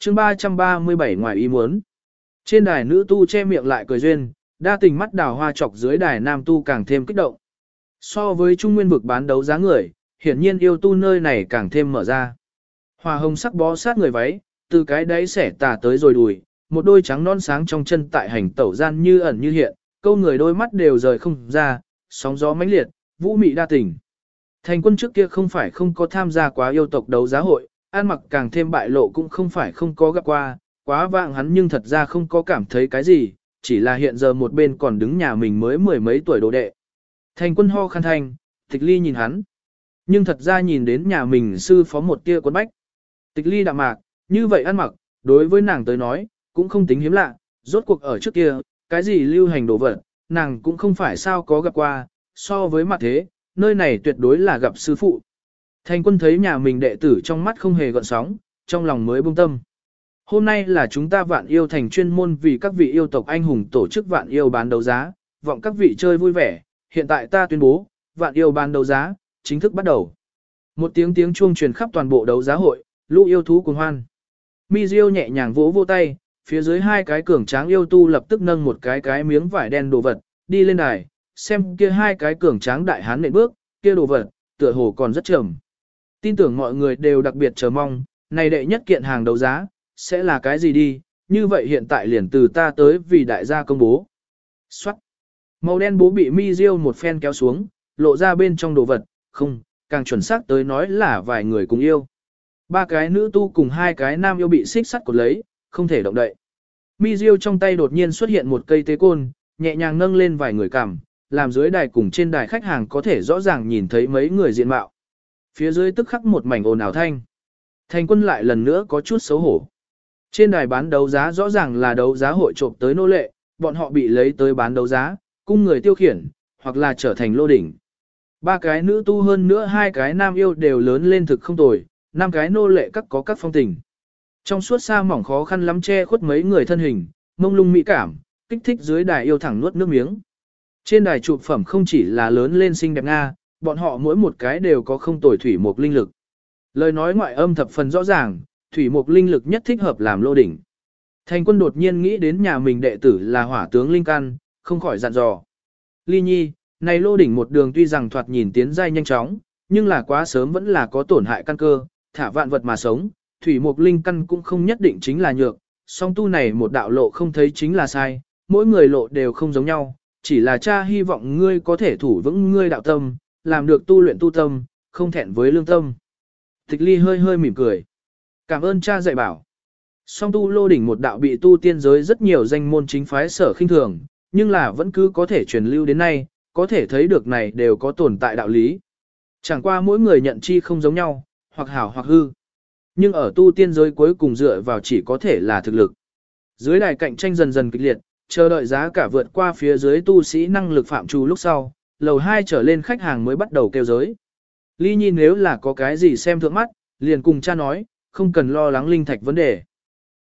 chương 337 ngoài ý muốn. Trên đài nữ tu che miệng lại cười duyên, đa tình mắt đào hoa chọc dưới đài nam tu càng thêm kích động. So với trung nguyên vực bán đấu giá người, hiển nhiên yêu tu nơi này càng thêm mở ra. Hoa hồng sắc bó sát người váy, từ cái đáy xẻ tà tới rồi đùi, một đôi trắng non sáng trong chân tại hành tẩu gian như ẩn như hiện, câu người đôi mắt đều rời không ra, sóng gió mãnh liệt, vũ mị đa tình. Thành quân trước kia không phải không có tham gia quá yêu tộc đấu giá hội, ăn mặc càng thêm bại lộ cũng không phải không có gặp qua, quá vạng hắn nhưng thật ra không có cảm thấy cái gì, chỉ là hiện giờ một bên còn đứng nhà mình mới mười mấy tuổi đồ đệ. Thành quân ho khăn thành, tịch ly nhìn hắn. Nhưng thật ra nhìn đến nhà mình sư phó một tia quân bách. Tịch ly đạm mạc, như vậy ăn mặc, đối với nàng tới nói, cũng không tính hiếm lạ, rốt cuộc ở trước kia, cái gì lưu hành đồ vật, nàng cũng không phải sao có gặp qua, so với mặt thế, nơi này tuyệt đối là gặp sư phụ. Thành quân thấy nhà mình đệ tử trong mắt không hề gợn sóng, trong lòng mới buông tâm. Hôm nay là chúng ta vạn yêu thành chuyên môn vì các vị yêu tộc anh hùng tổ chức vạn yêu bán đấu giá, vọng các vị chơi vui vẻ, hiện tại ta tuyên bố, vạn yêu bán đấu giá, chính thức bắt đầu. Một tiếng tiếng chuông truyền khắp toàn bộ đấu giá hội, lũ yêu thú cùng hoan. Mi Diêu nhẹ nhàng vỗ vô tay, phía dưới hai cái cường tráng yêu tu lập tức nâng một cái cái miếng vải đen đồ vật, đi lên đài, xem kia hai cái cường tráng đại hán nện bước, kia đồ vật, tựa hồ còn rất trầm. Tin tưởng mọi người đều đặc biệt chờ mong, này đệ nhất kiện hàng đấu giá, sẽ là cái gì đi, như vậy hiện tại liền từ ta tới vì đại gia công bố. Xoát. Màu đen bố bị mi diêu một phen kéo xuống, lộ ra bên trong đồ vật, không, càng chuẩn xác tới nói là vài người cùng yêu. Ba cái nữ tu cùng hai cái nam yêu bị xích sắt cột lấy, không thể động đậy. Mi diêu trong tay đột nhiên xuất hiện một cây tế côn, nhẹ nhàng nâng lên vài người cằm, làm dưới đài cùng trên đài khách hàng có thể rõ ràng nhìn thấy mấy người diện mạo. Phía dưới tức khắc một mảnh ồn ào thanh. Thành quân lại lần nữa có chút xấu hổ. Trên đài bán đấu giá rõ ràng là đấu giá hội trộm tới nô lệ, bọn họ bị lấy tới bán đấu giá, cung người tiêu khiển, hoặc là trở thành lô đỉnh. Ba cái nữ tu hơn nữa hai cái nam yêu đều lớn lên thực không tồi, năm cái nô lệ các có các phong tình. Trong suốt xa mỏng khó khăn lắm che khuất mấy người thân hình, mông lung mỹ cảm, kích thích dưới đài yêu thẳng nuốt nước miếng. Trên đài chụp phẩm không chỉ là lớn lên xinh đẹp Nga, bọn họ mỗi một cái đều có không tồi thủy mục linh lực. Lời nói ngoại âm thập phần rõ ràng, thủy mục linh lực nhất thích hợp làm lô đỉnh. Thành quân đột nhiên nghĩ đến nhà mình đệ tử là hỏa tướng Linh Căn, không khỏi dặn dò. Ly nhi, này lô đỉnh một đường tuy rằng thoạt nhìn tiến dai nhanh chóng, nhưng là quá sớm vẫn là có tổn hại căn cơ, thả vạn vật mà sống, thủy mục linh căn cũng không nhất định chính là nhược, song tu này một đạo lộ không thấy chính là sai, mỗi người lộ đều không giống nhau, chỉ là cha hy vọng ngươi có thể thủ vững ngươi đạo tâm, làm được tu luyện tu tâm, không thẹn với lương tâm. Tịch ly hơi hơi mỉm cười. Cảm ơn cha dạy bảo. Song tu lô đỉnh một đạo bị tu tiên giới rất nhiều danh môn chính phái sở khinh thường, nhưng là vẫn cứ có thể truyền lưu đến nay, có thể thấy được này đều có tồn tại đạo lý. Chẳng qua mỗi người nhận chi không giống nhau, hoặc hảo hoặc hư. Nhưng ở tu tiên giới cuối cùng dựa vào chỉ có thể là thực lực. Dưới đài cạnh tranh dần dần kịch liệt, chờ đợi giá cả vượt qua phía dưới tu sĩ năng lực phạm trù lúc sau, lầu 2 trở lên khách hàng mới bắt đầu kêu giới. Ly Nhi nếu là có cái gì xem thượng mắt, liền cùng cha nói, không cần lo lắng linh thạch vấn đề.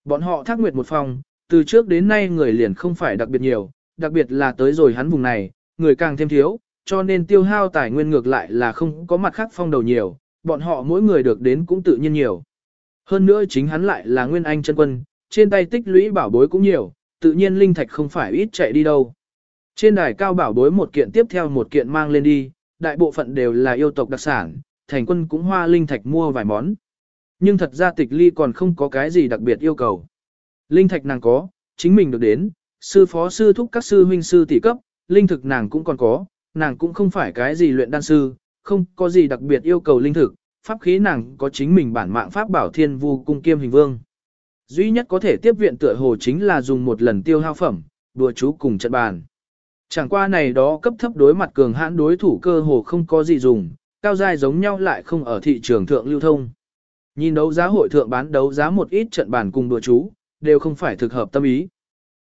Bọn họ thác nguyệt một phòng, từ trước đến nay người liền không phải đặc biệt nhiều, đặc biệt là tới rồi hắn vùng này, người càng thêm thiếu, cho nên tiêu hao tài nguyên ngược lại là không có mặt khác phong đầu nhiều, bọn họ mỗi người được đến cũng tự nhiên nhiều. Hơn nữa chính hắn lại là nguyên anh chân quân, trên tay tích lũy bảo bối cũng nhiều, tự nhiên linh thạch không phải ít chạy đi đâu. Trên đài cao bảo bối một kiện tiếp theo một kiện mang lên đi, đại bộ phận đều là yêu tộc đặc sản, thành quân cũng hoa linh thạch mua vài món. Nhưng thật ra tịch ly còn không có cái gì đặc biệt yêu cầu. Linh thạch nàng có, chính mình được đến, sư phó sư thúc các sư huynh sư tỷ cấp, linh thực nàng cũng còn có, nàng cũng không phải cái gì luyện đan sư, không có gì đặc biệt yêu cầu linh thực, pháp khí nàng có chính mình bản mạng pháp bảo thiên vu cung kiêm hình vương. Duy nhất có thể tiếp viện tựa hồ chính là dùng một lần tiêu hao phẩm, đùa chú cùng trận bàn. Chẳng qua này đó cấp thấp đối mặt cường hãn đối thủ cơ hồ không có gì dùng, cao giai giống nhau lại không ở thị trường thượng lưu thông. Nhìn đấu giá hội thượng bán đấu giá một ít trận bàn cùng đùa chú, đều không phải thực hợp tâm ý.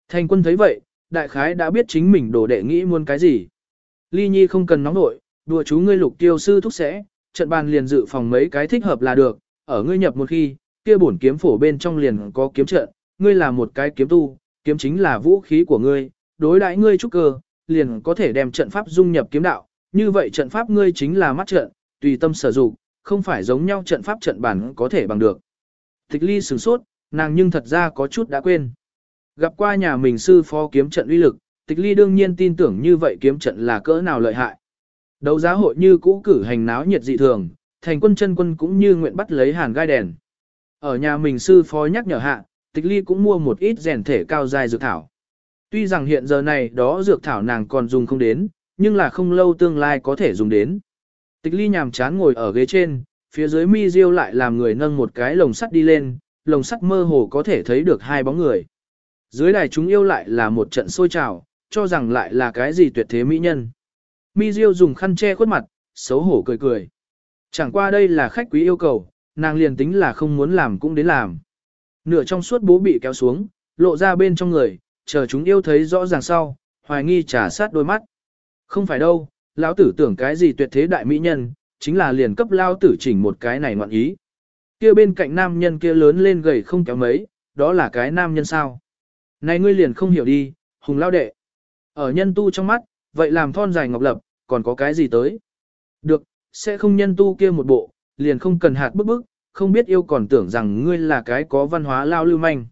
Thành quân thấy vậy, đại khái đã biết chính mình đổ đệ nghĩ muốn cái gì. Ly Nhi không cần nóng nổi, đùa chú ngươi lục tiêu sư thúc sẽ, trận bàn liền dự phòng mấy cái thích hợp là được, ở ngươi nhập một khi, kia bổn kiếm phổ bên trong liền có kiếm trận, ngươi là một cái kiếm tu, kiếm chính là vũ khí của ngươi, đối đãi ngươi trúc cơ, liền có thể đem trận pháp dung nhập kiếm đạo, như vậy trận pháp ngươi chính là mắt trận, tùy tâm sở dụng, không phải giống nhau trận pháp trận bản có thể bằng được. Tịch ly sửng sốt, Nàng nhưng thật ra có chút đã quên. Gặp qua nhà mình sư phó kiếm trận uy lực, tịch ly đương nhiên tin tưởng như vậy kiếm trận là cỡ nào lợi hại. Đấu giá hội như cũ cử hành náo nhiệt dị thường, thành quân chân quân cũng như nguyện bắt lấy hàn gai đèn. Ở nhà mình sư phó nhắc nhở hạ, tịch ly cũng mua một ít rèn thể cao dài dược thảo. Tuy rằng hiện giờ này đó dược thảo nàng còn dùng không đến, nhưng là không lâu tương lai có thể dùng đến. Tịch ly nhàm chán ngồi ở ghế trên, phía dưới mi diêu lại làm người nâng một cái lồng sắt đi lên, lồng sắt mơ hồ có thể thấy được hai bóng người. Dưới đài chúng yêu lại là một trận sôi trào, cho rằng lại là cái gì tuyệt thế mỹ nhân. Mi diêu dùng khăn che khuất mặt, xấu hổ cười cười. Chẳng qua đây là khách quý yêu cầu, nàng liền tính là không muốn làm cũng đến làm. Nửa trong suốt bố bị kéo xuống, lộ ra bên trong người, chờ chúng yêu thấy rõ ràng sau, hoài nghi trả sát đôi mắt. Không phải đâu, lão tử tưởng cái gì tuyệt thế đại mỹ nhân, chính là liền cấp lao tử chỉnh một cái này ngoạn ý. Kia bên cạnh nam nhân kia lớn lên gầy không kéo mấy, đó là cái nam nhân sao. Này ngươi liền không hiểu đi, hùng lao đệ. Ở nhân tu trong mắt, vậy làm thon dài ngọc lập, còn có cái gì tới? Được, sẽ không nhân tu kia một bộ, liền không cần hạt bức bức, không biết yêu còn tưởng rằng ngươi là cái có văn hóa lao lưu manh.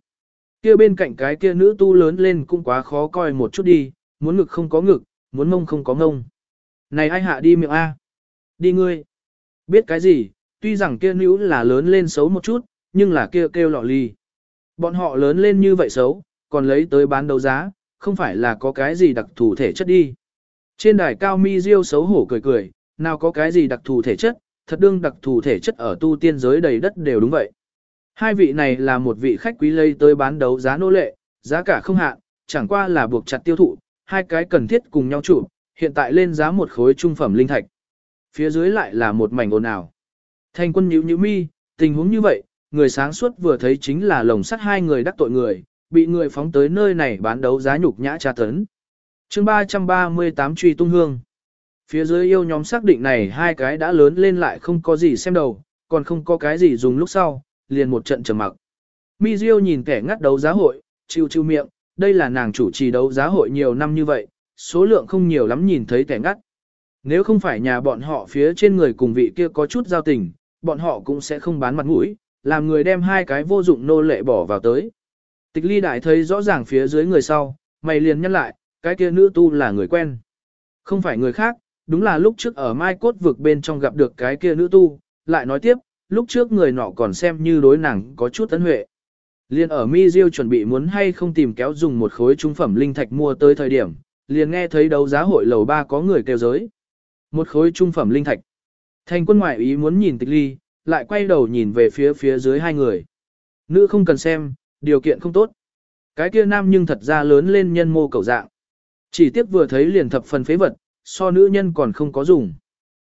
Kia bên cạnh cái kia nữ tu lớn lên cũng quá khó coi một chút đi, muốn ngực không có ngực, muốn mông không có mông. Này ai hạ đi miệng A? Đi ngươi. Biết cái gì, tuy rằng kia nữ là lớn lên xấu một chút, nhưng là kia kêu lọ ly. Bọn họ lớn lên như vậy xấu, còn lấy tới bán đấu giá, không phải là có cái gì đặc thù thể chất đi. Trên đài cao mi diêu xấu hổ cười cười, nào có cái gì đặc thù thể chất, thật đương đặc thù thể chất ở tu tiên giới đầy đất đều đúng vậy. Hai vị này là một vị khách quý lây tới bán đấu giá nô lệ, giá cả không hạn, chẳng qua là buộc chặt tiêu thụ, hai cái cần thiết cùng nhau chủ, hiện tại lên giá một khối trung phẩm linh thạch. Phía dưới lại là một mảnh ồn ào. Thành quân nhíu nhíu mi, tình huống như vậy, người sáng suốt vừa thấy chính là lồng sắt hai người đắc tội người, bị người phóng tới nơi này bán đấu giá nhục nhã tra tấn. chương 338 truy tung hương. Phía dưới yêu nhóm xác định này hai cái đã lớn lên lại không có gì xem đầu, còn không có cái gì dùng lúc sau, liền một trận trầm mặc. Mi Diêu nhìn kẻ ngắt đấu giá hội, chiêu chiêu miệng, đây là nàng chủ trì đấu giá hội nhiều năm như vậy, số lượng không nhiều lắm nhìn thấy kẻ ngắt. Nếu không phải nhà bọn họ phía trên người cùng vị kia có chút giao tình, bọn họ cũng sẽ không bán mặt mũi, làm người đem hai cái vô dụng nô lệ bỏ vào tới. Tịch ly đại thấy rõ ràng phía dưới người sau, mày liền nhắc lại, cái kia nữ tu là người quen. Không phải người khác, đúng là lúc trước ở Mai Cốt vực bên trong gặp được cái kia nữ tu, lại nói tiếp, lúc trước người nọ còn xem như đối nàng có chút tấn huệ. Liên ở Mi Diêu chuẩn bị muốn hay không tìm kéo dùng một khối trung phẩm linh thạch mua tới thời điểm, liền nghe thấy đấu giá hội lầu ba có người kêu giới. Một khối trung phẩm linh thạch. Thành quân ngoại ý muốn nhìn tịch ly, lại quay đầu nhìn về phía phía dưới hai người. Nữ không cần xem, điều kiện không tốt. Cái kia nam nhưng thật ra lớn lên nhân mô cầu dạng. Chỉ tiếc vừa thấy liền thập phần phế vật, so nữ nhân còn không có dùng.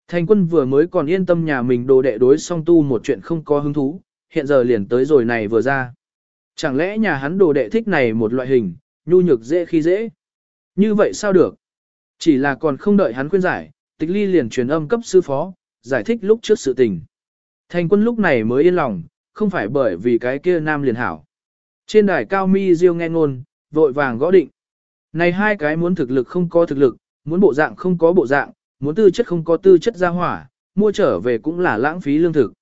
Thành quân vừa mới còn yên tâm nhà mình đồ đệ đối song tu một chuyện không có hứng thú, hiện giờ liền tới rồi này vừa ra. Chẳng lẽ nhà hắn đồ đệ thích này một loại hình, nhu nhược dễ khi dễ. Như vậy sao được? Chỉ là còn không đợi hắn khuyên giải, tịch ly liền truyền âm cấp sư phó, giải thích lúc trước sự tình. Thành quân lúc này mới yên lòng, không phải bởi vì cái kia nam liền hảo. Trên đài cao mi diêu nghe ngôn, vội vàng gõ định. Này hai cái muốn thực lực không có thực lực, muốn bộ dạng không có bộ dạng, muốn tư chất không có tư chất ra hỏa, mua trở về cũng là lãng phí lương thực.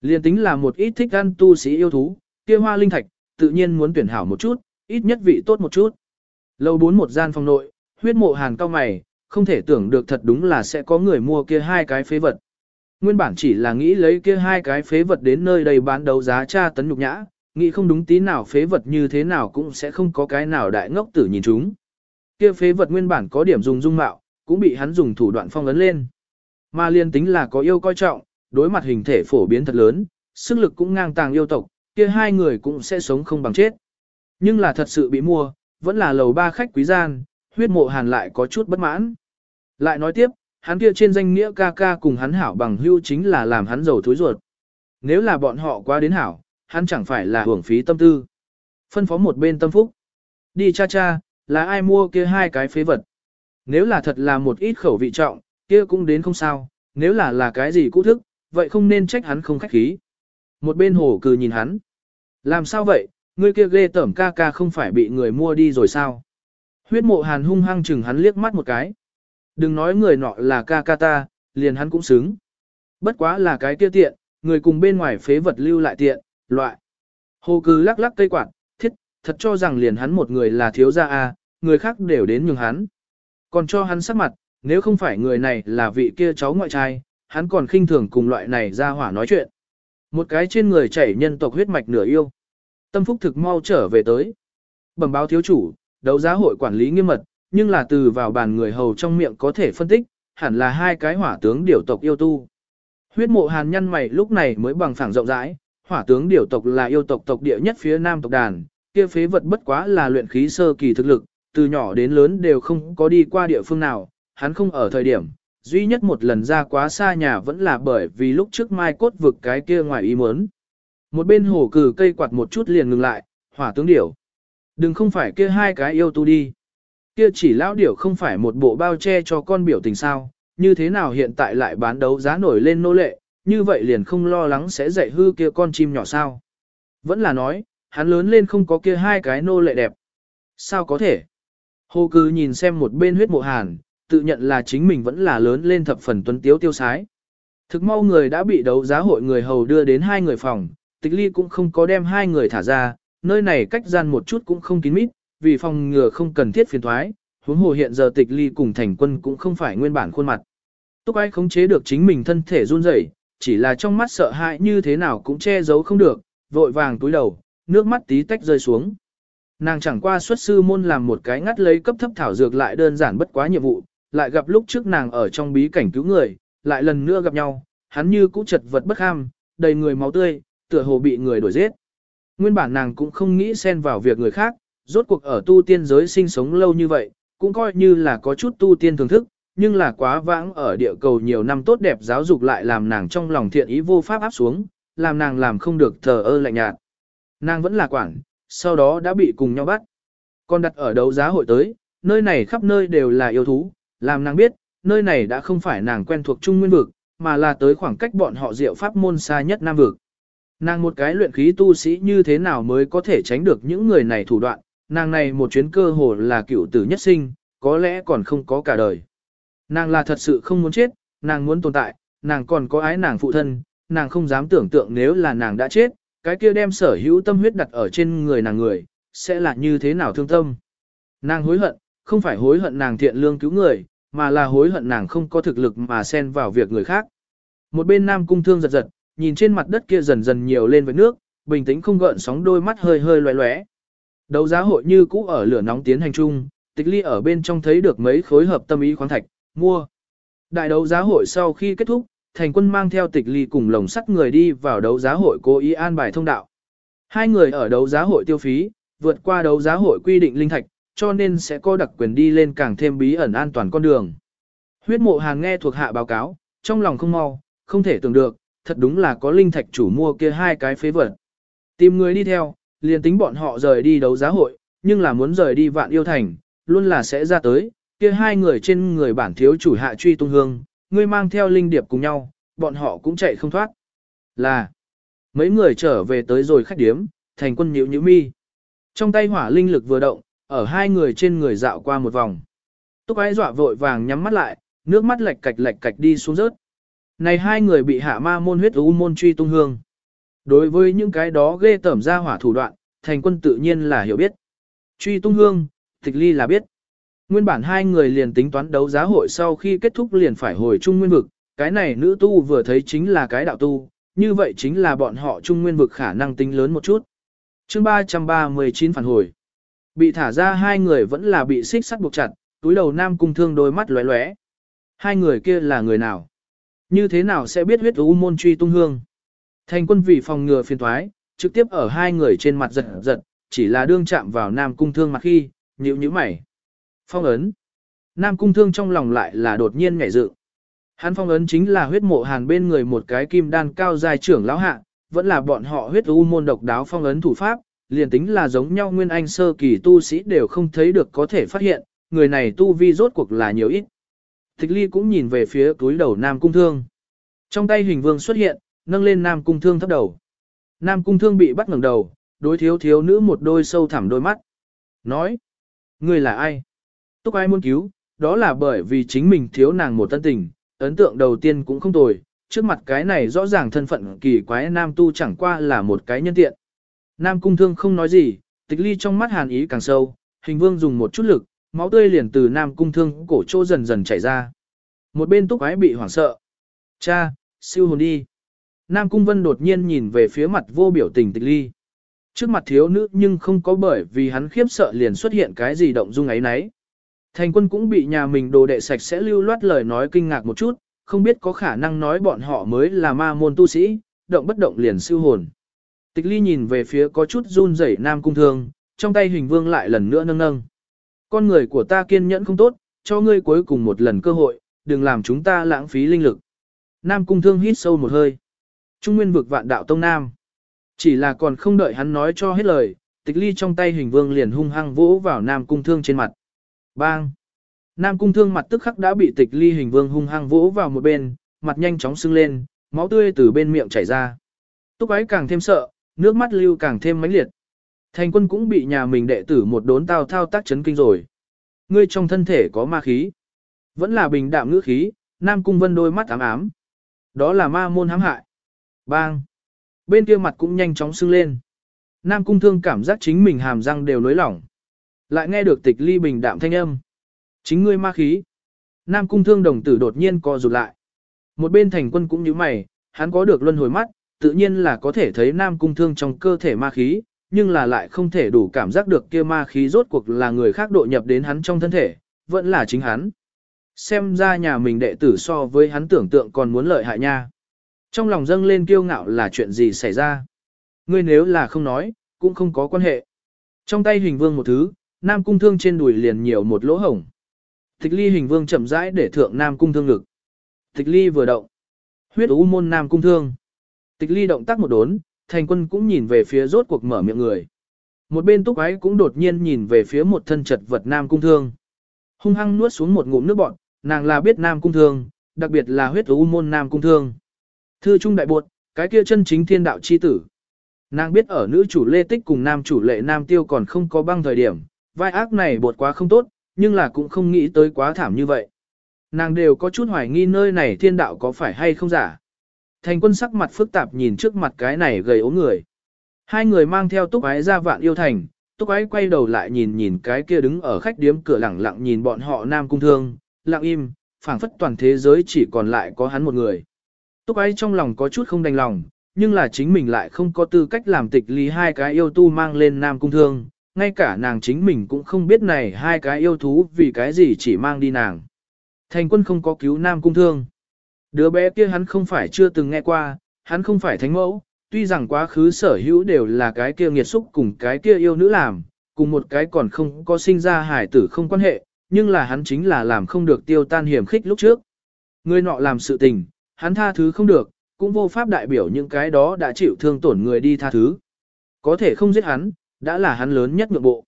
Liên tính là một ít thích ăn tu sĩ yêu thú, kia hoa linh thạch, tự nhiên muốn tuyển hảo một chút, ít nhất vị tốt một chút. Lâu bốn một gian phòng nội, huyết mộ hàn cao mày, không thể tưởng được thật đúng là sẽ có người mua kia hai cái phế vật. Nguyên bản chỉ là nghĩ lấy kia hai cái phế vật đến nơi đây bán đấu giá tra tấn nhục nhã, nghĩ không đúng tí nào phế vật như thế nào cũng sẽ không có cái nào đại ngốc tử nhìn chúng. Kia phế vật nguyên bản có điểm dùng dung mạo, cũng bị hắn dùng thủ đoạn phong ấn lên. Mà liên tính là có yêu coi trọng, đối mặt hình thể phổ biến thật lớn, sức lực cũng ngang tàng yêu tộc, kia hai người cũng sẽ sống không bằng chết. Nhưng là thật sự bị mua, vẫn là lầu ba khách quý gian, huyết mộ hàn lại có chút bất mãn. Lại nói tiếp, hắn kia trên danh nghĩa ca ca cùng hắn hảo bằng hưu chính là làm hắn giàu thối ruột. Nếu là bọn họ qua đến hảo, hắn chẳng phải là hưởng phí tâm tư. Phân phó một bên tâm phúc. Đi cha cha, là ai mua kia hai cái phế vật. Nếu là thật là một ít khẩu vị trọng, kia cũng đến không sao, nếu là là cái gì cũ thức, vậy không nên trách hắn không khách khí. Một bên hồ cừ nhìn hắn. Làm sao vậy, ngươi kia ghê tẩm ca ca không phải bị người mua đi rồi sao? Huyết mộ hàn hung hăng chừng hắn liếc mắt một cái. Đừng nói người nọ là ca ca ta, liền hắn cũng xứng. Bất quá là cái kia tiện, người cùng bên ngoài phế vật lưu lại tiện, loại. Hồ cừ lắc lắc cây quạt, thiết, thật cho rằng liền hắn một người là thiếu gia a, người khác đều đến nhường hắn. Còn cho hắn sắc mặt, nếu không phải người này là vị kia cháu ngoại trai, hắn còn khinh thường cùng loại này ra hỏa nói chuyện. Một cái trên người chảy nhân tộc huyết mạch nửa yêu. Tâm phúc thực mau trở về tới. Bẩm báo thiếu chủ, đấu giá hội quản lý nghiêm mật, nhưng là từ vào bàn người hầu trong miệng có thể phân tích, hẳn là hai cái hỏa tướng điều tộc yêu tu. Huyết mộ hàn nhăn mày lúc này mới bằng phẳng rộng rãi, hỏa tướng điều tộc là yêu tộc tộc địa nhất phía nam tộc đàn, kia phế vật bất quá là luyện khí sơ kỳ thực lực, từ nhỏ đến lớn đều không có đi qua địa phương nào, hắn không ở thời điểm, duy nhất một lần ra quá xa nhà vẫn là bởi vì lúc trước mai cốt vực cái kia ngoài ý muốn. Một bên hổ cử cây quạt một chút liền ngừng lại, hỏa tướng điểu. Đừng không phải kia hai cái yêu tu đi. Kia chỉ lão điểu không phải một bộ bao che cho con biểu tình sao, như thế nào hiện tại lại bán đấu giá nổi lên nô lệ, như vậy liền không lo lắng sẽ dạy hư kia con chim nhỏ sao. Vẫn là nói, hắn lớn lên không có kia hai cái nô lệ đẹp. Sao có thể? Hồ cư nhìn xem một bên huyết mộ hàn, tự nhận là chính mình vẫn là lớn lên thập phần tuấn tiếu tiêu sái. Thực mau người đã bị đấu giá hội người hầu đưa đến hai người phòng, tịch ly cũng không có đem hai người thả ra, nơi này cách gian một chút cũng không kín mít, vì phòng ngừa không cần thiết phiền thoái, huống hồ hiện giờ tịch ly cùng thành quân cũng không phải nguyên bản khuôn mặt. Túc ai khống chế được chính mình thân thể run rẩy, chỉ là trong mắt sợ hãi như thế nào cũng che giấu không được, vội vàng túi đầu, nước mắt tí tách rơi xuống. Nàng chẳng qua xuất sư môn làm một cái ngắt lấy cấp thấp thảo dược lại đơn giản bất quá nhiệm vụ, lại gặp lúc trước nàng ở trong bí cảnh cứu người, lại lần nữa gặp nhau, hắn như cũ chật vật bất ham, đầy người máu tươi, tựa hồ bị người đuổi giết. Nguyên bản nàng cũng không nghĩ xen vào việc người khác, rốt cuộc ở tu tiên giới sinh sống lâu như vậy, cũng coi như là có chút tu tiên thưởng thức, nhưng là quá vãng ở địa cầu nhiều năm tốt đẹp giáo dục lại làm nàng trong lòng thiện ý vô pháp áp xuống, làm nàng làm không được thờ ơ lạnh nhạt. Nàng vẫn là quản, sau đó đã bị cùng nhau bắt. Còn đặt ở đấu giá hội tới, nơi này khắp nơi đều là yêu thú, làm nàng biết, nơi này đã không phải nàng quen thuộc Trung Nguyên Vực, mà là tới khoảng cách bọn họ diệu pháp môn xa nhất Nam Vực. Nàng một cái luyện khí tu sĩ như thế nào mới có thể tránh được những người này thủ đoạn, nàng này một chuyến cơ hồ là cựu tử nhất sinh, có lẽ còn không có cả đời. Nàng là thật sự không muốn chết, nàng muốn tồn tại, nàng còn có ái nàng phụ thân, nàng không dám tưởng tượng nếu là nàng đã chết, cái kia đem sở hữu tâm huyết đặt ở trên người nàng người, sẽ là như thế nào thương tâm. Nàng hối hận, không phải hối hận nàng thiện lương cứu người, mà là hối hận nàng không có thực lực mà xen vào việc người khác. Một bên nam cung thương giật giật, nhìn trên mặt đất kia dần dần nhiều lên với nước, bình tĩnh không gợn sóng đôi mắt hơi hơi loé loé. Đấu giá hội như cũ ở lửa nóng tiến hành chung, tịch ly ở bên trong thấy được mấy khối hợp tâm ý khoáng thạch, mua. Đại đấu giá hội sau khi kết thúc, thành quân mang theo tịch ly cùng lồng sắt người đi vào đấu giá hội cố ý an bài thông đạo. Hai người ở đấu giá hội tiêu phí, vượt qua đấu giá hội quy định linh thạch, cho nên sẽ có đặc quyền đi lên càng thêm bí ẩn an toàn con đường. Huyết mộ hàng nghe thuộc hạ báo cáo, trong lòng không mau, không thể tưởng được, thật đúng là có linh thạch chủ mua kia hai cái phế vật. Tìm người đi theo, liền tính bọn họ rời đi đấu giá hội, nhưng là muốn rời đi vạn yêu thành, luôn là sẽ ra tới, kia hai người trên người bản thiếu chủ hạ truy tung hương, ngươi mang theo linh điệp cùng nhau, bọn họ cũng chạy không thoát. Là, mấy người trở về tới rồi khách điếm, thành quân nhíu nhíu mi. Trong tay hỏa linh lực vừa động, ở hai người trên người dạo qua một vòng. Túc ái dọa vội vàng nhắm mắt lại, nước mắt lệch cạch lệch cạch đi xuống rớt. Này hai người bị hạ ma môn huyết u môn truy tung hương. Đối với những cái đó ghê tẩm ra hỏa thủ đoạn, thành quân tự nhiên là hiểu biết. Truy tung hương, tịch ly là biết. Nguyên bản hai người liền tính toán đấu giá hội sau khi kết thúc liền phải hồi trung nguyên vực, cái này nữ tu vừa thấy chính là cái đạo tu, như vậy chính là bọn họ trung nguyên vực khả năng tính lớn một chút. chương 339 phản hồi. Bị thả ra hai người vẫn là bị xích sắt buộc chặt, túi đầu nam cung thương đôi mắt lóe lóe. Hai người kia là người nào? Như thế nào sẽ biết huyết u môn truy tung hương? Thành quân vì phòng ngừa phiền thoái, trực tiếp ở hai người trên mặt giật giật, chỉ là đương chạm vào nam cung thương mặt khi, nhíu nhíu mày. Phong ấn. Nam cung thương trong lòng lại là đột nhiên nhảy dựng. Hắn phong ấn chính là huyết mộ hàn bên người một cái kim đan cao dài trưởng lão hạ, vẫn là bọn họ huyết u môn độc đáo phong ấn thủ pháp, liền tính là giống nhau nguyên anh sơ kỳ tu sĩ đều không thấy được có thể phát hiện, người này tu vi rốt cuộc là nhiều ít. Tịch ly cũng nhìn về phía túi đầu Nam Cung Thương. Trong tay hình vương xuất hiện, nâng lên Nam Cung Thương thấp đầu. Nam Cung Thương bị bắt ngẩng đầu, đối thiếu thiếu nữ một đôi sâu thẳm đôi mắt. Nói, người là ai? Túc ai muốn cứu, đó là bởi vì chính mình thiếu nàng một tân tình, ấn tượng đầu tiên cũng không tồi, trước mặt cái này rõ ràng thân phận kỳ quái nam tu chẳng qua là một cái nhân tiện. Nam cung thương không nói gì, tịch ly trong mắt hàn ý càng sâu, hình vương dùng một chút lực, máu tươi liền từ nam cung thương cổ chỗ dần dần chảy ra. Một bên túc ái bị hoảng sợ. Cha, siêu hồn đi. Nam cung vân đột nhiên nhìn về phía mặt vô biểu tình tịch ly. Trước mặt thiếu nữ nhưng không có bởi vì hắn khiếp sợ liền xuất hiện cái gì động dung ấy nấy. Thành quân cũng bị nhà mình đồ đệ sạch sẽ lưu loát lời nói kinh ngạc một chút, không biết có khả năng nói bọn họ mới là ma môn tu sĩ, động bất động liền siêu hồn. Tịch ly nhìn về phía có chút run rẩy nam cung thương, trong tay hình vương lại lần nữa nâng nâng. Con người của ta kiên nhẫn không tốt, cho ngươi cuối cùng một lần cơ hội, đừng làm chúng ta lãng phí linh lực. Nam cung thương hít sâu một hơi. Trung nguyên vực vạn đạo tông nam. Chỉ là còn không đợi hắn nói cho hết lời, tịch ly trong tay hình vương liền hung hăng vỗ vào nam cung thương trên mặt. Bang! Nam cung thương mặt tức khắc đã bị tịch ly hình vương hung hăng vỗ vào một bên, mặt nhanh chóng sưng lên, máu tươi từ bên miệng chảy ra. Túc ái càng thêm sợ, nước mắt lưu càng thêm mãnh liệt. Thành quân cũng bị nhà mình đệ tử một đốn tao thao tác chấn kinh rồi. Ngươi trong thân thể có ma khí. Vẫn là bình đạm ngữ khí, Nam Cung Vân đôi mắt ám ám. Đó là ma môn hãm hại. Bang! Bên kia mặt cũng nhanh chóng sưng lên. Nam Cung Thương cảm giác chính mình hàm răng đều nối lỏng. Lại nghe được tịch ly bình đạm thanh âm. Chính ngươi ma khí. Nam Cung Thương đồng tử đột nhiên co rụt lại. Một bên thành quân cũng như mày, hắn có được luân hồi mắt, tự nhiên là có thể thấy Nam Cung Thương trong cơ thể ma khí, nhưng là lại không thể đủ cảm giác được kia ma khí rốt cuộc là người khác độ nhập đến hắn trong thân thể, vẫn là chính hắn. Xem ra nhà mình đệ tử so với hắn tưởng tượng còn muốn lợi hại nha. Trong lòng dâng lên kiêu ngạo là chuyện gì xảy ra. Ngươi nếu là không nói, cũng không có quan hệ. Trong tay hình vương một thứ, nam cung thương trên đùi liền nhiều một lỗ hổng. Tịch ly hình vương chậm rãi để thượng nam cung thương ngực. Tịch ly vừa động. Huyết u môn nam cung thương. Tịch ly động tác một đốn, thành quân cũng nhìn về phía rốt cuộc mở miệng người. Một bên túc ái cũng đột nhiên nhìn về phía một thân chật vật nam cung thương. Hung hăng nuốt xuống một ngụm nước bọn, nàng là biết nam cung thương, đặc biệt là huyết u môn nam cung thương. Thư trung đại buột, cái kia chân chính thiên đạo chi tử. Nàng biết ở nữ chủ lê tích cùng nam chủ lệ nam tiêu còn không có băng thời điểm, vai ác này bột quá không tốt, nhưng là cũng không nghĩ tới quá thảm như vậy. Nàng đều có chút hoài nghi nơi này thiên đạo có phải hay không giả. Thành quân sắc mặt phức tạp nhìn trước mặt cái này gầy ốm người. Hai người mang theo túc ái ra vạn yêu thành, túc ái quay đầu lại nhìn nhìn cái kia đứng ở khách điếm cửa lẳng lặng nhìn bọn họ nam cung thương, lặng im, phảng phất toàn thế giới chỉ còn lại có hắn một người. Túc ái trong lòng có chút không đành lòng, nhưng là chính mình lại không có tư cách làm tịch lý hai cái yêu tu mang lên nam cung thương, ngay cả nàng chính mình cũng không biết này hai cái yêu thú vì cái gì chỉ mang đi nàng. Thành quân không có cứu nam cung thương. Đứa bé kia hắn không phải chưa từng nghe qua, hắn không phải thánh mẫu, tuy rằng quá khứ sở hữu đều là cái kia nghiệt xúc cùng cái kia yêu nữ làm, cùng một cái còn không có sinh ra hải tử không quan hệ, nhưng là hắn chính là làm không được tiêu tan hiểm khích lúc trước. Người nọ làm sự tình, hắn tha thứ không được, cũng vô pháp đại biểu những cái đó đã chịu thương tổn người đi tha thứ. Có thể không giết hắn, đã là hắn lớn nhất nhượng bộ.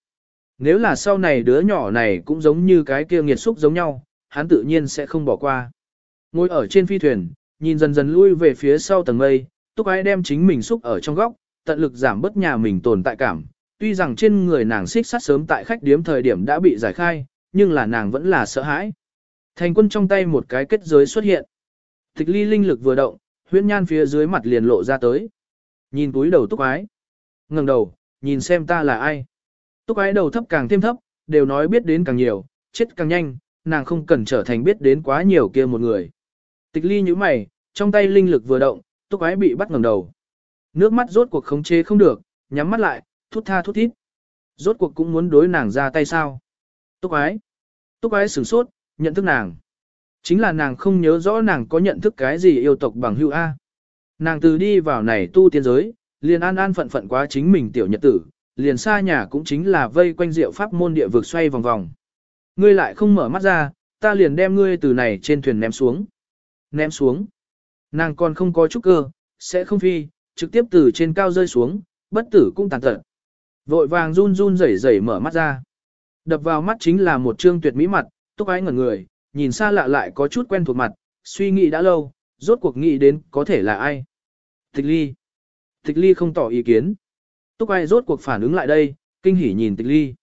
Nếu là sau này đứa nhỏ này cũng giống như cái kia nghiệt xúc giống nhau, hắn tự nhiên sẽ không bỏ qua. Ngồi ở trên phi thuyền, nhìn dần dần lui về phía sau tầng mây, túc ái đem chính mình xúc ở trong góc, tận lực giảm bớt nhà mình tồn tại cảm. Tuy rằng trên người nàng xích sát sớm tại khách điếm thời điểm đã bị giải khai, nhưng là nàng vẫn là sợ hãi. Thành quân trong tay một cái kết giới xuất hiện. Tịch ly linh lực vừa động, huyễn nhan phía dưới mặt liền lộ ra tới. Nhìn túi đầu túc ái. ngẩng đầu, nhìn xem ta là ai. Túc ái đầu thấp càng thêm thấp, đều nói biết đến càng nhiều, chết càng nhanh, nàng không cần trở thành biết đến quá nhiều kia một người. Tịch ly như mày, trong tay linh lực vừa động, túc ái bị bắt ngẩng đầu. Nước mắt rốt cuộc khống chế không được, nhắm mắt lại, thút tha thút thít. Rốt cuộc cũng muốn đối nàng ra tay sao. Túc ái. Túc ái sửng sốt, nhận thức nàng. Chính là nàng không nhớ rõ nàng có nhận thức cái gì yêu tộc bằng hữu A. Nàng từ đi vào này tu tiên giới, liền an an phận phận quá chính mình tiểu nhật tử, liền xa nhà cũng chính là vây quanh diệu pháp môn địa vực xoay vòng vòng. Ngươi lại không mở mắt ra, ta liền đem ngươi từ này trên thuyền ném xuống. Ném xuống. Nàng còn không có chút cơ, sẽ không phi, trực tiếp từ trên cao rơi xuống, bất tử cũng tàn tật. Vội vàng run run rẩy rẩy mở mắt ra. Đập vào mắt chính là một trương tuyệt mỹ mặt, túc ái ngẩn người, nhìn xa lạ lại có chút quen thuộc mặt, suy nghĩ đã lâu, rốt cuộc nghĩ đến có thể là ai. Tịch ly. Tịch ly không tỏ ý kiến. Túc ai rốt cuộc phản ứng lại đây, kinh hỉ nhìn tịch ly.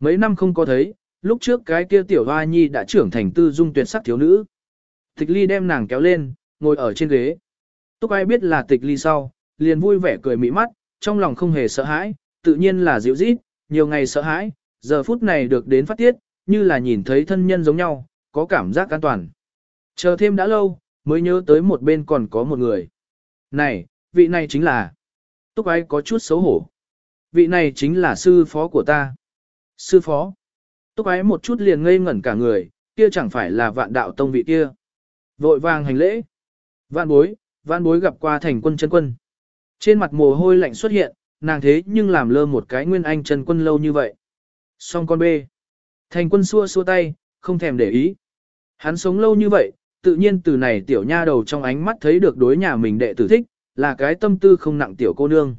Mấy năm không có thấy, lúc trước cái kia tiểu hoa nhi đã trưởng thành tư dung tuyệt sắc thiếu nữ. Tịch ly đem nàng kéo lên, ngồi ở trên ghế. Túc ai biết là tịch ly sau, liền vui vẻ cười mỹ mắt, trong lòng không hề sợ hãi, tự nhiên là dịu rít, nhiều ngày sợ hãi, giờ phút này được đến phát tiết, như là nhìn thấy thân nhân giống nhau, có cảm giác an toàn. Chờ thêm đã lâu, mới nhớ tới một bên còn có một người. Này, vị này chính là... Túc ái có chút xấu hổ. Vị này chính là sư phó của ta. Sư phó. Túc ái một chút liền ngây ngẩn cả người, kia chẳng phải là vạn đạo tông vị kia. Vội vàng hành lễ. Vạn bối, vạn bối gặp qua thành quân chân quân. Trên mặt mồ hôi lạnh xuất hiện, nàng thế nhưng làm lơ một cái nguyên anh chân quân lâu như vậy. Xong con bê. Thành quân xua xua tay, không thèm để ý. Hắn sống lâu như vậy, tự nhiên từ này tiểu nha đầu trong ánh mắt thấy được đối nhà mình đệ tử thích, là cái tâm tư không nặng tiểu cô nương.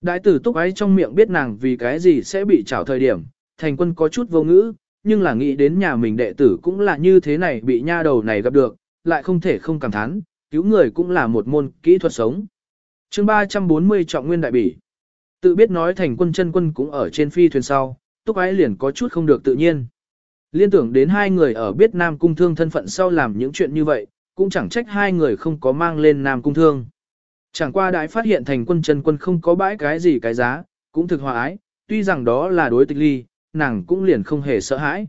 Đại tử túc ấy trong miệng biết nàng vì cái gì sẽ bị trảo thời điểm, thành quân có chút vô ngữ, nhưng là nghĩ đến nhà mình đệ tử cũng là như thế này bị nha đầu này gặp được, lại không thể không cảm thán, cứu người cũng là một môn kỹ thuật sống. chương 340 trọng nguyên đại bỉ. Tự biết nói thành quân chân quân cũng ở trên phi thuyền sau, túc ái liền có chút không được tự nhiên. Liên tưởng đến hai người ở biết Nam Cung Thương thân phận sau làm những chuyện như vậy, cũng chẳng trách hai người không có mang lên Nam Cung Thương. Chẳng qua đại phát hiện thành quân chân quân không có bãi cái gì cái giá, cũng thực hòa ái, tuy rằng đó là đối tịch ly, nàng cũng liền không hề sợ hãi.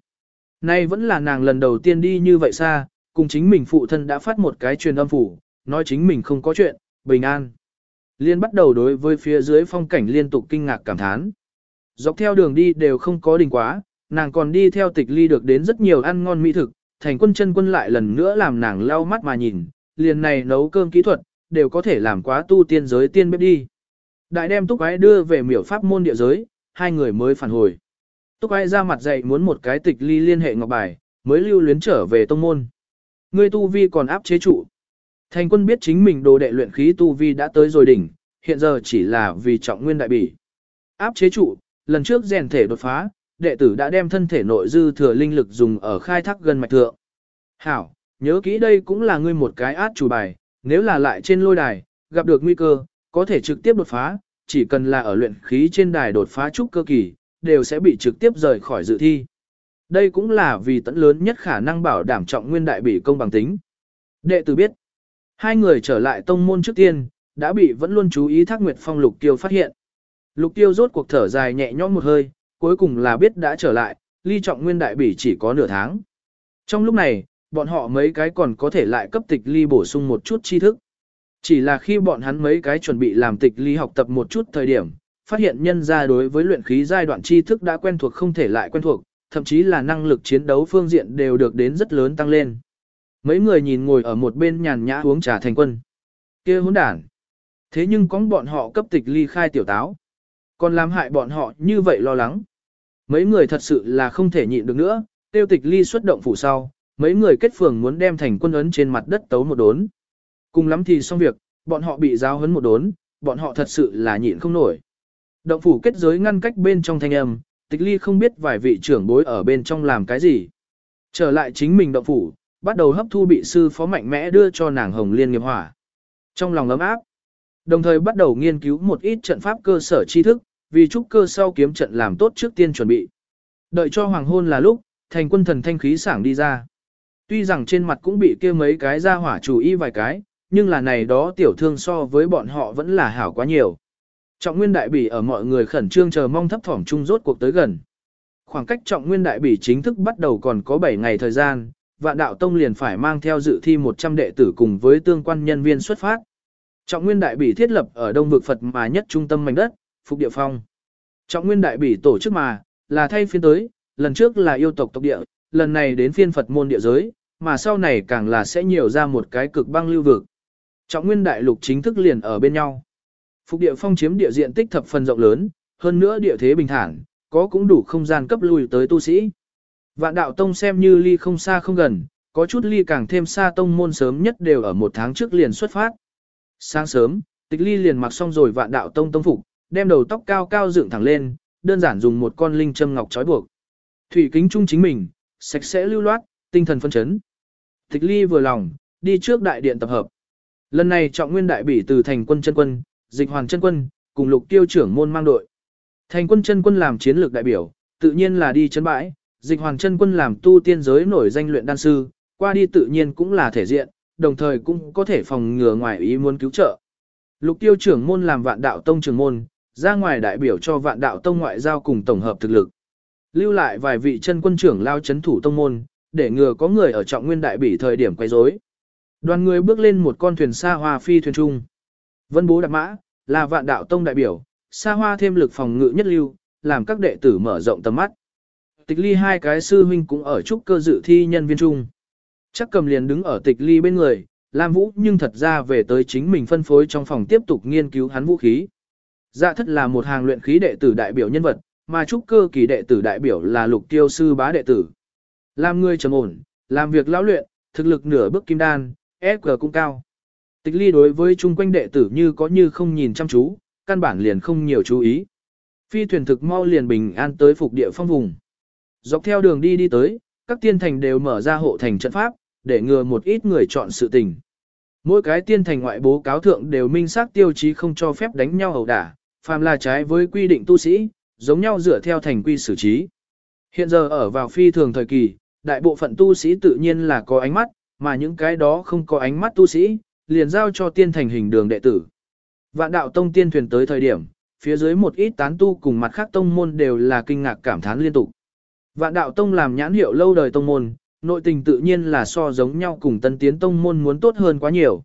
Nay vẫn là nàng lần đầu tiên đi như vậy xa, cùng chính mình phụ thân đã phát một cái truyền âm phủ, nói chính mình không có chuyện, bình an. Liên bắt đầu đối với phía dưới phong cảnh liên tục kinh ngạc cảm thán. Dọc theo đường đi đều không có đình quá, nàng còn đi theo tịch ly được đến rất nhiều ăn ngon mỹ thực, thành quân chân quân lại lần nữa làm nàng lau mắt mà nhìn, liền này nấu cơm kỹ thuật, đều có thể làm quá tu tiên giới tiên bếp đi. Đại đem túc ái đưa về miểu pháp môn địa giới, hai người mới phản hồi. Túc ái ra mặt dạy muốn một cái tịch ly liên hệ ngọc bài, mới lưu luyến trở về tông môn. Ngươi tu vi còn áp chế trụ. Thành quân biết chính mình đồ đệ luyện khí tu vi đã tới rồi đỉnh, hiện giờ chỉ là vì trọng nguyên đại bỉ. Áp chế trụ, lần trước rèn thể đột phá, đệ tử đã đem thân thể nội dư thừa linh lực dùng ở khai thác gần mạch thượng. Hảo, nhớ kỹ đây cũng là ngươi một cái át chủ bài, nếu là lại trên lôi đài, gặp được nguy cơ, có thể trực tiếp đột phá, chỉ cần là ở luyện khí trên đài đột phá trúc cơ kỳ, đều sẽ bị trực tiếp rời khỏi dự thi. Đây cũng là vì tận lớn nhất khả năng bảo đảm trọng nguyên đại bị công bằng tính. Đệ tử biết, hai người trở lại tông môn trước tiên, đã bị vẫn luôn chú ý thác nguyệt phong lục tiêu phát hiện. Lục tiêu rốt cuộc thở dài nhẹ nhõm một hơi, cuối cùng là biết đã trở lại, ly trọng nguyên đại bỉ chỉ có nửa tháng. Trong lúc này, bọn họ mấy cái còn có thể lại cấp tịch ly bổ sung một chút tri thức. Chỉ là khi bọn hắn mấy cái chuẩn bị làm tịch ly học tập một chút thời điểm, phát hiện nhân ra đối với luyện khí giai đoạn tri thức đã quen thuộc không thể lại quen thuộc, thậm chí là năng lực chiến đấu phương diện đều được đến rất lớn tăng lên. Mấy người nhìn ngồi ở một bên nhàn nhã uống trà thành quân. kia hỗn đản. Thế nhưng có bọn họ cấp tịch ly khai tiểu táo. Còn làm hại bọn họ như vậy lo lắng. Mấy người thật sự là không thể nhịn được nữa, tiêu tịch ly xuất động phủ sau, mấy người kết phường muốn đem thành quân ấn trên mặt đất tấu một đốn. Cùng lắm thì xong việc, bọn họ bị giao hấn một đốn, bọn họ thật sự là nhịn không nổi. Động phủ kết giới ngăn cách bên trong thanh âm, tịch ly không biết vài vị trưởng bối ở bên trong làm cái gì. Trở lại chính mình động phủ, bắt đầu hấp thu bị sư phó mạnh mẽ đưa cho nàng hồng liên nghiệp hỏa. Trong lòng ấm áp, đồng thời bắt đầu nghiên cứu một ít trận pháp cơ sở tri thức, vì trúc cơ sau kiếm trận làm tốt trước tiên chuẩn bị. Đợi cho hoàng hôn là lúc, thành quân thần thanh khí sảng đi ra. Tuy rằng trên mặt cũng bị kia mấy cái ra hỏa chủ y vài cái, nhưng là này đó tiểu thương so với bọn họ vẫn là hảo quá nhiều. Trọng nguyên đại bỉ ở mọi người khẩn trương chờ mong thấp thỏm chung rốt cuộc tới gần. Khoảng cách trọng nguyên đại bỉ chính thức bắt đầu còn có 7 ngày thời gian, vạn đạo tông liền phải mang theo dự thi 100 đệ tử cùng với tương quan nhân viên xuất phát. Trọng nguyên đại bỉ thiết lập ở đông vực Phật mà nhất trung tâm mảnh đất, Phục Địa Phong. Trọng nguyên đại bỉ tổ chức mà, là thay phiên tới, lần trước là yêu tộc tộc địa, lần này đến phiên Phật môn địa giới, mà sau này càng là sẽ nhiều ra một cái cực băng lưu vực. Trọng nguyên đại lục chính thức liền ở bên nhau. Phục địa phong chiếm địa diện tích thập phần rộng lớn, hơn nữa địa thế bình thản, có cũng đủ không gian cấp lui tới tu sĩ. Vạn đạo tông xem như ly không xa không gần, có chút ly càng thêm xa tông môn sớm nhất đều ở một tháng trước liền xuất phát. Sáng sớm, tịch ly liền mặc xong rồi vạn đạo tông tông phục, đem đầu tóc cao cao dựng thẳng lên, đơn giản dùng một con linh châm ngọc trói buộc. Thủy kính trung chính mình, sạch sẽ lưu loát, tinh thần phân chấn. Tịch ly vừa lòng, đi trước đại điện tập hợp. Lần này trọng nguyên đại bỉ từ thành quân chân quân, dịch hoàng chân quân, cùng lục tiêu trưởng môn mang đội. Thành quân chân quân làm chiến lược đại biểu, tự nhiên là đi chân bãi, dịch hoàng chân quân làm tu tiên giới nổi danh luyện đan sư, qua đi tự nhiên cũng là thể diện, đồng thời cũng có thể phòng ngừa ngoài ý muốn cứu trợ. Lục tiêu trưởng môn làm vạn đạo tông trưởng môn, ra ngoài đại biểu cho vạn đạo tông ngoại giao cùng tổng hợp thực lực. Lưu lại vài vị chân quân trưởng lao chấn thủ tông môn, để ngừa có người ở trọng nguyên đại bỉ thời điểm quay rối. Đoàn người bước lên một con thuyền xa hoa phi thuyền trung. Vân bố đạp mã, là vạn đạo tông đại biểu, xa hoa thêm lực phòng ngự nhất lưu, làm các đệ tử mở rộng tầm mắt. Tịch ly hai cái sư huynh cũng ở trúc cơ dự thi nhân viên trung. Chắc cầm liền đứng ở tịch ly bên người, Lam Vũ nhưng thật ra về tới chính mình phân phối trong phòng tiếp tục nghiên cứu hắn vũ khí. Dạ thất là một hàng luyện khí đệ tử đại biểu nhân vật, mà trúc cơ kỳ đệ tử đại biểu là lục tiêu sư bá đệ tử. Làm người trầm ổn, làm việc lão luyện, thực lực nửa bước kim đan, SG cũng cao. Tịch ly đối với chung quanh đệ tử như có như không nhìn chăm chú, căn bản liền không nhiều chú ý. Phi thuyền thực mau liền bình an tới phục địa phong vùng. Dọc theo đường đi đi tới, các tiên thành đều mở ra hộ thành trận pháp, để ngừa một ít người chọn sự tình. Mỗi cái tiên thành ngoại bố cáo thượng đều minh xác tiêu chí không cho phép đánh nhau ẩu đả, phàm là trái với quy định tu sĩ, giống nhau dựa theo thành quy xử trí. Hiện giờ ở vào phi thường thời kỳ, đại bộ phận tu sĩ tự nhiên là có ánh mắt, mà những cái đó không có ánh mắt tu sĩ, liền giao cho tiên thành hình đường đệ tử. Vạn đạo tông tiên thuyền tới thời điểm, phía dưới một ít tán tu cùng mặt khác tông môn đều là kinh ngạc cảm thán liên tục. Vạn đạo tông làm nhãn hiệu lâu đời tông môn, nội tình tự nhiên là so giống nhau cùng tân tiến tông môn muốn tốt hơn quá nhiều.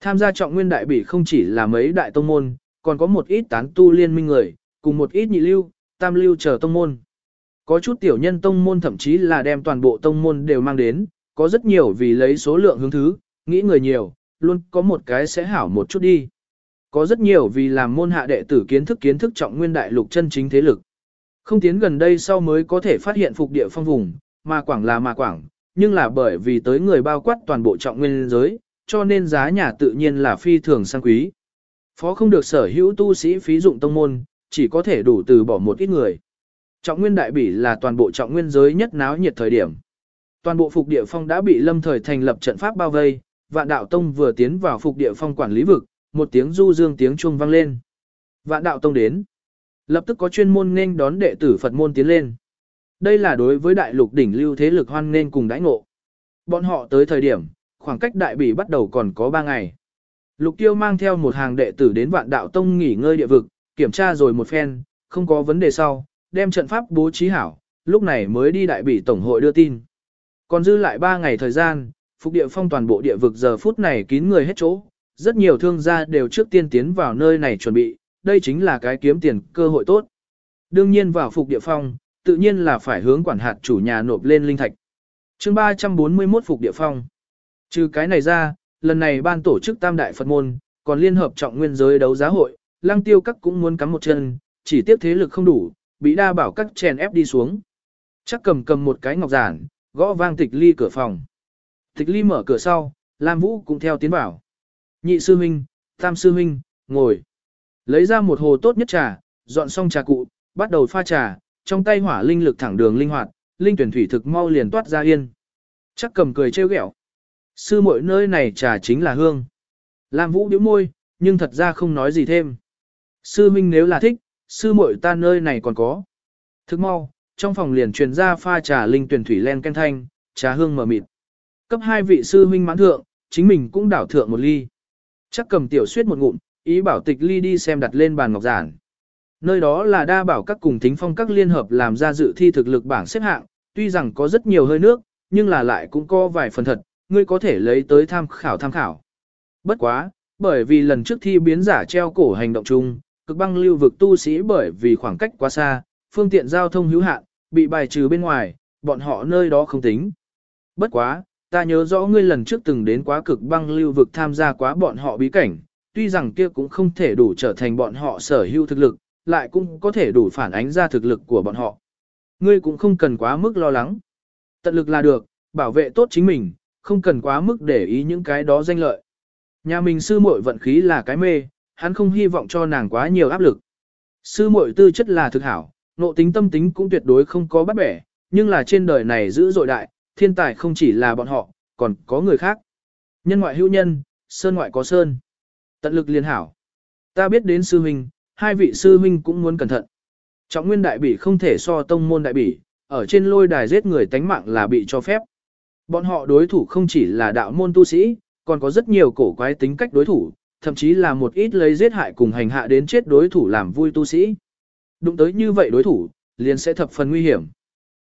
Tham gia trọng nguyên đại bỉ không chỉ là mấy đại tông môn, còn có một ít tán tu liên minh người, cùng một ít nhị lưu, tam lưu chờ tông môn. Có chút tiểu nhân tông môn thậm chí là đem toàn bộ tông môn đều mang đến, có rất nhiều vì lấy số lượng hướng thứ, nghĩ người nhiều, luôn có một cái sẽ hảo một chút đi. Có rất nhiều vì làm môn hạ đệ tử kiến thức kiến thức trọng nguyên đại lục chân chính thế lực. Không tiến gần đây sau mới có thể phát hiện phục địa phong vùng, mà quảng là mà quảng, nhưng là bởi vì tới người bao quát toàn bộ trọng nguyên giới, cho nên giá nhà tự nhiên là phi thường sang quý. Phó không được sở hữu tu sĩ phí dụng tông môn, chỉ có thể đủ từ bỏ một ít người. Trọng nguyên đại bỉ là toàn bộ trọng nguyên giới nhất náo nhiệt thời điểm. Toàn bộ phục địa phong đã bị lâm thời thành lập trận pháp bao vây, vạn đạo tông vừa tiến vào phục địa phong quản lý vực, một tiếng du dương tiếng chuông vang lên. Vạn đạo tông đến. Lập tức có chuyên môn nên đón đệ tử Phật môn tiến lên. Đây là đối với đại lục đỉnh lưu thế lực hoan nên cùng đãi ngộ. Bọn họ tới thời điểm, khoảng cách đại bỉ bắt đầu còn có 3 ngày. Lục tiêu mang theo một hàng đệ tử đến vạn đạo tông nghỉ ngơi địa vực, kiểm tra rồi một phen, không có vấn đề sau, đem trận pháp bố trí hảo, lúc này mới đi đại bỉ tổng hội đưa tin. Còn dư lại 3 ngày thời gian, phục địa phong toàn bộ địa vực giờ phút này kín người hết chỗ, rất nhiều thương gia đều trước tiên tiến vào nơi này chuẩn bị, đây chính là cái kiếm tiền cơ hội tốt. Đương nhiên vào phục địa phong, tự nhiên là phải hướng quản hạt chủ nhà nộp lên linh thạch. chương 341 phục địa phong. Trừ cái này ra, lần này ban tổ chức tam đại Phật môn, còn liên hợp trọng nguyên giới đấu giá hội, lăng tiêu các cũng muốn cắm một chân, chỉ tiếp thế lực không đủ, bị đa bảo các chèn ép đi xuống. Chắc cầm cầm một cái ngọc giản, gõ vang tịch ly cửa phòng. Tịch ly mở cửa sau, Lam Vũ cũng theo tiến vào. Nhị sư huynh, tam sư huynh, ngồi. Lấy ra một hồ tốt nhất trà, dọn xong trà cụ, bắt đầu pha trà, trong tay hỏa linh lực thẳng đường linh hoạt, linh tuyển thủy thực mau liền toát ra yên. Chắc cầm cười trêu ghẹo. Sư muội nơi này trà chính là hương. Lam Vũ điếu môi, nhưng thật ra không nói gì thêm. Sư Minh nếu là thích, sư muội ta nơi này còn có. Thức mau, trong phòng liền truyền ra pha trà linh tuyển thủy len ken thanh, trà hương mở mịt. Cấp hai vị sư huynh mãn thượng, chính mình cũng đảo thượng một ly. Chắc cầm tiểu suyết một ngụm, ý bảo tịch ly đi xem đặt lên bàn ngọc giản. Nơi đó là đa bảo các cùng thính phong các liên hợp làm ra dự thi thực lực bảng xếp hạng, tuy rằng có rất nhiều hơi nước, nhưng là lại cũng có vài phần thật, ngươi có thể lấy tới tham khảo tham khảo. Bất quá, bởi vì lần trước thi biến giả treo cổ hành động chung, cực băng lưu vực tu sĩ bởi vì khoảng cách quá xa, phương tiện giao thông hữu hạn, bị bài trừ bên ngoài, bọn họ nơi đó không tính. Bất quá, ta nhớ rõ ngươi lần trước từng đến quá cực băng lưu vực tham gia quá bọn họ bí cảnh, tuy rằng kia cũng không thể đủ trở thành bọn họ sở hữu thực lực, lại cũng có thể đủ phản ánh ra thực lực của bọn họ. Ngươi cũng không cần quá mức lo lắng. Tận lực là được, bảo vệ tốt chính mình, không cần quá mức để ý những cái đó danh lợi. Nhà mình sư muội vận khí là cái mê, hắn không hy vọng cho nàng quá nhiều áp lực. Sư muội tư chất là thực hảo, nộ tính tâm tính cũng tuyệt đối không có bắt bẻ, nhưng là trên đời này giữ dội đại, thiên tài không chỉ là bọn họ, còn có người khác. Nhân ngoại hữu nhân, sơn ngoại có sơn. Tận lực liên hảo. Ta biết đến sư huynh, hai vị sư huynh cũng muốn cẩn thận. Trọng nguyên đại bỉ không thể so tông môn đại bỉ, ở trên lôi đài giết người tánh mạng là bị cho phép. Bọn họ đối thủ không chỉ là đạo môn tu sĩ, còn có rất nhiều cổ quái tính cách đối thủ, thậm chí là một ít lấy giết hại cùng hành hạ đến chết đối thủ làm vui tu sĩ. Đụng tới như vậy đối thủ, liền sẽ thập phần nguy hiểm.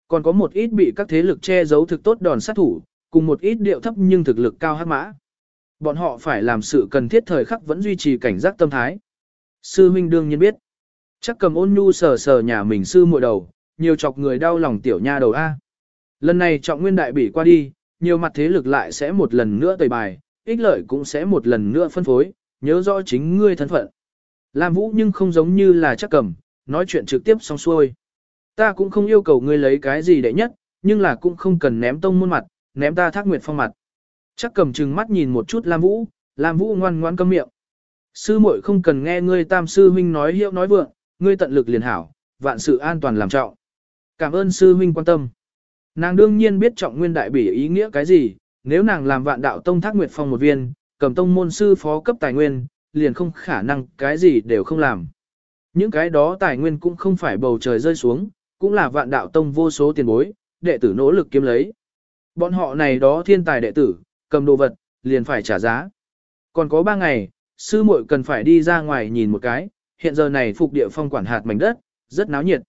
Còn có một ít bị các thế lực che giấu thực tốt đòn sát thủ, cùng một ít điệu thấp nhưng thực lực cao hát mã. Bọn họ phải làm sự cần thiết thời khắc vẫn duy trì cảnh giác tâm thái. Sư huynh đương nhiên biết. Chắc cầm ôn nhu sờ sờ nhà mình sư muội đầu, nhiều chọc người đau lòng tiểu nha đầu A. Lần này trọng nguyên đại bỉ qua đi, nhiều mặt thế lực lại sẽ một lần nữa tẩy bài, ích lợi cũng sẽ một lần nữa phân phối, nhớ rõ chính ngươi thân phận. Lam Vũ nhưng không giống như là chắc cầm, nói chuyện trực tiếp xong xuôi. Ta cũng không yêu cầu ngươi lấy cái gì đệ nhất, nhưng là cũng không cần ném tông môn mặt, ném ta thác nguyệt phong mặt. Chắc cầm chừng mắt nhìn một chút Lam Vũ, Lam Vũ ngoan ngoan câm miệng. Sư muội không cần nghe ngươi tam sư huynh nói hiệu nói vượng, ngươi tận lực liền hảo, vạn sự an toàn làm trọng. Cảm ơn sư huynh quan tâm. Nàng đương nhiên biết trọng nguyên đại bỉ ý nghĩa cái gì, nếu nàng làm vạn đạo tông thác nguyệt phong một viên, cầm tông môn sư phó cấp tài nguyên, liền không khả năng cái gì đều không làm. Những cái đó tài nguyên cũng không phải bầu trời rơi xuống, cũng là vạn đạo tông vô số tiền bối, đệ tử nỗ lực kiếm lấy. Bọn họ này đó thiên tài đệ tử, cầm đồ vật, liền phải trả giá. Còn có ba ngày, sư muội cần phải đi ra ngoài nhìn một cái, hiện giờ này phục địa phong quản hạt mảnh đất, rất náo nhiệt.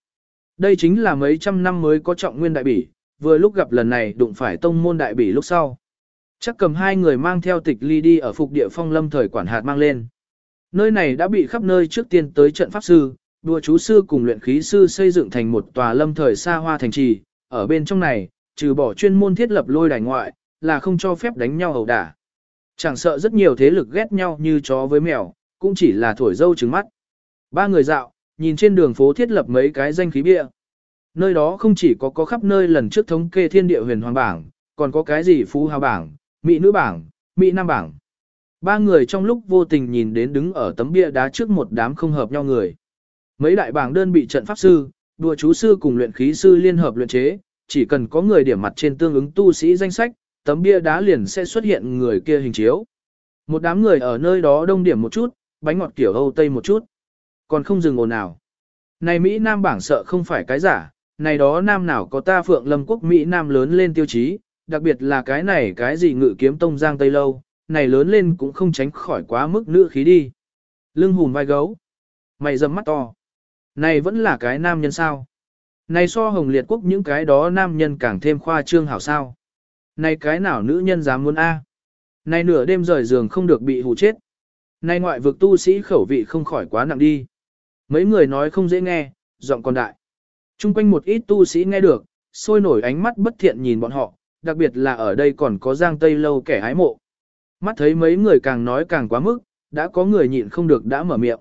Đây chính là mấy trăm năm mới có trọng nguyên đại bỉ, vừa lúc gặp lần này đụng phải tông môn đại bỉ lúc sau. Chắc cầm hai người mang theo tịch ly đi ở phục địa phong lâm thời quản hạt mang lên. Nơi này đã bị khắp nơi trước tiên tới trận pháp sư, đùa chú sư cùng luyện khí sư xây dựng thành một tòa lâm thời xa hoa thành trì, ở bên trong này, trừ bỏ chuyên môn thiết lập lôi đài ngoại, là không cho phép đánh nhau ẩu đả. Chẳng sợ rất nhiều thế lực ghét nhau như chó với mèo, cũng chỉ là thổi dâu trứng mắt. Ba người dạo, nhìn trên đường phố thiết lập mấy cái danh khí bia. Nơi đó không chỉ có có khắp nơi lần trước thống kê thiên địa huyền hoàng bảng, còn có cái gì phú hào bảng, mỹ nữ bảng, mỹ nam bảng. Ba người trong lúc vô tình nhìn đến đứng ở tấm bia đá trước một đám không hợp nhau người. Mấy đại bảng đơn bị trận pháp sư, đùa chú sư cùng luyện khí sư liên hợp luyện chế, chỉ cần có người điểm mặt trên tương ứng tu sĩ danh sách, tấm bia đá liền sẽ xuất hiện người kia hình chiếu. Một đám người ở nơi đó đông điểm một chút, bánh ngọt kiểu Âu Tây một chút. Còn không dừng ồn nào. Này Mỹ Nam bảng sợ không phải cái giả, này đó Nam nào có ta phượng lâm quốc Mỹ Nam lớn lên tiêu chí, đặc biệt là cái này cái gì ngự kiếm tông giang Tây Lâu, này lớn lên cũng không tránh khỏi quá mức nữ khí đi. Lưng hùn vai gấu. Mày dầm mắt to. Này vẫn là cái nam nhân sao. Này so hồng liệt quốc những cái đó nam nhân càng thêm khoa trương hảo sao. Này cái nào nữ nhân dám muốn A. Này nửa đêm rời giường không được bị hù chết. Này ngoại vực tu sĩ khẩu vị không khỏi quá nặng đi. Mấy người nói không dễ nghe, giọng còn đại. Trung quanh một ít tu sĩ nghe được, sôi nổi ánh mắt bất thiện nhìn bọn họ, đặc biệt là ở đây còn có giang tây lâu kẻ hái mộ. Mắt thấy mấy người càng nói càng quá mức, đã có người nhịn không được đã mở miệng.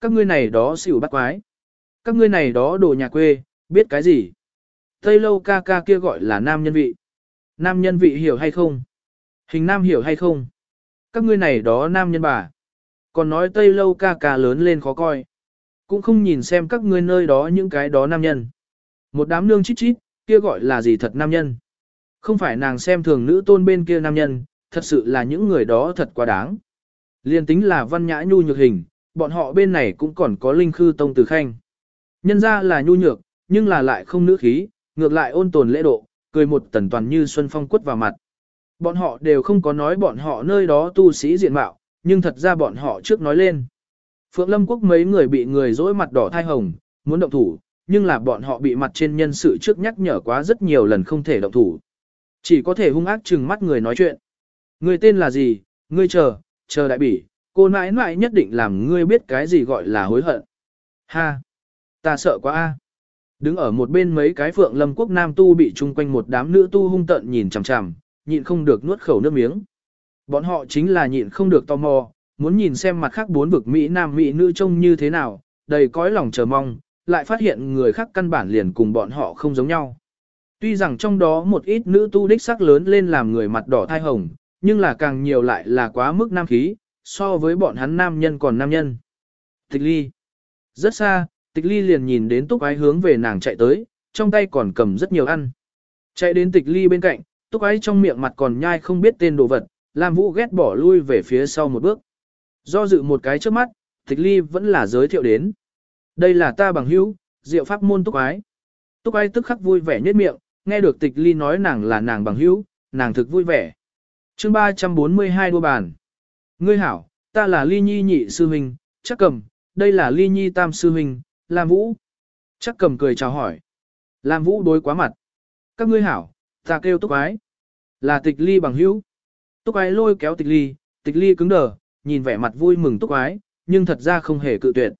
Các ngươi này đó xỉu bắt quái. Các ngươi này đó đồ nhà quê, biết cái gì? Tây lâu ca ca kia gọi là nam nhân vị. Nam nhân vị hiểu hay không? Hình nam hiểu hay không? Các ngươi này đó nam nhân bà. Còn nói Tây lâu ca ca lớn lên khó coi. Cũng không nhìn xem các ngươi nơi đó những cái đó nam nhân. Một đám nương chít chít, kia gọi là gì thật nam nhân. Không phải nàng xem thường nữ tôn bên kia nam nhân, thật sự là những người đó thật quá đáng. Liên tính là văn nhã nhu nhược hình, bọn họ bên này cũng còn có linh khư tông từ khanh. Nhân ra là nhu nhược, nhưng là lại không nữ khí, ngược lại ôn tồn lễ độ, cười một tần toàn như xuân phong quất vào mặt. Bọn họ đều không có nói bọn họ nơi đó tu sĩ diện mạo, nhưng thật ra bọn họ trước nói lên. Phượng Lâm Quốc mấy người bị người dỗi mặt đỏ thai hồng, muốn động thủ, nhưng là bọn họ bị mặt trên nhân sự trước nhắc nhở quá rất nhiều lần không thể động thủ. Chỉ có thể hung ác chừng mắt người nói chuyện. Người tên là gì, ngươi chờ, chờ đại bỉ, cô nãi nãi nhất định làm ngươi biết cái gì gọi là hối hận. Ha! Ta sợ quá a. Đứng ở một bên mấy cái phượng lâm quốc nam tu bị chung quanh một đám nữ tu hung tận nhìn chằm chằm, nhịn không được nuốt khẩu nước miếng. Bọn họ chính là nhịn không được tò mò, muốn nhìn xem mặt khác bốn vực Mỹ nam Mỹ nữ trông như thế nào, đầy cõi lòng chờ mong, lại phát hiện người khác căn bản liền cùng bọn họ không giống nhau. Tuy rằng trong đó một ít nữ tu đích sắc lớn lên làm người mặt đỏ thai hồng, nhưng là càng nhiều lại là quá mức nam khí, so với bọn hắn nam nhân còn nam nhân. Tịch ly. Rất xa, tịch ly liền nhìn đến túc ái hướng về nàng chạy tới, trong tay còn cầm rất nhiều ăn. Chạy đến tịch ly bên cạnh, túc ái trong miệng mặt còn nhai không biết tên đồ vật, Lam Vũ ghét bỏ lui về phía sau một bước. Do dự một cái trước mắt, tịch ly vẫn là giới thiệu đến. Đây là ta bằng hữu, diệu pháp môn túc ái. Túc ái tức khắc vui vẻ nhất miệng, nghe được tịch ly nói nàng là nàng bằng hữu, nàng thực vui vẻ. chương 342 đua bàn. Ngươi hảo, ta là ly nhi nhị sư huynh, chắc cầm, đây là ly nhi tam sư huynh, Lam Vũ. Chắc cầm cười chào hỏi. Lam Vũ đối quá mặt. Các ngươi hảo, ta kêu túc ái. Là tịch ly bằng hữu. Túc ái lôi kéo tịch ly, tịch ly cứng đờ, nhìn vẻ mặt vui mừng túc ái, nhưng thật ra không hề cự tuyệt.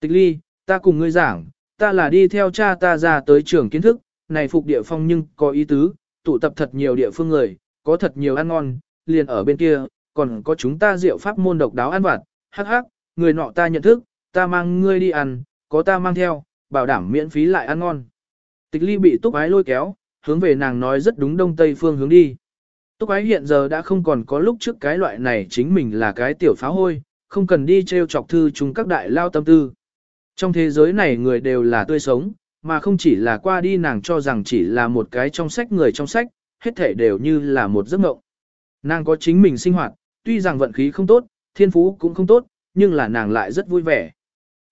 Tịch ly, ta cùng ngươi giảng, ta là đi theo cha ta ra tới trường kiến thức, này phục địa phong nhưng có ý tứ, tụ tập thật nhiều địa phương người, có thật nhiều ăn ngon, liền ở bên kia, còn có chúng ta rượu pháp môn độc đáo ăn vặt, hắc hắc, người nọ ta nhận thức, ta mang ngươi đi ăn, có ta mang theo, bảo đảm miễn phí lại ăn ngon. Tịch ly bị túc ái lôi kéo, hướng về nàng nói rất đúng đông tây phương hướng đi. Túc ái hiện giờ đã không còn có lúc trước cái loại này chính mình là cái tiểu phá hôi, không cần đi treo chọc thư chúng các đại lao tâm tư. Trong thế giới này người đều là tươi sống, mà không chỉ là qua đi nàng cho rằng chỉ là một cái trong sách người trong sách, hết thể đều như là một giấc mộng. Nàng có chính mình sinh hoạt, tuy rằng vận khí không tốt, thiên phú cũng không tốt, nhưng là nàng lại rất vui vẻ.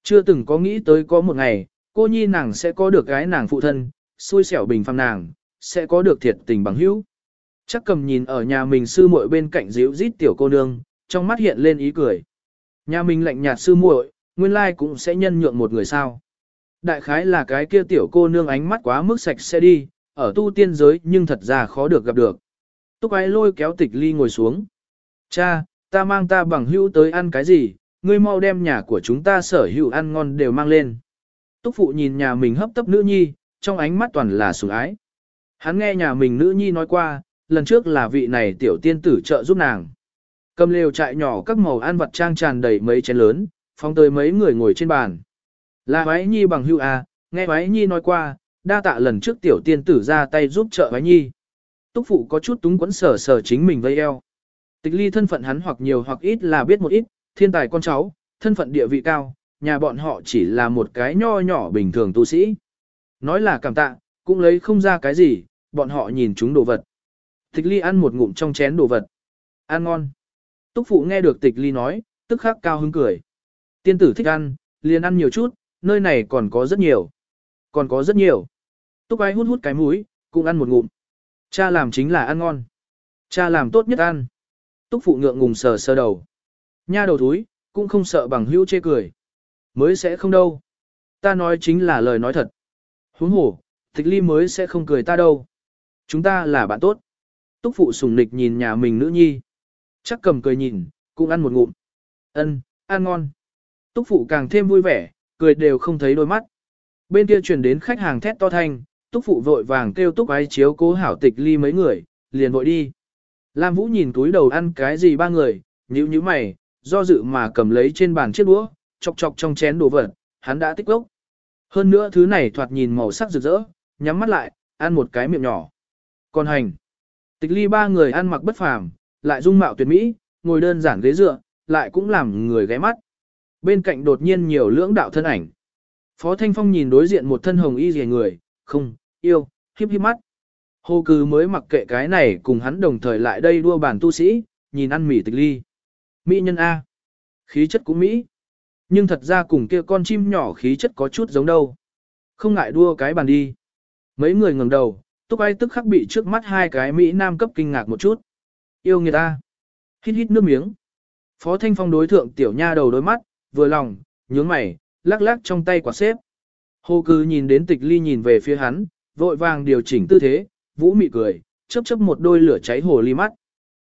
Chưa từng có nghĩ tới có một ngày, cô nhi nàng sẽ có được gái nàng phụ thân, xui xẻo bình phàm nàng, sẽ có được thiệt tình bằng hữu. Chắc cầm nhìn ở nhà mình sư muội bên cạnh díu rít tiểu cô nương, trong mắt hiện lên ý cười. Nhà mình lạnh nhạt sư muội, nguyên lai cũng sẽ nhân nhượng một người sao. Đại khái là cái kia tiểu cô nương ánh mắt quá mức sạch sẽ đi, ở tu tiên giới nhưng thật ra khó được gặp được. Túc ái lôi kéo tịch ly ngồi xuống. Cha, ta mang ta bằng hữu tới ăn cái gì, ngươi mau đem nhà của chúng ta sở hữu ăn ngon đều mang lên. Túc phụ nhìn nhà mình hấp tấp nữ nhi, trong ánh mắt toàn là sủng ái. Hắn nghe nhà mình nữ nhi nói qua, lần trước là vị này tiểu tiên tử trợ giúp nàng. Cầm lều trại nhỏ các màu ăn vật trang tràn đầy mấy chén lớn, phong tới mấy người ngồi trên bàn. Là Vái Nhi bằng hưu à, nghe Vái Nhi nói qua, đa tạ lần trước tiểu tiên tử ra tay giúp trợ Vái Nhi. Túc phụ có chút túng quẫn sở sở chính mình vây eo. Tịch ly thân phận hắn hoặc nhiều hoặc ít là biết một ít, thiên tài con cháu, thân phận địa vị cao, nhà bọn họ chỉ là một cái nho nhỏ bình thường tu sĩ. Nói là cảm tạ, cũng lấy không ra cái gì, bọn họ nhìn chúng đồ vật. Tịch ly ăn một ngụm trong chén đồ vật. Ăn ngon. Túc phụ nghe được tịch ly nói, tức khắc cao hứng cười. Tiên tử thích ăn, liền ăn nhiều chút, nơi này còn có rất nhiều. Còn có rất nhiều. Túc Ái hút hút cái mũi, cũng ăn một ngụm. Cha làm chính là ăn ngon. Cha làm tốt nhất ăn. Túc phụ ngượng ngùng sờ sờ đầu. Nha đầu thúi, cũng không sợ bằng hữu chê cười. Mới sẽ không đâu. Ta nói chính là lời nói thật. Huống hổ, tịch ly mới sẽ không cười ta đâu. Chúng ta là bạn tốt. Túc phụ sùng nịch nhìn nhà mình nữ nhi. Chắc cầm cười nhìn, cũng ăn một ngụm. Ân, ăn ngon. Túc phụ càng thêm vui vẻ, cười đều không thấy đôi mắt. Bên kia truyền đến khách hàng thét to thanh, túc phụ vội vàng kêu túc ái chiếu cố hảo tịch ly mấy người, liền vội đi. Lam Vũ nhìn túi đầu ăn cái gì ba người, nhíu nhíu mày, do dự mà cầm lấy trên bàn chiếc đũa, chọc chọc trong chén đồ vật, hắn đã tích gốc. Hơn nữa thứ này thoạt nhìn màu sắc rực rỡ, nhắm mắt lại, ăn một cái miệng nhỏ. Còn hành. Tịch ly ba người ăn mặc bất phàm, lại dung mạo tuyệt mỹ, ngồi đơn giản ghế dựa, lại cũng làm người ghé mắt. Bên cạnh đột nhiên nhiều lưỡng đạo thân ảnh. Phó Thanh Phong nhìn đối diện một thân hồng y rìa người, không, yêu, khiếp khiếp mắt. Hồ cư mới mặc kệ cái này cùng hắn đồng thời lại đây đua bàn tu sĩ, nhìn ăn mỉ tịch ly. Mỹ nhân A. Khí chất cũng Mỹ. Nhưng thật ra cùng kia con chim nhỏ khí chất có chút giống đâu. Không ngại đua cái bàn đi. Mấy người ngẩng đầu, túc ai tức khắc bị trước mắt hai cái Mỹ nam cấp kinh ngạc một chút. Yêu người ta. Hít hít nước miếng. Phó Thanh Phong đối thượng tiểu nha đầu đôi mắt, vừa lòng, nhướng mày, lắc lắc trong tay quả xếp. Hồ cư nhìn đến tịch ly nhìn về phía hắn, vội vàng điều chỉnh tư thế, vũ mị cười, chớp chớp một đôi lửa cháy hồ ly mắt.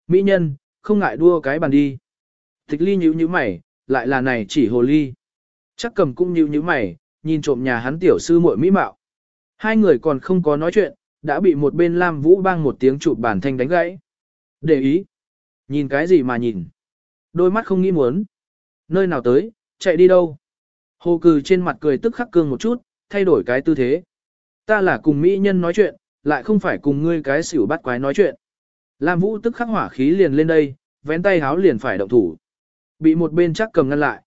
Mỹ nhân, không ngại đua cái bàn đi. Tịch ly nhíu nhíu mày, lại là này chỉ hồ ly. Chắc cầm cũng nhíu nhíu mày, nhìn trộm nhà hắn tiểu sư muội mỹ mạo. Hai người còn không có nói chuyện, đã bị một bên Lam Vũ bang một tiếng chụp bản thanh đánh gãy. Để ý. Nhìn cái gì mà nhìn. Đôi mắt không nghĩ muốn. Nơi nào tới, chạy đi đâu. Hồ cừ trên mặt cười tức khắc cương một chút, thay đổi cái tư thế. Ta là cùng mỹ nhân nói chuyện, lại không phải cùng ngươi cái xỉu bắt quái nói chuyện. Lam Vũ tức khắc hỏa khí liền lên đây, vén tay háo liền phải động thủ. Bị một bên chắc cầm ngăn lại.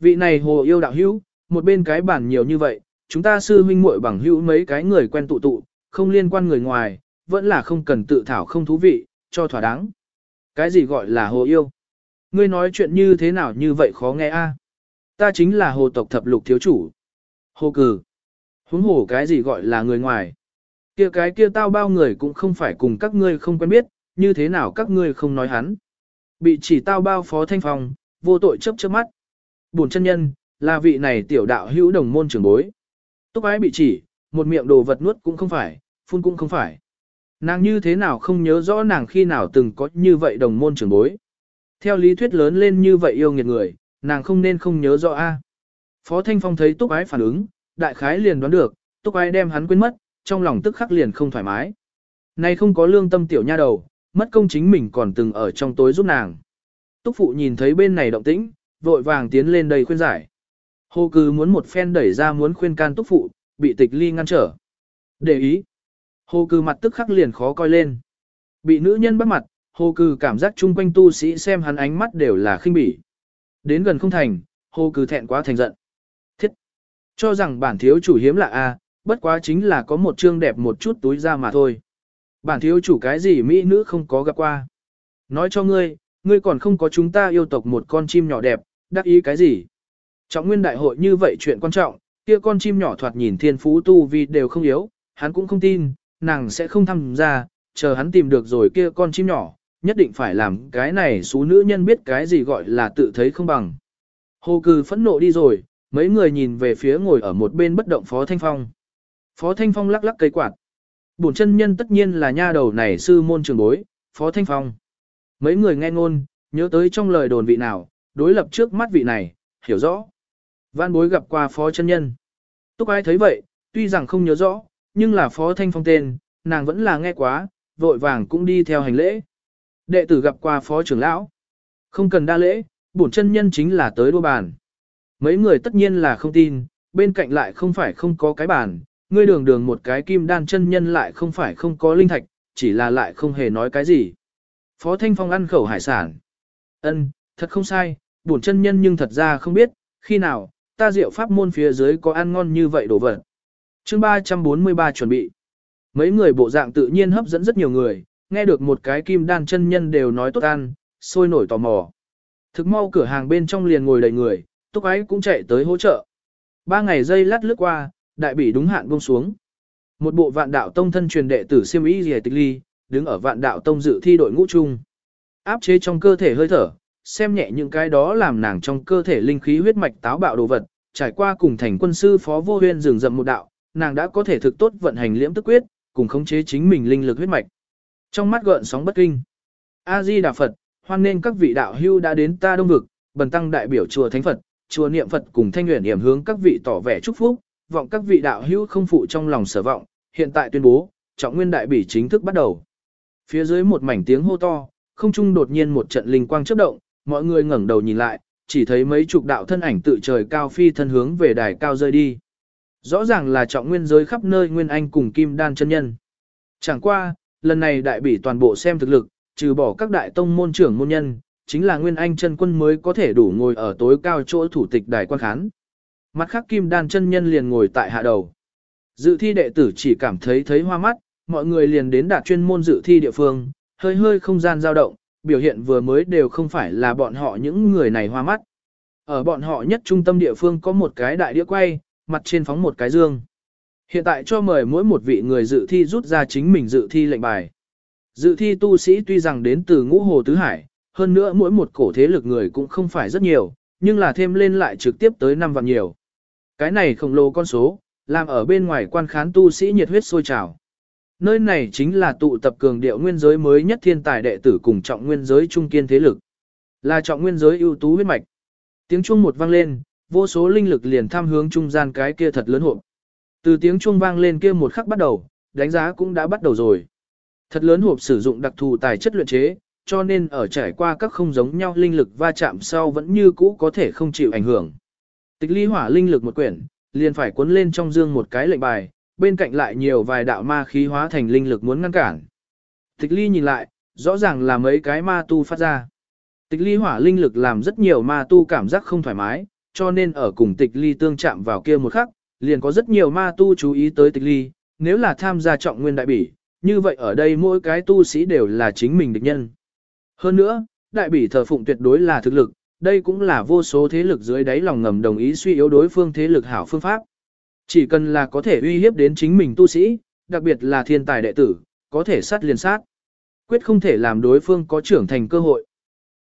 Vị này hồ yêu đạo hữu, một bên cái bản nhiều như vậy, chúng ta sư huynh muội bằng hữu mấy cái người quen tụ tụ, không liên quan người ngoài, vẫn là không cần tự thảo không thú vị, cho thỏa đáng. Cái gì gọi là hồ yêu? Ngươi nói chuyện như thế nào như vậy khó nghe a? Ta chính là hồ tộc thập lục thiếu chủ. Hồ cử. Huống hồ cái gì gọi là người ngoài? Kia cái kia tao bao người cũng không phải cùng các ngươi không quen biết, như thế nào các ngươi không nói hắn. Bị chỉ tao bao phó thanh phong, vô tội chớp chớp mắt. Bổn chân nhân, là vị này tiểu đạo hữu đồng môn trưởng bối. Túc ái bị chỉ, một miệng đồ vật nuốt cũng không phải, phun cũng không phải. Nàng như thế nào không nhớ rõ nàng khi nào từng có như vậy đồng môn trưởng bối. Theo lý thuyết lớn lên như vậy yêu nghiệt người, nàng không nên không nhớ rõ a. Phó Thanh Phong thấy Túc Ái phản ứng, đại khái liền đoán được, Túc Ái đem hắn quên mất, trong lòng tức khắc liền không thoải mái. Này không có lương tâm tiểu nha đầu, mất công chính mình còn từng ở trong tối giúp nàng. Túc Phụ nhìn thấy bên này động tĩnh, vội vàng tiến lên đây khuyên giải. Hồ Cư muốn một phen đẩy ra muốn khuyên can Túc Phụ, bị tịch ly ngăn trở. Để ý. Hồ Cư mặt tức khắc liền khó coi lên. Bị nữ nhân bắt mặt, Hồ Cư cảm giác chung quanh tu sĩ xem hắn ánh mắt đều là khinh bỉ. Đến gần không thành, Hồ Cư thẹn quá thành giận. Thiết! Cho rằng bản thiếu chủ hiếm lạ a, bất quá chính là có một trương đẹp một chút túi ra mà thôi. Bản thiếu chủ cái gì mỹ nữ không có gặp qua. Nói cho ngươi, ngươi còn không có chúng ta yêu tộc một con chim nhỏ đẹp, đắc ý cái gì. Trọng nguyên đại hội như vậy chuyện quan trọng, kia con chim nhỏ thoạt nhìn thiên phú tu vi đều không yếu, hắn cũng không tin, nàng sẽ không tham gia, chờ hắn tìm được rồi kia con chim nhỏ, nhất định phải làm cái này số nữ nhân biết cái gì gọi là tự thấy không bằng. Hồ cừ phẫn nộ đi rồi, mấy người nhìn về phía ngồi ở một bên bất động Phó Thanh Phong. Phó Thanh Phong lắc lắc cây quạt. Bổn chân nhân tất nhiên là nha đầu này sư môn trường bối, Phó Thanh Phong. Mấy người nghe ngôn, nhớ tới trong lời đồn vị nào, đối lập trước mắt vị này, hiểu rõ. Văn bối gặp qua Phó chân nhân. Túc ai thấy vậy, tuy rằng không nhớ rõ, nhưng là Phó Thanh Phong tên, nàng vẫn là nghe quá, vội vàng cũng đi theo hành lễ. Đệ tử gặp qua Phó trưởng lão. Không cần đa lễ, bổn chân nhân chính là tới đua bàn. Mấy người tất nhiên là không tin, bên cạnh lại không phải không có cái bàn, ngươi đường đường một cái kim đan chân nhân lại không phải không có linh thạch, chỉ là lại không hề nói cái gì. Phó Thanh Phong ăn khẩu hải sản. Ân, thật không sai, bổn chân nhân nhưng thật ra không biết, khi nào, ta diệu pháp môn phía dưới có ăn ngon như vậy đồ vật. chương 343 chuẩn bị. Mấy người bộ dạng tự nhiên hấp dẫn rất nhiều người, nghe được một cái kim đan chân nhân đều nói tốt ăn, sôi nổi tò mò. Thực mau cửa hàng bên trong liền ngồi đầy người, túc ái cũng chạy tới hỗ trợ. Ba ngày dây lát lướt qua, đại bỉ đúng hạn buông xuống. Một bộ vạn đạo tông thân truyền đệ tử siêm ý dìa tịch ly, đứng ở vạn đạo tông dự thi đội ngũ chung. Áp chế trong cơ thể hơi thở, xem nhẹ những cái đó làm nàng trong cơ thể linh khí huyết mạch táo bạo đồ vật, trải qua cùng thành quân sư phó vô huyên rừng rậm một đạo, nàng đã có thể thực tốt vận hành liễm tức quyết, cùng khống chế chính mình linh lực huyết mạch. Trong mắt gợn sóng bất kinh. A Di Đà Phật, hoan nên các vị đạo hưu đã đến ta đông vực, bần tăng đại biểu chùa Thánh Phật, chùa Niệm Phật cùng thanh nguyện điểm hướng các vị tỏ vẻ chúc phúc, vọng các vị đạo hưu không phụ trong lòng sở vọng, hiện tại tuyên bố, trọng nguyên đại bỉ chính thức bắt đầu. Phía dưới một mảnh tiếng hô to, không trung đột nhiên một trận linh quang chớp động, mọi người ngẩng đầu nhìn lại, chỉ thấy mấy chục đạo thân ảnh tự trời cao phi thân hướng về đài cao rơi đi. Rõ ràng là trọng nguyên giới khắp nơi nguyên anh cùng kim đan chân nhân. Chẳng qua, lần này đại bỉ toàn bộ xem thực lực, trừ bỏ các đại tông môn trưởng môn nhân, chính là nguyên anh chân quân mới có thể đủ ngồi ở tối cao chỗ thủ tịch đài quan khán. Mặt khác kim đan chân nhân liền ngồi tại hạ đầu. Dự thi đệ tử chỉ cảm thấy thấy hoa mắt, mọi người liền đến đạt chuyên môn dự thi địa phương, hơi hơi không gian dao động, biểu hiện vừa mới đều không phải là bọn họ những người này hoa mắt. Ở bọn họ nhất trung tâm địa phương có một cái đại đĩa quay, mặt trên phóng một cái dương. Hiện tại cho mời mỗi một vị người dự thi rút ra chính mình dự thi lệnh bài. Dự thi tu sĩ tuy rằng đến từ ngũ hồ tứ hải, hơn nữa mỗi một cổ thế lực người cũng không phải rất nhiều, nhưng là thêm lên lại trực tiếp tới năm vạn nhiều. Cái này khổng lồ con số, làm ở bên ngoài quan khán tu sĩ nhiệt huyết sôi trào. Nơi này chính là tụ tập cường điệu nguyên giới mới nhất thiên tài đệ tử cùng trọng nguyên giới trung kiên thế lực. Là trọng nguyên giới ưu tú huyết mạch. Tiếng chuông một vang lên, vô số linh lực liền tham hướng trung gian cái kia thật lớn hộp. Từ tiếng chuông vang lên kia một khắc bắt đầu, đánh giá cũng đã bắt đầu rồi. Thật lớn hộp sử dụng đặc thù tài chất luyện chế, cho nên ở trải qua các không giống nhau linh lực va chạm sau vẫn như cũ có thể không chịu ảnh hưởng. Tịch ly hỏa linh lực một quyển, liền phải cuốn lên trong dương một cái lệnh bài, bên cạnh lại nhiều vài đạo ma khí hóa thành linh lực muốn ngăn cản. Tịch ly nhìn lại, rõ ràng là mấy cái ma tu phát ra. Tịch ly hỏa linh lực làm rất nhiều ma tu cảm giác không thoải mái, cho nên ở cùng tịch ly tương chạm vào kia một khắc, liền có rất nhiều ma tu chú ý tới tịch ly, nếu là tham gia trọng nguyên đại bỉ, như vậy ở đây mỗi cái tu sĩ đều là chính mình địch nhân. Hơn nữa, đại bỉ thờ phụng tuyệt đối là thực lực, đây cũng là vô số thế lực dưới đáy lòng ngầm đồng ý suy yếu đối phương thế lực hảo phương pháp. Chỉ cần là có thể uy hiếp đến chính mình tu sĩ, đặc biệt là thiên tài đệ tử, có thể sát liền sát. Quyết không thể làm đối phương có trưởng thành cơ hội.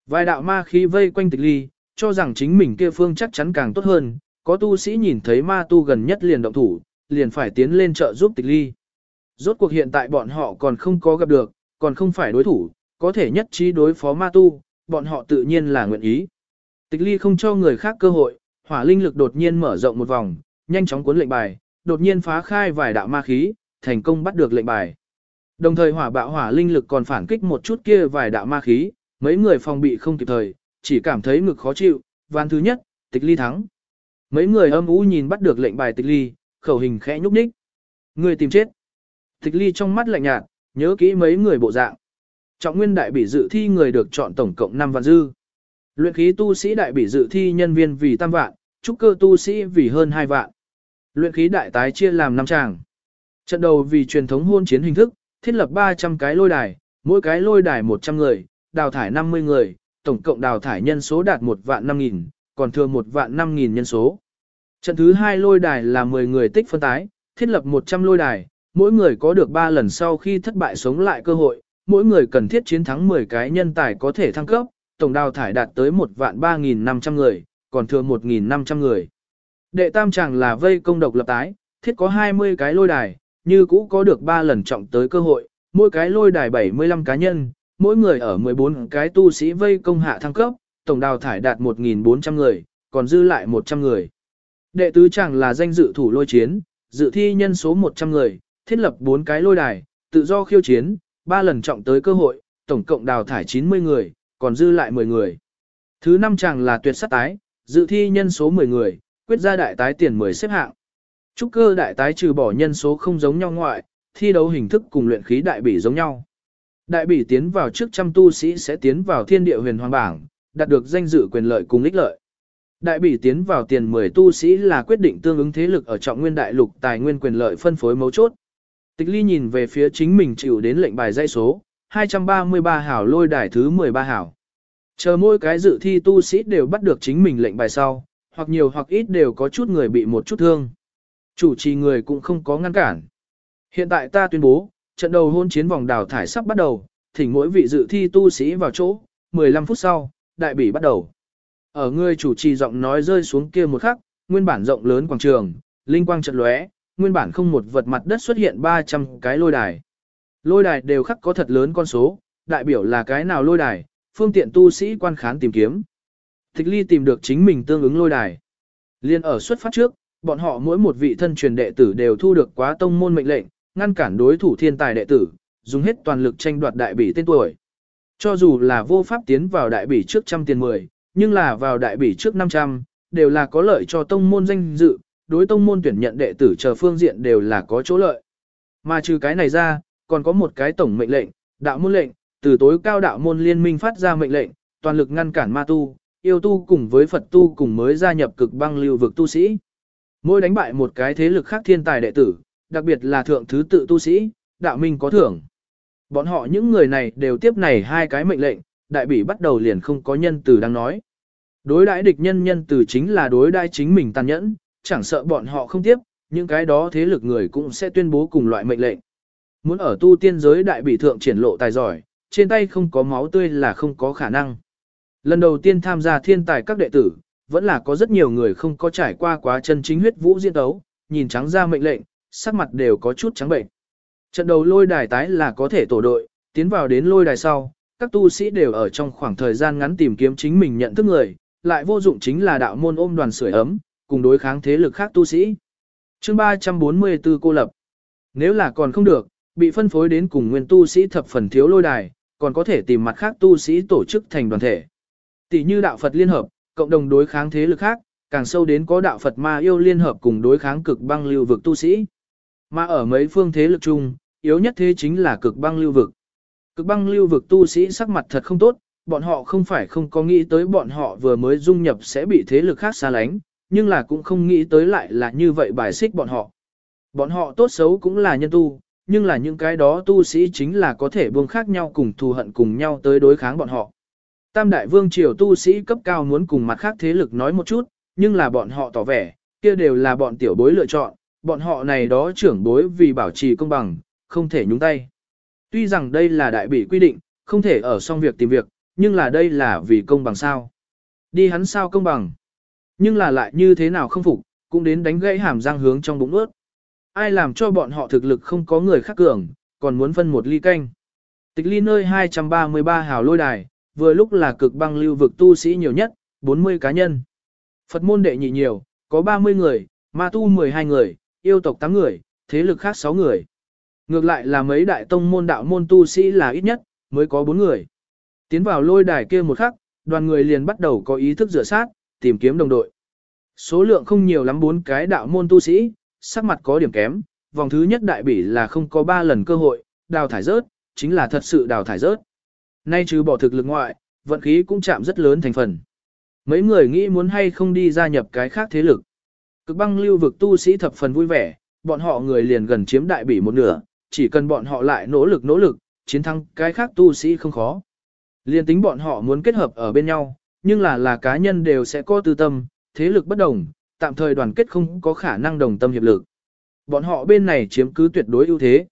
Vài đạo ma khí vây quanh tịch ly, cho rằng chính mình kia phương chắc chắn càng tốt hơn, có tu sĩ nhìn thấy ma tu gần nhất liền động thủ, liền phải tiến lên trợ giúp tịch ly. Rốt cuộc hiện tại bọn họ còn không có gặp được, còn không phải đối thủ, có thể nhất trí đối phó ma tu, bọn họ tự nhiên là nguyện ý. Tịch ly không cho người khác cơ hội, hỏa linh lực đột nhiên mở rộng một vòng, nhanh chóng cuốn lệnh bài, đột nhiên phá khai vài đạo ma khí, thành công bắt được lệnh bài. Đồng thời hỏa bạo hỏa linh lực còn phản kích một chút kia vài đạo ma khí, mấy người phòng bị không kịp thời, chỉ cảm thấy ngực khó chịu, ván thứ nhất, tịch ly thắng. Mấy người âm u nhìn bắt được lệnh bài tịch ly, khẩu hình khẽ nhúc nhích. Người tìm chết. Tịch ly trong mắt lạnh nhạt, nhớ kỹ mấy người bộ dạng. Trọng nguyên đại bỉ dự thi người được chọn tổng cộng 5 vạn dư. Luyện khí tu sĩ đại bỉ dự thi nhân viên vì tam vạn, trúc cơ tu sĩ vì hơn 2 vạn. Luyện khí đại tái chia làm 5 tràng. Trận đầu vì truyền thống hôn chiến hình thức, thiết lập 300 cái lôi đài, mỗi cái lôi đài 100 người, đào thải 50 người, tổng cộng đào thải nhân số đạt 1 vạn 5 nghìn, còn thừa 1 vạn 5 nghìn nhân số. Trận thứ hai lôi đài là 10 người tích phân tái, thiết lập 100 lôi đài, mỗi người có được 3 lần sau khi thất bại sống lại cơ hội, mỗi người cần thiết chiến thắng 10 cái nhân tài có thể thăng cấp, tổng đào thải đạt tới 1 vạn 3.500 người, còn thừa 1.500 người. Đệ tam chàng là vây công độc lập tái, thiết có 20 cái lôi đài, như cũ có được 3 lần trọng tới cơ hội, mỗi cái lôi đài 75 cá nhân, mỗi người ở 14 cái tu sĩ vây công hạ thăng cấp, tổng đào thải đạt 1.400 người, còn dư lại 100 người. Đệ tứ chàng là danh dự thủ lôi chiến, dự thi nhân số 100 người, thiết lập 4 cái lôi đài, tự do khiêu chiến, 3 lần trọng tới cơ hội, tổng cộng đào thải 90 người, còn dư lại 10 người. Thứ năm chàng là tuyệt sát tái, dự thi nhân số 10 người, quyết ra đại tái tiền 10 xếp hạng. Trúc cơ đại tái trừ bỏ nhân số không giống nhau ngoại, thi đấu hình thức cùng luyện khí đại bỉ giống nhau. Đại bỉ tiến vào trước trăm tu sĩ sẽ tiến vào thiên địa huyền hoàng bảng, đạt được danh dự quyền lợi cùng ích lợi. Đại bỉ tiến vào tiền 10 tu sĩ là quyết định tương ứng thế lực ở trọng nguyên đại lục tài nguyên quyền lợi phân phối mấu chốt. Tịch ly nhìn về phía chính mình chịu đến lệnh bài dây số, 233 hảo lôi đài thứ 13 hảo. Chờ mỗi cái dự thi tu sĩ đều bắt được chính mình lệnh bài sau, hoặc nhiều hoặc ít đều có chút người bị một chút thương. Chủ trì người cũng không có ngăn cản. Hiện tại ta tuyên bố, trận đầu hôn chiến vòng đào thải sắp bắt đầu, thỉnh mỗi vị dự thi tu sĩ vào chỗ, 15 phút sau, đại bỉ bắt đầu. Ở người chủ trì giọng nói rơi xuống kia một khắc, nguyên bản rộng lớn quảng trường, linh quang trận lóe, nguyên bản không một vật mặt đất xuất hiện 300 cái lôi đài. Lôi đài đều khắc có thật lớn con số, đại biểu là cái nào lôi đài, phương tiện tu sĩ quan khán tìm kiếm. Thích ly tìm được chính mình tương ứng lôi đài. Liên ở xuất phát trước, bọn họ mỗi một vị thân truyền đệ tử đều thu được quá tông môn mệnh lệnh, ngăn cản đối thủ thiên tài đệ tử, dùng hết toàn lực tranh đoạt đại bỉ tên tuổi. Cho dù là vô pháp tiến vào đại bỉ trước trăm tiền mười, nhưng là vào đại bỉ trước 500, đều là có lợi cho tông môn danh dự, đối tông môn tuyển nhận đệ tử chờ phương diện đều là có chỗ lợi. Mà trừ cái này ra, còn có một cái tổng mệnh lệnh, đạo môn lệnh, từ tối cao đạo môn liên minh phát ra mệnh lệnh, toàn lực ngăn cản ma tu, yêu tu cùng với Phật tu cùng mới gia nhập cực băng lưu vực tu sĩ. Mỗi đánh bại một cái thế lực khác thiên tài đệ tử, đặc biệt là thượng thứ tự tu sĩ, đạo minh có thưởng. Bọn họ những người này đều tiếp này hai cái mệnh lệnh, đại bỉ bắt đầu liền không có nhân từ đang nói. Đối đãi địch nhân nhân từ chính là đối đãi chính mình tàn nhẫn, chẳng sợ bọn họ không tiếp, những cái đó thế lực người cũng sẽ tuyên bố cùng loại mệnh lệnh. Muốn ở tu tiên giới đại bỉ thượng triển lộ tài giỏi, trên tay không có máu tươi là không có khả năng. Lần đầu tiên tham gia thiên tài các đệ tử, vẫn là có rất nhiều người không có trải qua quá chân chính huyết vũ diễn đấu, nhìn trắng ra mệnh lệnh, sắc mặt đều có chút trắng bệnh. Trận đầu lôi đài tái là có thể tổ đội, tiến vào đến lôi đài sau, các tu sĩ đều ở trong khoảng thời gian ngắn tìm kiếm chính mình nhận thức người, lại vô dụng chính là đạo môn ôm đoàn sưởi ấm, cùng đối kháng thế lực khác tu sĩ. Chương 344 cô lập. Nếu là còn không được, bị phân phối đến cùng nguyên tu sĩ thập phần thiếu lôi đài, còn có thể tìm mặt khác tu sĩ tổ chức thành đoàn thể. Tỷ như đạo Phật liên hợp, cộng đồng đối kháng thế lực khác, càng sâu đến có đạo Phật ma yêu liên hợp cùng đối kháng cực băng lưu vực tu sĩ. Mà ở mấy phương thế lực chung, yếu nhất thế chính là cực băng lưu vực. Cực băng lưu vực tu sĩ sắc mặt thật không tốt, bọn họ không phải không có nghĩ tới bọn họ vừa mới dung nhập sẽ bị thế lực khác xa lánh, nhưng là cũng không nghĩ tới lại là như vậy bài xích bọn họ. Bọn họ tốt xấu cũng là nhân tu, nhưng là những cái đó tu sĩ chính là có thể buông khác nhau cùng thù hận cùng nhau tới đối kháng bọn họ. Tam đại vương triều tu sĩ cấp cao muốn cùng mặt khác thế lực nói một chút, nhưng là bọn họ tỏ vẻ, kia đều là bọn tiểu bối lựa chọn, bọn họ này đó trưởng bối vì bảo trì công bằng, không thể nhúng tay. Tuy rằng đây là đại bị quy định, không thể ở xong việc tìm việc, nhưng là đây là vì công bằng sao. Đi hắn sao công bằng. Nhưng là lại như thế nào không phục, cũng đến đánh gãy hàm răng hướng trong bụng ướt. Ai làm cho bọn họ thực lực không có người khác cường, còn muốn phân một ly canh. Tịch ly nơi 233 hào lôi đài, vừa lúc là cực băng lưu vực tu sĩ nhiều nhất, 40 cá nhân. Phật môn đệ nhị nhiều, có 30 người, ma tu 12 người, yêu tộc 8 người, thế lực khác 6 người. Ngược lại là mấy đại tông môn đạo môn tu sĩ là ít nhất, mới có bốn người. Tiến vào lôi đài kia một khắc, đoàn người liền bắt đầu có ý thức rửa sát, tìm kiếm đồng đội. Số lượng không nhiều lắm bốn cái đạo môn tu sĩ, sắc mặt có điểm kém, vòng thứ nhất đại bỉ là không có ba lần cơ hội, đào thải rớt, chính là thật sự đào thải rớt. Nay trừ bỏ thực lực ngoại, vận khí cũng chạm rất lớn thành phần. Mấy người nghĩ muốn hay không đi gia nhập cái khác thế lực. Cực băng lưu vực tu sĩ thập phần vui vẻ, bọn họ người liền gần chiếm đại bỉ một nửa, chỉ cần bọn họ lại nỗ lực nỗ lực, chiến thắng cái khác tu sĩ không khó. Liên tính bọn họ muốn kết hợp ở bên nhau, nhưng là là cá nhân đều sẽ có tư tâm, thế lực bất đồng, tạm thời đoàn kết không có khả năng đồng tâm hiệp lực. Bọn họ bên này chiếm cứ tuyệt đối ưu thế.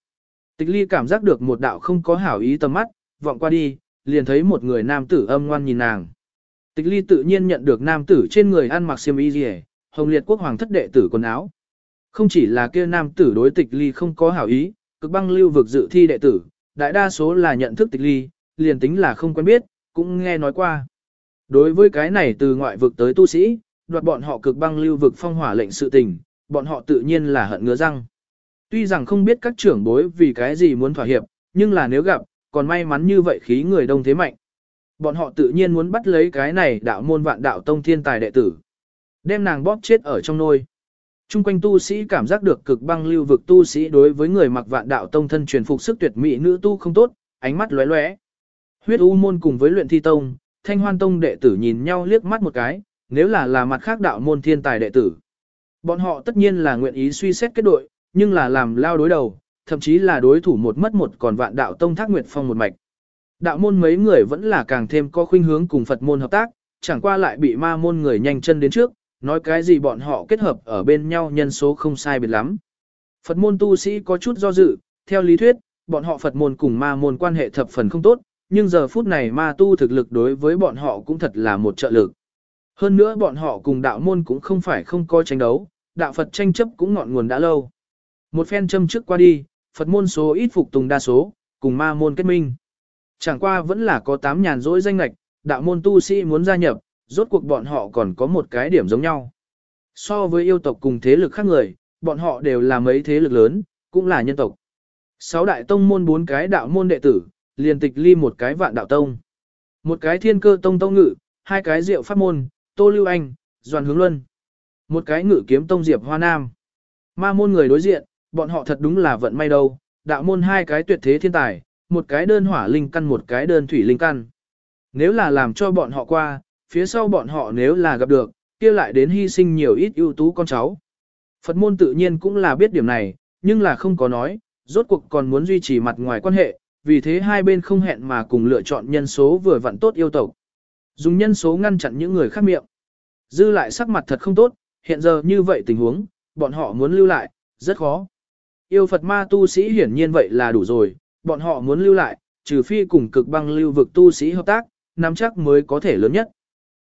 Tịch ly cảm giác được một đạo không có hảo ý tầm mắt, vọng qua đi, liền thấy một người nam tử âm ngoan nhìn nàng. Tịch ly tự nhiên nhận được nam tử trên người ăn mặc xiêm y gì hồng liệt quốc hoàng thất đệ tử quần áo. Không chỉ là kia nam tử đối tịch ly không có hảo ý, cực băng lưu vực dự thi đệ tử, đại đa số là nhận thức tịch ly, liền tính là không quen biết, cũng nghe nói qua. Đối với cái này từ ngoại vực tới tu sĩ, đoạt bọn họ cực băng lưu vực phong hỏa lệnh sự tình, bọn họ tự nhiên là hận ngứa răng. Tuy rằng không biết các trưởng bối vì cái gì muốn thỏa hiệp, nhưng là nếu gặp, còn may mắn như vậy khí người đông thế mạnh. Bọn họ tự nhiên muốn bắt lấy cái này đạo môn vạn đạo tông thiên tài đệ tử. Đem nàng bóp chết ở trong nôi. Trung quanh tu sĩ cảm giác được cực băng lưu vực tu sĩ đối với người mặc vạn đạo tông thân truyền phục sức tuyệt mỹ nữ tu không tốt, ánh mắt lóe lóe. Huyết u môn cùng với luyện thi tông, thanh hoan tông đệ tử nhìn nhau liếc mắt một cái, nếu là là mặt khác đạo môn thiên tài đệ tử. Bọn họ tất nhiên là nguyện ý suy xét kết đội, nhưng là làm lao đối đầu, thậm chí là đối thủ một mất một còn vạn đạo tông thác nguyệt phong một mạch. Đạo môn mấy người vẫn là càng thêm có khuynh hướng cùng Phật môn hợp tác, chẳng qua lại bị ma môn người nhanh chân đến trước, nói cái gì bọn họ kết hợp ở bên nhau nhân số không sai biệt lắm. Phật môn tu sĩ có chút do dự, theo lý thuyết, bọn họ Phật môn cùng ma môn quan hệ thập phần không tốt, nhưng giờ phút này ma tu thực lực đối với bọn họ cũng thật là một trợ lực. Hơn nữa bọn họ cùng đạo môn cũng không phải không có tranh đấu, đạo Phật tranh chấp cũng ngọn nguồn đã lâu. Một phen châm trước qua đi, Phật môn số ít phục tùng đa số, cùng ma môn kết minh. Chẳng qua vẫn là có tám nhàn rỗi danh lạch, đạo môn tu sĩ muốn gia nhập, rốt cuộc bọn họ còn có một cái điểm giống nhau. So với yêu tộc cùng thế lực khác người, bọn họ đều là mấy thế lực lớn, cũng là nhân tộc. Sáu đại tông môn bốn cái đạo môn đệ tử, liền tịch ly một cái vạn đạo tông. Một cái thiên cơ tông tông ngự, hai cái diệu pháp môn, tô lưu anh, doan hướng luân. Một cái ngự kiếm tông diệp hoa nam. Ma môn người đối diện, bọn họ thật đúng là vận may đâu, đạo môn hai cái tuyệt thế thiên tài, một cái đơn hỏa linh căn một cái đơn thủy linh căn. Nếu là làm cho bọn họ qua, phía sau bọn họ nếu là gặp được, kia lại đến hy sinh nhiều ít ưu tú con cháu. Phật môn tự nhiên cũng là biết điểm này, nhưng là không có nói, rốt cuộc còn muốn duy trì mặt ngoài quan hệ, vì thế hai bên không hẹn mà cùng lựa chọn nhân số vừa vặn tốt yêu tộc. Dùng nhân số ngăn chặn những người khác miệng. Dư lại sắc mặt thật không tốt, hiện giờ như vậy tình huống, bọn họ muốn lưu lại, rất khó. Yêu Phật ma tu sĩ hiển nhiên vậy là đủ rồi, bọn họ muốn lưu lại, trừ phi cùng cực băng lưu vực tu sĩ hợp tác, nắm chắc mới có thể lớn nhất.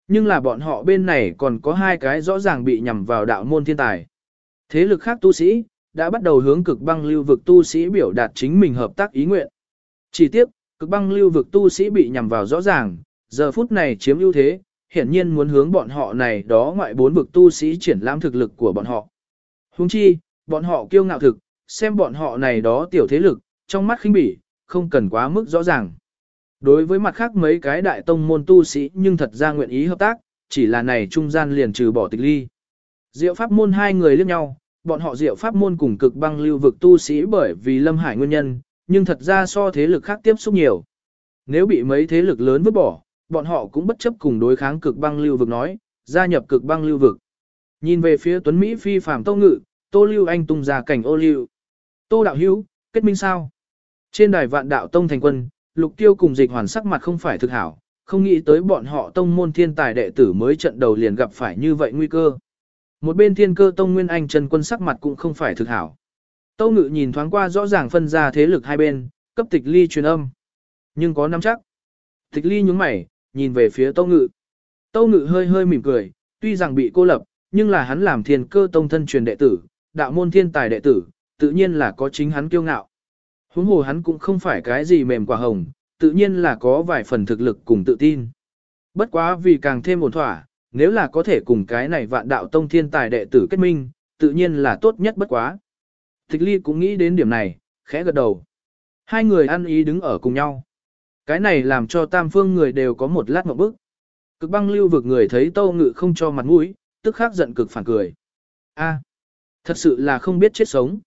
Nhưng là bọn họ bên này còn có hai cái rõ ràng bị nhằm vào đạo môn thiên tài. Thế lực khác tu sĩ, đã bắt đầu hướng cực băng lưu vực tu sĩ biểu đạt chính mình hợp tác ý nguyện. Chỉ tiếp, cực băng lưu vực tu sĩ bị nhằm vào rõ ràng, giờ phút này chiếm ưu thế, hiển nhiên muốn hướng bọn họ này đó ngoại bốn vực tu sĩ triển lãm thực lực của bọn họ. Huống chi, bọn họ kiêu ngạo thực, xem bọn họ này đó tiểu thế lực, trong mắt khinh bỉ, không cần quá mức rõ ràng. Đối với mặt khác mấy cái đại tông môn tu sĩ nhưng thật ra nguyện ý hợp tác, chỉ là này trung gian liền trừ bỏ tịch ly. Diệu pháp môn hai người liếc nhau, bọn họ diệu pháp môn cùng cực băng lưu vực tu sĩ bởi vì lâm hải nguyên nhân, nhưng thật ra so thế lực khác tiếp xúc nhiều. Nếu bị mấy thế lực lớn vứt bỏ, bọn họ cũng bất chấp cùng đối kháng cực băng lưu vực nói, gia nhập cực băng lưu vực. Nhìn về phía Tuấn Mỹ phi phàm Tô Ngự, Tô Lưu Anh tung ra cảnh ô lưu. Tô Đạo Hữu kết minh sao? Trên đài vạn đạo tông thành quân, lục tiêu cùng dịch hoàn sắc mặt không phải thực hảo, không nghĩ tới bọn họ tông môn thiên tài đệ tử mới trận đầu liền gặp phải như vậy nguy cơ. Một bên thiên cơ tông nguyên anh trần quân sắc mặt cũng không phải thực hảo. Tâu ngự nhìn thoáng qua rõ ràng phân ra thế lực hai bên, cấp tịch ly truyền âm. Nhưng có nắm chắc. Tịch ly nhúng mày, nhìn về phía tâu ngự. Tâu ngự hơi hơi mỉm cười, tuy rằng bị cô lập, nhưng là hắn làm thiên cơ tông thân truyền đệ tử, đạo môn thiên tài đệ tử, tự nhiên là có chính hắn kiêu ngạo. Huống hồ hắn cũng không phải cái gì mềm quả hồng, tự nhiên là có vài phần thực lực cùng tự tin. Bất quá vì càng thêm ổn thỏa, nếu là có thể cùng cái này vạn đạo tông thiên tài đệ tử kết minh, tự nhiên là tốt nhất bất quá. Tịch ly cũng nghĩ đến điểm này, khẽ gật đầu. Hai người ăn ý đứng ở cùng nhau. Cái này làm cho tam phương người đều có một lát một bức. Cực băng lưu vực người thấy tâu ngự không cho mặt mũi, tức khắc giận cực phản cười. a thật sự là không biết chết sống.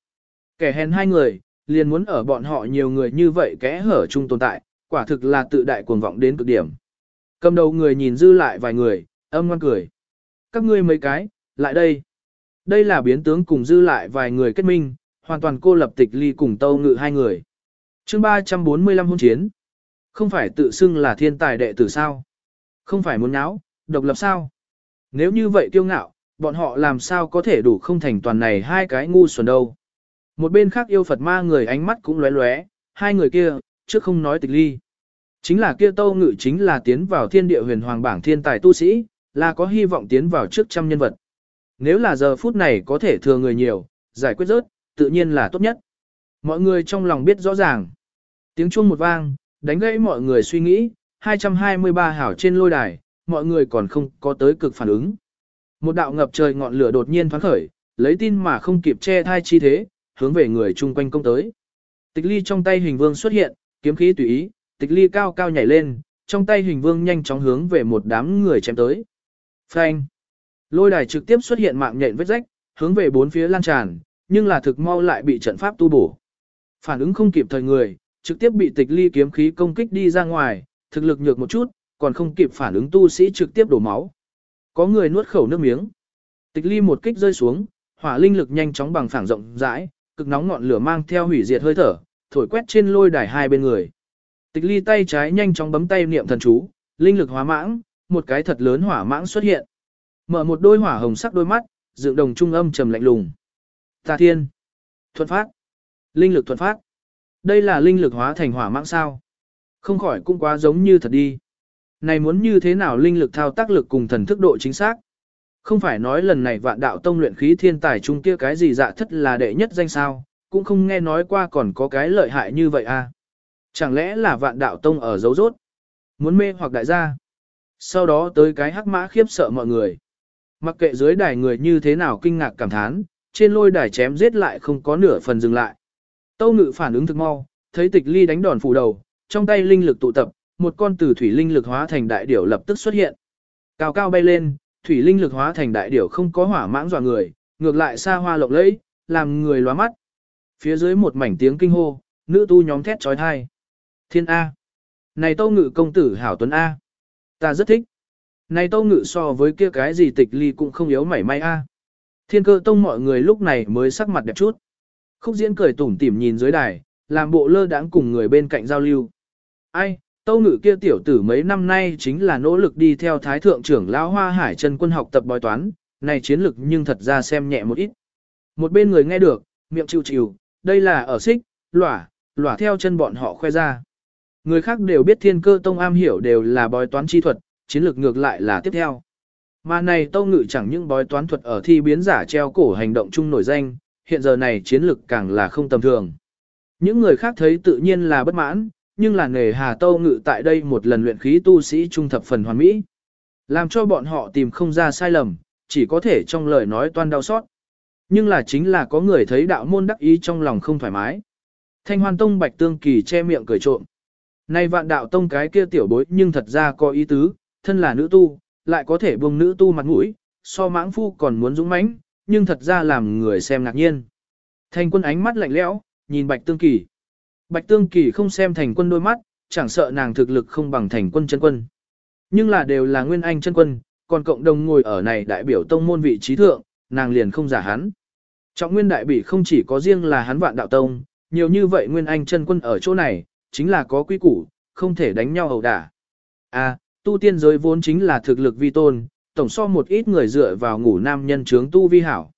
Kẻ hèn hai người, liền muốn ở bọn họ nhiều người như vậy kẽ hở chung tồn tại, quả thực là tự đại cuồng vọng đến cực điểm. Cầm đầu người nhìn dư lại vài người, âm ngoan cười. Các ngươi mấy cái, lại đây. Đây là biến tướng cùng dư lại vài người kết minh, hoàn toàn cô lập tịch ly cùng tâu ngự hai người. chương 345 hôn chiến. Không phải tự xưng là thiên tài đệ tử sao? Không phải muốn nháo, độc lập sao? Nếu như vậy kiêu ngạo, bọn họ làm sao có thể đủ không thành toàn này hai cái ngu xuẩn đâu. Một bên khác yêu Phật ma người ánh mắt cũng lóe lóe, hai người kia, trước không nói tịch ly. Chính là kia tâu ngự chính là tiến vào thiên địa huyền hoàng bảng thiên tài tu sĩ, là có hy vọng tiến vào trước trăm nhân vật. Nếu là giờ phút này có thể thừa người nhiều, giải quyết rớt, tự nhiên là tốt nhất. Mọi người trong lòng biết rõ ràng. Tiếng chuông một vang, đánh gãy mọi người suy nghĩ, 223 hảo trên lôi đài, mọi người còn không có tới cực phản ứng. Một đạo ngập trời ngọn lửa đột nhiên thoáng khởi, lấy tin mà không kịp che thai chi thế, hướng về người chung quanh công tới. Tịch ly trong tay hình vương xuất hiện, kiếm khí tùy ý, tịch ly cao cao nhảy lên, trong tay hình vương nhanh chóng hướng về một đám người chém tới. Phanh! Lôi đài trực tiếp xuất hiện mạng nhện vết rách, hướng về bốn phía lan tràn, nhưng là thực mau lại bị trận pháp tu bổ. Phản ứng không kịp thời người, trực tiếp bị tịch ly kiếm khí công kích đi ra ngoài, thực lực nhược một chút, còn không kịp phản ứng tu sĩ trực tiếp đổ máu. Có người nuốt khẩu nước miếng. Tịch ly một kích rơi xuống, hỏa linh lực nhanh chóng bằng phẳng rộng rãi, cực nóng ngọn lửa mang theo hủy diệt hơi thở, thổi quét trên lôi đài hai bên người. Tịch ly tay trái nhanh chóng bấm tay niệm thần chú, linh lực hóa mãng, một cái thật lớn hỏa mãng xuất hiện. Mở một đôi hỏa hồng sắc đôi mắt, dựng đồng trung âm trầm lạnh lùng. Tà thiên. Thuận phát. Linh lực thuận phát. Đây là linh lực hóa thành hỏa mãng sao. Không khỏi cũng quá giống như thật đi. Này muốn như thế nào linh lực thao tác lực cùng thần thức độ chính xác. Không phải nói lần này vạn đạo tông luyện khí thiên tài trung kia cái gì dạ thất là đệ nhất danh sao, cũng không nghe nói qua còn có cái lợi hại như vậy à. Chẳng lẽ là vạn đạo tông ở dấu rốt? Muốn mê hoặc đại gia? Sau đó tới cái hắc mã khiếp sợ mọi người. Mặc kệ dưới đài người như thế nào kinh ngạc cảm thán, trên lôi đài chém giết lại không có nửa phần dừng lại. Tâu ngự phản ứng thực mau, thấy tịch ly đánh đòn phủ đầu, trong tay linh lực tụ tập, một con tử thủy linh lực hóa thành đại điểu lập tức xuất hiện. Cao cao bay lên, thủy linh lực hóa thành đại điểu không có hỏa mãng dọa người, ngược lại xa hoa lộng lẫy, làm người lóa mắt. Phía dưới một mảnh tiếng kinh hô, nữ tu nhóm thét trói thai. Thiên A. Này tâu ngự công tử hảo tuấn A. Ta rất thích. Này tâu ngự so với kia cái gì tịch ly cũng không yếu mảy may A. Thiên cơ tông mọi người lúc này mới sắc mặt đẹp chút. Khúc diễn cười tủm tỉm nhìn dưới đài, làm bộ lơ đãng cùng người bên cạnh giao lưu. Ai, tâu ngự kia tiểu tử mấy năm nay chính là nỗ lực đi theo thái thượng trưởng lão hoa hải chân quân học tập bói toán, này chiến lực nhưng thật ra xem nhẹ một ít. Một bên người nghe được, miệng chịu chịu, đây là ở xích, lỏa, lỏa theo chân bọn họ khoe ra. Người khác đều biết thiên cơ tông am hiểu đều là bói toán chi thuật, chiến lược ngược lại là tiếp theo. Mà này tâu ngự chẳng những bói toán thuật ở thi biến giả treo cổ hành động chung nổi danh, hiện giờ này chiến lược càng là không tầm thường. Những người khác thấy tự nhiên là bất mãn, nhưng là nghề hà tâu ngự tại đây một lần luyện khí tu sĩ trung thập phần hoàn mỹ. Làm cho bọn họ tìm không ra sai lầm, chỉ có thể trong lời nói toan đau xót. Nhưng là chính là có người thấy đạo môn đắc ý trong lòng không thoải mái. Thanh hoan tông bạch tương kỳ che miệng cười trộm. Nay vạn đạo tông cái kia tiểu bối nhưng thật ra có ý tứ, thân là nữ tu, lại có thể buông nữ tu mặt mũi, so mãng phu còn muốn dũng mãnh, nhưng thật ra làm người xem ngạc nhiên. Thanh quân ánh mắt lạnh lẽo, nhìn bạch tương kỳ. Bạch tương kỳ không xem thành quân đôi mắt, chẳng sợ nàng thực lực không bằng thành quân chân quân. Nhưng là đều là nguyên anh chân quân, còn cộng đồng ngồi ở này đại biểu tông môn vị trí thượng, nàng liền không giả hắn. Trọng nguyên đại bỉ không chỉ có riêng là hắn vạn đạo tông, nhiều như vậy nguyên anh chân quân ở chỗ này, chính là có quy củ, không thể đánh nhau ẩu đả. À, tu tiên giới vốn chính là thực lực vi tôn, tổng so một ít người dựa vào ngủ nam nhân trướng tu vi hảo.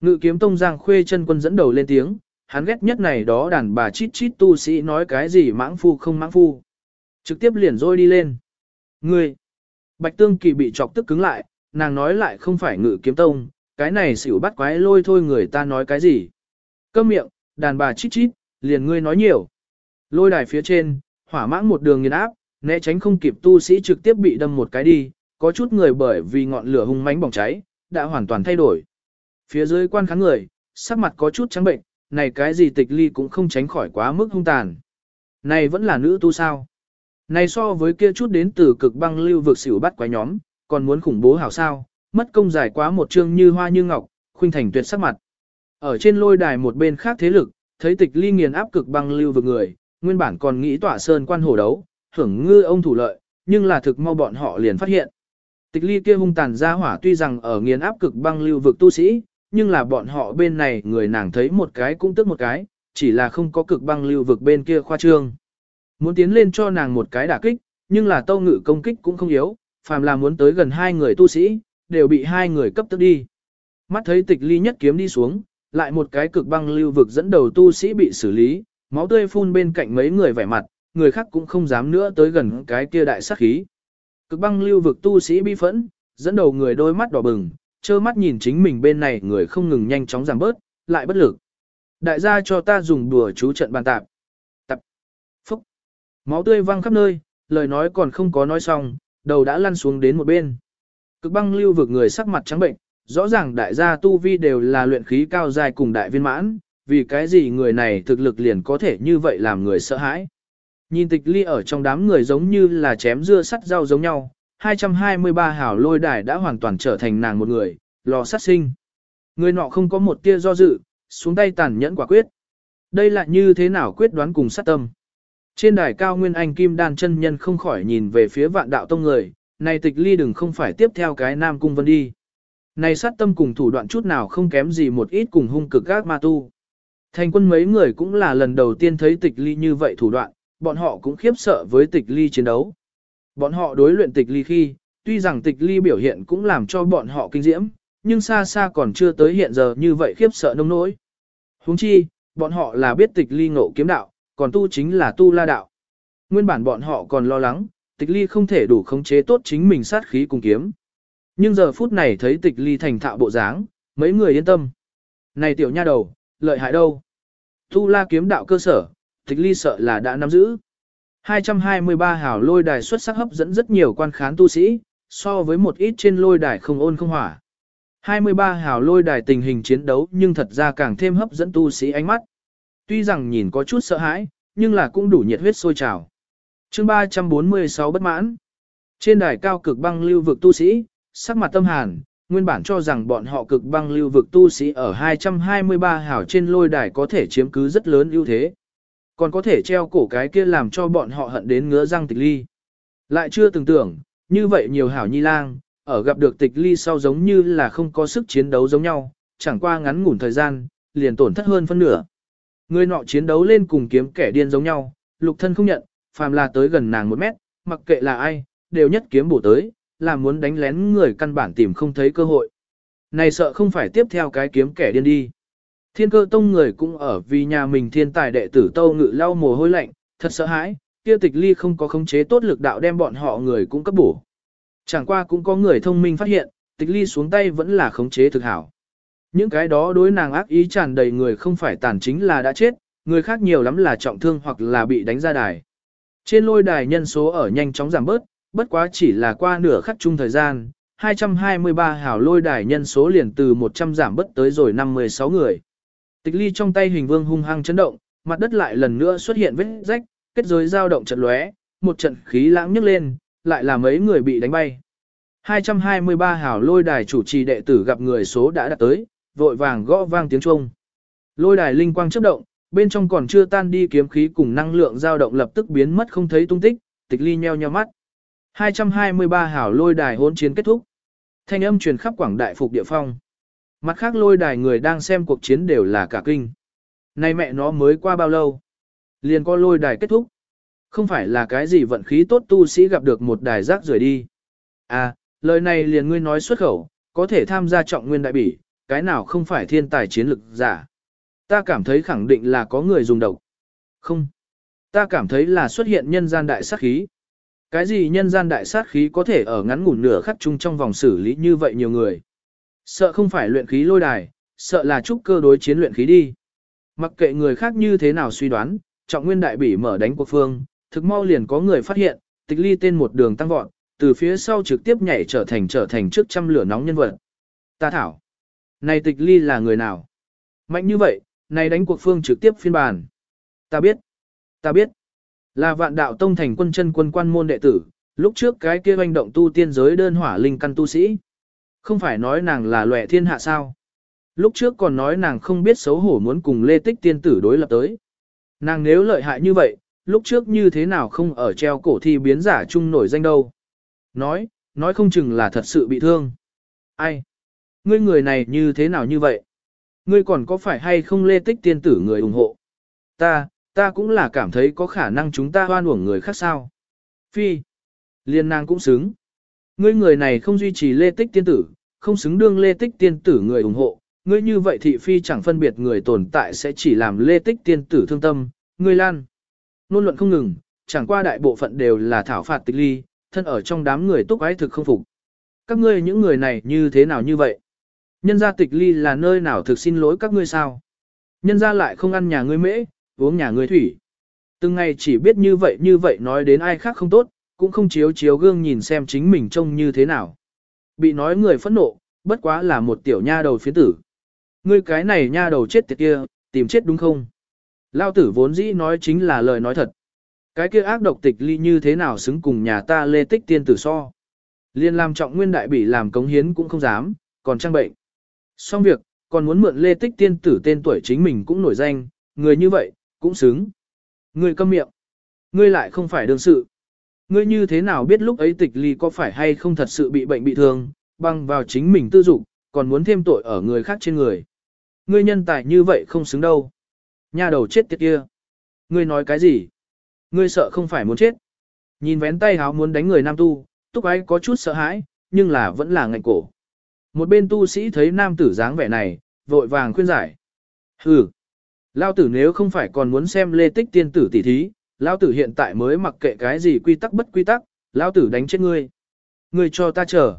Ngự kiếm tông giang khuê chân quân dẫn đầu lên tiếng, hắn ghét nhất này đó đàn bà chít chít tu sĩ nói cái gì mãng phu không mãng phu. Trực tiếp liền rôi đi lên. Ngươi, Bạch Tương Kỳ bị chọc tức cứng lại, nàng nói lại không phải ngự kiếm tông, cái này xỉu bắt quái lôi thôi người ta nói cái gì. Câm miệng, đàn bà chít chít, liền ngươi nói nhiều. Lôi đài phía trên, hỏa mãng một đường nghiền áp, né tránh không kịp tu sĩ trực tiếp bị đâm một cái đi, có chút người bởi vì ngọn lửa hung mãnh bỏng cháy, đã hoàn toàn thay đổi. Phía dưới quan khán người, sắc mặt có chút trắng bệnh, này cái gì tịch ly cũng không tránh khỏi quá mức hung tàn. Này vẫn là nữ tu sao? Này so với kia chút đến từ cực băng lưu vực xỉu bắt quái nhóm, còn muốn khủng bố hảo sao, mất công giải quá một chương như hoa như ngọc, khuynh thành tuyệt sắc mặt. Ở trên lôi đài một bên khác thế lực, thấy tịch ly nghiền áp cực băng lưu vực người, nguyên bản còn nghĩ tỏa sơn quan hổ đấu, hưởng ngư ông thủ lợi, nhưng là thực mau bọn họ liền phát hiện. Tịch ly kia hung tàn ra hỏa tuy rằng ở nghiền áp cực băng lưu vực tu sĩ, nhưng là bọn họ bên này người nàng thấy một cái cũng tức một cái, chỉ là không có cực băng lưu vực bên kia khoa trương. Muốn tiến lên cho nàng một cái đả kích, nhưng là tâu ngự công kích cũng không yếu, phàm là muốn tới gần hai người tu sĩ, đều bị hai người cấp tức đi. Mắt thấy tịch ly nhất kiếm đi xuống, lại một cái cực băng lưu vực dẫn đầu tu sĩ bị xử lý, máu tươi phun bên cạnh mấy người vẻ mặt, người khác cũng không dám nữa tới gần cái kia đại sát khí. Cực băng lưu vực tu sĩ bi phẫn, dẫn đầu người đôi mắt đỏ bừng, trơ mắt nhìn chính mình bên này người không ngừng nhanh chóng giảm bớt, lại bất lực. Đại gia cho ta dùng đùa chú trận bàn tạp. Tập. Phúc. Máu tươi văng khắp nơi, lời nói còn không có nói xong, đầu đã lăn xuống đến một bên. Cực băng lưu vực người sắc mặt trắng bệnh, rõ ràng đại gia tu vi đều là luyện khí cao dài cùng đại viên mãn, vì cái gì người này thực lực liền có thể như vậy làm người sợ hãi. Nhìn tịch ly ở trong đám người giống như là chém dưa sắt rau giống nhau, 223 hảo lôi đài đã hoàn toàn trở thành nàng một người, lò sát sinh. Người nọ không có một tia do dự, xuống tay tàn nhẫn quả quyết. Đây là như thế nào quyết đoán cùng sát tâm. Trên đài cao nguyên anh kim đan chân nhân không khỏi nhìn về phía vạn đạo tông người, này tịch ly đừng không phải tiếp theo cái nam cung vân đi. Này sát tâm cùng thủ đoạn chút nào không kém gì một ít cùng hung cực gác ma tu. Thành quân mấy người cũng là lần đầu tiên thấy tịch ly như vậy thủ đoạn, bọn họ cũng khiếp sợ với tịch ly chiến đấu. Bọn họ đối luyện tịch ly khi, tuy rằng tịch ly biểu hiện cũng làm cho bọn họ kinh diễm, nhưng xa xa còn chưa tới hiện giờ như vậy khiếp sợ nông nỗi. huống chi, bọn họ là biết tịch ly ngộ kiếm đạo, còn tu chính là tu la đạo. Nguyên bản bọn họ còn lo lắng, tịch ly không thể đủ khống chế tốt chính mình sát khí cùng kiếm. Nhưng giờ phút này thấy tịch ly thành thạo bộ dáng, mấy người yên tâm. Này tiểu nha đầu, lợi hại đâu? Tu la kiếm đạo cơ sở, tịch ly sợ là đã nắm giữ. 223 hào lôi đài xuất sắc hấp dẫn rất nhiều quan khán tu sĩ, so với một ít trên lôi đài không ôn không hỏa. 23 hào lôi đài tình hình chiến đấu nhưng thật ra càng thêm hấp dẫn tu sĩ ánh mắt. Tuy rằng nhìn có chút sợ hãi, nhưng là cũng đủ nhiệt huyết sôi trào. chương 346 bất mãn. Trên đài cao cực băng lưu vực tu sĩ, sắc mặt tâm hàn, nguyên bản cho rằng bọn họ cực băng lưu vực tu sĩ ở 223 hào trên lôi đài có thể chiếm cứ rất lớn ưu thế. Còn có thể treo cổ cái kia làm cho bọn họ hận đến ngứa răng tịch ly. Lại chưa từng tưởng, như vậy nhiều hảo nhi lang, ở gặp được tịch ly sau giống như là không có sức chiến đấu giống nhau, chẳng qua ngắn ngủn thời gian, liền tổn thất hơn phân nửa. Người nọ chiến đấu lên cùng kiếm kẻ điên giống nhau, lục thân không nhận, phàm là tới gần nàng một mét, mặc kệ là ai, đều nhất kiếm bổ tới, là muốn đánh lén người căn bản tìm không thấy cơ hội. Này sợ không phải tiếp theo cái kiếm kẻ điên đi. Thiên cơ tông người cũng ở vì nhà mình thiên tài đệ tử tâu ngự lau mồ hôi lạnh, thật sợ hãi, kia tịch ly không có khống chế tốt lực đạo đem bọn họ người cũng cấp bổ. Chẳng qua cũng có người thông minh phát hiện, tịch ly xuống tay vẫn là khống chế thực hảo. Những cái đó đối nàng ác ý tràn đầy người không phải tàn chính là đã chết, người khác nhiều lắm là trọng thương hoặc là bị đánh ra đài. Trên lôi đài nhân số ở nhanh chóng giảm bớt, bất quá chỉ là qua nửa khắc chung thời gian, 223 hảo lôi đài nhân số liền từ 100 giảm bớt tới rồi 56 người. Tịch ly trong tay hình vương hung hăng chấn động, mặt đất lại lần nữa xuất hiện vết rách, kết giới dao động trận lóe, một trận khí lãng nhấc lên, lại là mấy người bị đánh bay. 223 hảo lôi đài chủ trì đệ tử gặp người số đã đạt tới, vội vàng gõ vang tiếng chuông. Lôi đài linh quang chớp động, bên trong còn chưa tan đi kiếm khí cùng năng lượng dao động lập tức biến mất không thấy tung tích, tịch ly nheo nheo mắt. 223 hảo lôi đài hôn chiến kết thúc. Thanh âm truyền khắp quảng đại phục địa phong. Mặt khác lôi đài người đang xem cuộc chiến đều là cả kinh. Này mẹ nó mới qua bao lâu? Liền có lôi đài kết thúc. Không phải là cái gì vận khí tốt tu sĩ gặp được một đài rác rời đi. À, lời này liền ngươi nói xuất khẩu, có thể tham gia trọng nguyên đại bỉ, cái nào không phải thiên tài chiến lực giả. Ta cảm thấy khẳng định là có người dùng độc. Không. Ta cảm thấy là xuất hiện nhân gian đại sát khí. Cái gì nhân gian đại sát khí có thể ở ngắn ngủn nửa khắc chung trong vòng xử lý như vậy nhiều người. Sợ không phải luyện khí lôi đài, sợ là trúc cơ đối chiến luyện khí đi. Mặc kệ người khác như thế nào suy đoán, trọng nguyên đại bỉ mở đánh cuộc phương, thực mau liền có người phát hiện, tịch ly tên một đường tăng vọt, từ phía sau trực tiếp nhảy trở thành trở thành trước trăm lửa nóng nhân vật. Ta thảo. Này tịch ly là người nào? Mạnh như vậy, này đánh cuộc phương trực tiếp phiên bản. Ta biết. Ta biết. Là vạn đạo tông thành quân chân quân quan môn đệ tử, lúc trước cái kia hoành động tu tiên giới đơn hỏa linh căn tu sĩ. Không phải nói nàng là lòe thiên hạ sao. Lúc trước còn nói nàng không biết xấu hổ muốn cùng lê tích tiên tử đối lập tới. Nàng nếu lợi hại như vậy, lúc trước như thế nào không ở treo cổ thi biến giả chung nổi danh đâu. Nói, nói không chừng là thật sự bị thương. Ai? Ngươi người này như thế nào như vậy? Ngươi còn có phải hay không lê tích tiên tử người ủng hộ? Ta, ta cũng là cảm thấy có khả năng chúng ta hoan uổng người khác sao. Phi. Liên nàng cũng xứng. Ngươi người này không duy trì lê tích tiên tử, không xứng đương lê tích tiên tử người ủng hộ. Ngươi như vậy thị phi chẳng phân biệt người tồn tại sẽ chỉ làm lê tích tiên tử thương tâm. Ngươi lan. Nôn luận không ngừng, chẳng qua đại bộ phận đều là thảo phạt tịch ly, thân ở trong đám người túc ái thực không phục. Các ngươi những người này như thế nào như vậy? Nhân gia tịch ly là nơi nào thực xin lỗi các ngươi sao? Nhân gia lại không ăn nhà ngươi mễ, uống nhà ngươi thủy. Từng ngày chỉ biết như vậy như vậy nói đến ai khác không tốt, cũng không chiếu chiếu gương nhìn xem chính mình trông như thế nào. Bị nói người phẫn nộ, bất quá là một tiểu nha đầu phiến tử. Ngươi cái này nha đầu chết tiệt kia, tìm chết đúng không? Lao tử vốn dĩ nói chính là lời nói thật. Cái kia ác độc tịch ly như thế nào xứng cùng nhà ta lê tích tiên tử so. Liên làm trọng nguyên đại bị làm cống hiến cũng không dám, còn trang bệnh. Xong việc, còn muốn mượn lê tích tiên tử tên tuổi chính mình cũng nổi danh, người như vậy, cũng xứng. Ngươi câm miệng. Ngươi lại không phải đương sự. Ngươi như thế nào biết lúc ấy tịch ly có phải hay không thật sự bị bệnh bị thương, băng vào chính mình tư dục, còn muốn thêm tội ở người khác trên người. Ngươi nhân tài như vậy không xứng đâu. Nhà đầu chết tiệt kia. Ngươi nói cái gì? Ngươi sợ không phải muốn chết. Nhìn vén tay háo muốn đánh người nam tu, túc ái có chút sợ hãi, nhưng là vẫn là ngạnh cổ. Một bên tu sĩ thấy nam tử dáng vẻ này, vội vàng khuyên giải. Hừ, Lao tử nếu không phải còn muốn xem lê tích tiên tử tỷ thí, Lao tử hiện tại mới mặc kệ cái gì quy tắc bất quy tắc, Lao tử đánh chết ngươi. Ngươi cho ta chờ.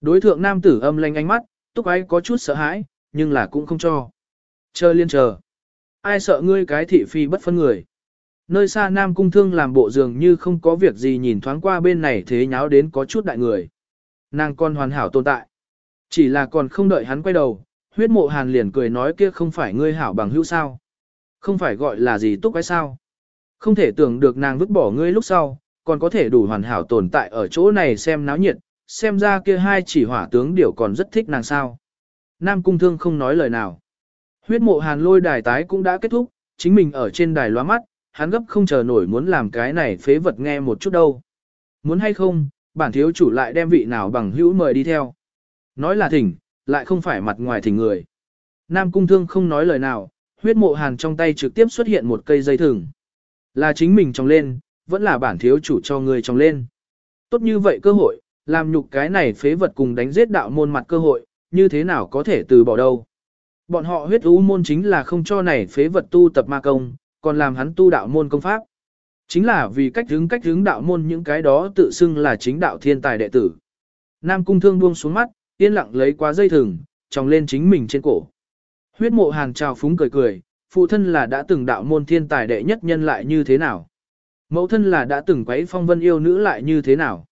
Đối thượng nam tử âm lanh ánh mắt, túc ái có chút sợ hãi, nhưng là cũng không cho. Chờ liên chờ. Ai sợ ngươi cái thị phi bất phân người. Nơi xa nam cung thương làm bộ dường như không có việc gì nhìn thoáng qua bên này thế nháo đến có chút đại người. Nàng con hoàn hảo tồn tại. Chỉ là còn không đợi hắn quay đầu, huyết mộ hàn liền cười nói kia không phải ngươi hảo bằng hữu sao. Không phải gọi là gì túc ái sao. Không thể tưởng được nàng vứt bỏ ngươi lúc sau, còn có thể đủ hoàn hảo tồn tại ở chỗ này xem náo nhiệt, xem ra kia hai chỉ hỏa tướng điểu còn rất thích nàng sao. Nam cung thương không nói lời nào. Huyết mộ hàn lôi đài tái cũng đã kết thúc, chính mình ở trên đài loa mắt, hắn gấp không chờ nổi muốn làm cái này phế vật nghe một chút đâu. Muốn hay không, bản thiếu chủ lại đem vị nào bằng hữu mời đi theo. Nói là thỉnh, lại không phải mặt ngoài thỉnh người. Nam cung thương không nói lời nào, huyết mộ hàn trong tay trực tiếp xuất hiện một cây dây thừng. Là chính mình trồng lên, vẫn là bản thiếu chủ cho người trồng lên. Tốt như vậy cơ hội, làm nhục cái này phế vật cùng đánh giết đạo môn mặt cơ hội, như thế nào có thể từ bỏ đâu. Bọn họ huyết u môn chính là không cho này phế vật tu tập ma công, còn làm hắn tu đạo môn công pháp. Chính là vì cách hướng cách hướng đạo môn những cái đó tự xưng là chính đạo thiên tài đệ tử. Nam cung thương buông xuống mắt, yên lặng lấy qua dây thừng, tròng lên chính mình trên cổ. Huyết mộ hàn trào phúng cười cười, phụ thân là đã từng đạo môn thiên tài đệ nhất nhân lại như thế nào? Mẫu thân là đã từng quấy phong vân yêu nữ lại như thế nào?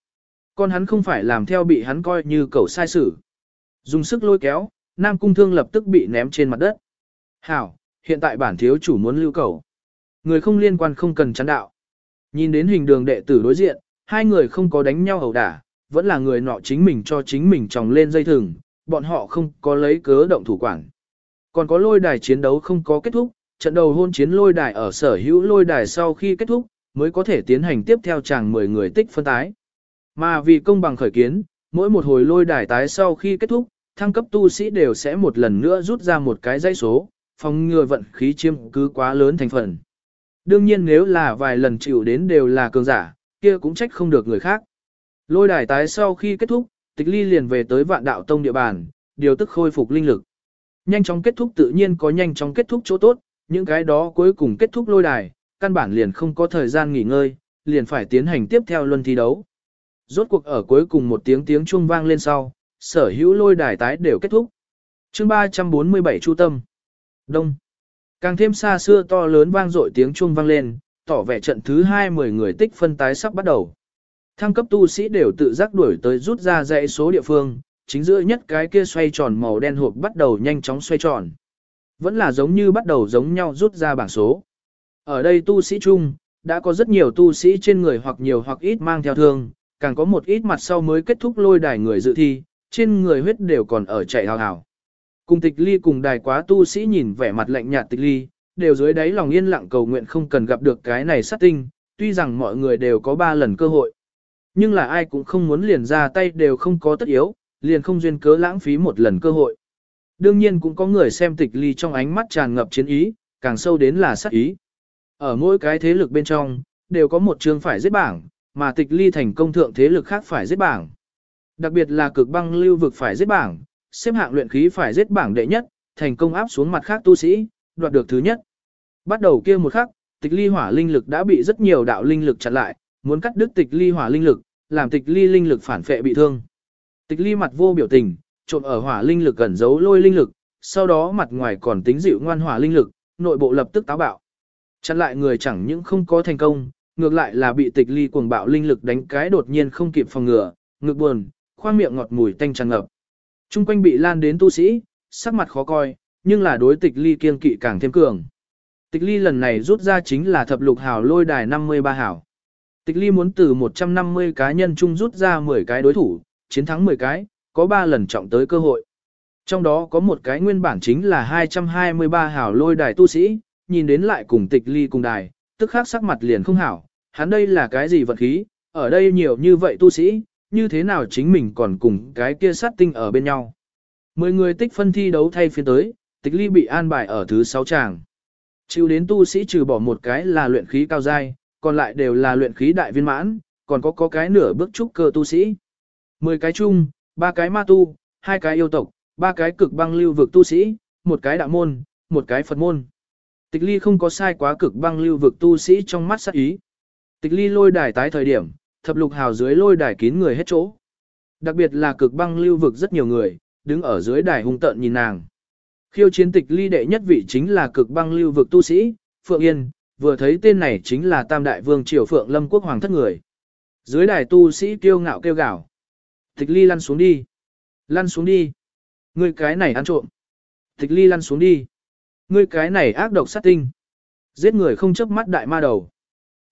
Con hắn không phải làm theo bị hắn coi như cẩu sai sử. Dùng sức lôi kéo, Nam Cung Thương lập tức bị ném trên mặt đất. Hảo, hiện tại bản thiếu chủ muốn lưu cầu. Người không liên quan không cần chắn đạo. Nhìn đến hình đường đệ tử đối diện, hai người không có đánh nhau ẩu đả, vẫn là người nọ chính mình cho chính mình tròng lên dây thừng, bọn họ không có lấy cớ động thủ quản. Còn có lôi đài chiến đấu không có kết thúc, trận đầu hôn chiến lôi đài ở sở hữu lôi đài sau khi kết thúc, mới có thể tiến hành tiếp theo chàng 10 người tích phân tái. Mà vì công bằng khởi kiến, mỗi một hồi lôi đài tái sau khi kết thúc, thăng cấp tu sĩ đều sẽ một lần nữa rút ra một cái dây số, phòng ngừa vận khí chiêm cứ quá lớn thành phần. Đương nhiên nếu là vài lần chịu đến đều là cường giả, kia cũng trách không được người khác. Lôi đài tái sau khi kết thúc, tịch ly liền về tới vạn đạo tông địa bàn, điều tức khôi phục linh lực. Nhanh chóng kết thúc tự nhiên có nhanh chóng kết thúc chỗ tốt, những cái đó cuối cùng kết thúc lôi đài, căn bản liền không có thời gian nghỉ ngơi, liền phải tiến hành tiếp theo luân thi đấu. Rốt cuộc ở cuối cùng một tiếng tiếng chuông vang lên sau, sở hữu lôi đài tái đều kết thúc. chương 347 Chu Tâm Đông Càng thêm xa xưa to lớn vang dội tiếng chuông vang lên, tỏ vẻ trận thứ 20 người tích phân tái sắp bắt đầu. Thăng cấp tu sĩ đều tự giác đuổi tới rút ra dãy số địa phương, chính giữa nhất cái kia xoay tròn màu đen hộp bắt đầu nhanh chóng xoay tròn. Vẫn là giống như bắt đầu giống nhau rút ra bảng số. Ở đây tu sĩ chung, đã có rất nhiều tu sĩ trên người hoặc nhiều hoặc ít mang theo thương, càng có một ít mặt sau mới kết thúc lôi đài người dự thi, trên người huyết đều còn ở chạy hào hào. Cùng tịch ly cùng đài quá tu sĩ nhìn vẻ mặt lạnh nhạt tịch ly, đều dưới đáy lòng yên lặng cầu nguyện không cần gặp được cái này sát tinh, tuy rằng mọi người đều có ba lần cơ hội. Nhưng là ai cũng không muốn liền ra tay đều không có tất yếu, liền không duyên cớ lãng phí một lần cơ hội. Đương nhiên cũng có người xem tịch ly trong ánh mắt tràn ngập chiến ý, càng sâu đến là sát ý. Ở mỗi cái thế lực bên trong, đều có một trường phải giết bảng, mà tịch ly thành công thượng thế lực khác phải giết bảng. Đặc biệt là cực băng lưu vực phải giết bảng, xếp hạng luyện khí phải giết bảng đệ nhất, thành công áp xuống mặt khác tu sĩ, đoạt được thứ nhất. Bắt đầu kia một khắc, tịch ly hỏa linh lực đã bị rất nhiều đạo linh lực chặn lại, muốn cắt đứt tịch ly hỏa linh lực, làm tịch ly linh lực phản phệ bị thương. Tịch ly mặt vô biểu tình, trộn ở hỏa linh lực gần giấu lôi linh lực, sau đó mặt ngoài còn tính dịu ngoan hỏa linh lực, nội bộ lập tức táo bạo. Chặn lại người chẳng những không có thành công, ngược lại là bị tịch ly cuồng bạo linh lực đánh cái đột nhiên không kịp phòng ngừa, ngực buồn, khoang miệng ngọt mùi tanh tràn ngập. Trung quanh bị lan đến tu sĩ, sắc mặt khó coi, nhưng là đối tịch ly kiên kỵ càng thêm cường. Tịch ly lần này rút ra chính là thập lục hào lôi đài 53 hảo. Tịch ly muốn từ 150 cá nhân chung rút ra 10 cái đối thủ, chiến thắng 10 cái, có 3 lần trọng tới cơ hội. Trong đó có một cái nguyên bản chính là 223 hảo lôi đài tu sĩ, nhìn đến lại cùng tịch ly cùng đài, tức khác sắc mặt liền không hảo, hắn đây là cái gì vật khí, ở đây nhiều như vậy tu sĩ, như thế nào chính mình còn cùng cái kia sát tinh ở bên nhau. Mười người tích phân thi đấu thay phiên tới, tịch ly bị an bài ở thứ 6 tràng. Chịu đến tu sĩ trừ bỏ một cái là luyện khí cao giai, còn lại đều là luyện khí đại viên mãn, còn có có cái nửa bước trúc cơ tu sĩ. Mười cái chung, ba cái ma tu, hai cái yêu tộc, ba cái cực băng lưu vực tu sĩ, một cái đạo môn, một cái Phật môn. Tịch ly không có sai quá cực băng lưu vực tu sĩ trong mắt sắc ý. Tịch ly lôi đài tái thời điểm, thập lục hào dưới lôi đài kín người hết chỗ. Đặc biệt là cực băng lưu vực rất nhiều người, đứng ở dưới đài hung tợn nhìn nàng. Khiêu chiến tịch ly đệ nhất vị chính là cực băng lưu vực tu sĩ, Phượng Yên, vừa thấy tên này chính là tam đại vương triều Phượng Lâm quốc hoàng thất người. Dưới đài tu sĩ kiêu ngạo kêu gào. Tịch ly lăn xuống đi. Lăn xuống đi. Ngươi cái này ăn trộm. Tịch ly lăn xuống đi. Ngươi cái này ác độc sát tinh. Giết người không chớp mắt đại ma đầu.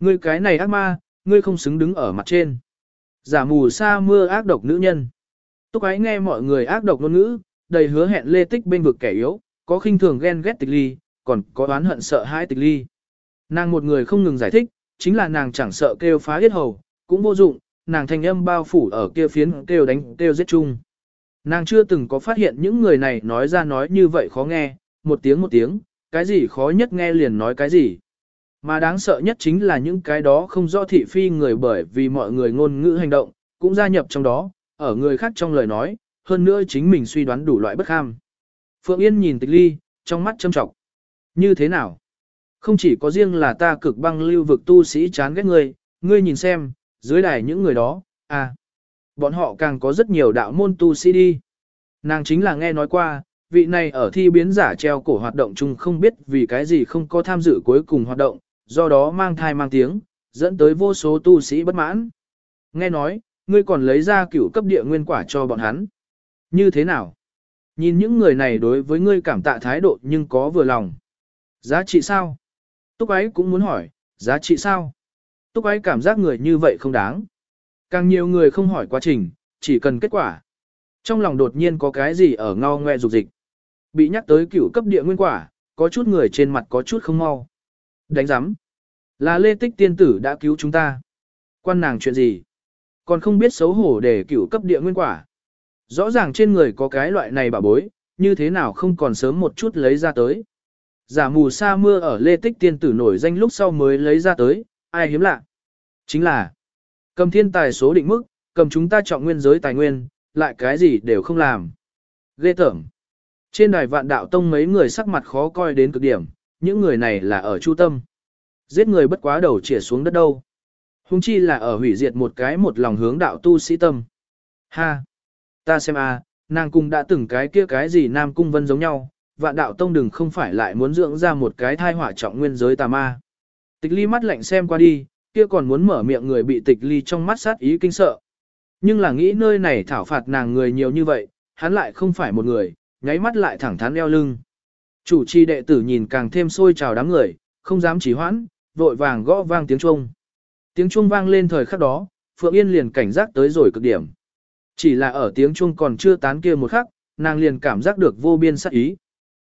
Ngươi cái này ác ma, ngươi không xứng đứng ở mặt trên. Giả mù sa mưa ác độc nữ nhân. Túc ấy nghe mọi người ác độc ngôn ngữ, đầy hứa hẹn lê tích bên vực kẻ yếu, có khinh thường ghen ghét tịch ly, còn có oán hận sợ hãi tịch ly. Nàng một người không ngừng giải thích, chính là nàng chẳng sợ kêu phá huyết hầu, cũng vô dụng, nàng thanh âm bao phủ ở kia phiến kêu đánh kêu giết chung. Nàng chưa từng có phát hiện những người này nói ra nói như vậy khó nghe, một tiếng một tiếng, cái gì khó nhất nghe liền nói cái gì. Mà đáng sợ nhất chính là những cái đó không rõ thị phi người bởi vì mọi người ngôn ngữ hành động, cũng gia nhập trong đó, ở người khác trong lời nói, hơn nữa chính mình suy đoán đủ loại bất kham. Phượng Yên nhìn tịch ly, trong mắt châm trọng. Như thế nào? Không chỉ có riêng là ta cực băng lưu vực tu sĩ chán ghét ngươi, ngươi nhìn xem, dưới đài những người đó, à, bọn họ càng có rất nhiều đạo môn tu sĩ đi. Nàng chính là nghe nói qua, vị này ở thi biến giả treo cổ hoạt động chung không biết vì cái gì không có tham dự cuối cùng hoạt động, do đó mang thai mang tiếng, dẫn tới vô số tu sĩ bất mãn. Nghe nói, ngươi còn lấy ra cửu cấp địa nguyên quả cho bọn hắn. Như thế nào? Nhìn những người này đối với ngươi cảm tạ thái độ nhưng có vừa lòng. Giá trị sao? Túc ấy cũng muốn hỏi, giá trị sao? Túc Ái cảm giác người như vậy không đáng. Càng nhiều người không hỏi quá trình, chỉ cần kết quả. Trong lòng đột nhiên có cái gì ở ngao ngoe dục dịch. Bị nhắc tới cửu cấp địa nguyên quả, có chút người trên mặt có chút không mau. Đánh giám. Là lê tích tiên tử đã cứu chúng ta. Quan nàng chuyện gì? Còn không biết xấu hổ để cửu cấp địa nguyên quả. Rõ ràng trên người có cái loại này bà bối, như thế nào không còn sớm một chút lấy ra tới. Giả mù sa mưa ở lê tích tiên tử nổi danh lúc sau mới lấy ra tới, ai hiếm lạ. Chính là, cầm thiên tài số định mức, cầm chúng ta trọng nguyên giới tài nguyên, lại cái gì đều không làm. Ghê tởm. Trên đài vạn đạo tông mấy người sắc mặt khó coi đến cực điểm, những người này là ở chu tâm. Giết người bất quá đầu chĩa xuống đất đâu. Hùng chi là ở hủy diệt một cái một lòng hướng đạo tu sĩ tâm. Ha! Ta xem a, nàng cung đã từng cái kia cái gì nam cung vân giống nhau, vạn đạo tông đừng không phải lại muốn dưỡng ra một cái thai hỏa trọng nguyên giới tà ma. Tịch ly mắt lạnh xem qua đi, kia còn muốn mở miệng người bị tịch ly trong mắt sát ý kinh sợ. Nhưng là nghĩ nơi này thảo phạt nàng người nhiều như vậy, hắn lại không phải một người, nháy mắt lại thẳng thắn eo lưng. Chủ trì đệ tử nhìn càng thêm sôi trào đám người, không dám chỉ hoãn, vội vàng gõ vang tiếng chuông. Tiếng chuông vang lên thời khắc đó, Phượng Yên liền cảnh giác tới rồi cực điểm. Chỉ là ở tiếng chuông còn chưa tán kia một khắc, nàng liền cảm giác được vô biên sát ý.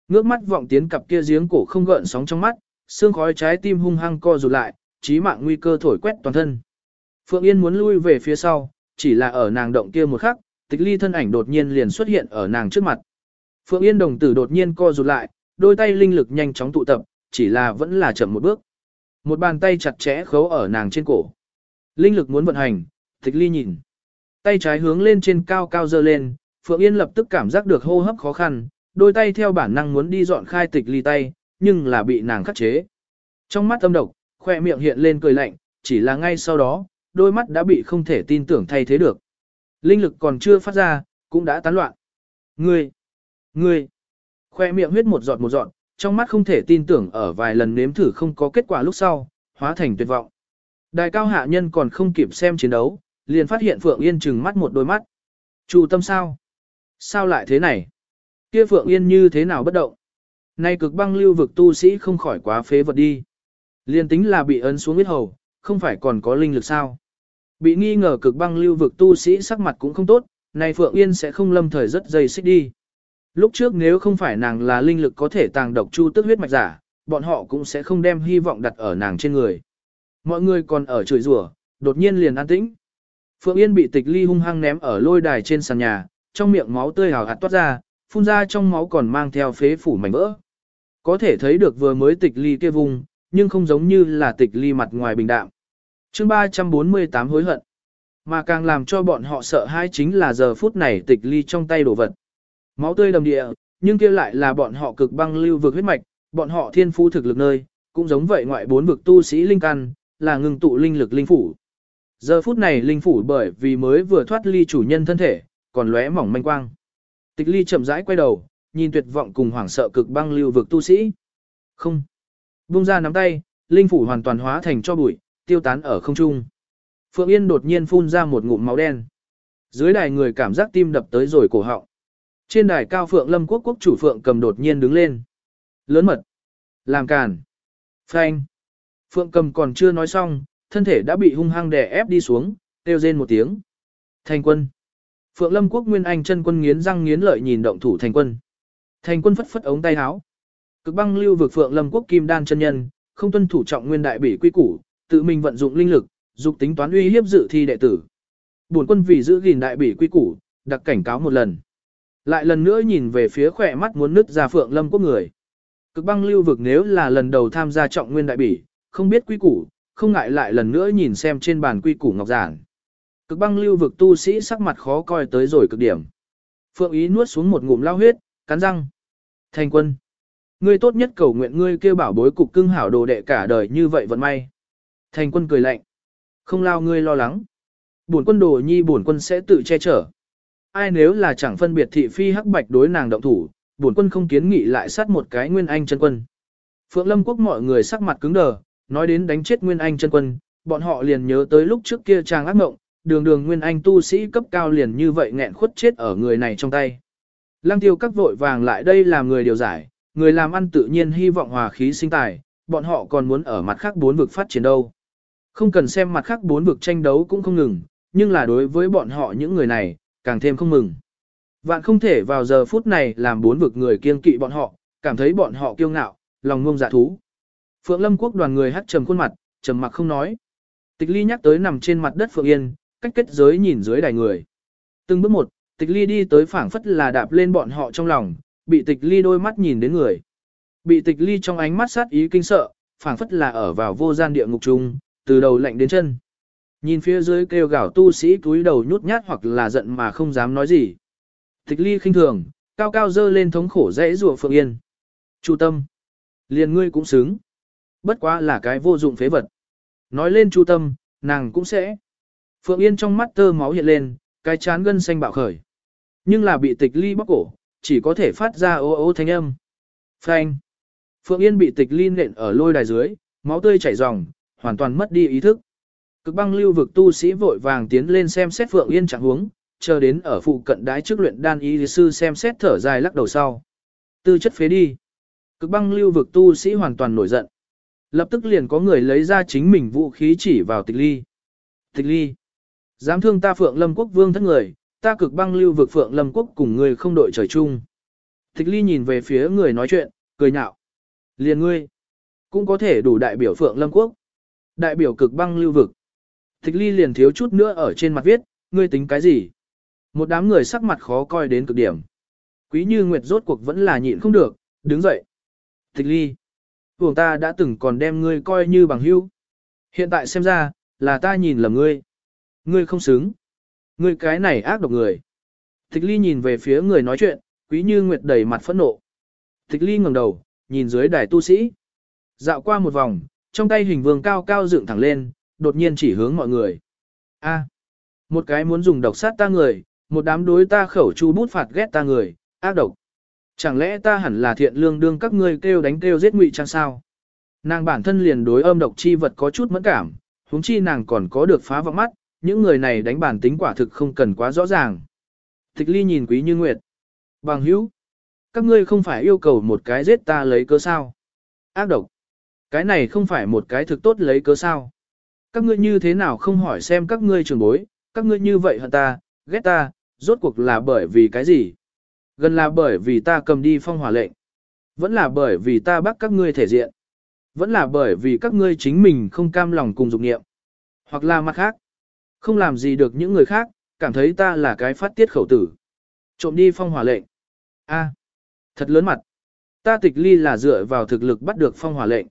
Ngước mắt vọng tiến cặp kia giếng cổ không gợn sóng trong mắt, xương khói trái tim hung hăng co rụt lại, chí mạng nguy cơ thổi quét toàn thân. Phượng Yên muốn lui về phía sau, chỉ là ở nàng động kia một khắc, tịch ly thân ảnh đột nhiên liền xuất hiện ở nàng trước mặt. Phượng Yên đồng tử đột nhiên co rụt lại, đôi tay linh lực nhanh chóng tụ tập, chỉ là vẫn là chậm một bước. Một bàn tay chặt chẽ khấu ở nàng trên cổ. Linh lực muốn vận hành, tịch ly nhìn. Tay trái hướng lên trên cao cao dơ lên, Phượng Yên lập tức cảm giác được hô hấp khó khăn, đôi tay theo bản năng muốn đi dọn khai tịch ly tay, nhưng là bị nàng khắc chế. Trong mắt âm độc, khoe miệng hiện lên cười lạnh, chỉ là ngay sau đó, đôi mắt đã bị không thể tin tưởng thay thế được. Linh lực còn chưa phát ra, cũng đã tán loạn. Ngươi! Ngươi! Khoe miệng huyết một giọt một giọt, trong mắt không thể tin tưởng ở vài lần nếm thử không có kết quả lúc sau, hóa thành tuyệt vọng. Đài cao hạ nhân còn không kịp xem chiến đấu, liền phát hiện Phượng Yên trừng mắt một đôi mắt. Chủ tâm sao? Sao lại thế này? Kia Phượng Yên như thế nào bất động? Nay cực băng lưu vực tu sĩ không khỏi quá phế vật đi. Liên tính là bị ấn xuống huyết hầu, không phải còn có linh lực sao? Bị nghi ngờ cực băng lưu vực tu sĩ sắc mặt cũng không tốt, này Phượng Yên sẽ không lâm thời rất dày xích đi. Lúc trước nếu không phải nàng là linh lực có thể tàng độc chu tức huyết mạch giả, bọn họ cũng sẽ không đem hy vọng đặt ở nàng trên người. Mọi người còn ở chửi rủa, đột nhiên liền an tĩnh. Phượng Yên bị tịch ly hung hăng ném ở lôi đài trên sàn nhà, trong miệng máu tươi hào hạt toát ra, phun ra trong máu còn mang theo phế phủ mảnh vỡ. Có thể thấy được vừa mới tịch ly kia vùng, nhưng không giống như là tịch ly mặt ngoài bình đạm. chương 348 hối hận. Mà càng làm cho bọn họ sợ hãi chính là giờ phút này tịch ly trong tay đổ vật. Máu tươi đầm địa, nhưng kia lại là bọn họ cực băng lưu vực huyết mạch, bọn họ thiên phú thực lực nơi, cũng giống vậy ngoại bốn vực tu sĩ linh căn, là ngừng tụ linh lực linh phủ. Giờ phút này linh phủ bởi vì mới vừa thoát ly chủ nhân thân thể, còn lóe mỏng manh quang. Tịch ly chậm rãi quay đầu, nhìn tuyệt vọng cùng hoảng sợ cực băng lưu vực tu sĩ. Không. Bung ra nắm tay, linh phủ hoàn toàn hóa thành cho bụi, tiêu tán ở không trung. Phượng Yên đột nhiên phun ra một ngụm máu đen. Dưới đài người cảm giác tim đập tới rồi cổ họng. Trên đài cao Phượng Lâm quốc quốc chủ Phượng cầm đột nhiên đứng lên. Lớn mật. Làm càn. Phanh. Phượng cầm còn chưa nói xong, thân thể đã bị hung hăng đè ép đi xuống, kêu rên một tiếng. Thành quân. Phượng Lâm quốc Nguyên Anh chân quân nghiến răng nghiến lợi nhìn động thủ thành quân. Thành quân phất phất ống tay áo. Cực băng lưu vực Phượng Lâm quốc Kim Đan chân nhân, không tuân thủ trọng nguyên đại bỉ quy củ, tự mình vận dụng linh lực, dục tính toán uy hiếp dự thi đệ tử. Bổn quân vì giữ gìn đại bỉ quy củ, đặc cảnh cáo một lần. Lại lần nữa nhìn về phía khỏe mắt muốn nứt ra Phượng Lâm quốc người. Cực băng lưu vực nếu là lần đầu tham gia trọng nguyên đại bỉ, không biết quy củ, không ngại lại lần nữa nhìn xem trên bàn quy củ ngọc giản. Cực băng lưu vực tu sĩ sắc mặt khó coi tới rồi cực điểm. Phượng ý nuốt xuống một ngụm lao huyết, cắn răng. Thành quân. Ngươi tốt nhất cầu nguyện ngươi kêu bảo bối cục cưng hảo đồ đệ cả đời như vậy vẫn may. Thành quân cười lạnh. Không lao ngươi lo lắng. Bổn quân đồ nhi bổn quân sẽ tự che chở. Ai nếu là chẳng phân biệt thị phi hắc bạch đối nàng động thủ, bổn quân không kiến nghị lại sát một cái nguyên anh chân quân. Phượng Lâm quốc mọi người sắc mặt cứng đờ, nói đến đánh chết nguyên anh chân quân, bọn họ liền nhớ tới lúc trước kia trang ác mộng, đường đường nguyên anh tu sĩ cấp cao liền như vậy nghẹn khuất chết ở người này trong tay. Lăng tiêu các vội vàng lại đây làm người điều giải, người làm ăn tự nhiên hy vọng hòa khí sinh tài, bọn họ còn muốn ở mặt khác bốn vực phát triển đâu. Không cần xem mặt khác bốn vực tranh đấu cũng không ngừng, nhưng là đối với bọn họ những người này, càng thêm không mừng. Vạn không thể vào giờ phút này làm bốn vực người kiên kỵ bọn họ, cảm thấy bọn họ kiêu ngạo, lòng ngông dạ thú. Phượng Lâm quốc đoàn người hắt trầm khuôn mặt, trầm mặc không nói. Tịch Ly nhắc tới nằm trên mặt đất Phượng Yên, cách kết giới nhìn dưới đài người. Từng bước một, Tịch Ly đi tới phảng phất là đạp lên bọn họ trong lòng, bị Tịch Ly đôi mắt nhìn đến người. Bị Tịch Ly trong ánh mắt sát ý kinh sợ, phảng phất là ở vào vô gian địa ngục chung, từ đầu lạnh đến chân. Nhìn phía dưới kêu gào tu sĩ cúi đầu nhút nhát hoặc là giận mà không dám nói gì. Tịch ly khinh thường, cao cao dơ lên thống khổ dễ rùa Phượng Yên. Chu tâm. Liền ngươi cũng xứng. Bất quá là cái vô dụng phế vật. Nói lên chu tâm, nàng cũng sẽ. Phượng Yên trong mắt tơ máu hiện lên, cái chán gân xanh bạo khởi. Nhưng là bị tịch ly bóc cổ, chỉ có thể phát ra ô ô thanh âm. Phanh. Phượng Yên bị tịch ly nện ở lôi đài dưới, máu tươi chảy ròng, hoàn toàn mất đi ý thức. Cực băng lưu vực tu sĩ vội vàng tiến lên xem xét Phượng Yên trạng huống, chờ đến ở phụ cận đái trước luyện đan y sư xem xét thở dài lắc đầu sau. Tư chất phế đi. Cực băng lưu vực tu sĩ hoàn toàn nổi giận. Lập tức liền có người lấy ra chính mình vũ khí chỉ vào tịch ly. Tịch ly. Dám thương ta Phượng Lâm Quốc vương thất người, ta cực băng lưu vực Phượng Lâm Quốc cùng người không đội trời chung. Tịch ly nhìn về phía người nói chuyện, cười nhạo. Liền ngươi. Cũng có thể đủ đại biểu Phượng Lâm Quốc. Đại biểu cực băng lưu vực. Tịch ly liền thiếu chút nữa ở trên mặt viết, ngươi tính cái gì? Một đám người sắc mặt khó coi đến cực điểm. Quý như Nguyệt rốt cuộc vẫn là nhịn không được, đứng dậy. Tịch ly. Vùng ta đã từng còn đem ngươi coi như bằng hữu. Hiện tại xem ra, là ta nhìn lầm ngươi. Ngươi không xứng. Ngươi cái này ác độc người. Tịch ly nhìn về phía người nói chuyện, quý như Nguyệt đầy mặt phẫn nộ. Tịch ly ngẩng đầu, nhìn dưới đài tu sĩ. Dạo qua một vòng, trong tay hình vương cao cao dựng thẳng lên, đột nhiên chỉ hướng mọi người. A, một cái muốn dùng độc sát ta người, một đám đối ta khẩu chu bút phạt ghét ta người, ác độc. Chẳng lẽ ta hẳn là thiện lương đương các ngươi kêu đánh kêu giết ngụy chăng sao? Nàng bản thân liền đối âm độc chi vật có chút mẫn cảm, huống chi nàng còn có được phá vọng mắt, những người này đánh bản tính quả thực không cần quá rõ ràng. Tịch ly nhìn quý như nguyệt. Bằng hữu, các ngươi không phải yêu cầu một cái giết ta lấy cớ sao? Ác độc. Cái này không phải một cái thực tốt lấy cớ sao? Các ngươi như thế nào không hỏi xem các ngươi trường bối, các ngươi như vậy hận ta, ghét ta, rốt cuộc là bởi vì cái gì? Gần là bởi vì ta cầm đi phong hỏa lệnh. Vẫn là bởi vì ta bắt các ngươi thể diện. Vẫn là bởi vì các ngươi chính mình không cam lòng cùng dục nghiệm. Hoặc là mặt khác. Không làm gì được những người khác, cảm thấy ta là cái phát tiết khẩu tử. Trộm đi phong hỏa lệnh. a thật lớn mặt. Ta tịch ly là dựa vào thực lực bắt được phong hỏa lệnh.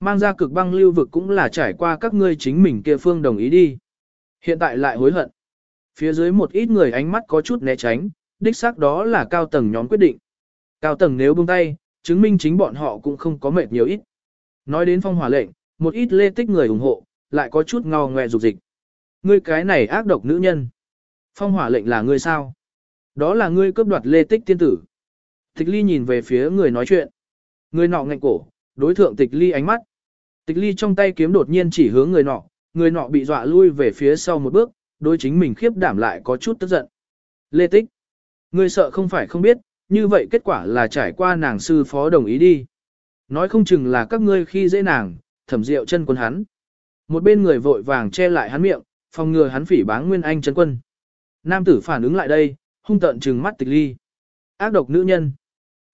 Mang ra cực băng lưu vực cũng là trải qua các ngươi chính mình kia phương đồng ý đi. Hiện tại lại hối hận. Phía dưới một ít người ánh mắt có chút né tránh, đích xác đó là cao tầng nhóm quyết định. Cao tầng nếu buông tay, chứng minh chính bọn họ cũng không có mệt nhiều ít. Nói đến phong hỏa lệnh, một ít lê tích người ủng hộ, lại có chút ngao ngoe dục dịch. Ngươi cái này ác độc nữ nhân. Phong hỏa lệnh là ngươi sao? Đó là ngươi cướp đoạt lê tích tiên tử. Tịch ly nhìn về phía người nói chuyện. Người nọ ngạnh cổ, đối thượng tịch ly ánh mắt. Tịch ly trong tay kiếm đột nhiên chỉ hướng người nọ, người nọ bị dọa lui về phía sau một bước, đối chính mình khiếp đảm lại có chút tức giận. Lê tích. Ngươi sợ không phải không biết, như vậy kết quả là trải qua nàng sư phó đồng ý đi. Nói không chừng là các ngươi khi dễ nàng, thẩm rượu chân quân hắn. Một bên người vội vàng che lại hắn miệng, phòng ngừa hắn phỉ báng nguyên anh chân quân. Nam tử phản ứng lại đây, hung tợn trừng mắt tịch ly. Ác độc nữ nhân.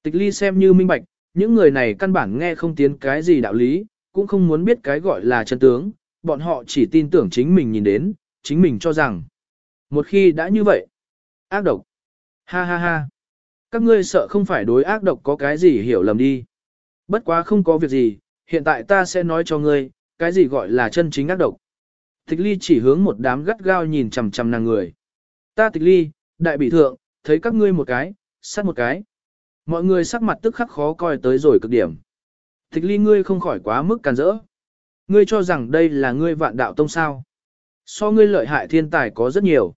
Tịch ly xem như minh bạch, những người này căn bản nghe không tiến cái gì đạo lý, cũng không muốn biết cái gọi là chân tướng, bọn họ chỉ tin tưởng chính mình nhìn đến, chính mình cho rằng. Một khi đã như vậy, ác độc. Ha ha ha. Các ngươi sợ không phải đối ác độc có cái gì hiểu lầm đi. Bất quá không có việc gì, hiện tại ta sẽ nói cho ngươi, cái gì gọi là chân chính ác độc. Tịch ly chỉ hướng một đám gắt gao nhìn chằm chằm nàng người. Ta tịch ly, đại bị thượng, thấy các ngươi một cái, sát một cái. Mọi người sắc mặt tức khắc khó coi tới rồi cực điểm. Tịch ly ngươi không khỏi quá mức càn rỡ. Ngươi cho rằng đây là ngươi vạn đạo tông sao. So ngươi lợi hại thiên tài có rất nhiều.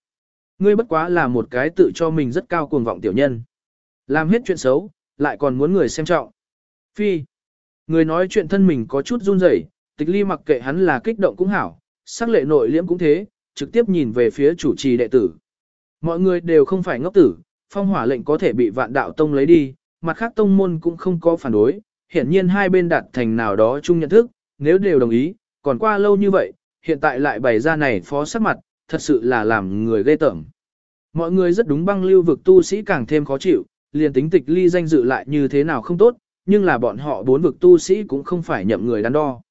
Ngươi bất quá là một cái tự cho mình rất cao cuồng vọng tiểu nhân. Làm hết chuyện xấu, lại còn muốn người xem trọng. Phi. Người nói chuyện thân mình có chút run rẩy, tịch ly mặc kệ hắn là kích động cũng hảo, sắc lệ nội liễm cũng thế, trực tiếp nhìn về phía chủ trì đệ tử. Mọi người đều không phải ngốc tử, phong hỏa lệnh có thể bị vạn đạo tông lấy đi, mặt khác tông môn cũng không có phản đối, hiển nhiên hai bên đạt thành nào đó chung nhận thức, nếu đều đồng ý, còn qua lâu như vậy, hiện tại lại bày ra này phó sắc mặt, thật sự là làm người ghê tởm. Mọi người rất đúng băng lưu vực tu sĩ càng thêm khó chịu, liền tính tịch ly danh dự lại như thế nào không tốt, nhưng là bọn họ bốn vực tu sĩ cũng không phải nhậm người đắn đo.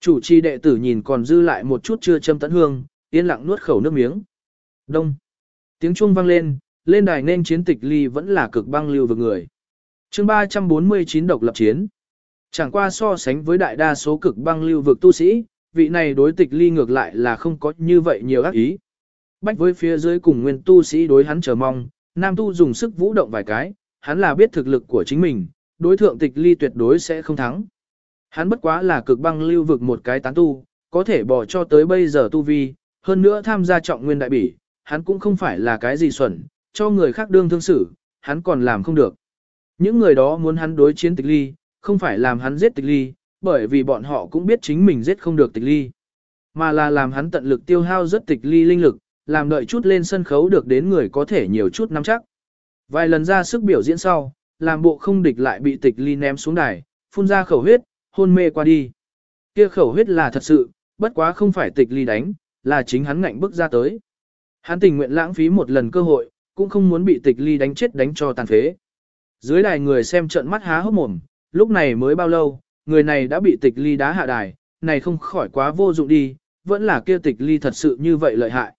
Chủ trì đệ tử nhìn còn dư lại một chút chưa châm tấn hương, yên lặng nuốt khẩu nước miếng. Đông. Tiếng chuông vang lên, lên đài nên chiến tịch ly vẫn là cực băng lưu vực người. chương 349 độc lập chiến. Chẳng qua so sánh với đại đa số cực băng lưu vực tu sĩ, vị này đối tịch ly ngược lại là không có như vậy nhiều ác ý. Bách với phía dưới cùng nguyên tu sĩ đối hắn chờ mong, nam tu dùng sức vũ động vài cái, hắn là biết thực lực của chính mình, đối thượng tịch ly tuyệt đối sẽ không thắng. Hắn bất quá là cực băng lưu vực một cái tán tu, có thể bỏ cho tới bây giờ tu vi, hơn nữa tham gia trọng nguyên đại bỉ, hắn cũng không phải là cái gì xuẩn, cho người khác đương thương xử, hắn còn làm không được. Những người đó muốn hắn đối chiến tịch ly, không phải làm hắn giết tịch ly, bởi vì bọn họ cũng biết chính mình giết không được tịch ly, mà là làm hắn tận lực tiêu hao rất tịch ly linh lực, làm đợi chút lên sân khấu được đến người có thể nhiều chút nắm chắc. Vài lần ra sức biểu diễn sau, làm bộ không địch lại bị tịch ly ném xuống đài, phun ra khẩu huyết, hôn mê qua đi. Kia khẩu huyết là thật sự, bất quá không phải tịch ly đánh, là chính hắn ngạnh bước ra tới. Hắn tình nguyện lãng phí một lần cơ hội, cũng không muốn bị tịch ly đánh chết đánh cho tàn phế. Dưới đài người xem trợn mắt há hốc mồm, lúc này mới bao lâu, người này đã bị tịch ly đá hạ đài, này không khỏi quá vô dụng đi, vẫn là kia tịch ly thật sự như vậy lợi hại.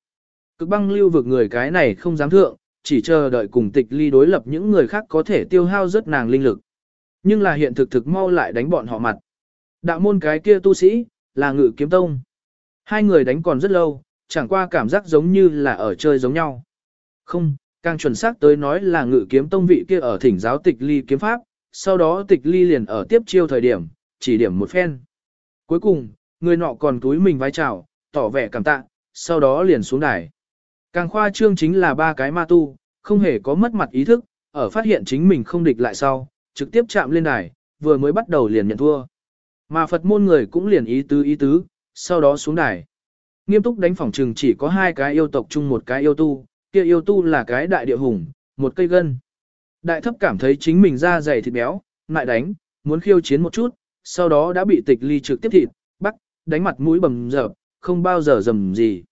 Cực băng lưu vực người cái này không dám thượng, chỉ chờ đợi cùng tịch ly đối lập những người khác có thể tiêu hao rất nàng linh lực. Nhưng là hiện thực thực mau lại đánh bọn họ mặt. Đạo môn cái kia tu sĩ, là ngự kiếm tông. Hai người đánh còn rất lâu, chẳng qua cảm giác giống như là ở chơi giống nhau. Không, càng chuẩn xác tới nói là ngự kiếm tông vị kia ở thỉnh giáo tịch ly kiếm pháp, sau đó tịch ly liền ở tiếp chiêu thời điểm, chỉ điểm một phen. Cuối cùng, người nọ còn túi mình vai chào, tỏ vẻ cảm tạ, sau đó liền xuống đài. Càng khoa trương chính là ba cái ma tu, không hề có mất mặt ý thức, ở phát hiện chính mình không địch lại sau, trực tiếp chạm lên đài, vừa mới bắt đầu liền nhận thua. Mà Phật môn người cũng liền ý tứ ý tứ, sau đó xuống đài. Nghiêm túc đánh phỏng trừng chỉ có hai cái yêu tộc chung một cái yêu tu, kia yêu tu là cái đại địa hùng, một cây gân. Đại thấp cảm thấy chính mình da dày thịt béo, lại đánh, muốn khiêu chiến một chút, sau đó đã bị tịch ly trực tiếp thịt, bắt, đánh mặt mũi bầm dập, không bao giờ dầm gì.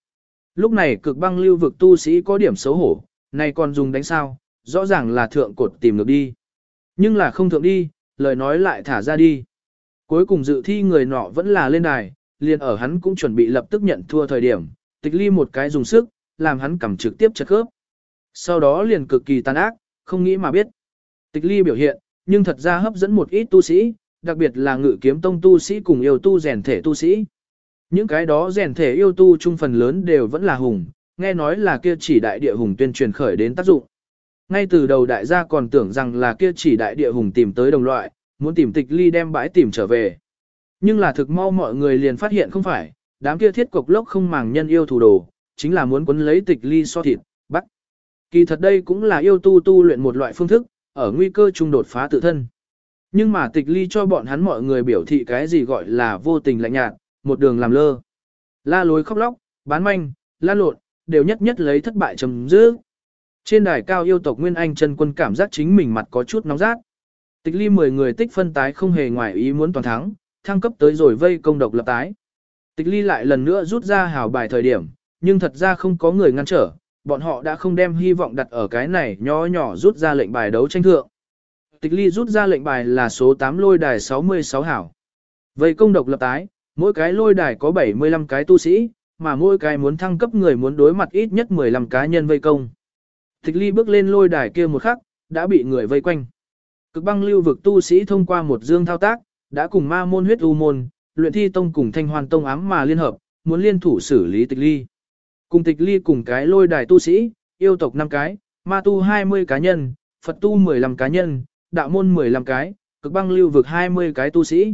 Lúc này cực băng lưu vực tu sĩ có điểm xấu hổ, này còn dùng đánh sao, rõ ràng là thượng cột tìm được đi. Nhưng là không thượng đi, lời nói lại thả ra đi. Cuối cùng dự thi người nọ vẫn là lên đài, liền ở hắn cũng chuẩn bị lập tức nhận thua thời điểm, tịch ly một cái dùng sức, làm hắn cầm trực tiếp chật khớp. Sau đó liền cực kỳ tàn ác, không nghĩ mà biết. Tịch ly biểu hiện, nhưng thật ra hấp dẫn một ít tu sĩ, đặc biệt là ngự kiếm tông tu sĩ cùng yêu tu rèn thể tu sĩ. Những cái đó rèn thể yêu tu trung phần lớn đều vẫn là hùng, nghe nói là kia chỉ đại địa hùng tuyên truyền khởi đến tác dụng. Ngay từ đầu đại gia còn tưởng rằng là kia chỉ đại địa hùng tìm tới đồng loại, muốn tìm tịch ly đem bãi tìm trở về. Nhưng là thực mau mọi người liền phát hiện không phải, đám kia thiết cục lốc không màng nhân yêu thủ đồ, chính là muốn quấn lấy tịch ly so thịt, bắt. Kỳ thật đây cũng là yêu tu tu luyện một loại phương thức, ở nguy cơ trung đột phá tự thân. Nhưng mà tịch ly cho bọn hắn mọi người biểu thị cái gì gọi là vô tình lạnh nhạt, một đường làm lơ. La lối khóc lóc, bán manh, la lộn, đều nhất nhất lấy thất bại chấm dứt. Trên đài cao yêu tộc Nguyên Anh chân quân cảm giác chính mình mặt có chút nóng rát. Tịch ly 10 người tích phân tái không hề ngoài ý muốn toàn thắng, thăng cấp tới rồi vây công độc lập tái. Tịch ly lại lần nữa rút ra hào bài thời điểm, nhưng thật ra không có người ngăn trở, bọn họ đã không đem hy vọng đặt ở cái này nhỏ nhỏ rút ra lệnh bài đấu tranh thượng. Tịch ly rút ra lệnh bài là số 8 lôi đài 66 hảo. Vây công độc lập tái, mỗi cái lôi đài có 75 cái tu sĩ, mà mỗi cái muốn thăng cấp người muốn đối mặt ít nhất 15 cá nhân vây công. Tịch ly bước lên lôi đài kia một khắc, đã bị người vây quanh. Cực băng lưu vực tu sĩ thông qua một dương thao tác, đã cùng ma môn huyết u môn, luyện thi tông cùng thanh hoàn tông ám mà liên hợp, muốn liên thủ xử lý tịch ly. Cùng tịch ly cùng cái lôi đài tu sĩ, yêu tộc 5 cái, ma tu 20 cá nhân, Phật tu 15 cá nhân, đạo môn 15 cái, cực băng lưu vực 20 cái tu sĩ.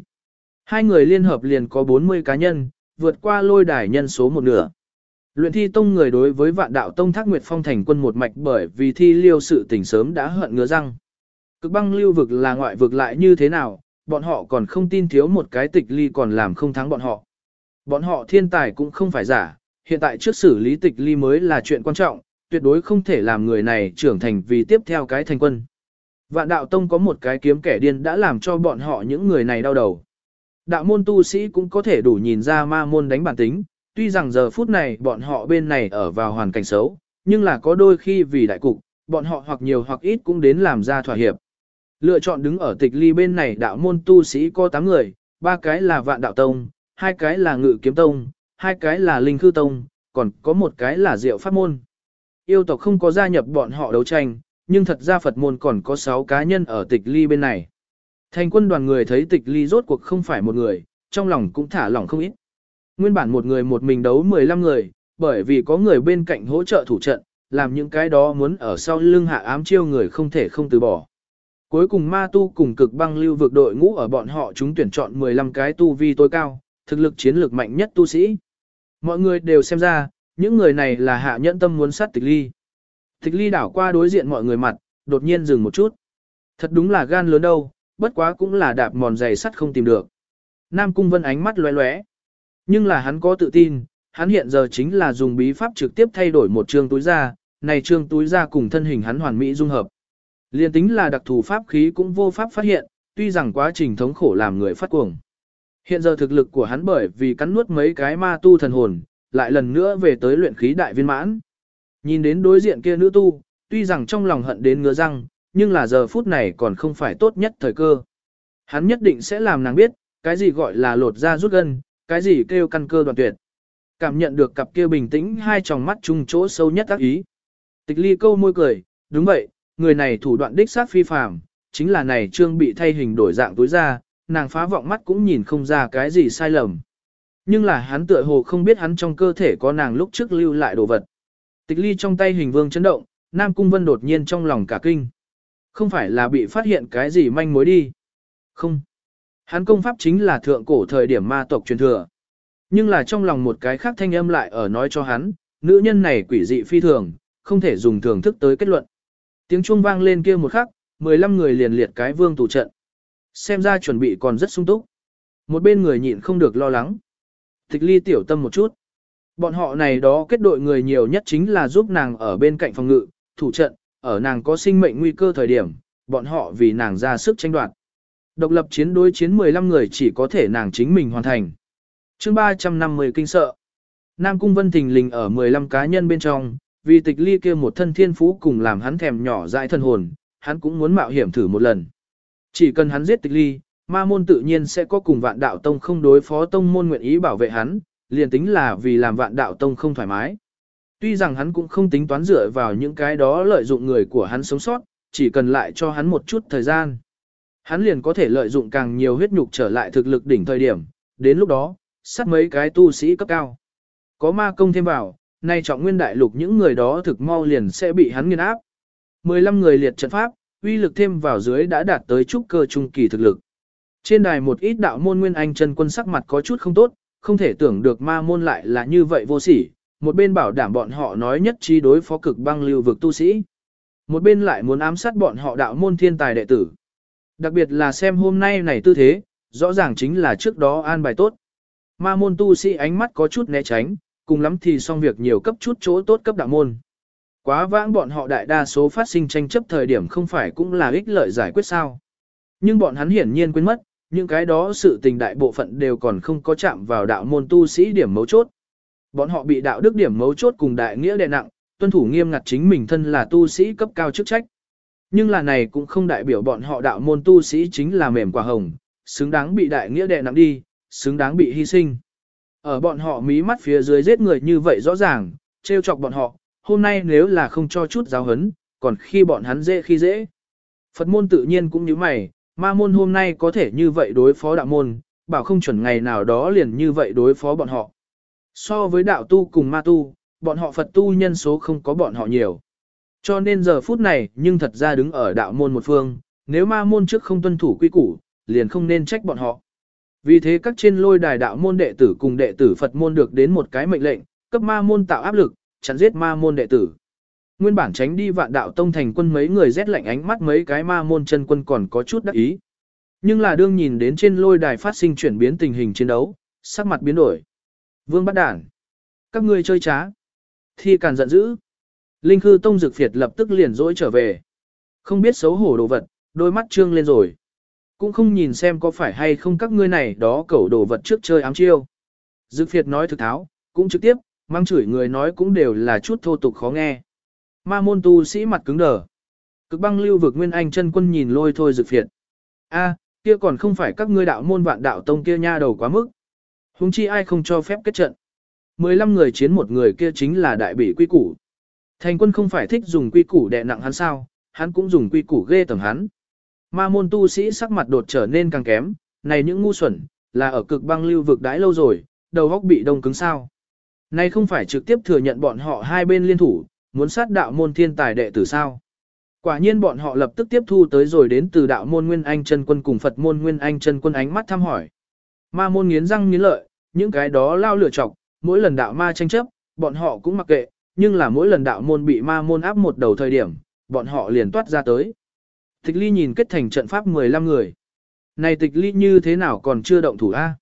Hai người liên hợp liền có 40 cá nhân, vượt qua lôi đài nhân số một nửa. Luyện thi tông người đối với vạn đạo tông thác nguyệt phong thành quân một mạch bởi vì thi liêu sự tình sớm đã hận ngứa răng. Cực băng lưu vực là ngoại vực lại như thế nào, bọn họ còn không tin thiếu một cái tịch ly còn làm không thắng bọn họ. Bọn họ thiên tài cũng không phải giả, hiện tại trước xử lý tịch ly mới là chuyện quan trọng, tuyệt đối không thể làm người này trưởng thành vì tiếp theo cái thành quân. Vạn đạo tông có một cái kiếm kẻ điên đã làm cho bọn họ những người này đau đầu. Đạo môn tu sĩ cũng có thể đủ nhìn ra ma môn đánh bản tính, tuy rằng giờ phút này bọn họ bên này ở vào hoàn cảnh xấu, nhưng là có đôi khi vì đại cục, bọn họ hoặc nhiều hoặc ít cũng đến làm ra thỏa hiệp. Lựa chọn đứng ở tịch ly bên này đạo môn tu sĩ có 8 người, ba cái là vạn đạo tông, hai cái là ngự kiếm tông, hai cái là linh khư tông, còn có một cái là diệu pháp môn. Yêu tộc không có gia nhập bọn họ đấu tranh, nhưng thật ra Phật môn còn có 6 cá nhân ở tịch ly bên này. Thành quân đoàn người thấy tịch ly rốt cuộc không phải một người, trong lòng cũng thả lỏng không ít. Nguyên bản một người một mình đấu 15 người, bởi vì có người bên cạnh hỗ trợ thủ trận, làm những cái đó muốn ở sau lưng hạ ám chiêu người không thể không từ bỏ. Cuối cùng ma tu cùng cực băng lưu vực đội ngũ ở bọn họ chúng tuyển chọn 15 cái tu vi tối cao, thực lực chiến lược mạnh nhất tu sĩ. Mọi người đều xem ra, những người này là hạ nhẫn tâm muốn sát tịch ly. Tịch ly đảo qua đối diện mọi người mặt, đột nhiên dừng một chút. Thật đúng là gan lớn đâu, bất quá cũng là đạp mòn giày sắt không tìm được. Nam Cung Vân ánh mắt lóe lóe. Nhưng là hắn có tự tin, hắn hiện giờ chính là dùng bí pháp trực tiếp thay đổi một trương túi da, này trương túi da cùng thân hình hắn hoàn mỹ dung hợp. Liên tính là đặc thù pháp khí cũng vô pháp phát hiện, tuy rằng quá trình thống khổ làm người phát cuồng. Hiện giờ thực lực của hắn bởi vì cắn nuốt mấy cái ma tu thần hồn, lại lần nữa về tới luyện khí đại viên mãn. Nhìn đến đối diện kia nữ tu, tuy rằng trong lòng hận đến ngứa răng, nhưng là giờ phút này còn không phải tốt nhất thời cơ. Hắn nhất định sẽ làm nàng biết, cái gì gọi là lột da rút gân, cái gì kêu căn cơ đoạn tuyệt. Cảm nhận được cặp kia bình tĩnh hai tròng mắt chung chỗ sâu nhất ác ý. Tịch ly câu môi cười, đúng vậy, người này thủ đoạn đích sát phi phàm, chính là này trương bị thay hình đổi dạng tối ra, nàng phá vọng mắt cũng nhìn không ra cái gì sai lầm. Nhưng là hắn tựa hồ không biết hắn trong cơ thể có nàng lúc trước lưu lại đồ vật. Tịch ly trong tay hình vương chấn động, Nam Cung Vân đột nhiên trong lòng cả kinh. Không phải là bị phát hiện cái gì manh mối đi. Không. Hắn công pháp chính là thượng cổ thời điểm ma tộc truyền thừa. Nhưng là trong lòng một cái khác thanh âm lại ở nói cho hắn, nữ nhân này quỷ dị phi thường, không thể dùng thường thức tới kết luận. Tiếng chuông vang lên kia một khắc, 15 người liền liệt cái vương tủ trận. Xem ra chuẩn bị còn rất sung túc. Một bên người nhịn không được lo lắng. Tịch ly tiểu tâm một chút. Bọn họ này đó kết đội người nhiều nhất chính là giúp nàng ở bên cạnh phòng ngự, thủ trận, ở nàng có sinh mệnh nguy cơ thời điểm, bọn họ vì nàng ra sức tranh đoạt. Độc lập chiến đối chiến 15 người chỉ có thể nàng chính mình hoàn thành. chương 350 kinh sợ. Nam Cung Vân Thình lình ở 15 cá nhân bên trong, vì tịch ly kia một thân thiên phú cùng làm hắn thèm nhỏ dại thân hồn, hắn cũng muốn mạo hiểm thử một lần. Chỉ cần hắn giết tịch ly, ma môn tự nhiên sẽ có cùng vạn đạo tông không đối phó tông môn nguyện ý bảo vệ hắn, liền tính là vì làm vạn đạo tông không thoải mái. Tuy rằng hắn cũng không tính toán dựa vào những cái đó lợi dụng người của hắn sống sót, chỉ cần lại cho hắn một chút thời gian. Hắn liền có thể lợi dụng càng nhiều huyết nhục trở lại thực lực đỉnh thời điểm, đến lúc đó, sát mấy cái tu sĩ cấp cao. Có ma công thêm vào, nay trọng nguyên đại lục những người đó thực mau liền sẽ bị hắn nghiền áp. 15 người liệt trận pháp, uy lực thêm vào dưới đã đạt tới trúc cơ trung kỳ thực lực. Trên đài một ít đạo môn nguyên anh chân quân sắc mặt có chút không tốt, không thể tưởng được ma môn lại là như vậy vô sỉ, một bên bảo đảm bọn họ nói nhất trí đối phó cực băng lưu vực tu sĩ. Một bên lại muốn ám sát bọn họ đạo môn thiên tài đệ tử. Đặc biệt là xem hôm nay này tư thế, rõ ràng chính là trước đó an bài tốt. Ma môn tu sĩ ánh mắt có chút né tránh, cùng lắm thì xong việc nhiều cấp chút chỗ tốt cấp đạo môn. Quá vãng bọn họ đại đa số phát sinh tranh chấp thời điểm không phải cũng là ích lợi giải quyết sao. Nhưng bọn hắn hiển nhiên quên mất, những cái đó sự tình đại bộ phận đều còn không có chạm vào đạo môn tu sĩ điểm mấu chốt. Bọn họ bị đạo đức điểm mấu chốt cùng đại nghĩa đè nặng, tuân thủ nghiêm ngặt chính mình thân là tu sĩ cấp cao chức trách. Nhưng là này cũng không đại biểu bọn họ đạo môn tu sĩ chính là mềm quả hồng, xứng đáng bị đại nghĩa đè nặng đi, xứng đáng bị hy sinh. Ở bọn họ mí mắt phía dưới giết người như vậy rõ ràng, trêu chọc bọn họ, hôm nay nếu là không cho chút giáo hấn, còn khi bọn hắn dễ khi dễ. Phật môn tự nhiên cũng như mày, ma môn hôm nay có thể như vậy đối phó đạo môn, bảo không chuẩn ngày nào đó liền như vậy đối phó bọn họ. So với đạo tu cùng ma tu, bọn họ Phật tu nhân số không có bọn họ nhiều. Cho nên giờ phút này nhưng thật ra đứng ở đạo môn một phương, nếu ma môn trước không tuân thủ quy củ, liền không nên trách bọn họ. Vì thế các trên lôi đài đạo môn đệ tử cùng đệ tử Phật môn được đến một cái mệnh lệnh, cấp ma môn tạo áp lực, chặn giết ma môn đệ tử. Nguyên bản tránh đi vạn đạo tông thành quân mấy người rét lạnh ánh mắt mấy cái ma môn chân quân còn có chút đắc ý. Nhưng là đương nhìn đến trên lôi đài phát sinh chuyển biến tình hình chiến đấu, sắc mặt biến đổi. Vương bắt đản. Các ngươi chơi trá. Thi càn giận dữ. Linh khư tông dực phiệt lập tức liền dỗi trở về. Không biết xấu hổ đồ vật, đôi mắt trương lên rồi. Cũng không nhìn xem có phải hay không các ngươi này đó cẩu đồ vật trước chơi ám chiêu. Dực phiệt nói thực tháo, cũng trực tiếp, mang chửi người nói cũng đều là chút thô tục khó nghe. Ma môn tu sĩ mặt cứng đờ. Cực băng lưu vực nguyên anh chân quân nhìn lôi thôi dực phiệt. a kia còn không phải các ngươi đạo môn vạn đạo tông kia nha đầu quá mức. húng chi ai không cho phép kết trận. 15 người chiến một người kia chính là đại bỉ quy củ. Thành quân không phải thích dùng quy củ đè nặng hắn sao, hắn cũng dùng quy củ ghê tầm hắn. Ma môn tu sĩ sắc mặt đột trở nên càng kém, này những ngu xuẩn, là ở cực băng lưu vực đãi lâu rồi, đầu góc bị đông cứng sao. Này không phải trực tiếp thừa nhận bọn họ hai bên liên thủ, muốn sát đạo môn thiên tài đệ tử sao. Quả nhiên bọn họ lập tức tiếp thu tới rồi đến từ đạo môn Nguyên Anh chân quân cùng Phật môn Nguyên Anh chân quân ánh mắt thăm hỏi. Ma môn nghiến răng nghiến lợi, những cái đó lao lửa chọc, mỗi lần đạo ma tranh chấp, bọn họ cũng mặc kệ, nhưng là mỗi lần đạo môn bị ma môn áp một đầu thời điểm, bọn họ liền toát ra tới. Tịch ly nhìn kết thành trận pháp 15 người. Này tịch ly như thế nào còn chưa động thủ A?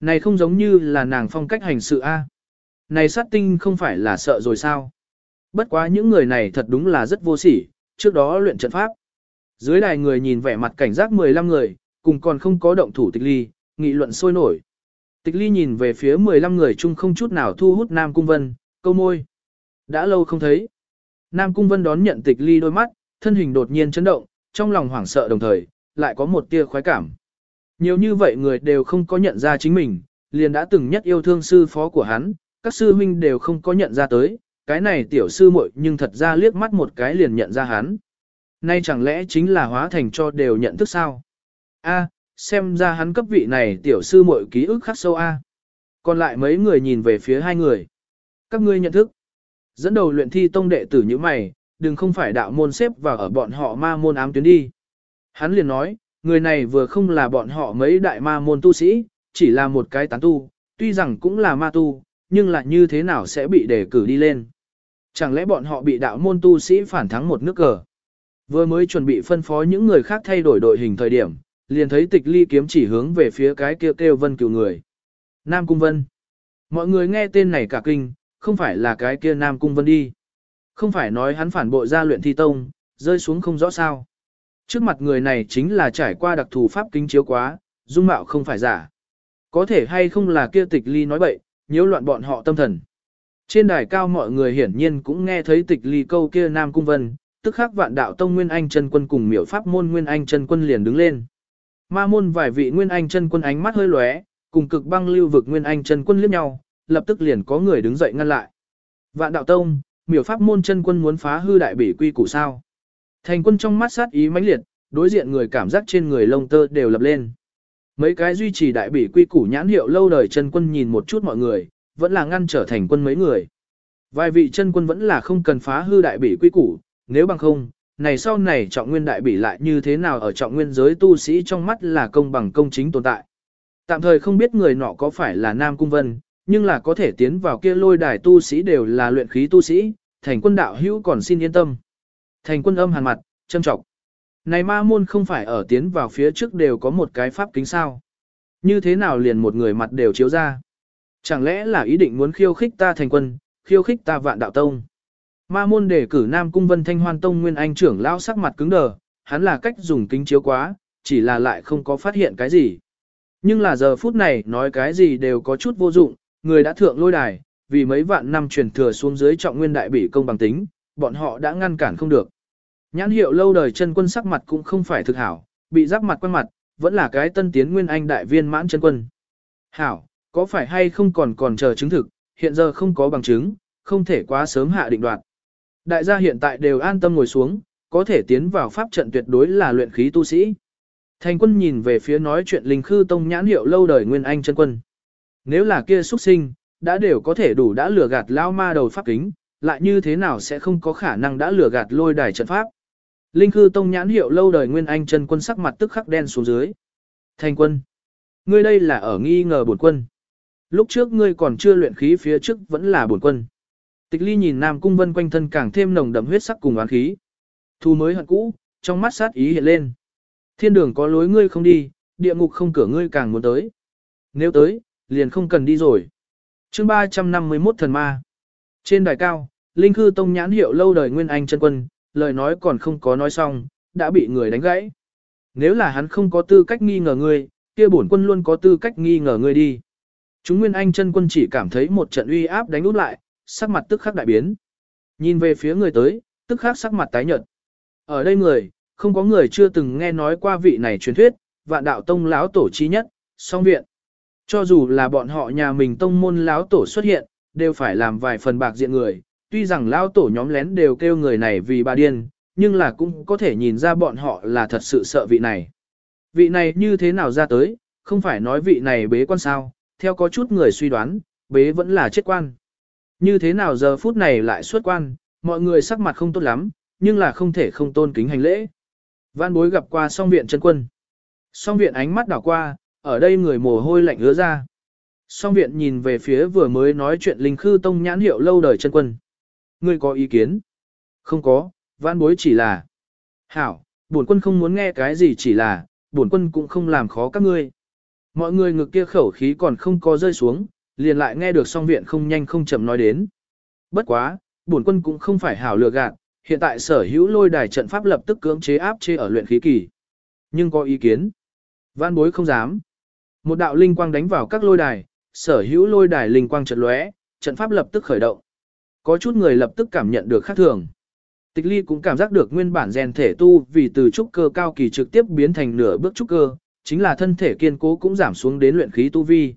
Này không giống như là nàng phong cách hành sự A. Này sát tinh không phải là sợ rồi sao? Bất quá những người này thật đúng là rất vô sỉ, trước đó luyện trận pháp. Dưới đài người nhìn vẻ mặt cảnh giác 15 người, cùng còn không có động thủ tịch ly, nghị luận sôi nổi. Tịch ly nhìn về phía 15 người chung không chút nào thu hút Nam Cung Vân, câu môi. Đã lâu không thấy. Nam Cung Vân đón nhận tịch ly đôi mắt, thân hình đột nhiên chấn động, trong lòng hoảng sợ đồng thời, lại có một tia khoái cảm. Nhiều như vậy người đều không có nhận ra chính mình, liền đã từng nhất yêu thương sư phó của hắn, các sư huynh đều không có nhận ra tới, cái này tiểu sư muội nhưng thật ra liếc mắt một cái liền nhận ra hắn. Nay chẳng lẽ chính là hóa thành cho đều nhận thức sao? A, xem ra hắn cấp vị này tiểu sư muội ký ức khắc sâu A. Còn lại mấy người nhìn về phía hai người. Các ngươi nhận thức. Dẫn đầu luyện thi tông đệ tử như mày, đừng không phải đạo môn xếp vào ở bọn họ ma môn ám tuyến đi. Hắn liền nói, người này vừa không là bọn họ mấy đại ma môn tu sĩ, chỉ là một cái tán tu, tuy rằng cũng là ma tu, nhưng lại như thế nào sẽ bị đề cử đi lên. Chẳng lẽ bọn họ bị đạo môn tu sĩ phản thắng một nước cờ? Vừa mới chuẩn bị phân phó những người khác thay đổi đội hình thời điểm, liền thấy tịch ly kiếm chỉ hướng về phía cái kêu kêu vân cửu người. Nam Cung Vân. Mọi người nghe tên này cả kinh, không phải là cái kia Nam Cung Vân đi. Không phải nói hắn phản bội ra luyện thi tông, rơi xuống không rõ sao. Trước mặt người này chính là trải qua đặc thù pháp kính chiếu quá, dung mạo không phải giả. Có thể hay không là kia tịch ly nói bậy, nhiễu loạn bọn họ tâm thần. Trên đài cao mọi người hiển nhiên cũng nghe thấy tịch ly câu kia Nam Cung Vân, tức khắc vạn đạo tông Nguyên Anh chân quân cùng miểu pháp môn Nguyên Anh chân quân liền đứng lên. Ma môn vài vị Nguyên Anh chân quân ánh mắt hơi lóe, cùng cực băng lưu vực Nguyên Anh chân quân liếc nhau, lập tức liền có người đứng dậy ngăn lại. Vạn đạo tông, miểu pháp môn chân quân muốn phá hư đại bỉ quy củ sao. Thành quân trong mắt sát ý mãnh liệt, đối diện người cảm giác trên người lông tơ đều lập lên. Mấy cái duy trì đại bỉ quy củ nhãn hiệu lâu đời chân quân nhìn một chút mọi người, vẫn là ngăn trở thành quân mấy người. Vài vị chân quân vẫn là không cần phá hư đại bỉ quy củ, nếu bằng không, này sau này trọng nguyên đại bỉ lại như thế nào ở trọng nguyên giới tu sĩ trong mắt là công bằng công chính tồn tại. Tạm thời không biết người nọ có phải là Nam Cung Vân, nhưng là có thể tiến vào kia lôi đài tu sĩ đều là luyện khí tu sĩ, thành quân đạo hữu còn xin yên tâm. Thành quân âm hàn mặt, châm trọng. Này ma môn không phải ở tiến vào phía trước đều có một cái pháp kính sao. Như thế nào liền một người mặt đều chiếu ra. Chẳng lẽ là ý định muốn khiêu khích ta thành quân, khiêu khích ta vạn đạo tông. Ma môn đề cử Nam Cung Vân Thanh Hoan Tông Nguyên Anh trưởng lão sắc mặt cứng đờ, hắn là cách dùng kính chiếu quá, chỉ là lại không có phát hiện cái gì. Nhưng là giờ phút này nói cái gì đều có chút vô dụng, người đã thượng lôi đài, vì mấy vạn năm truyền thừa xuống dưới trọng nguyên đại bỉ công bằng tính, bọn họ đã ngăn cản không được. Nhãn hiệu lâu đời chân quân sắc mặt cũng không phải thực hảo, bị giáp mặt quen mặt, vẫn là cái tân tiến nguyên anh đại viên mãn chân quân. Hảo, có phải hay không còn còn chờ chứng thực, hiện giờ không có bằng chứng, không thể quá sớm hạ định đoạt. Đại gia hiện tại đều an tâm ngồi xuống, có thể tiến vào pháp trận tuyệt đối là luyện khí tu sĩ. Thành quân nhìn về phía nói chuyện linh khư tông nhãn hiệu lâu đời nguyên anh chân quân. Nếu là kia xuất sinh, đã đều có thể đủ đã lừa gạt lao ma đầu pháp kính, lại như thế nào sẽ không có khả năng đã lừa gạt lôi đài trận pháp. Linh khư tông nhãn hiệu lâu đời nguyên anh chân quân sắc mặt tức khắc đen xuống dưới. Thành quân. Ngươi đây là ở nghi ngờ bổn quân. Lúc trước ngươi còn chưa luyện khí phía trước vẫn là bổn quân. Tịch ly nhìn Nam Cung Vân quanh thân càng thêm nồng đậm huyết sắc cùng oán khí. Thu mới hận cũ, trong mắt sát ý hiện lên. Thiên đường có lối ngươi không đi, địa ngục không cửa ngươi càng muốn tới. Nếu tới, liền không cần đi rồi chương 351 thần ma. Trên đài cao, Linh Khư Tông nhãn hiệu lâu đời Nguyên Anh chân quân, lời nói còn không có nói xong, đã bị người đánh gãy. Nếu là hắn không có tư cách nghi ngờ ngươi, kia bổn quân luôn có tư cách nghi ngờ ngươi đi. Chúng Nguyên Anh chân quân chỉ cảm thấy một trận uy áp đánh út lại, sắc mặt tức khắc đại biến. Nhìn về phía người tới, tức khắc sắc mặt tái nhợt. Ở đây người, không có người chưa từng nghe nói qua vị này truyền thuyết, vạn đạo tông lão tổ chi nhất, song viện. Cho dù là bọn họ nhà mình tông môn lão tổ xuất hiện, đều phải làm vài phần bạc diện người, tuy rằng lão tổ nhóm lén đều kêu người này vì bà điên, nhưng là cũng có thể nhìn ra bọn họ là thật sự sợ vị này. Vị này như thế nào ra tới, không phải nói vị này bế quan sao, theo có chút người suy đoán, bế vẫn là chết quan. Như thế nào giờ phút này lại xuất quan, mọi người sắc mặt không tốt lắm, nhưng là không thể không tôn kính hành lễ. Văn bối gặp qua song viện chân quân. Song viện ánh mắt đảo qua, ở đây người mồ hôi lạnh ứa ra. Song viện nhìn về phía vừa mới nói chuyện linh khư tông nhãn hiệu lâu đời chân quân. Ngươi có ý kiến? Không có, vãn bối chỉ là. Hảo, bổn quân không muốn nghe cái gì chỉ là, bổn quân cũng không làm khó các ngươi. Mọi người ngực kia khẩu khí còn không có rơi xuống, liền lại nghe được song viện không nhanh không chậm nói đến. Bất quá, bổn quân cũng không phải hảo lừa gạt, hiện tại sở hữu lôi đài trận pháp lập tức cưỡng chế áp chế ở luyện khí kỳ. Nhưng có ý kiến. Văn bối không dám. Một đạo linh quang đánh vào các lôi đài, sở hữu lôi đài linh quang trận lóe, trận pháp lập tức khởi động. Có chút người lập tức cảm nhận được khác thường. Tịch ly cũng cảm giác được nguyên bản rèn thể tu vì từ trúc cơ cao kỳ trực tiếp biến thành nửa bước trúc cơ, chính là thân thể kiên cố cũng giảm xuống đến luyện khí tu vi.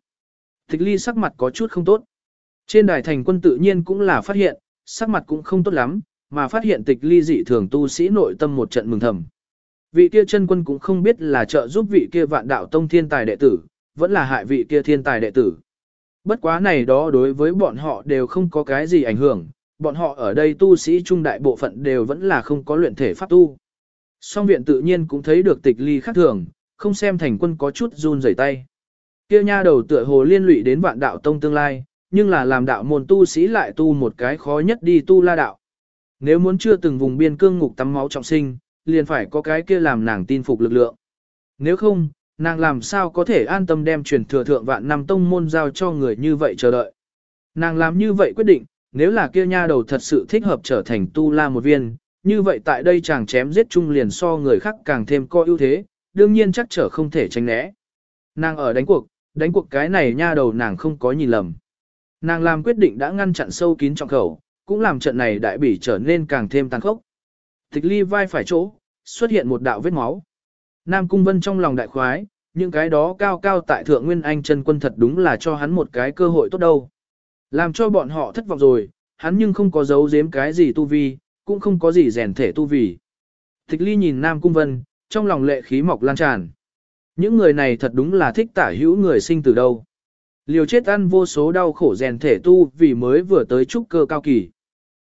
Tịch ly sắc mặt có chút không tốt. Trên đài thành quân tự nhiên cũng là phát hiện, sắc mặt cũng không tốt lắm, mà phát hiện tịch ly dị thường tu sĩ nội tâm một trận mừng thầm. Vị kia chân quân cũng không biết là trợ giúp vị kia vạn đạo tông thiên tài đệ tử, vẫn là hại vị kia thiên tài đệ tử. Bất quá này đó đối với bọn họ đều không có cái gì ảnh hưởng, bọn họ ở đây tu sĩ trung đại bộ phận đều vẫn là không có luyện thể pháp tu. Song viện tự nhiên cũng thấy được tịch ly khác thường, không xem thành quân có chút run rẩy tay. Kia nha đầu tựa hồ liên lụy đến vạn đạo tông tương lai, nhưng là làm đạo môn tu sĩ lại tu một cái khó nhất đi tu la đạo. Nếu muốn chưa từng vùng biên cương ngục tắm máu trọng sinh, liền phải có cái kia làm nàng tin phục lực lượng. Nếu không, nàng làm sao có thể an tâm đem truyền thừa thượng vạn năm tông môn giao cho người như vậy chờ đợi. Nàng làm như vậy quyết định, nếu là kia nha đầu thật sự thích hợp trở thành tu la một viên, như vậy tại đây chàng chém giết chung liền so người khác càng thêm có ưu thế, đương nhiên chắc trở không thể tránh né. Nàng ở đánh cuộc, đánh cuộc cái này nha đầu nàng không có nhìn lầm. Nàng làm quyết định đã ngăn chặn sâu kín trọng khẩu, cũng làm trận này đại bỉ trở nên càng thêm tàn khốc. Tịch ly vai phải chỗ, xuất hiện một đạo vết máu. Nam Cung Vân trong lòng đại khoái, những cái đó cao cao tại thượng nguyên anh chân quân thật đúng là cho hắn một cái cơ hội tốt đâu. Làm cho bọn họ thất vọng rồi, hắn nhưng không có giấu giếm cái gì tu vi, cũng không có gì rèn thể tu vi. Tịch ly nhìn Nam Cung Vân, trong lòng lệ khí mọc lan tràn. Những người này thật đúng là thích tả hữu người sinh từ đâu. Liều chết ăn vô số đau khổ rèn thể tu vì mới vừa tới trúc cơ cao kỳ.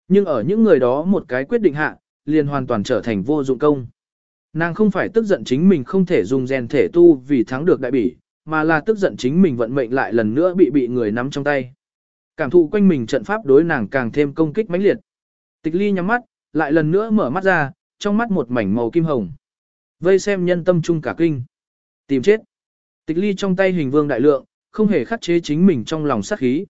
Nhưng ở những người đó một cái quyết định hạ, liền hoàn toàn trở thành vô dụng công. Nàng không phải tức giận chính mình không thể dùng rèn thể tu vì thắng được đại bỉ, mà là tức giận chính mình vận mệnh lại lần nữa bị bị người nắm trong tay. Cảm thụ quanh mình trận pháp đối nàng càng thêm công kích mãnh liệt. Tịch ly nhắm mắt, lại lần nữa mở mắt ra, trong mắt một mảnh màu kim hồng. Vây xem nhân tâm trung cả kinh. Tìm chết. Tịch ly trong tay hình vương đại lượng, không hề khắc chế chính mình trong lòng sát khí.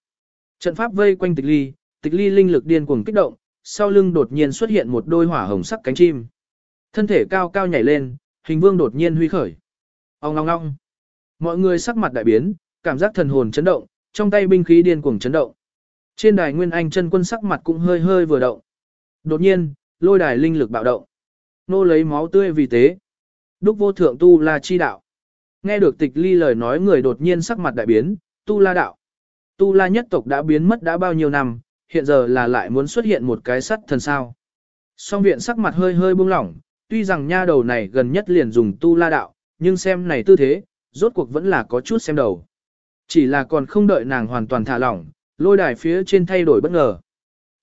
Trận pháp vây quanh tịch ly, tịch ly linh lực điên cuồng kích động, sau lưng đột nhiên xuất hiện một đôi hỏa hồng sắc cánh chim. Thân thể cao cao nhảy lên, hình vương đột nhiên huy khởi. Ông ngong ngong. Mọi người sắc mặt đại biến, cảm giác thần hồn chấn động, trong tay binh khí điên cuồng chấn động. Trên đài Nguyên Anh chân quân sắc mặt cũng hơi hơi vừa động. Đột nhiên, lôi đài linh lực bạo động. Nô lấy máu tươi vì tế. Đúc vô thượng tu la chi đạo. Nghe được tịch ly lời nói người đột nhiên sắc mặt đại biến, tu la đạo. Tu la nhất tộc đã biến mất đã bao nhiêu năm, hiện giờ là lại muốn xuất hiện một cái sắt thần sao. Song viện sắc mặt hơi hơi buông lỏng, tuy rằng nha đầu này gần nhất liền dùng tu la đạo, nhưng xem này tư thế, rốt cuộc vẫn là có chút xem đầu. Chỉ là còn không đợi nàng hoàn toàn thả lỏng, lôi đài phía trên thay đổi bất ngờ.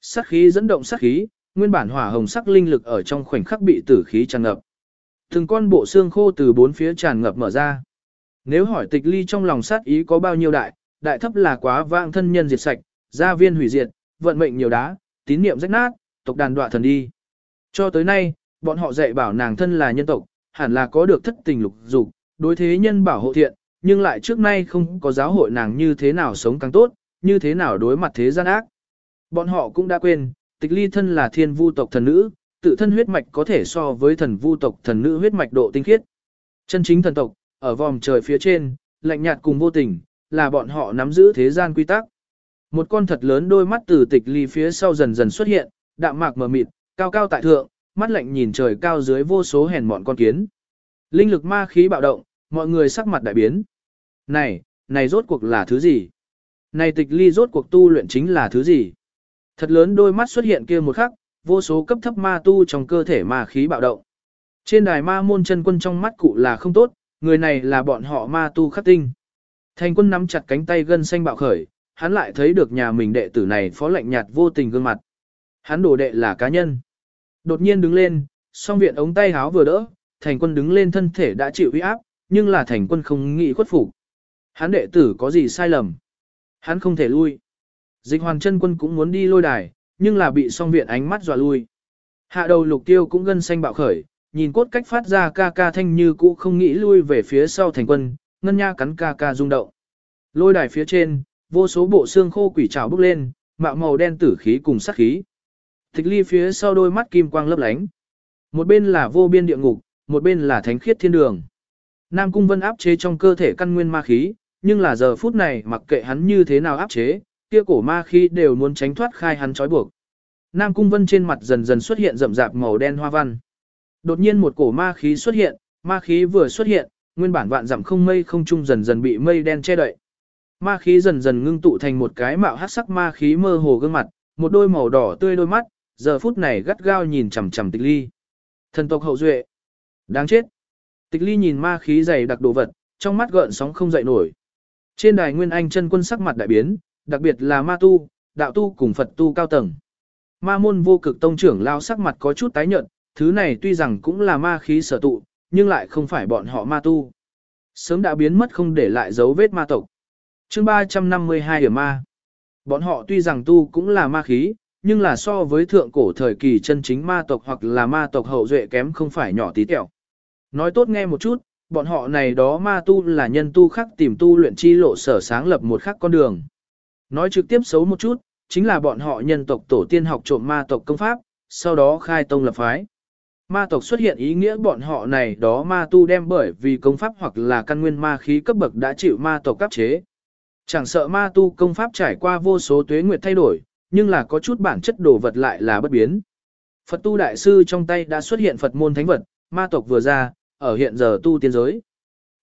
Sắc khí dẫn động sắc khí, nguyên bản hỏa hồng sắc linh lực ở trong khoảnh khắc bị tử khí tràn ngập. Từng con bộ xương khô từ bốn phía tràn ngập mở ra. Nếu hỏi tịch ly trong lòng sát ý có bao nhiêu đại, đại thấp là quá vãng thân nhân diệt sạch, gia viên hủy diệt, vận mệnh nhiều đá, tín niệm rách nát, tộc đàn đọa thần đi. Cho tới nay, bọn họ dạy bảo nàng thân là nhân tộc, hẳn là có được thất tình lục dục, đối thế nhân bảo hộ thiện, nhưng lại trước nay không có giáo hội nàng như thế nào sống càng tốt, như thế nào đối mặt thế gian ác. Bọn họ cũng đã quên, tịch ly thân là thiên vu tộc thần nữ, tự thân huyết mạch có thể so với thần vu tộc thần nữ huyết mạch độ tinh khiết. Chân chính thần tộc, ở vòng trời phía trên, lạnh nhạt cùng vô tình, là bọn họ nắm giữ thế gian quy tắc. Một con thật lớn đôi mắt từ tịch ly phía sau dần dần xuất hiện, đạm mạc mờ mịt, cao cao tại thượng, mắt lạnh nhìn trời cao dưới vô số hèn mọn con kiến. Linh lực ma khí bạo động, mọi người sắc mặt đại biến. Này, này rốt cuộc là thứ gì? Này tịch ly rốt cuộc tu luyện chính là thứ gì? Thật lớn đôi mắt xuất hiện kia một khắc, vô số cấp thấp ma tu trong cơ thể ma khí bạo động. Trên đài ma môn chân quân trong mắt cụ là không tốt, người này là bọn họ ma tu khắc tinh. Thành quân nắm chặt cánh tay gân xanh bạo khởi, hắn lại thấy được nhà mình đệ tử này phó lạnh nhạt vô tình gương mặt. Hắn đổ đệ là cá nhân. Đột nhiên đứng lên, song viện ống tay háo vừa đỡ, thành quân đứng lên thân thể đã chịu uy áp, nhưng là thành quân không nghĩ khuất phục. Hắn đệ tử có gì sai lầm? Hắn không thể lui. Dịch hoàn chân quân cũng muốn đi lôi đài, nhưng là bị song viện ánh mắt dọa lui. Hạ đầu lục tiêu cũng gân xanh bạo khởi, nhìn cốt cách phát ra ca ca thanh như cũ không nghĩ lui về phía sau thành quân, ngân nha cắn ca ca rung động. Lôi đài phía trên, vô số bộ xương khô quỷ trào bốc lên, mạo màu đen tử khí cùng sát khí. Tịch ly phía sau đôi mắt kim quang lấp lánh. Một bên là vô biên địa ngục, một bên là thánh khiết thiên đường. Nam cung vân áp chế trong cơ thể căn nguyên ma khí, nhưng là giờ phút này mặc kệ hắn như thế nào áp chế, kia cổ ma khí đều muốn tránh thoát khai hắn trói buộc. Nam cung vân trên mặt dần dần xuất hiện rậm rạp màu đen hoa văn. Đột nhiên một cổ ma khí xuất hiện, ma khí vừa xuất hiện, nguyên bản vạn dặm không mây không trung dần dần bị mây đen che đậy. Ma khí dần dần ngưng tụ thành một cái mạo hắc sắc ma khí mơ hồ gương mặt, một đôi màu đỏ tươi đôi mắt, giờ phút này gắt gao nhìn chằm chằm Tịch Ly. Thần tộc hậu duệ. Đáng chết. Tịch Ly nhìn ma khí dày đặc đồ vật, trong mắt gợn sóng không dậy nổi. Trên đài Nguyên Anh chân quân sắc mặt đại biến, đặc biệt là ma tu, đạo tu cùng Phật tu cao tầng. Ma môn vô cực tông trưởng lao sắc mặt có chút tái nhợt, thứ này tuy rằng cũng là ma khí sở tụ, nhưng lại không phải bọn họ ma tu. Sớm đã biến mất không để lại dấu vết ma tộc. chương 352 điểm ma. Bọn họ tuy rằng tu cũng là ma khí, nhưng là so với thượng cổ thời kỳ chân chính ma tộc hoặc là ma tộc hậu duệ kém không phải nhỏ tí tẹo. Nói tốt nghe một chút, bọn họ này đó ma tu là nhân tu khác tìm tu luyện chi lộ sở sáng lập một khắc con đường. Nói trực tiếp xấu một chút, chính là bọn họ nhân tộc tổ tiên học trộm ma tộc công pháp, sau đó khai tông lập phái. Ma tộc xuất hiện ý nghĩa bọn họ này đó ma tu đem bởi vì công pháp hoặc là căn nguyên ma khí cấp bậc đã chịu ma tộc cấp chế. Chẳng sợ ma tu công pháp trải qua vô số tuế nguyệt thay đổi, nhưng là có chút bản chất đồ vật lại là bất biến. Phật tu đại sư trong tay đã xuất hiện Phật môn thánh vật, ma tộc vừa ra, ở hiện giờ tu tiên giới.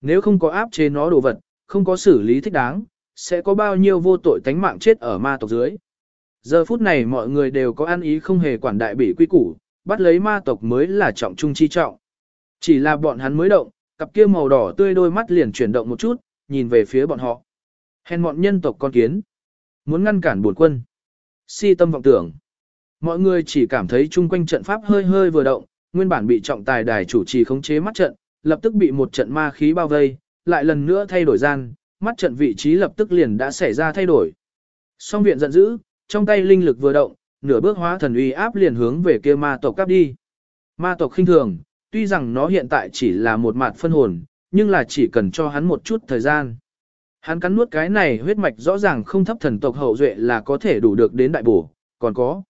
Nếu không có áp chế nó đồ vật, không có xử lý thích đáng, sẽ có bao nhiêu vô tội tánh mạng chết ở ma tộc dưới. Giờ phút này mọi người đều có ăn ý không hề quản đại bị quy củ, bắt lấy ma tộc mới là trọng trung chi trọng. Chỉ là bọn hắn mới động, cặp kia màu đỏ tươi đôi mắt liền chuyển động một chút, nhìn về phía bọn họ. Hèn bọn nhân tộc con kiến. Muốn ngăn cản buồn quân. Si tâm vọng tưởng. Mọi người chỉ cảm thấy chung quanh trận pháp hơi hơi vừa động, nguyên bản bị trọng tài đài chủ trì khống chế mắt trận, lập tức bị một trận ma khí bao vây, lại lần nữa thay đổi gian, mắt trận vị trí lập tức liền đã xảy ra thay đổi. Song viện giận dữ, trong tay linh lực vừa động, nửa bước hóa thần uy áp liền hướng về kia ma tộc cắp đi. Ma tộc khinh thường, tuy rằng nó hiện tại chỉ là một mạt phân hồn, nhưng là chỉ cần cho hắn một chút thời gian. Hắn cắn nuốt cái này huyết mạch rõ ràng không thấp thần tộc hậu duệ là có thể đủ được đến đại bổ, còn có.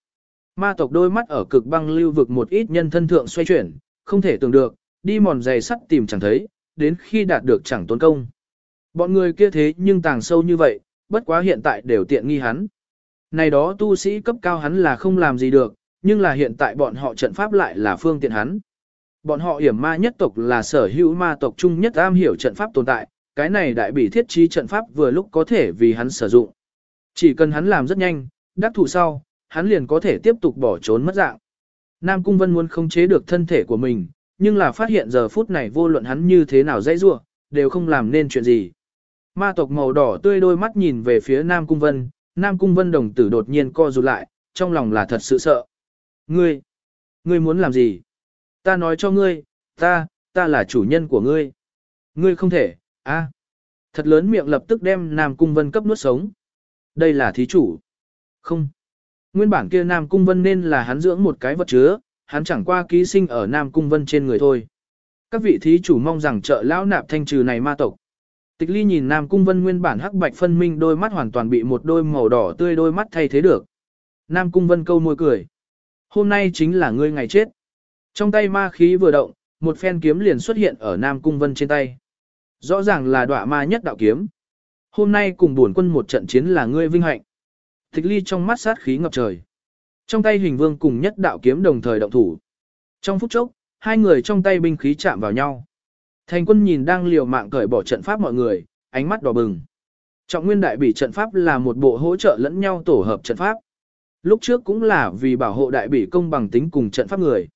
Ma tộc đôi mắt ở cực băng lưu vực một ít nhân thân thượng xoay chuyển, không thể tưởng được, đi mòn giày sắt tìm chẳng thấy, đến khi đạt được chẳng tốn công. Bọn người kia thế nhưng tàng sâu như vậy, bất quá hiện tại đều tiện nghi hắn. Này đó tu sĩ cấp cao hắn là không làm gì được, nhưng là hiện tại bọn họ trận pháp lại là phương tiện hắn. Bọn họ hiểm ma nhất tộc là sở hữu ma tộc chung nhất am hiểu trận pháp tồn tại, cái này đại bị thiết trí trận pháp vừa lúc có thể vì hắn sử dụng. Chỉ cần hắn làm rất nhanh, đắc thủ sau, hắn liền có thể tiếp tục bỏ trốn mất dạng. Nam Cung Vân muốn khống chế được thân thể của mình, nhưng là phát hiện giờ phút này vô luận hắn như thế nào dãy rua, đều không làm nên chuyện gì. Ma tộc màu đỏ tươi đôi mắt nhìn về phía Nam Cung Vân, Nam Cung Vân đồng tử đột nhiên co rụt lại, trong lòng là thật sự sợ. Ngươi, ngươi muốn làm gì? Ta nói cho ngươi, ta, ta là chủ nhân của ngươi. Ngươi không thể, a. Thật lớn miệng lập tức đem Nam Cung Vân cấp nuốt sống. Đây là thí chủ. Không. Nguyên bản kia Nam Cung Vân nên là hắn dưỡng một cái vật chứa, hắn chẳng qua ký sinh ở Nam Cung Vân trên người thôi. Các vị thí chủ mong rằng trợ lão nạp thanh trừ này ma tộc. Tịch ly nhìn Nam Cung Vân nguyên bản hắc bạch phân minh đôi mắt hoàn toàn bị một đôi màu đỏ tươi đôi mắt thay thế được. Nam Cung Vân câu môi cười. Hôm nay chính là ngươi ngày chết. Trong tay ma khí vừa động, một phen kiếm liền xuất hiện ở Nam Cung Vân trên tay. Rõ ràng là đọa ma nhất đạo kiếm. Hôm nay cùng buồn quân một trận chiến là ngươi vinh hạnh. Tịch ly trong mắt sát khí ngập trời. Trong tay hình vương cùng nhất đạo kiếm đồng thời động thủ. Trong phút chốc, hai người trong tay binh khí chạm vào nhau. Thành quân nhìn đang liều mạng cởi bỏ trận pháp mọi người, ánh mắt đỏ bừng. Trọng nguyên đại bỉ trận pháp là một bộ hỗ trợ lẫn nhau tổ hợp trận pháp. Lúc trước cũng là vì bảo hộ đại bỉ công bằng tính cùng trận pháp người.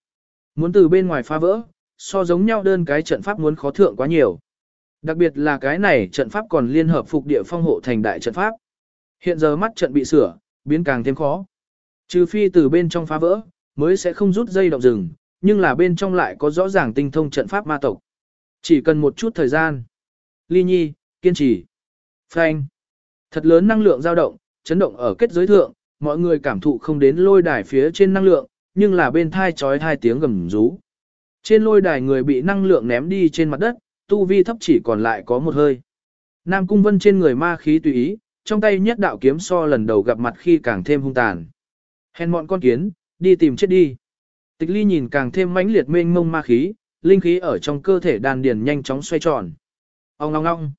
Muốn từ bên ngoài phá vỡ, so giống nhau đơn cái trận pháp muốn khó thượng quá nhiều. Đặc biệt là cái này trận pháp còn liên hợp phục địa phong hộ thành đại trận pháp. Hiện giờ mắt trận bị sửa, biến càng thêm khó. Trừ phi từ bên trong phá vỡ, mới sẽ không rút dây động rừng, nhưng là bên trong lại có rõ ràng tinh thông trận pháp ma tộc. Chỉ cần một chút thời gian. Ly Nhi, kiên trì. Frank. Thật lớn năng lượng dao động, chấn động ở kết giới thượng, mọi người cảm thụ không đến lôi đài phía trên năng lượng, nhưng là bên thai chói hai tiếng gầm rú. Trên lôi đài người bị năng lượng ném đi trên mặt đất, tu vi thấp chỉ còn lại có một hơi. Nam Cung Vân trên người ma khí tùy ý, trong tay nhất đạo kiếm so lần đầu gặp mặt khi càng thêm hung tàn. Hèn mọn con kiến, đi tìm chết đi. Tịch ly nhìn càng thêm mãnh liệt mênh mông ma khí, linh khí ở trong cơ thể đàn điền nhanh chóng xoay tròn. Ông ngong ngong.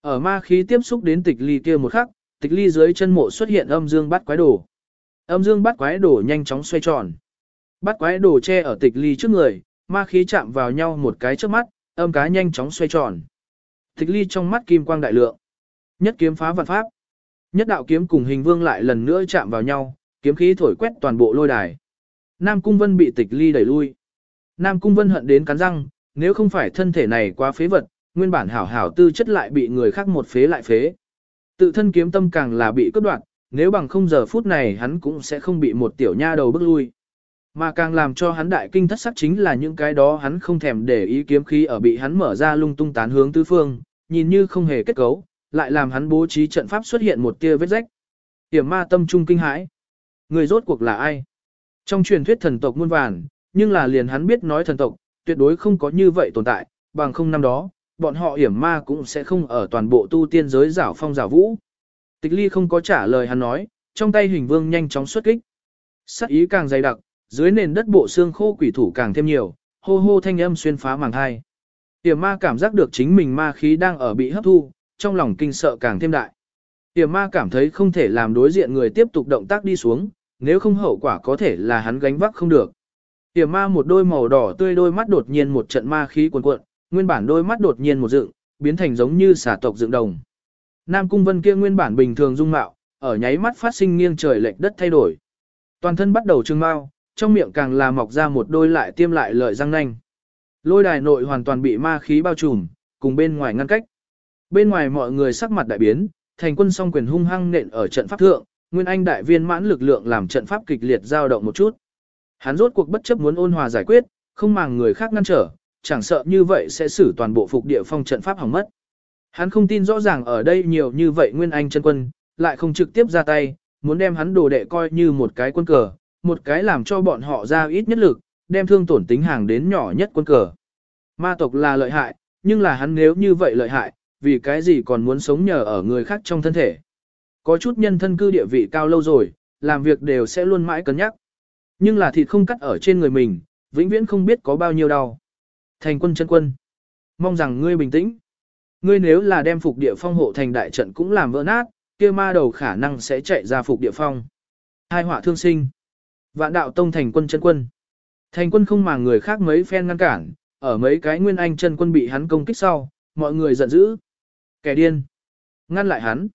Ở ma khí tiếp xúc đến tịch ly kia một khắc, tịch ly dưới chân mộ xuất hiện âm dương bắt quái đồ. Âm dương bắt quái đồ nhanh chóng xoay tròn. Bắt quái đồ che ở tịch ly trước người, ma khí chạm vào nhau một cái trước mắt, âm cá nhanh chóng xoay tròn. Tịch ly trong mắt kim quang đại lượng. Nhất kiếm phá vạn pháp. Nhất đạo kiếm cùng hình vương lại lần nữa chạm vào nhau, kiếm khí thổi quét toàn bộ lôi đài. Nam Cung Vân bị tịch ly đẩy lui. Nam Cung Vân hận đến cắn răng, nếu không phải thân thể này quá phế vật, nguyên bản hảo hảo tư chất lại bị người khác một phế lại phế. Tự thân kiếm tâm càng là bị cướp đoạt, nếu bằng không giờ phút này hắn cũng sẽ không bị một tiểu nha đầu bức lui. Mà càng làm cho hắn đại kinh thất sắc chính là những cái đó hắn không thèm để ý kiếm khí ở bị hắn mở ra lung tung tán hướng tứ phương, nhìn như không hề kết cấu, lại làm hắn bố trí trận pháp xuất hiện một tia vết rách. Tiểm ma tâm trung kinh hãi. Người rốt cuộc là ai? Trong truyền thuyết thần tộc muôn vàn, nhưng là liền hắn biết nói thần tộc, tuyệt đối không có như vậy tồn tại, bằng không năm đó, bọn họ hiểm ma cũng sẽ không ở toàn bộ tu tiên giới giảo phong giảo vũ. Tịch ly không có trả lời hắn nói, trong tay hình vương nhanh chóng xuất kích. Sắc ý càng dày đặc, dưới nền đất bộ xương khô quỷ thủ càng thêm nhiều, hô hô thanh âm xuyên phá màng hai. Tiềm ma cảm giác được chính mình ma khí đang ở bị hấp thu, trong lòng kinh sợ càng thêm đại. Tiềm ma cảm thấy không thể làm đối diện người tiếp tục động tác đi xuống, nếu không hậu quả có thể là hắn gánh vác không được. Tiềm ma một đôi màu đỏ tươi đôi mắt đột nhiên một trận ma khí cuồn cuộn, nguyên bản đôi mắt đột nhiên một dựng, biến thành giống như xà tộc dựng đồng. Nam cung vân kia nguyên bản bình thường dung mạo, ở nháy mắt phát sinh nghiêng trời lệch đất thay đổi. Toàn thân bắt đầu trương mau, trong miệng càng là mọc ra một đôi lại tiêm lại lợi răng nanh. Lôi đài nội hoàn toàn bị ma khí bao trùm, cùng bên ngoài ngăn cách. Bên ngoài mọi người sắc mặt đại biến, thành quân song quyền hung hăng nện ở trận pháp thượng, Nguyên Anh đại viên mãn lực lượng làm trận pháp kịch liệt dao động một chút. Hắn rốt cuộc bất chấp muốn ôn hòa giải quyết, không màng người khác ngăn trở, chẳng sợ như vậy sẽ xử toàn bộ phục địa phong trận pháp hỏng mất. Hắn không tin rõ ràng ở đây nhiều như vậy Nguyên Anh chân quân, lại không trực tiếp ra tay, muốn đem hắn đồ đệ coi như một cái quân cờ, một cái làm cho bọn họ ra ít nhất lực, đem thương tổn tính hàng đến nhỏ nhất quân cờ. Ma tộc là lợi hại, nhưng là hắn nếu như vậy lợi hại, vì cái gì còn muốn sống nhờ ở người khác trong thân thể. Có chút nhân thân cư địa vị cao lâu rồi, làm việc đều sẽ luôn mãi cân nhắc. Nhưng là thịt không cắt ở trên người mình, vĩnh viễn không biết có bao nhiêu đau. Thành quân chân quân. Mong rằng ngươi bình tĩnh. Ngươi nếu là đem phục địa phong hộ thành đại trận cũng làm vỡ nát, kia ma đầu khả năng sẽ chạy ra phục địa phong. Hai họa thương sinh. Vạn đạo tông thành quân chân quân. Thành quân không mà người khác mấy phen ngăn cản, ở mấy cái nguyên anh chân quân bị hắn công kích sau, mọi người giận dữ. Kẻ điên. Ngăn lại hắn.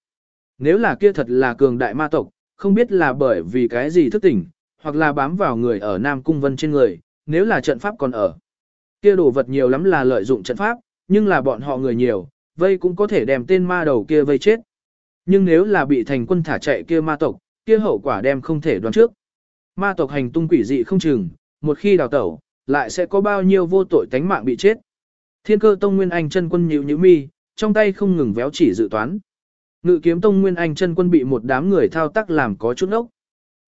Nếu là kia thật là cường đại ma tộc, không biết là bởi vì cái gì thức tỉnh, hoặc là bám vào người ở Nam Cung Vân trên người, nếu là trận pháp còn ở. Kia đồ vật nhiều lắm là lợi dụng trận pháp, nhưng là bọn họ người nhiều, vây cũng có thể đem tên ma đầu kia vây chết. Nhưng nếu là bị thành quân thả chạy kia ma tộc, kia hậu quả đem không thể đoán trước. Ma tộc hành tung quỷ dị không chừng, một khi đào tẩu, lại sẽ có bao nhiêu vô tội tánh mạng bị chết. Thiên cơ tông nguyên anh chân quân nhíu nhíu mi, trong tay không ngừng véo chỉ dự toán. Ngự kiếm tông nguyên anh chân quân bị một đám người thao tác làm có chút ốc.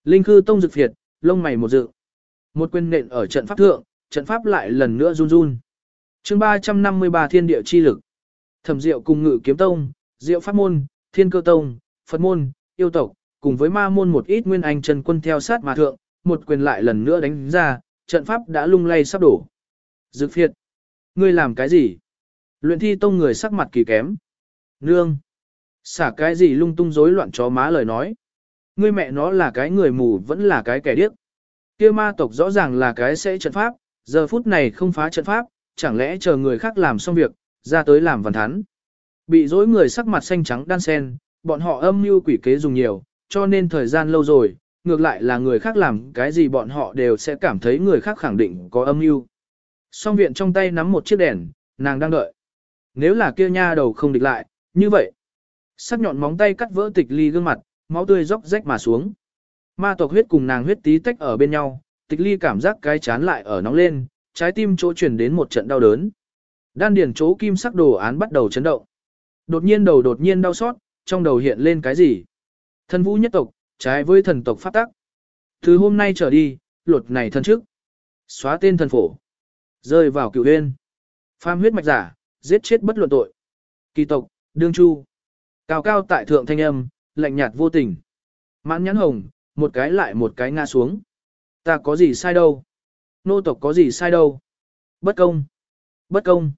Linh cư tông dực phiệt, lông mày một dự. Một quyền nện ở trận pháp thượng, trận pháp lại lần nữa run run. chương 353 thiên địa chi lực. Thẩm diệu cùng ngự kiếm tông, diệu pháp môn, thiên cơ tông, phật môn, yêu tộc, cùng với ma môn một ít nguyên anh chân quân theo sát mà thượng, một quyền lại lần nữa đánh ra, trận pháp đã lung lay sắp đổ. Dực phiệt. Ngươi làm cái gì? Luyện thi tông người sắc mặt kỳ kém. Nương. Xả cái gì lung tung rối loạn chó má lời nói. Ngươi mẹ nó là cái người mù vẫn là cái kẻ điếc. Kia ma tộc rõ ràng là cái sẽ trận pháp, giờ phút này không phá trận pháp, chẳng lẽ chờ người khác làm xong việc, ra tới làm văn thắn. Bị dối người sắc mặt xanh trắng đan sen, bọn họ âm mưu quỷ kế dùng nhiều, cho nên thời gian lâu rồi, ngược lại là người khác làm cái gì bọn họ đều sẽ cảm thấy người khác khẳng định có âm mưu. Song viện trong tay nắm một chiếc đèn, nàng đang đợi. Nếu là kia nha đầu không địch lại, như vậy. Sắc nhọn móng tay cắt vỡ tịch ly gương mặt, máu tươi róc rách mà xuống. Ma tộc huyết cùng nàng huyết tí tách ở bên nhau, tịch ly cảm giác cái chán lại ở nóng lên, trái tim chỗ chuyển đến một trận đau đớn. Đan điền chỗ kim sắc đồ án bắt đầu chấn động. Đột nhiên đầu đột nhiên đau xót, trong đầu hiện lên cái gì? Thần vũ nhất tộc, trái với thần tộc pháp tắc. Từ hôm nay trở đi, luật này thân trước. Xóa tên thần phổ. Rơi vào cựu huyên. Pham huyết mạch giả, giết chết bất luận tội. Kỳ tộc, đương chu. Cao cao tại thượng thanh âm, lạnh nhạt vô tình. Mãn nhãn hồng, một cái lại một cái ngã xuống. Ta có gì sai đâu? Nô tộc có gì sai đâu? Bất công. Bất công.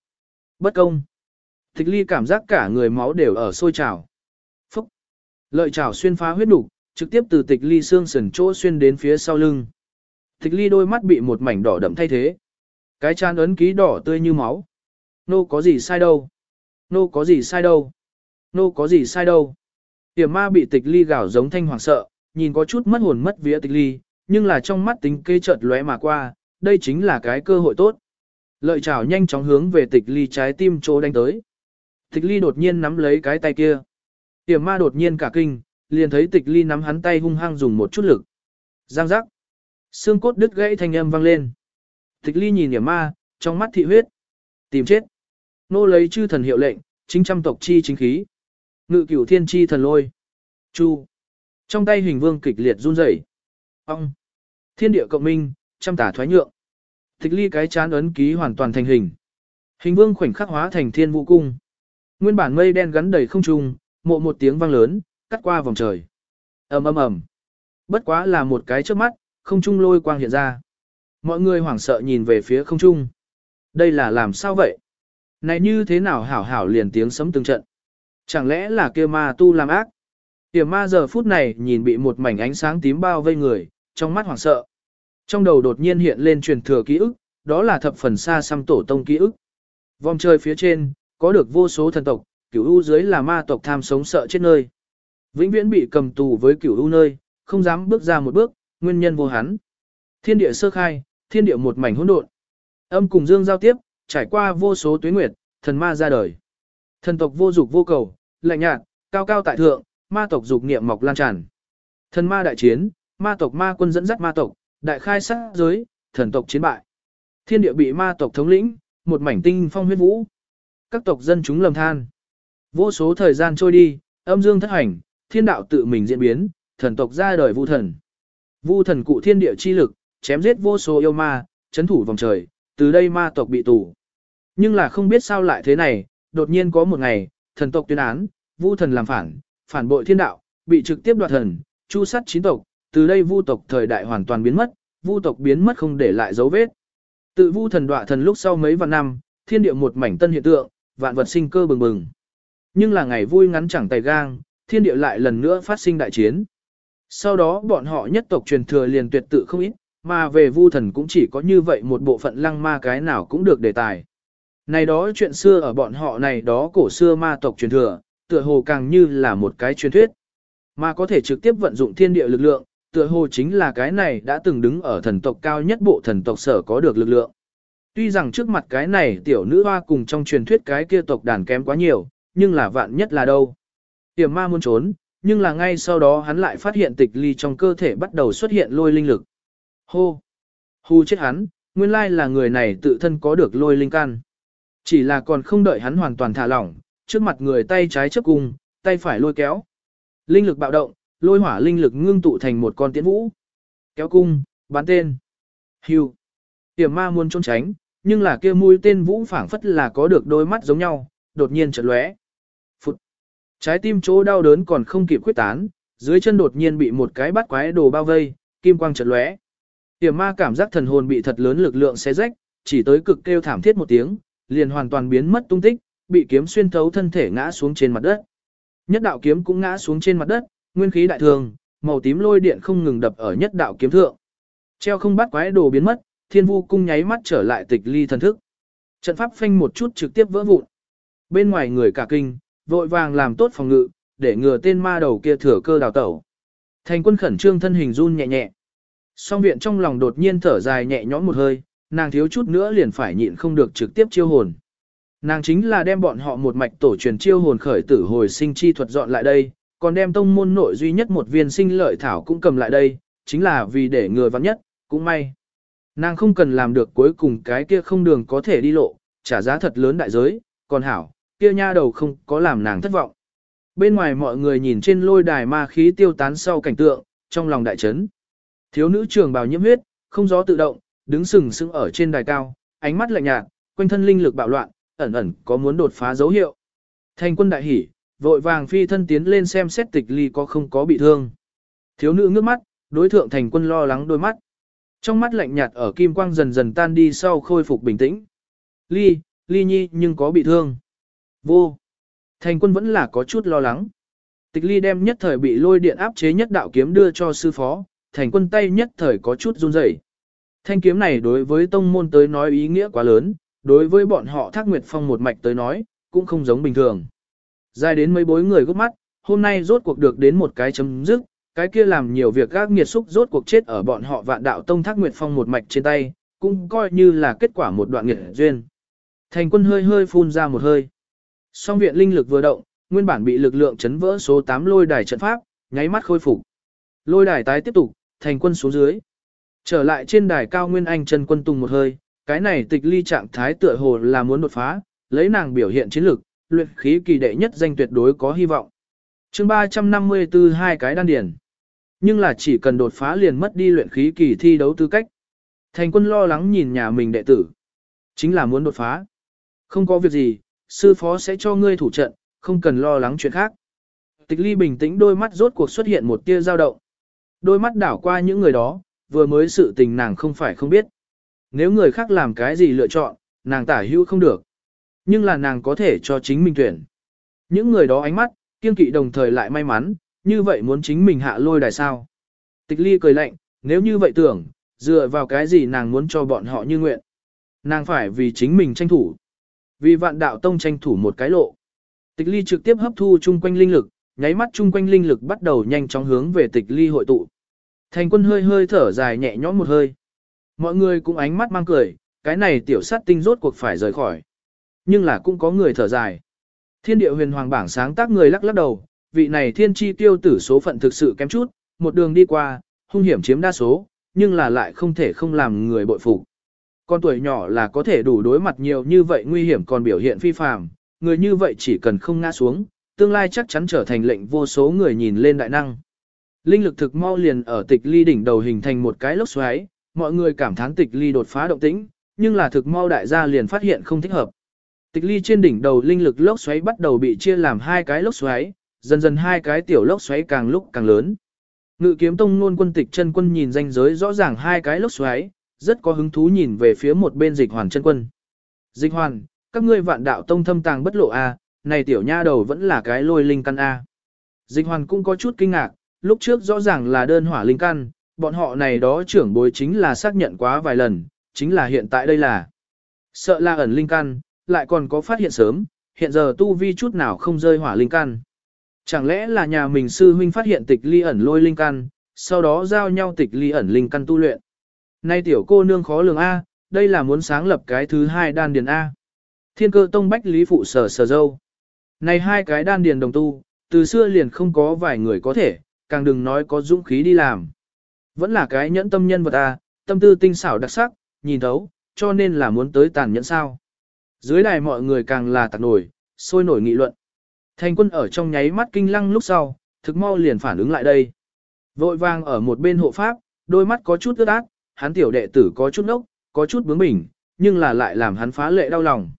Bất công. Tịch ly cảm giác cả người máu đều ở sôi trào. Lợi chảo xuyên phá huyết đục, trực tiếp từ tịch ly xương sườn chỗ xuyên đến phía sau lưng. Tịch ly đôi mắt bị một mảnh đỏ đậm thay thế. Cái chán ấn ký đỏ tươi như máu. Nô có gì sai đâu? Nô có gì sai đâu? Nô có gì sai đâu? Tiềm ma bị tịch ly gào giống thanh hoàng sợ, nhìn có chút mất hồn mất vía tịch ly, nhưng là trong mắt tính kê chợt lóe mà qua, đây chính là cái cơ hội tốt. Lợi chảo nhanh chóng hướng về tịch ly trái tim chỗ đánh tới. Tịch ly đột nhiên nắm lấy cái tay kia. Tiềm ma đột nhiên cả kinh, liền thấy tịch ly nắm hắn tay hung hăng dùng một chút lực. Giang giác. Xương cốt đứt gãy thanh âm vang lên. Tịch ly nhìn tiềm ma, trong mắt thị huyết. Tìm chết. Nô lấy chư thần hiệu lệnh, chính trăm tộc chi chính khí. Ngự cửu thiên chi thần lôi. Chu. Trong tay hình vương kịch liệt run rẩy. Ông. Thiên địa cộng minh, trăm tả thoái nhượng. Tịch ly cái chán ấn ký hoàn toàn thành hình. Hình vương khoảnh khắc hóa thành thiên vũ cung. Nguyên bản mây đen gắn đầy không trung, mộ một tiếng vang lớn, cắt qua vòng trời. ầm ầm ầm. Bất quá là một cái trước mắt, không trung lôi quang hiện ra. Mọi người hoảng sợ nhìn về phía không trung. Đây là làm sao vậy? Này như thế nào hảo hảo liền tiếng sấm từng trận? Chẳng lẽ là kia ma tu làm ác? Tiềm ma giờ phút này nhìn bị một mảnh ánh sáng tím bao vây người, trong mắt hoảng sợ. Trong đầu đột nhiên hiện lên truyền thừa ký ức, đó là thập phần xa xăm tổ tông ký ức. Vòng trời phía trên, có được vô số thần tộc, cửu u dưới là ma tộc tham sống sợ chết nơi. Vĩnh viễn bị cầm tù với cửu u nơi, không dám bước ra một bước, nguyên nhân vô hắn. Thiên địa sơ khai, thiên địa một mảnh hỗn độn. Âm cùng dương giao tiếp, trải qua vô số tuyến nguyệt, thần ma ra đời. Thần tộc vô dục vô cầu, lạnh nhạt, cao cao tại thượng, ma tộc dục niệm mọc lan tràn. Thần ma đại chiến, ma tộc ma quân dẫn dắt ma tộc, đại khai sát giới, thần tộc chiến bại. Thiên địa bị ma tộc thống lĩnh, một mảnh tinh phong huyết vũ. Các tộc dân chúng lầm than. Vô số thời gian trôi đi, âm dương thất hành, thiên đạo tự mình diễn biến, thần tộc ra đời vu thần. Vu thần cụ thiên địa chi lực, chém giết vô số yêu ma, chấn thủ vòng trời, từ đây ma tộc bị tù. Nhưng là không biết sao lại thế này, đột nhiên có một ngày, thần tộc tuyên án, vu thần làm phản, phản bội thiên đạo, bị trực tiếp đoạt thần, chu sát chín tộc, từ đây vu tộc thời đại hoàn toàn biến mất, vu tộc biến mất không để lại dấu vết. Tự vu thần đoạt thần lúc sau mấy vạn năm, thiên địa một mảnh tân hiện tượng, vạn vật sinh cơ bừng bừng. Nhưng là ngày vui ngắn chẳng tay gang, thiên địa lại lần nữa phát sinh đại chiến. Sau đó bọn họ nhất tộc truyền thừa liền tuyệt tự không ít, mà về vu thần cũng chỉ có như vậy một bộ phận lăng ma cái nào cũng được đề tài. Này đó chuyện xưa ở bọn họ này đó cổ xưa ma tộc truyền thừa, tựa hồ càng như là một cái truyền thuyết. Mà có thể trực tiếp vận dụng thiên địa lực lượng, tựa hồ chính là cái này đã từng đứng ở thần tộc cao nhất bộ thần tộc sở có được lực lượng. Tuy rằng trước mặt cái này tiểu nữ hoa cùng trong truyền thuyết cái kia tộc đàn kém quá nhiều, nhưng là vạn nhất là đâu. Tiềm ma muốn trốn, nhưng là ngay sau đó hắn lại phát hiện tịch ly trong cơ thể bắt đầu xuất hiện lôi linh lực. Hô! Hù chết hắn, nguyên lai là người này tự thân có được lôi linh căn. Chỉ là còn không đợi hắn hoàn toàn thả lỏng, trước mặt người tay trái chấp cung, tay phải lôi kéo. Linh lực bạo động, lôi hỏa linh lực ngưng tụ thành một con tiễn vũ. Kéo cung, bắn tên. Hưu. tiểm ma muốn trốn tránh, nhưng là kia mũi tên vũ phảng phất là có được đôi mắt giống nhau, đột nhiên chợt lóe. Trái tim chỗ đau đớn còn không kịp quyết tán, dưới chân đột nhiên bị một cái bắt quái đồ bao vây, kim quang chợt lóe. Tiềm ma cảm giác thần hồn bị thật lớn lực lượng xé rách, chỉ tới cực kêu thảm thiết một tiếng, liền hoàn toàn biến mất tung tích, bị kiếm xuyên thấu thân thể ngã xuống trên mặt đất. Nhất đạo kiếm cũng ngã xuống trên mặt đất, nguyên khí đại thường, màu tím lôi điện không ngừng đập ở nhất đạo kiếm thượng. Treo không bắt quái đồ biến mất, thiên vu cung nháy mắt trở lại tịch ly thần thức. Trận pháp phanh một chút trực tiếp vỡ vụn. Bên ngoài người cả kinh, vội vàng làm tốt phòng ngự, để ngừa tên ma đầu kia thừa cơ đào tẩu. Thành quân khẩn trương thân hình run nhẹ nhẹ. Song viện trong lòng đột nhiên thở dài nhẹ nhõm một hơi, nàng thiếu chút nữa liền phải nhịn không được trực tiếp chiêu hồn. Nàng chính là đem bọn họ một mạch tổ truyền chiêu hồn khởi tử hồi sinh chi thuật dọn lại đây, còn đem tông môn nội duy nhất một viên sinh lợi thảo cũng cầm lại đây, chính là vì để người vắng nhất, cũng may. Nàng không cần làm được cuối cùng cái kia không đường có thể đi lộ, trả giá thật lớn đại giới, còn hảo, kia nha đầu không có làm nàng thất vọng. bên ngoài mọi người nhìn trên lôi đài ma khí tiêu tán sau cảnh tượng, trong lòng đại chấn. Thiếu nữ trường bào nhiễm huyết, không gió tự động, đứng sừng sững ở trên đài cao, ánh mắt lạnh nhạt, quanh thân linh lực bạo loạn, ẩn ẩn có muốn đột phá dấu hiệu. Thành quân đại hỉ, vội vàng phi thân tiến lên xem xét tịch ly có không có bị thương. Thiếu nữ ngước mắt, đối thượng thành quân lo lắng đôi mắt. Trong mắt lạnh nhạt ở kim quang dần dần tan đi sau khôi phục bình tĩnh. Ly, ly nhi nhưng có bị thương. Vô. Thành quân vẫn là có chút lo lắng. Tịch ly đem nhất thời bị lôi điện áp chế nhất đạo kiếm đưa cho sư phó, thành quân tay nhất thời có chút run rẩy. Thanh kiếm này đối với tông môn tới nói ý nghĩa quá lớn, đối với bọn họ thác nguyệt phong một mạch tới nói, cũng không giống bình thường. Dài đến mấy bối người gấp mắt, hôm nay rốt cuộc được đến một cái chấm dứt, cái kia làm nhiều việc gác nghiệt xúc rốt cuộc chết ở bọn họ vạn đạo tông thác nguyệt phong một mạch trên tay, cũng coi như là kết quả một đoạn nghiệt duyên. Thành quân hơi hơi phun ra một hơi. Song viện linh lực vừa động, nguyên bản bị lực lượng chấn vỡ số 8 lôi đài trận pháp, nháy mắt khôi phục. Lôi đài tái tiếp tục, thành quân xuống dưới. Trở lại trên đài cao Nguyên Anh chân quân tung một hơi, cái này tịch ly trạng thái tựa hồ là muốn đột phá, lấy nàng biểu hiện chiến lực, luyện khí kỳ đệ nhất danh tuyệt đối có hy vọng. chương 354 hai cái đan điển. Nhưng là chỉ cần đột phá liền mất đi luyện khí kỳ thi đấu tư cách. Thành quân lo lắng nhìn nhà mình đệ tử. Chính là muốn đột phá. Không có việc gì, sư phó sẽ cho ngươi thủ trận, không cần lo lắng chuyện khác. Tịch ly bình tĩnh đôi mắt rốt cuộc xuất hiện một tia dao động. Đôi mắt đảo qua những người đó, vừa mới sự tình nàng không phải không biết. Nếu người khác làm cái gì lựa chọn, nàng tả hữu không được. Nhưng là nàng có thể cho chính mình tuyển. Những người đó ánh mắt, kiên kỵ đồng thời lại may mắn, như vậy muốn chính mình hạ lôi đài sao. Tịch ly cười lạnh, nếu như vậy tưởng, dựa vào cái gì nàng muốn cho bọn họ như nguyện. Nàng phải vì chính mình tranh thủ. Vì vạn đạo tông tranh thủ một cái lộ. Tịch ly trực tiếp hấp thu chung quanh linh lực, nháy mắt chung quanh linh lực bắt đầu nhanh chóng hướng về tịch ly hội tụ. Thành quân hơi hơi thở dài nhẹ nhõm một hơi. Mọi người cũng ánh mắt mang cười, cái này tiểu sát tinh rốt cuộc phải rời khỏi. Nhưng là cũng có người thở dài. Thiên địa huyền hoàng bảng sáng tác người lắc lắc đầu, vị này thiên chi tiêu tử số phận thực sự kém chút, một đường đi qua, hung hiểm chiếm đa số, nhưng là lại không thể không làm người bội phục. Con tuổi nhỏ là có thể đủ đối mặt nhiều như vậy nguy hiểm còn biểu hiện phi phàm, người như vậy chỉ cần không ngã xuống, tương lai chắc chắn trở thành lệnh vô số người nhìn lên đại năng. Linh lực thực mau liền ở tịch ly đỉnh đầu hình thành một cái lốc xoáy, mọi người cảm thán tịch ly đột phá động tĩnh, nhưng là thực mau đại gia liền phát hiện không thích hợp. Tịch ly trên đỉnh đầu linh lực lốc xoáy bắt đầu bị chia làm hai cái lốc xoáy, dần dần hai cái tiểu lốc xoáy càng lúc càng lớn. Ngự kiếm tông nôn quân tịch chân quân nhìn danh giới rõ ràng hai cái lốc xoáy, rất có hứng thú nhìn về phía một bên dịch hoàn chân quân. Dịch hoàn, các ngươi vạn đạo tông thâm tàng bất lộ a, này tiểu nha đầu vẫn là cái lôi linh căn a. Dịch hoàn cũng có chút kinh ngạc, lúc trước rõ ràng là đơn hỏa linh căn, bọn họ này đó trưởng bối chính là xác nhận quá vài lần, chính là hiện tại đây là. Sợ là ẩn linh căn, lại còn có phát hiện sớm, hiện giờ tu vi chút nào không rơi hỏa linh căn. Chẳng lẽ là nhà mình sư huynh phát hiện tịch ly ẩn lôi linh căn, sau đó giao nhau tịch ly ẩn linh căn tu luyện. Nay tiểu cô nương khó lường A, đây là muốn sáng lập cái thứ hai đan điền A. Thiên cơ tông bách lý phụ sở sở dâu. Này hai cái đan điền đồng tu, từ xưa liền không có vài người có thể, càng đừng nói có dũng khí đi làm. Vẫn là cái nhẫn tâm nhân vật A, tâm tư tinh xảo đặc sắc, nhìn thấu, cho nên là muốn tới tàn nhẫn sao. Dưới đài mọi người càng là tạc nổi, sôi nổi nghị luận. Thành quân ở trong nháy mắt kinh lăng lúc sau, thực mau liền phản ứng lại đây. Vội vàng ở một bên hộ pháp, đôi mắt có chút ướt át, hắn tiểu đệ tử có chút nốc, có chút bướng bỉnh, nhưng là lại làm hắn phá lệ đau lòng.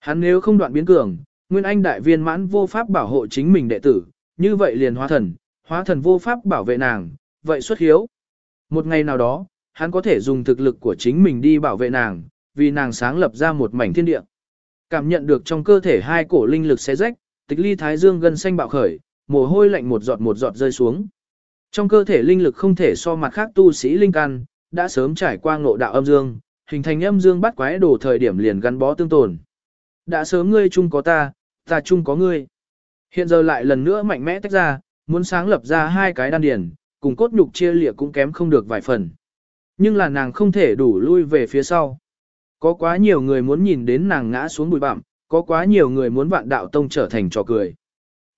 Hắn nếu không đoạn biến cường, Nguyên Anh đại viên mãn vô pháp bảo hộ chính mình đệ tử, như vậy liền hóa thần, hóa thần vô pháp bảo vệ nàng, vậy xuất hiếu. Một ngày nào đó, hắn có thể dùng thực lực của chính mình đi bảo vệ nàng, vì nàng sáng lập ra một mảnh thiên địa. Cảm nhận được trong cơ thể hai cổ linh lực xé rách, tịch ly thái dương gân xanh bạo khởi, mồ hôi lạnh một giọt một giọt rơi xuống. Trong cơ thể linh lực không thể so mặt khác tu sĩ linh căn, đã sớm trải qua ngộ đạo âm dương, hình thành âm dương bắt quái đồ thời điểm liền gắn bó tương tồn. Đã sớm ngươi chung có ta, ta chung có ngươi. Hiện giờ lại lần nữa mạnh mẽ tách ra, muốn sáng lập ra hai cái đan điển, cùng cốt nhục chia lịa cũng kém không được vài phần. Nhưng là nàng không thể đủ lui về phía sau. Có quá nhiều người muốn nhìn đến nàng ngã xuống bụi bặm, có quá nhiều người muốn vạn đạo tông trở thành trò cười.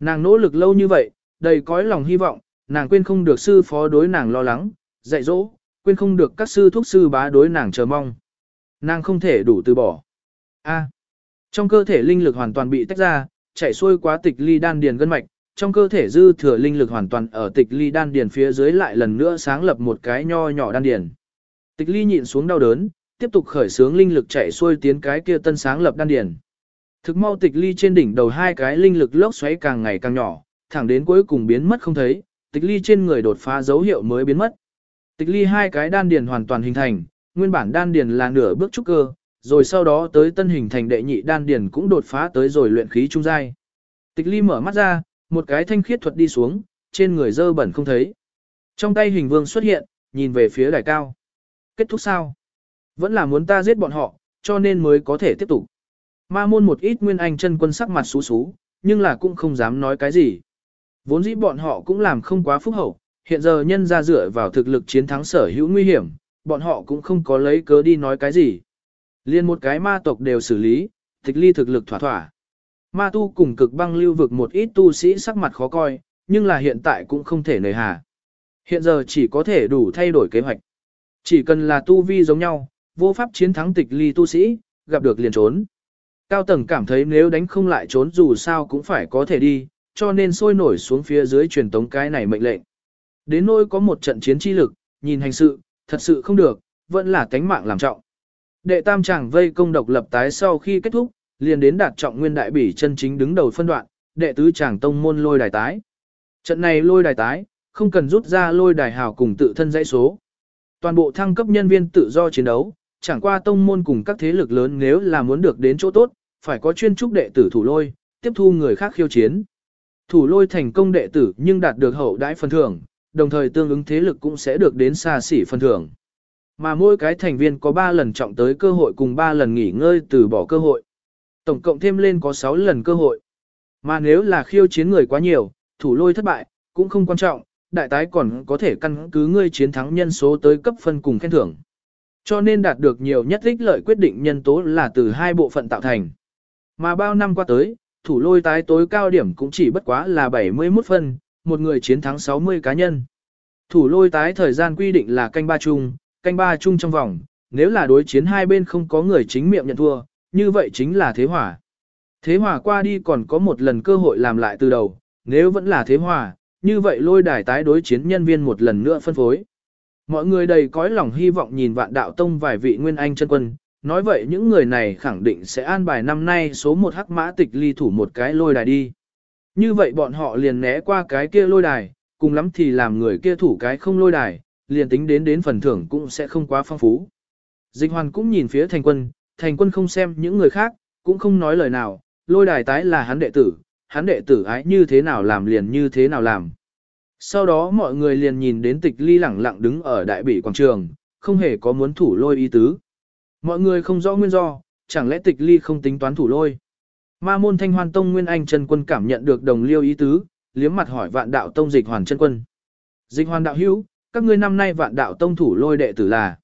Nàng nỗ lực lâu như vậy, đầy cõi lòng hy vọng, nàng quên không được sư phó đối nàng lo lắng, dạy dỗ, quên không được các sư thuốc sư bá đối nàng chờ mong. Nàng không thể đủ từ bỏ. A. trong cơ thể linh lực hoàn toàn bị tách ra, chảy xuôi quá tịch ly đan điền gân mạch, trong cơ thể dư thừa linh lực hoàn toàn ở tịch ly đan điền phía dưới lại lần nữa sáng lập một cái nho nhỏ đan điền. Tịch ly nhịn xuống đau đớn, tiếp tục khởi sướng linh lực chạy xuôi tiến cái kia tân sáng lập đan điền. Thực mau tịch ly trên đỉnh đầu hai cái linh lực lốc xoáy càng ngày càng nhỏ, thẳng đến cuối cùng biến mất không thấy, tịch ly trên người đột phá dấu hiệu mới biến mất. Tịch ly hai cái đan điền hoàn toàn hình thành, nguyên bản đan điền là nửa bước trúc cơ, rồi sau đó tới tân hình thành đệ nhị đan điền cũng đột phá tới rồi luyện khí trung giai. Tịch ly mở mắt ra, một cái thanh khiết thuật đi xuống, trên người dơ bẩn không thấy. Trong tay hình vương xuất hiện, nhìn về phía đài cao. Kết thúc sao? Vẫn là muốn ta giết bọn họ, cho nên mới có thể tiếp tục. Ma môn một ít nguyên anh chân quân sắc mặt xú xú, nhưng là cũng không dám nói cái gì. Vốn dĩ bọn họ cũng làm không quá phúc hậu, hiện giờ nhân ra dựa vào thực lực chiến thắng sở hữu nguy hiểm, bọn họ cũng không có lấy cớ đi nói cái gì. Liên một cái ma tộc đều xử lý, tịch ly thực lực thỏa thỏa. Ma tu cùng cực băng lưu vực một ít tu sĩ sắc mặt khó coi, nhưng là hiện tại cũng không thể nề hà. Hiện giờ chỉ có thể đủ thay đổi kế hoạch. Chỉ cần là tu vi giống nhau, vô pháp chiến thắng tịch ly tu sĩ, gặp được liền trốn. Cao tầng cảm thấy nếu đánh không lại trốn dù sao cũng phải có thể đi, cho nên sôi nổi xuống phía dưới truyền tống cái này mệnh lệnh. Đến nỗi có một trận chiến chi lực, nhìn hành sự, thật sự không được, vẫn là tánh mạng làm trọng. Đệ tam chàng vây công độc lập tái sau khi kết thúc, liền đến đạt trọng nguyên đại bỉ chân chính đứng đầu phân đoạn, đệ tứ chàng tông môn lôi đài tái. Trận này lôi đài tái, không cần rút ra lôi đài hào cùng tự thân dãy số. Toàn bộ thăng cấp nhân viên tự do chiến đấu, chẳng qua tông môn cùng các thế lực lớn nếu là muốn được đến chỗ tốt, phải có chuyên trúc đệ tử thủ lôi, tiếp thu người khác khiêu chiến. Thủ lôi thành công đệ tử nhưng đạt được hậu đãi phần thưởng, đồng thời tương ứng thế lực cũng sẽ được đến xa xỉ phần thưởng. Mà mỗi cái thành viên có 3 lần trọng tới cơ hội cùng 3 lần nghỉ ngơi từ bỏ cơ hội. Tổng cộng thêm lên có 6 lần cơ hội. Mà nếu là khiêu chiến người quá nhiều, thủ lôi thất bại, cũng không quan trọng, đại tái còn có thể căn cứ ngươi chiến thắng nhân số tới cấp phân cùng khen thưởng. Cho nên đạt được nhiều nhất ích lợi quyết định nhân tố là từ hai bộ phận tạo thành. Mà bao năm qua tới, thủ lôi tái tối cao điểm cũng chỉ bất quá là 71 phân, một người chiến thắng 60 cá nhân. Thủ lôi tái thời gian quy định là canh ba chung, canh ba chung trong vòng, nếu là đối chiến hai bên không có người chính miệng nhận thua, như vậy chính là thế hỏa. Thế hỏa qua đi còn có một lần cơ hội làm lại từ đầu, nếu vẫn là thế hỏa, như vậy lôi đài tái đối chiến nhân viên một lần nữa phân phối. Mọi người đầy cõi lòng hy vọng nhìn vạn đạo tông vài vị nguyên anh chân quân, nói vậy những người này khẳng định sẽ an bài năm nay số một hắc mã tịch ly thủ một cái lôi đài đi. Như vậy bọn họ liền né qua cái kia lôi đài, cùng lắm thì làm người kia thủ cái không lôi đài, liền tính đến đến phần thưởng cũng sẽ không quá phong phú. Dịch hoàn cũng nhìn phía thành quân, thành quân không xem những người khác, cũng không nói lời nào, lôi đài tái là hắn đệ tử, hắn đệ tử ái như thế nào làm liền như thế nào làm. Sau đó mọi người liền nhìn đến tịch ly lẳng lặng đứng ở đại bỉ quảng trường, không hề có muốn thủ lôi ý tứ. Mọi người không rõ nguyên do, chẳng lẽ tịch ly không tính toán thủ lôi. Ma môn thanh hoan tông nguyên anh chân quân cảm nhận được đồng liêu ý tứ, liếm mặt hỏi vạn đạo tông dịch hoàn chân quân. Dịch hoàn đạo hữu, các ngươi năm nay vạn đạo tông thủ lôi đệ tử là.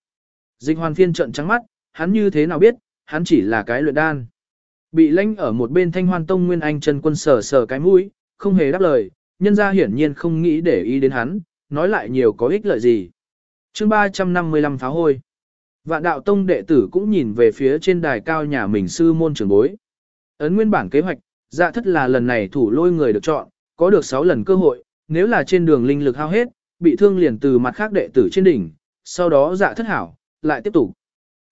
Dịch hoàn phiên trận trắng mắt, hắn như thế nào biết, hắn chỉ là cái luyện đan. Bị lãnh ở một bên thanh hoan tông nguyên anh chân quân sờ sờ cái mũi, không hề đáp lời, nhân ra hiển nhiên không nghĩ để ý đến hắn, nói lại nhiều có ích lợi gì. chương 355 pháo hôi. Vạn đạo tông đệ tử cũng nhìn về phía trên đài cao nhà mình sư môn trưởng bối. Ấn nguyên bản kế hoạch, dạ thất là lần này thủ lôi người được chọn, có được 6 lần cơ hội, nếu là trên đường linh lực hao hết, bị thương liền từ mặt khác đệ tử trên đỉnh, sau đó dạ thất hảo, lại tiếp tục.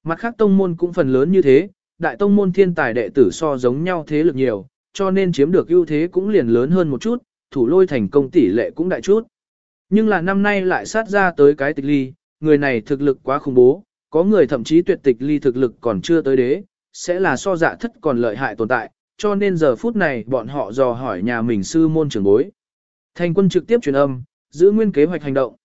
Mặt khác tông môn cũng phần lớn như thế, đại tông môn thiên tài đệ tử so giống nhau thế lực nhiều, cho nên chiếm được ưu thế cũng liền lớn hơn một chút, thủ lôi thành công tỷ lệ cũng đại chút. Nhưng là năm nay lại sát ra tới cái tịch ly, người này thực lực quá khủng bố, có người thậm chí tuyệt tịch ly thực lực còn chưa tới đế, sẽ là so dạ thất còn lợi hại tồn tại, cho nên giờ phút này bọn họ dò hỏi nhà mình sư môn trưởng bối. Thành quân trực tiếp truyền âm, giữ nguyên kế hoạch hành động.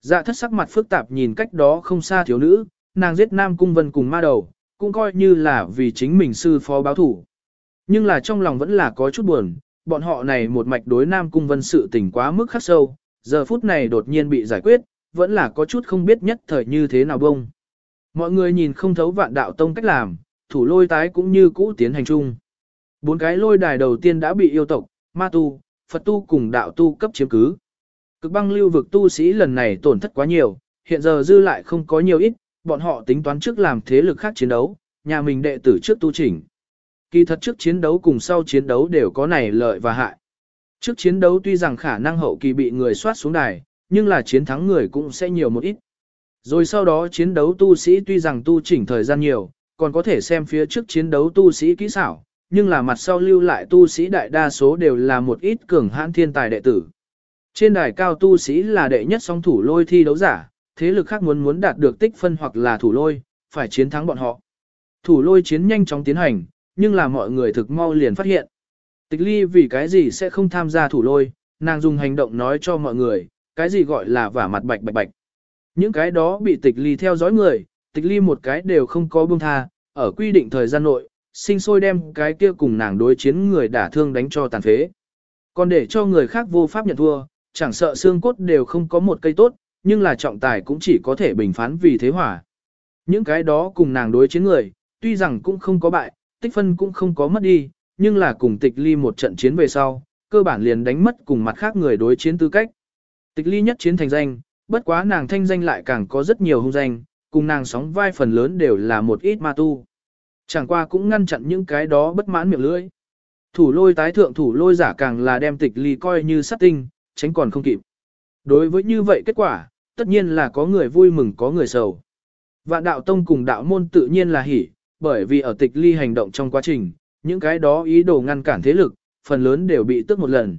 Dạ thất sắc mặt phức tạp nhìn cách đó không xa thiếu nữ, nàng giết nam cung vân cùng ma đầu, cũng coi như là vì chính mình sư phó báo thủ. Nhưng là trong lòng vẫn là có chút buồn, bọn họ này một mạch đối nam cung vân sự tình quá mức khắc sâu, giờ phút này đột nhiên bị giải quyết, vẫn là có chút không biết nhất thời như thế nào bông. Mọi người nhìn không thấu vạn đạo tông cách làm, thủ lôi tái cũng như cũ tiến hành chung. Bốn cái lôi đài đầu tiên đã bị yêu tộc, ma tu, Phật tu cùng đạo tu cấp chiếm cứ. Cực băng lưu vực tu sĩ lần này tổn thất quá nhiều, hiện giờ dư lại không có nhiều ít, bọn họ tính toán trước làm thế lực khác chiến đấu, nhà mình đệ tử trước tu chỉnh. Kỳ thật trước chiến đấu cùng sau chiến đấu đều có này lợi và hại. Trước chiến đấu tuy rằng khả năng hậu kỳ bị người soát xuống đài, nhưng là chiến thắng người cũng sẽ nhiều một ít. Rồi sau đó chiến đấu tu sĩ tuy rằng tu chỉnh thời gian nhiều, còn có thể xem phía trước chiến đấu tu sĩ kỹ xảo, nhưng là mặt sau lưu lại tu sĩ đại đa số đều là một ít cường hãn thiên tài đệ tử. Trên đài cao tu sĩ là đệ nhất song thủ lôi thi đấu giả, thế lực khác muốn muốn đạt được tích phân hoặc là thủ lôi, phải chiến thắng bọn họ. Thủ lôi chiến nhanh chóng tiến hành, nhưng là mọi người thực mau liền phát hiện. Tịch ly vì cái gì sẽ không tham gia thủ lôi, nàng dùng hành động nói cho mọi người, cái gì gọi là vả mặt bạch bạch bạch. Những cái đó bị tịch ly theo dõi người, tịch ly một cái đều không có buông tha, ở quy định thời gian nội, sinh sôi đem cái kia cùng nàng đối chiến người đả thương đánh cho tàn phế. Còn để cho người khác vô pháp nhận thua, chẳng sợ xương cốt đều không có một cây tốt, nhưng là trọng tài cũng chỉ có thể bình phán vì thế hỏa. Những cái đó cùng nàng đối chiến người, tuy rằng cũng không có bại, tích phân cũng không có mất đi, nhưng là cùng tịch ly một trận chiến về sau, cơ bản liền đánh mất cùng mặt khác người đối chiến tư cách. Tịch ly nhất chiến thành danh, bất quá nàng thanh danh lại càng có rất nhiều hung danh, cùng nàng sóng vai phần lớn đều là một ít ma tu. Chẳng qua cũng ngăn chặn những cái đó bất mãn miệng lưỡi. Thủ lôi tái thượng thủ lôi giả càng là đem tịch ly coi như sát tinh, tránh còn không kịp. Đối với như vậy kết quả, tất nhiên là có người vui mừng có người sầu. Vạn đạo tông cùng đạo môn tự nhiên là hỉ, bởi vì ở tịch ly hành động trong quá trình, những cái đó ý đồ ngăn cản thế lực, phần lớn đều bị tức một lần.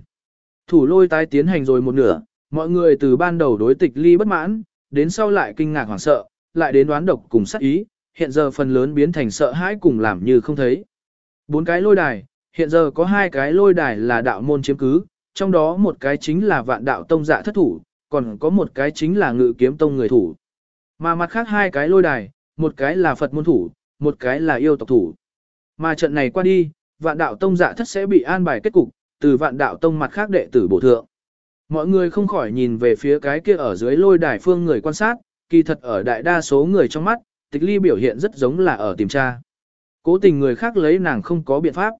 Thủ lôi tái tiến hành rồi một nửa, mọi người từ ban đầu đối tịch ly bất mãn, đến sau lại kinh ngạc hoảng sợ, lại đến đoán độc cùng sát ý, hiện giờ phần lớn biến thành sợ hãi cùng làm như không thấy. Bốn cái lôi đài, hiện giờ có hai cái lôi đài là đạo môn chiếm cứ, trong đó một cái chính là vạn đạo tông dạ thất thủ, còn có một cái chính là ngự kiếm tông người thủ. Mà mặt khác hai cái lôi đài, một cái là Phật môn thủ, một cái là yêu tộc thủ. Mà trận này qua đi, vạn đạo tông dạ thất sẽ bị an bài kết cục, từ vạn đạo tông mặt khác đệ tử bổ thượng. Mọi người không khỏi nhìn về phía cái kia ở dưới lôi đài phương người quan sát, kỳ thật ở đại đa số người trong mắt, tịch ly biểu hiện rất giống là ở tìm tra. Cố tình người khác lấy nàng không có biện pháp.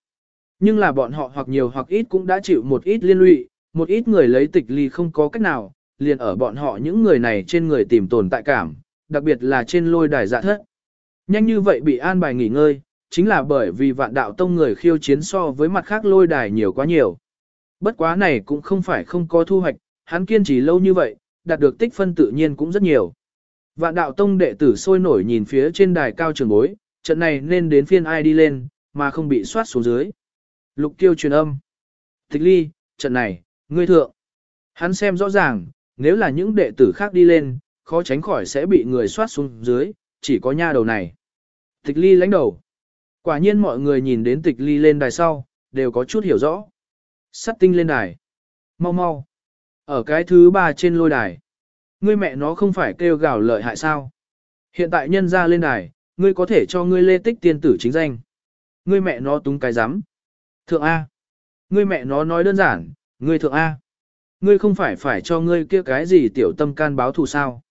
Nhưng là bọn họ hoặc nhiều hoặc ít cũng đã chịu một ít liên lụy, một ít người lấy tịch ly không có cách nào, liền ở bọn họ những người này trên người tìm tồn tại cảm, đặc biệt là trên lôi đài dạ thất. Nhanh như vậy bị an bài nghỉ ngơi, chính là bởi vì vạn đạo tông người khiêu chiến so với mặt khác lôi đài nhiều quá nhiều. Bất quá này cũng không phải không có thu hoạch, hắn kiên trì lâu như vậy, đạt được tích phân tự nhiên cũng rất nhiều. Vạn đạo tông đệ tử sôi nổi nhìn phía trên đài cao trường bối, trận này nên đến phiên ai đi lên, mà không bị soát xuống dưới. Lục tiêu truyền âm. Thích ly, trận này, ngươi thượng. Hắn xem rõ ràng, nếu là những đệ tử khác đi lên, khó tránh khỏi sẽ bị người soát xuống dưới, chỉ có nha đầu này. Tịch ly lãnh đầu. Quả nhiên mọi người nhìn đến tịch ly lên đài sau, đều có chút hiểu rõ. Sắt tinh lên đài. Mau mau. Ở cái thứ ba trên lôi đài. Ngươi mẹ nó không phải kêu gào lợi hại sao. Hiện tại nhân ra lên đài, ngươi có thể cho ngươi lê tích tiên tử chính danh. Ngươi mẹ nó túng cái rắm Thượng A. Ngươi mẹ nó nói đơn giản, ngươi thượng A. Ngươi không phải phải cho ngươi kia cái gì tiểu tâm can báo thù sao.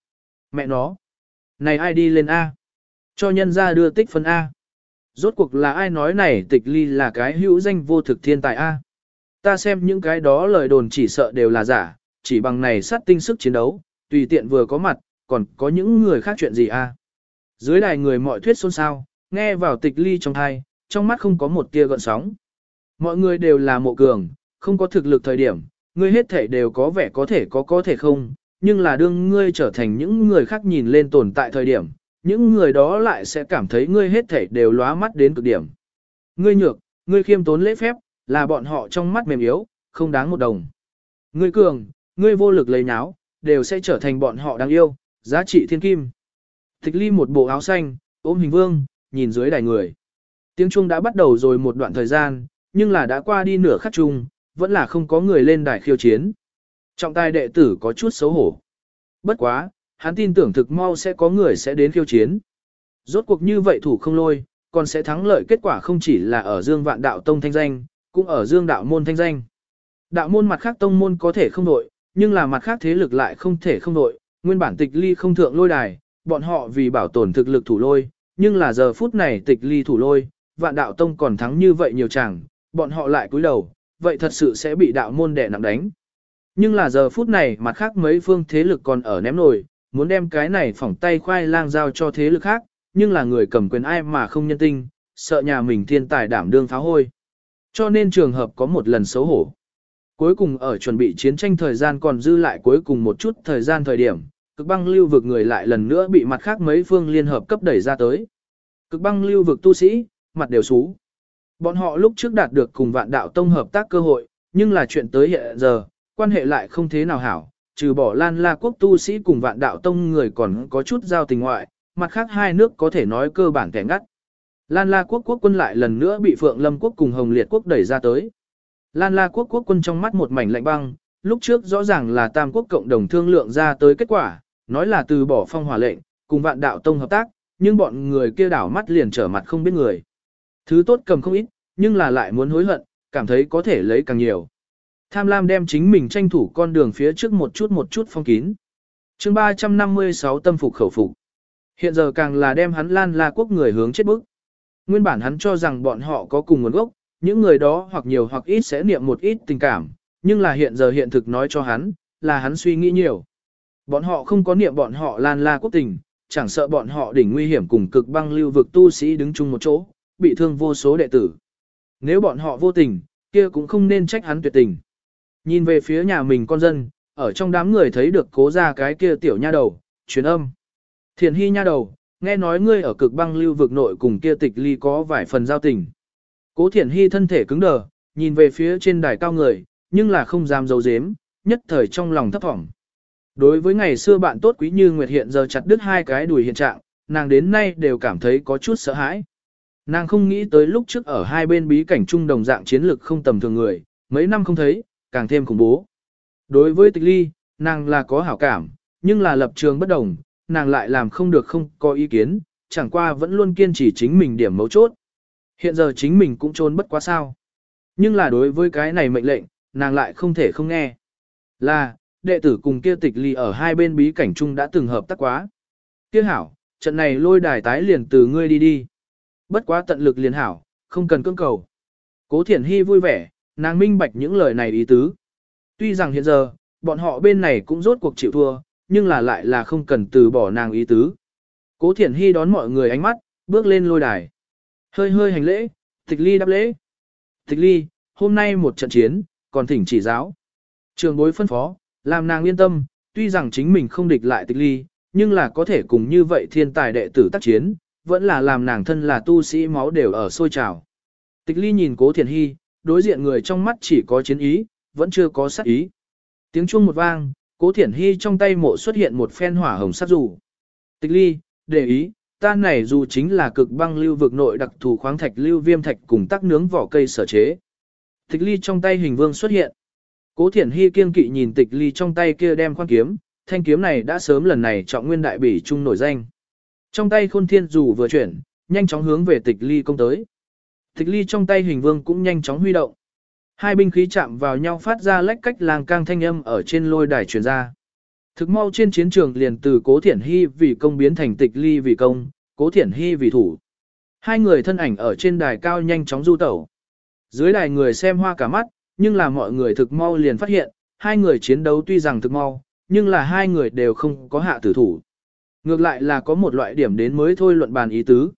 Mẹ nó. Này ai đi lên A. Cho nhân ra đưa tích phân A. Rốt cuộc là ai nói này tịch ly là cái hữu danh vô thực thiên tài A. Ta xem những cái đó lời đồn chỉ sợ đều là giả, chỉ bằng này sát tinh sức chiến đấu, tùy tiện vừa có mặt, còn có những người khác chuyện gì à? Dưới đài người mọi thuyết xôn xao, nghe vào tịch ly trong thai, trong mắt không có một tia gợn sóng. Mọi người đều là mộ cường, không có thực lực thời điểm, ngươi hết thể đều có vẻ có thể có có thể không, nhưng là đương ngươi trở thành những người khác nhìn lên tồn tại thời điểm, những người đó lại sẽ cảm thấy ngươi hết thể đều lóa mắt đến cực điểm. Ngươi nhược, ngươi khiêm tốn lễ phép, là bọn họ trong mắt mềm yếu, không đáng một đồng. Ngươi cường, ngươi vô lực lấy nháo, đều sẽ trở thành bọn họ đáng yêu, giá trị thiên kim. Tịch ly một bộ áo xanh, ôm hình vương, nhìn dưới đài người. Tiếng chuông đã bắt đầu rồi một đoạn thời gian, nhưng là đã qua đi nửa khắc chung, vẫn là không có người lên đài khiêu chiến. Trọng tài đệ tử có chút xấu hổ. Bất quá, hắn tin tưởng thực mau sẽ có người sẽ đến khiêu chiến. Rốt cuộc như vậy thủ không lôi, còn sẽ thắng lợi kết quả không chỉ là ở dương vạn đạo tông thanh danh, cũng ở dương đạo môn thanh danh. Đạo môn mặt khác tông môn có thể không đội, nhưng là mặt khác thế lực lại không thể không đội, nguyên bản tịch ly không thượng lôi đài, bọn họ vì bảo tồn thực lực thủ lôi, nhưng là giờ phút này tịch ly thủ lôi, vạn đạo tông còn thắng như vậy nhiều chẳng, bọn họ lại cúi đầu, vậy thật sự sẽ bị đạo môn đẻ nặng đánh. Nhưng là giờ phút này mặt khác mấy phương thế lực còn ở ném nổi, muốn đem cái này phỏng tay khoai lang giao cho thế lực khác, nhưng là người cầm quyền ai mà không nhân tinh, sợ nhà mình thiên tài đảm đương phá hôi. Cho nên trường hợp có một lần xấu hổ. Cuối cùng ở chuẩn bị chiến tranh thời gian còn dư lại cuối cùng một chút thời gian thời điểm, cực băng lưu vực người lại lần nữa bị mặt khác mấy phương liên hợp cấp đẩy ra tới. Cực băng lưu vực tu sĩ, mặt đều xú. Bọn họ lúc trước đạt được cùng vạn đạo tông hợp tác cơ hội, nhưng là chuyện tới hiện giờ, quan hệ lại không thế nào hảo, trừ bỏ lan la quốc tu sĩ cùng vạn đạo tông người còn có chút giao tình ngoại, mặt khác hai nước có thể nói cơ bản kẻ ngắt. Lan la quốc quốc quân lại lần nữa bị Phượng Lâm quốc cùng Hồng Liệt quốc đẩy ra tới. Lan la quốc quốc quân trong mắt một mảnh lạnh băng, lúc trước rõ ràng là tam quốc cộng đồng thương lượng ra tới kết quả, nói là từ bỏ phong hỏa lệnh, cùng vạn đạo tông hợp tác, nhưng bọn người kia đảo mắt liền trở mặt không biết người. Thứ tốt cầm không ít, nhưng là lại muốn hối hận, cảm thấy có thể lấy càng nhiều. Tham lam đem chính mình tranh thủ con đường phía trước một chút một chút phong kín. chương 356 tâm phục khẩu phục. Hiện giờ càng là đem hắn lan la quốc người hướng chết bức. Nguyên bản hắn cho rằng bọn họ có cùng nguồn gốc, những người đó hoặc nhiều hoặc ít sẽ niệm một ít tình cảm, nhưng là hiện giờ hiện thực nói cho hắn, là hắn suy nghĩ nhiều. Bọn họ không có niệm bọn họ lan la quốc tình, chẳng sợ bọn họ đỉnh nguy hiểm cùng cực băng lưu vực tu sĩ đứng chung một chỗ, bị thương vô số đệ tử. Nếu bọn họ vô tình, kia cũng không nên trách hắn tuyệt tình. Nhìn về phía nhà mình con dân, ở trong đám người thấy được cố ra cái kia tiểu nha đầu, truyền âm. Thiền hy nha đầu, nghe nói ngươi ở cực băng lưu vực nội cùng kia tịch ly có vài phần giao tình. Cố Thiển hy thân thể cứng đờ, nhìn về phía trên đài cao người, nhưng là không dám giấu giếm, nhất thời trong lòng thấp thỏm. Đối với ngày xưa bạn tốt quý như Nguyệt hiện giờ chặt đứt hai cái đùi hiện trạng, nàng đến nay đều cảm thấy có chút sợ hãi. Nàng không nghĩ tới lúc trước ở hai bên bí cảnh chung đồng dạng chiến lực không tầm thường người, mấy năm không thấy, càng thêm khủng bố. Đối với tịch ly, nàng là có hảo cảm, nhưng là lập trường bất đồng, nàng lại làm không được không có ý kiến, chẳng qua vẫn luôn kiên trì chính mình điểm mấu chốt. Hiện giờ chính mình cũng trốn bất quá sao. Nhưng là đối với cái này mệnh lệnh, nàng lại không thể không nghe. Là, đệ tử cùng kia tịch ly ở hai bên bí cảnh chung đã từng hợp tác quá. Kia hảo, trận này lôi đài tái liền từ ngươi đi đi. Bất quá tận lực liền hảo, không cần cưỡng cầu. Cố thiển hy vui vẻ, nàng minh bạch những lời này ý tứ. Tuy rằng hiện giờ, bọn họ bên này cũng rốt cuộc chịu thua, nhưng là lại là không cần từ bỏ nàng ý tứ. Cố thiển hy đón mọi người ánh mắt, bước lên lôi đài. Hơi hơi hành lễ, tịch ly đáp lễ. Tịch ly, hôm nay một trận chiến, còn thỉnh chỉ giáo. Trường bối phân phó, làm nàng yên tâm, tuy rằng chính mình không địch lại tịch ly, nhưng là có thể cùng như vậy thiên tài đệ tử tác chiến, vẫn là làm nàng thân là tu sĩ máu đều ở sôi trào. Tịch ly nhìn cố thiền hy, đối diện người trong mắt chỉ có chiến ý, vẫn chưa có sát ý. Tiếng chuông một vang, cố thiển hy trong tay mộ xuất hiện một phen hỏa hồng sát dù. Tịch ly, để ý, ta này dù chính là cực băng lưu vực nội đặc thù khoáng thạch lưu viêm thạch cùng tác nướng vỏ cây sở chế. Tịch ly trong tay hình vương xuất hiện. Cố thiển hy kiên kỵ nhìn tịch ly trong tay kia đem khoan kiếm, thanh kiếm này đã sớm lần này trọng nguyên đại bỉ trung nổi danh. Trong tay khôn thiên dù vừa chuyển, nhanh chóng hướng về tịch ly công tới. Tịch ly trong tay hình vương cũng nhanh chóng huy động. Hai binh khí chạm vào nhau phát ra lách cách làng cang thanh âm ở trên lôi đài truyền ra. Thực mau trên chiến trường liền từ cố thiển hy vì công biến thành tịch ly vì công, cố thiển hy vì thủ. Hai người thân ảnh ở trên đài cao nhanh chóng du tẩu. Dưới đài người xem hoa cả mắt, nhưng là mọi người thực mau liền phát hiện, hai người chiến đấu tuy rằng thực mau, nhưng là hai người đều không có hạ tử thủ. Ngược lại là có một loại điểm đến mới thôi luận bàn ý tứ.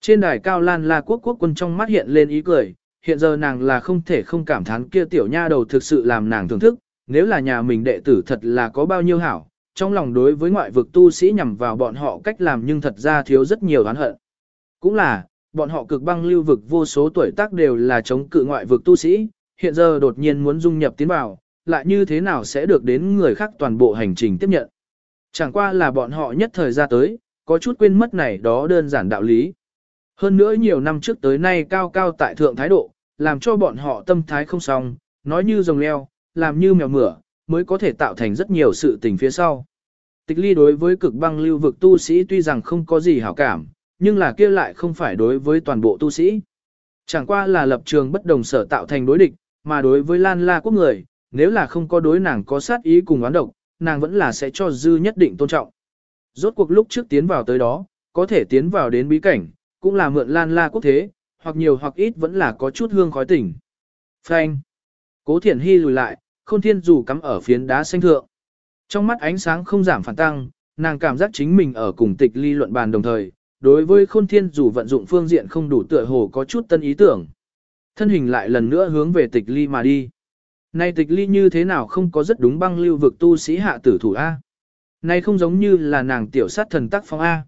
Trên đài cao lan la quốc quốc quân trong mắt hiện lên ý cười, hiện giờ nàng là không thể không cảm thán kia tiểu nha đầu thực sự làm nàng thưởng thức, nếu là nhà mình đệ tử thật là có bao nhiêu hảo, trong lòng đối với ngoại vực tu sĩ nhằm vào bọn họ cách làm nhưng thật ra thiếu rất nhiều oán hận. Cũng là, bọn họ cực băng lưu vực vô số tuổi tác đều là chống cự ngoại vực tu sĩ, hiện giờ đột nhiên muốn dung nhập tiến vào, lại như thế nào sẽ được đến người khác toàn bộ hành trình tiếp nhận. Chẳng qua là bọn họ nhất thời ra tới, có chút quên mất này đó đơn giản đạo lý. Hơn nữa nhiều năm trước tới nay cao cao tại thượng thái độ, làm cho bọn họ tâm thái không xong, nói như rồng leo, làm như mèo mửa, mới có thể tạo thành rất nhiều sự tình phía sau. Tịch ly đối với cực băng lưu vực tu sĩ tuy rằng không có gì hảo cảm, nhưng là kia lại không phải đối với toàn bộ tu sĩ. Chẳng qua là lập trường bất đồng sở tạo thành đối địch, mà đối với Lan La quốc người, nếu là không có đối nàng có sát ý cùng oán độc, nàng vẫn là sẽ cho dư nhất định tôn trọng. Rốt cuộc lúc trước tiến vào tới đó, có thể tiến vào đến bí cảnh, cũng là mượn Lan La quốc thế, hoặc nhiều hoặc ít vẫn là có chút hương khói tỉnh. Phanh. Cố Thiển Hy lùi lại, Khôn Thiên dù cắm ở phiến đá xanh thượng. Trong mắt ánh sáng không giảm phản tăng, nàng cảm giác chính mình ở cùng tịch ly luận bàn đồng thời, đối với Khôn Thiên dù vận dụng phương diện không đủ tựa hồ có chút tân ý tưởng. Thân hình lại lần nữa hướng về tịch ly mà đi. Này tịch ly như thế nào không có rất đúng băng lưu vực tu sĩ hạ tử thủ A. Này không giống như là nàng tiểu sát thần tác phong A.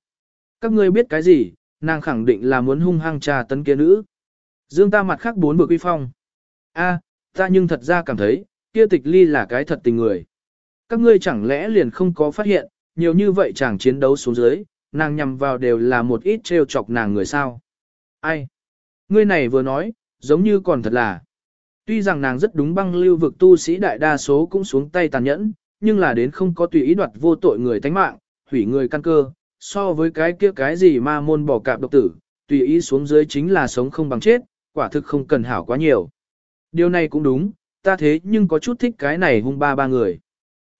Các ngươi biết cái gì, nàng khẳng định là muốn hung hăng trà tấn kia nữ. Dương ta mặt khác bốn bực uy phong. A, ta nhưng thật ra cảm thấy, kia tịch ly là cái thật tình người. Các ngươi chẳng lẽ liền không có phát hiện, nhiều như vậy chẳng chiến đấu xuống dưới, nàng nhằm vào đều là một ít trêu chọc nàng người sao. Ai? Ngươi này vừa nói, giống như còn thật là. Tuy rằng nàng rất đúng băng lưu vực tu sĩ đại đa số cũng xuống tay tàn nhẫn, nhưng là đến không có tùy ý đoạt vô tội người tánh mạng, hủy người căn cơ, so với cái kia cái gì ma môn bỏ cạp độc tử, tùy ý xuống dưới chính là sống không bằng chết, quả thực không cần hảo quá nhiều. Điều này cũng đúng, ta thế nhưng có chút thích cái này hung ba ba người.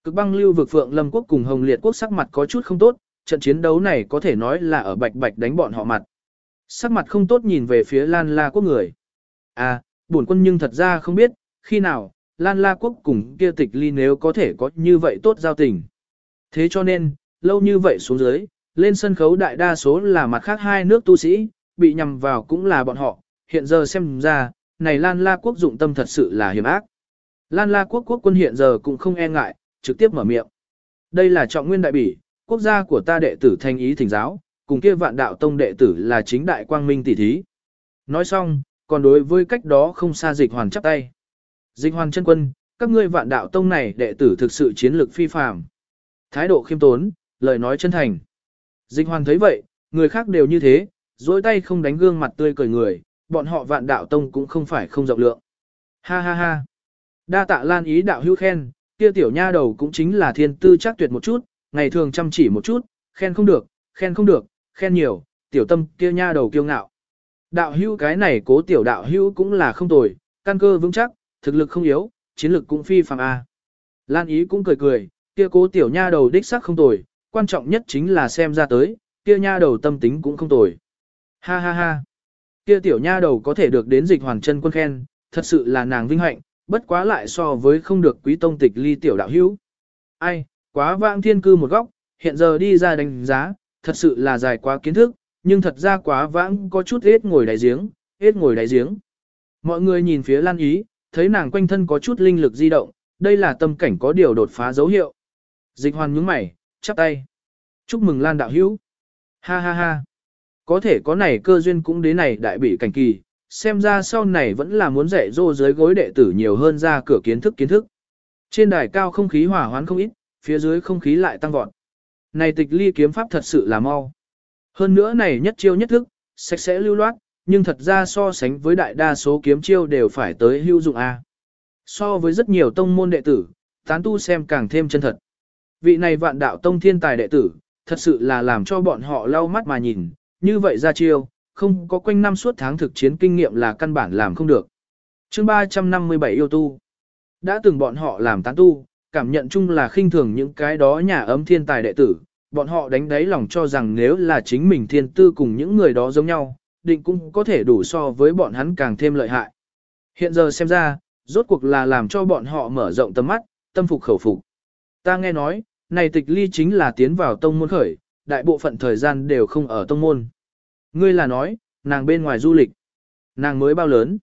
Cực băng lưu vực phượng lâm quốc cùng hồng liệt quốc sắc mặt có chút không tốt, trận chiến đấu này có thể nói là ở bạch bạch đánh bọn họ mặt. Sắc mặt không tốt nhìn về phía lan la quốc người. À, bổn quân nhưng thật ra không biết, khi nào, lan la quốc cùng kia tịch ly nếu có thể có như vậy tốt giao tình. Thế cho nên, lâu như vậy xuống dưới, lên sân khấu đại đa số là mặt khác hai nước tu sĩ, bị nhầm vào cũng là bọn họ, hiện giờ xem ra, này Lan La quốc dụng tâm thật sự là hiểm ác. Lan La quốc quốc quân hiện giờ cũng không e ngại, trực tiếp mở miệng. Đây là trọng nguyên đại bỉ, quốc gia của ta đệ tử thanh ý thỉnh giáo, cùng kia vạn đạo tông đệ tử là chính đại quang minh tỷ thí. Nói xong, còn đối với cách đó không xa dịch hoàn chắp tay. Dịch hoàn chân quân, các ngươi vạn đạo tông này đệ tử thực sự chiến lược phi phàm. Thái độ khiêm tốn, lời nói chân thành. Dịch hoàn thấy vậy, người khác đều như thế, dối tay không đánh gương mặt tươi cười người, bọn họ vạn đạo tông cũng không phải không rộng lượng. Ha ha ha. Đa tạ lan ý đạo hữu khen, kia tiểu nha đầu cũng chính là thiên tư chắc tuyệt một chút, ngày thường chăm chỉ một chút, khen không được, khen không được, khen nhiều, tiểu tâm kia nha đầu kiêu ngạo. Đạo hữu cái này cố tiểu đạo hữu cũng là không tồi, căn cơ vững chắc, thực lực không yếu, chiến lực cũng phi phàm a. Lan ý cũng cười cười, kia cố tiểu nha đầu đích sắc không tồi, quan trọng nhất chính là xem ra tới, kia nha đầu tâm tính cũng không tồi. Ha ha ha. Kia tiểu nha đầu có thể được đến dịch hoàn chân quân khen, thật sự là nàng vinh hạnh, bất quá lại so với không được quý tông tịch ly tiểu đạo hữu. Ai, quá vãng thiên cư một góc, hiện giờ đi ra đánh giá, thật sự là dài quá kiến thức, nhưng thật ra quá vãng có chút hết ngồi đáy giếng, hết ngồi đáy giếng. Mọi người nhìn phía Lan Ý, thấy nàng quanh thân có chút linh lực di động, đây là tâm cảnh có điều đột phá dấu hiệu. Dịch hoàn nhướng mày, chắp tay. Chúc mừng Lan đạo hữu. Ha ha ha. Có thể có này cơ duyên cũng đến này đại bị cảnh kỳ, xem ra sau này vẫn là muốn dạy dỗ dưới gối đệ tử nhiều hơn ra cửa kiến thức kiến thức. Trên đài cao không khí hỏa hoán không ít, phía dưới không khí lại tăng vọt. Này tịch ly kiếm pháp thật sự là mau. Hơn nữa này nhất chiêu nhất thức, sạch sẽ lưu loát, nhưng thật ra so sánh với đại đa số kiếm chiêu đều phải tới hữu dụng A. So với rất nhiều tông môn đệ tử, tán tu xem càng thêm chân thật. Vị này vạn đạo tông thiên tài đệ tử, thật sự là làm cho bọn họ lau mắt mà nhìn, như vậy ra chiêu, không có quanh năm suốt tháng thực chiến kinh nghiệm là căn bản làm không được. chương 357 yêu tu. Đã từng bọn họ làm tán tu, cảm nhận chung là khinh thường những cái đó nhà ấm thiên tài đệ tử, bọn họ đánh đáy lòng cho rằng nếu là chính mình thiên tư cùng những người đó giống nhau, định cũng có thể đủ so với bọn hắn càng thêm lợi hại. Hiện giờ xem ra, rốt cuộc là làm cho bọn họ mở rộng tầm mắt, tâm phục khẩu phục. Ta nghe nói, này tịch ly chính là tiến vào tông môn khởi, đại bộ phận thời gian đều không ở tông môn. Ngươi là nói, nàng bên ngoài du lịch. Nàng mới bao lớn?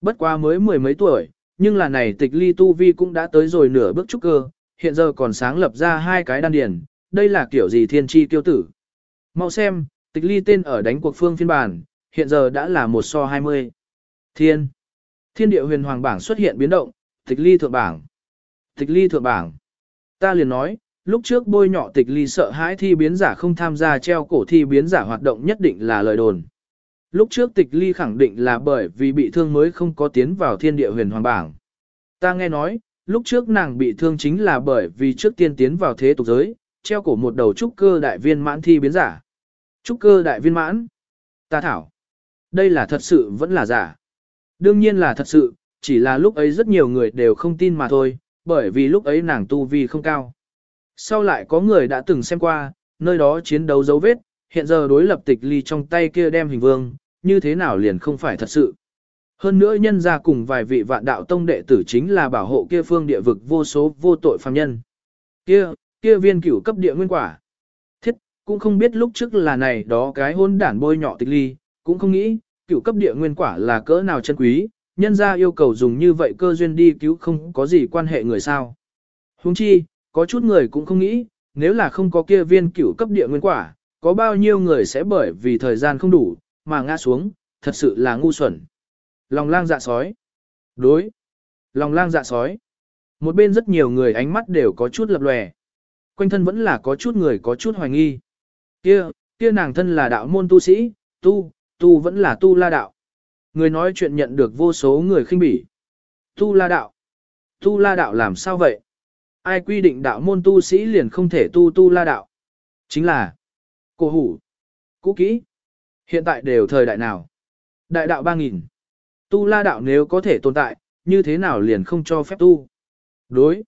Bất qua mới mười mấy tuổi, nhưng là này tịch ly tu vi cũng đã tới rồi nửa bước trúc cơ, hiện giờ còn sáng lập ra hai cái đan điển, đây là kiểu gì thiên tri tiêu tử. Mau xem, tịch ly tên ở đánh cuộc phương phiên bản, hiện giờ đã là một so 20. Thiên. Thiên địa huyền hoàng bảng xuất hiện biến động, tịch ly thượng bảng. Tịch ly thượng bảng. Ta liền nói, lúc trước bôi nhọ tịch ly sợ hãi thi biến giả không tham gia treo cổ thi biến giả hoạt động nhất định là lời đồn. Lúc trước tịch ly khẳng định là bởi vì bị thương mới không có tiến vào thiên địa huyền hoàng bảng. Ta nghe nói, lúc trước nàng bị thương chính là bởi vì trước tiên tiến vào thế tục giới, treo cổ một đầu trúc cơ đại viên mãn thi biến giả. Trúc cơ đại viên mãn. Ta thảo. Đây là thật sự vẫn là giả. Đương nhiên là thật sự, chỉ là lúc ấy rất nhiều người đều không tin mà thôi, bởi vì lúc ấy nàng tu vi không cao. Sau lại có người đã từng xem qua, nơi đó chiến đấu dấu vết, hiện giờ đối lập tịch ly trong tay kia đem hình vương, như thế nào liền không phải thật sự. Hơn nữa nhân ra cùng vài vị vạn đạo tông đệ tử chính là bảo hộ kia phương địa vực vô số vô tội phàm nhân. Kia, kia viên cửu cấp địa nguyên quả. Thiết, cũng không biết lúc trước là này đó cái hôn đản bôi nhọ tịch ly, cũng không nghĩ, cửu cấp địa nguyên quả là cỡ nào chân quý, nhân ra yêu cầu dùng như vậy cơ duyên đi cứu không có gì quan hệ người sao. Huống chi, có chút người cũng không nghĩ, nếu là không có kia viên cửu cấp địa nguyên quả, có bao nhiêu người sẽ bởi vì thời gian không đủ, mà ngã xuống, thật sự là ngu xuẩn. Lòng lang dạ sói. Đối. Lòng lang dạ sói. Một bên rất nhiều người ánh mắt đều có chút lập lòe. Quanh thân vẫn là có chút người có chút hoài nghi. Kia, kia nàng thân là đạo môn tu sĩ, tu, tu vẫn là tu la đạo. Người nói chuyện nhận được vô số người khinh bỉ. Tu la đạo. Tu la đạo làm sao vậy? Ai quy định đạo môn tu sĩ liền không thể tu tu la đạo? Chính là cổ hủ, cũ kỹ. Hiện tại đều thời đại nào? Đại đạo 3.000. Tu la đạo nếu có thể tồn tại, như thế nào liền không cho phép tu? Đối.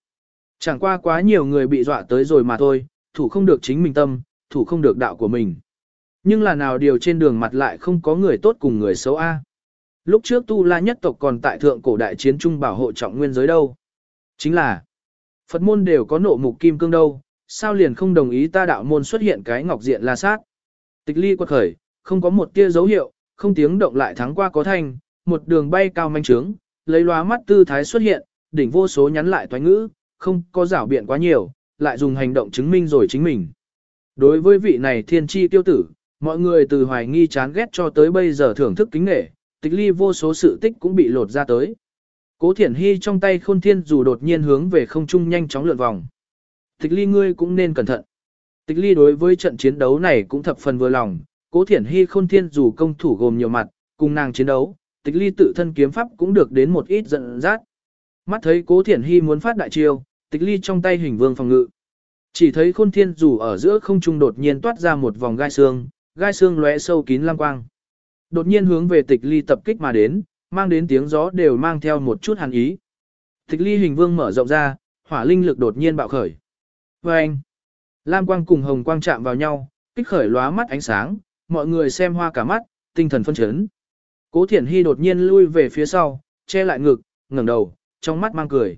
Chẳng qua quá nhiều người bị dọa tới rồi mà thôi, thủ không được chính mình tâm, thủ không được đạo của mình. Nhưng là nào điều trên đường mặt lại không có người tốt cùng người xấu A. Lúc trước tu la nhất tộc còn tại thượng cổ đại chiến trung bảo hộ trọng nguyên giới đâu. Chính là, Phật môn đều có nộ mục kim cương đâu, sao liền không đồng ý ta đạo môn xuất hiện cái ngọc diện la sát. Tịch ly quật khởi, không có một tia dấu hiệu, không tiếng động lại thắng qua có thanh, một đường bay cao manh trướng, lấy lóa mắt tư thái xuất hiện, đỉnh vô số nhắn lại toán ngữ, không có rảo biện quá nhiều, lại dùng hành động chứng minh rồi chính mình. Đối với vị này thiên tri tiêu tử, mọi người từ hoài nghi chán ghét cho tới bây giờ thưởng thức kính nghệ, tịch ly vô số sự tích cũng bị lột ra tới. Cố thiển hy trong tay khôn thiên dù đột nhiên hướng về không trung nhanh chóng lượn vòng. Tịch ly ngươi cũng nên cẩn thận. Tịch ly đối với trận chiến đấu này cũng thập phần vừa lòng, cố thiển hy khôn thiên dù công thủ gồm nhiều mặt, cùng nàng chiến đấu, tịch ly tự thân kiếm pháp cũng được đến một ít giận dắt. Mắt thấy cố thiển hy muốn phát đại chiêu, tịch ly trong tay hình vương phòng ngự. Chỉ thấy khôn thiên dù ở giữa không trung đột nhiên toát ra một vòng gai xương, gai xương lóe sâu kín lang quang. Đột nhiên hướng về tịch ly tập kích mà đến, mang đến tiếng gió đều mang theo một chút hàn ý. Tịch ly hình vương mở rộng ra, hỏa linh lực đột nhiên bạo khởi. Và anh, lam quang cùng hồng quang chạm vào nhau, kích khởi lóa mắt ánh sáng, mọi người xem hoa cả mắt, tinh thần phân chấn. Cố thiển hy đột nhiên lui về phía sau, che lại ngực, ngẩng đầu, trong mắt mang cười.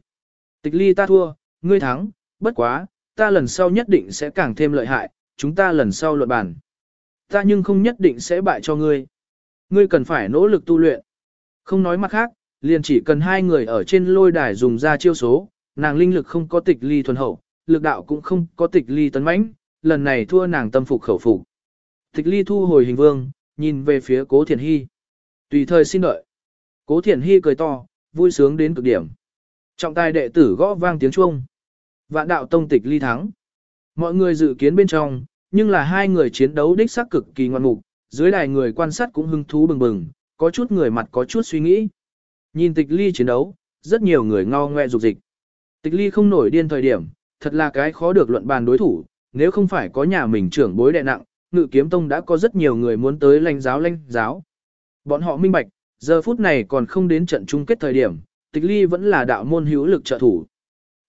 Tịch ly ta thua, ngươi thắng, bất quá, ta lần sau nhất định sẽ càng thêm lợi hại, chúng ta lần sau luận bàn. Ta nhưng không nhất định sẽ bại cho ngươi. Ngươi cần phải nỗ lực tu luyện. Không nói mặt khác, liền chỉ cần hai người ở trên lôi đài dùng ra chiêu số, nàng linh lực không có tịch ly thuần hậu, lực đạo cũng không có tịch ly tấn mãnh, lần này thua nàng tâm phục khẩu phục. Tịch ly thu hồi hình vương, nhìn về phía cố thiền hy. Tùy thời xin đợi. Cố thiền hy cười to, vui sướng đến cực điểm. Trọng tài đệ tử gõ vang tiếng chuông. Vạn đạo tông tịch ly thắng. Mọi người dự kiến bên trong, nhưng là hai người chiến đấu đích xác cực kỳ ngoan mục, dưới đài người quan sát cũng hứng thú bừng bừng, có chút người mặt có chút suy nghĩ. Nhìn tịch ly chiến đấu, rất nhiều người ngao ngoe dục dịch. Tịch ly không nổi điên thời điểm, thật là cái khó được luận bàn đối thủ, nếu không phải có nhà mình trưởng bối đệ nặng, ngự kiếm tông đã có rất nhiều người muốn tới lãnh giáo lãnh giáo. Bọn họ minh bạch, giờ phút này còn không đến trận chung kết thời điểm, tịch ly vẫn là đạo môn hữu lực trợ thủ.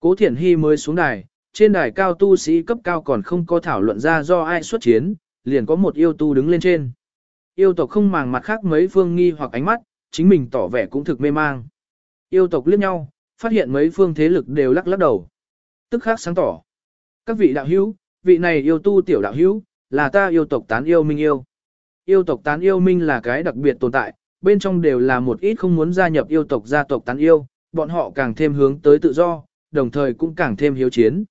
Cố Thiển Hy mới xuống đài, trên đài cao tu sĩ cấp cao còn không có thảo luận ra do ai xuất chiến, liền có một yêu tu đứng lên trên. Yêu tộc không màng mặt khác mấy phương nghi hoặc ánh mắt, chính mình tỏ vẻ cũng thực mê mang. Yêu tộc liếc nhau, phát hiện mấy phương thế lực đều lắc lắc đầu. Tức khác sáng tỏ. Các vị đạo hữu, vị này yêu tu tiểu đạo hữu, là ta yêu tộc tán yêu minh yêu. Yêu tộc tán yêu minh là cái đặc biệt tồn tại, bên trong đều là một ít không muốn gia nhập yêu tộc gia tộc tán yêu, bọn họ càng thêm hướng tới tự do, đồng thời cũng càng thêm hiếu chiến.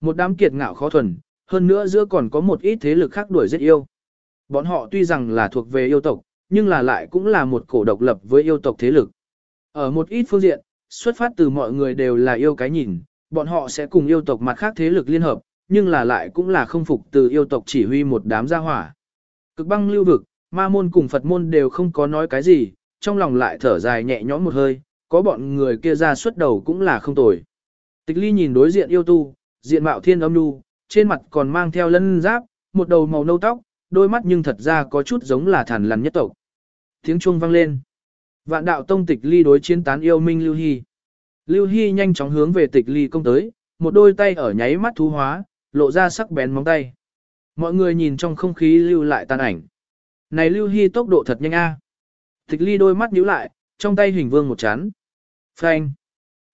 Một đám kiệt ngạo khó thuần, hơn nữa giữa còn có một ít thế lực khác đuổi giết yêu. Bọn họ tuy rằng là thuộc về yêu tộc, nhưng là lại cũng là một cổ độc lập với yêu tộc thế lực. Ở một ít phương diện, xuất phát từ mọi người đều là yêu cái nhìn, bọn họ sẽ cùng yêu tộc mặt khác thế lực liên hợp, nhưng là lại cũng là không phục từ yêu tộc chỉ huy một đám gia hỏa. Cực băng lưu vực, ma môn cùng Phật môn đều không có nói cái gì, trong lòng lại thở dài nhẹ nhõm một hơi, có bọn người kia ra xuất đầu cũng là không tồi. Tịch ly nhìn đối diện yêu tu, diện mạo thiên âm nu, trên mặt còn mang theo lân giáp, một đầu màu nâu tóc, đôi mắt nhưng thật ra có chút giống là thản lằn nhất tộc. Tiếng chuông vang lên. Vạn đạo tông tịch ly đối chiến tán yêu minh Lưu Hy. Lưu Hy nhanh chóng hướng về tịch ly công tới, một đôi tay ở nháy mắt thú hóa, lộ ra sắc bén móng tay. Mọi người nhìn trong không khí lưu lại tàn ảnh. Này Lưu Hy tốc độ thật nhanh a. Tịch ly đôi mắt nhíu lại, trong tay hình vương một chán. Phanh.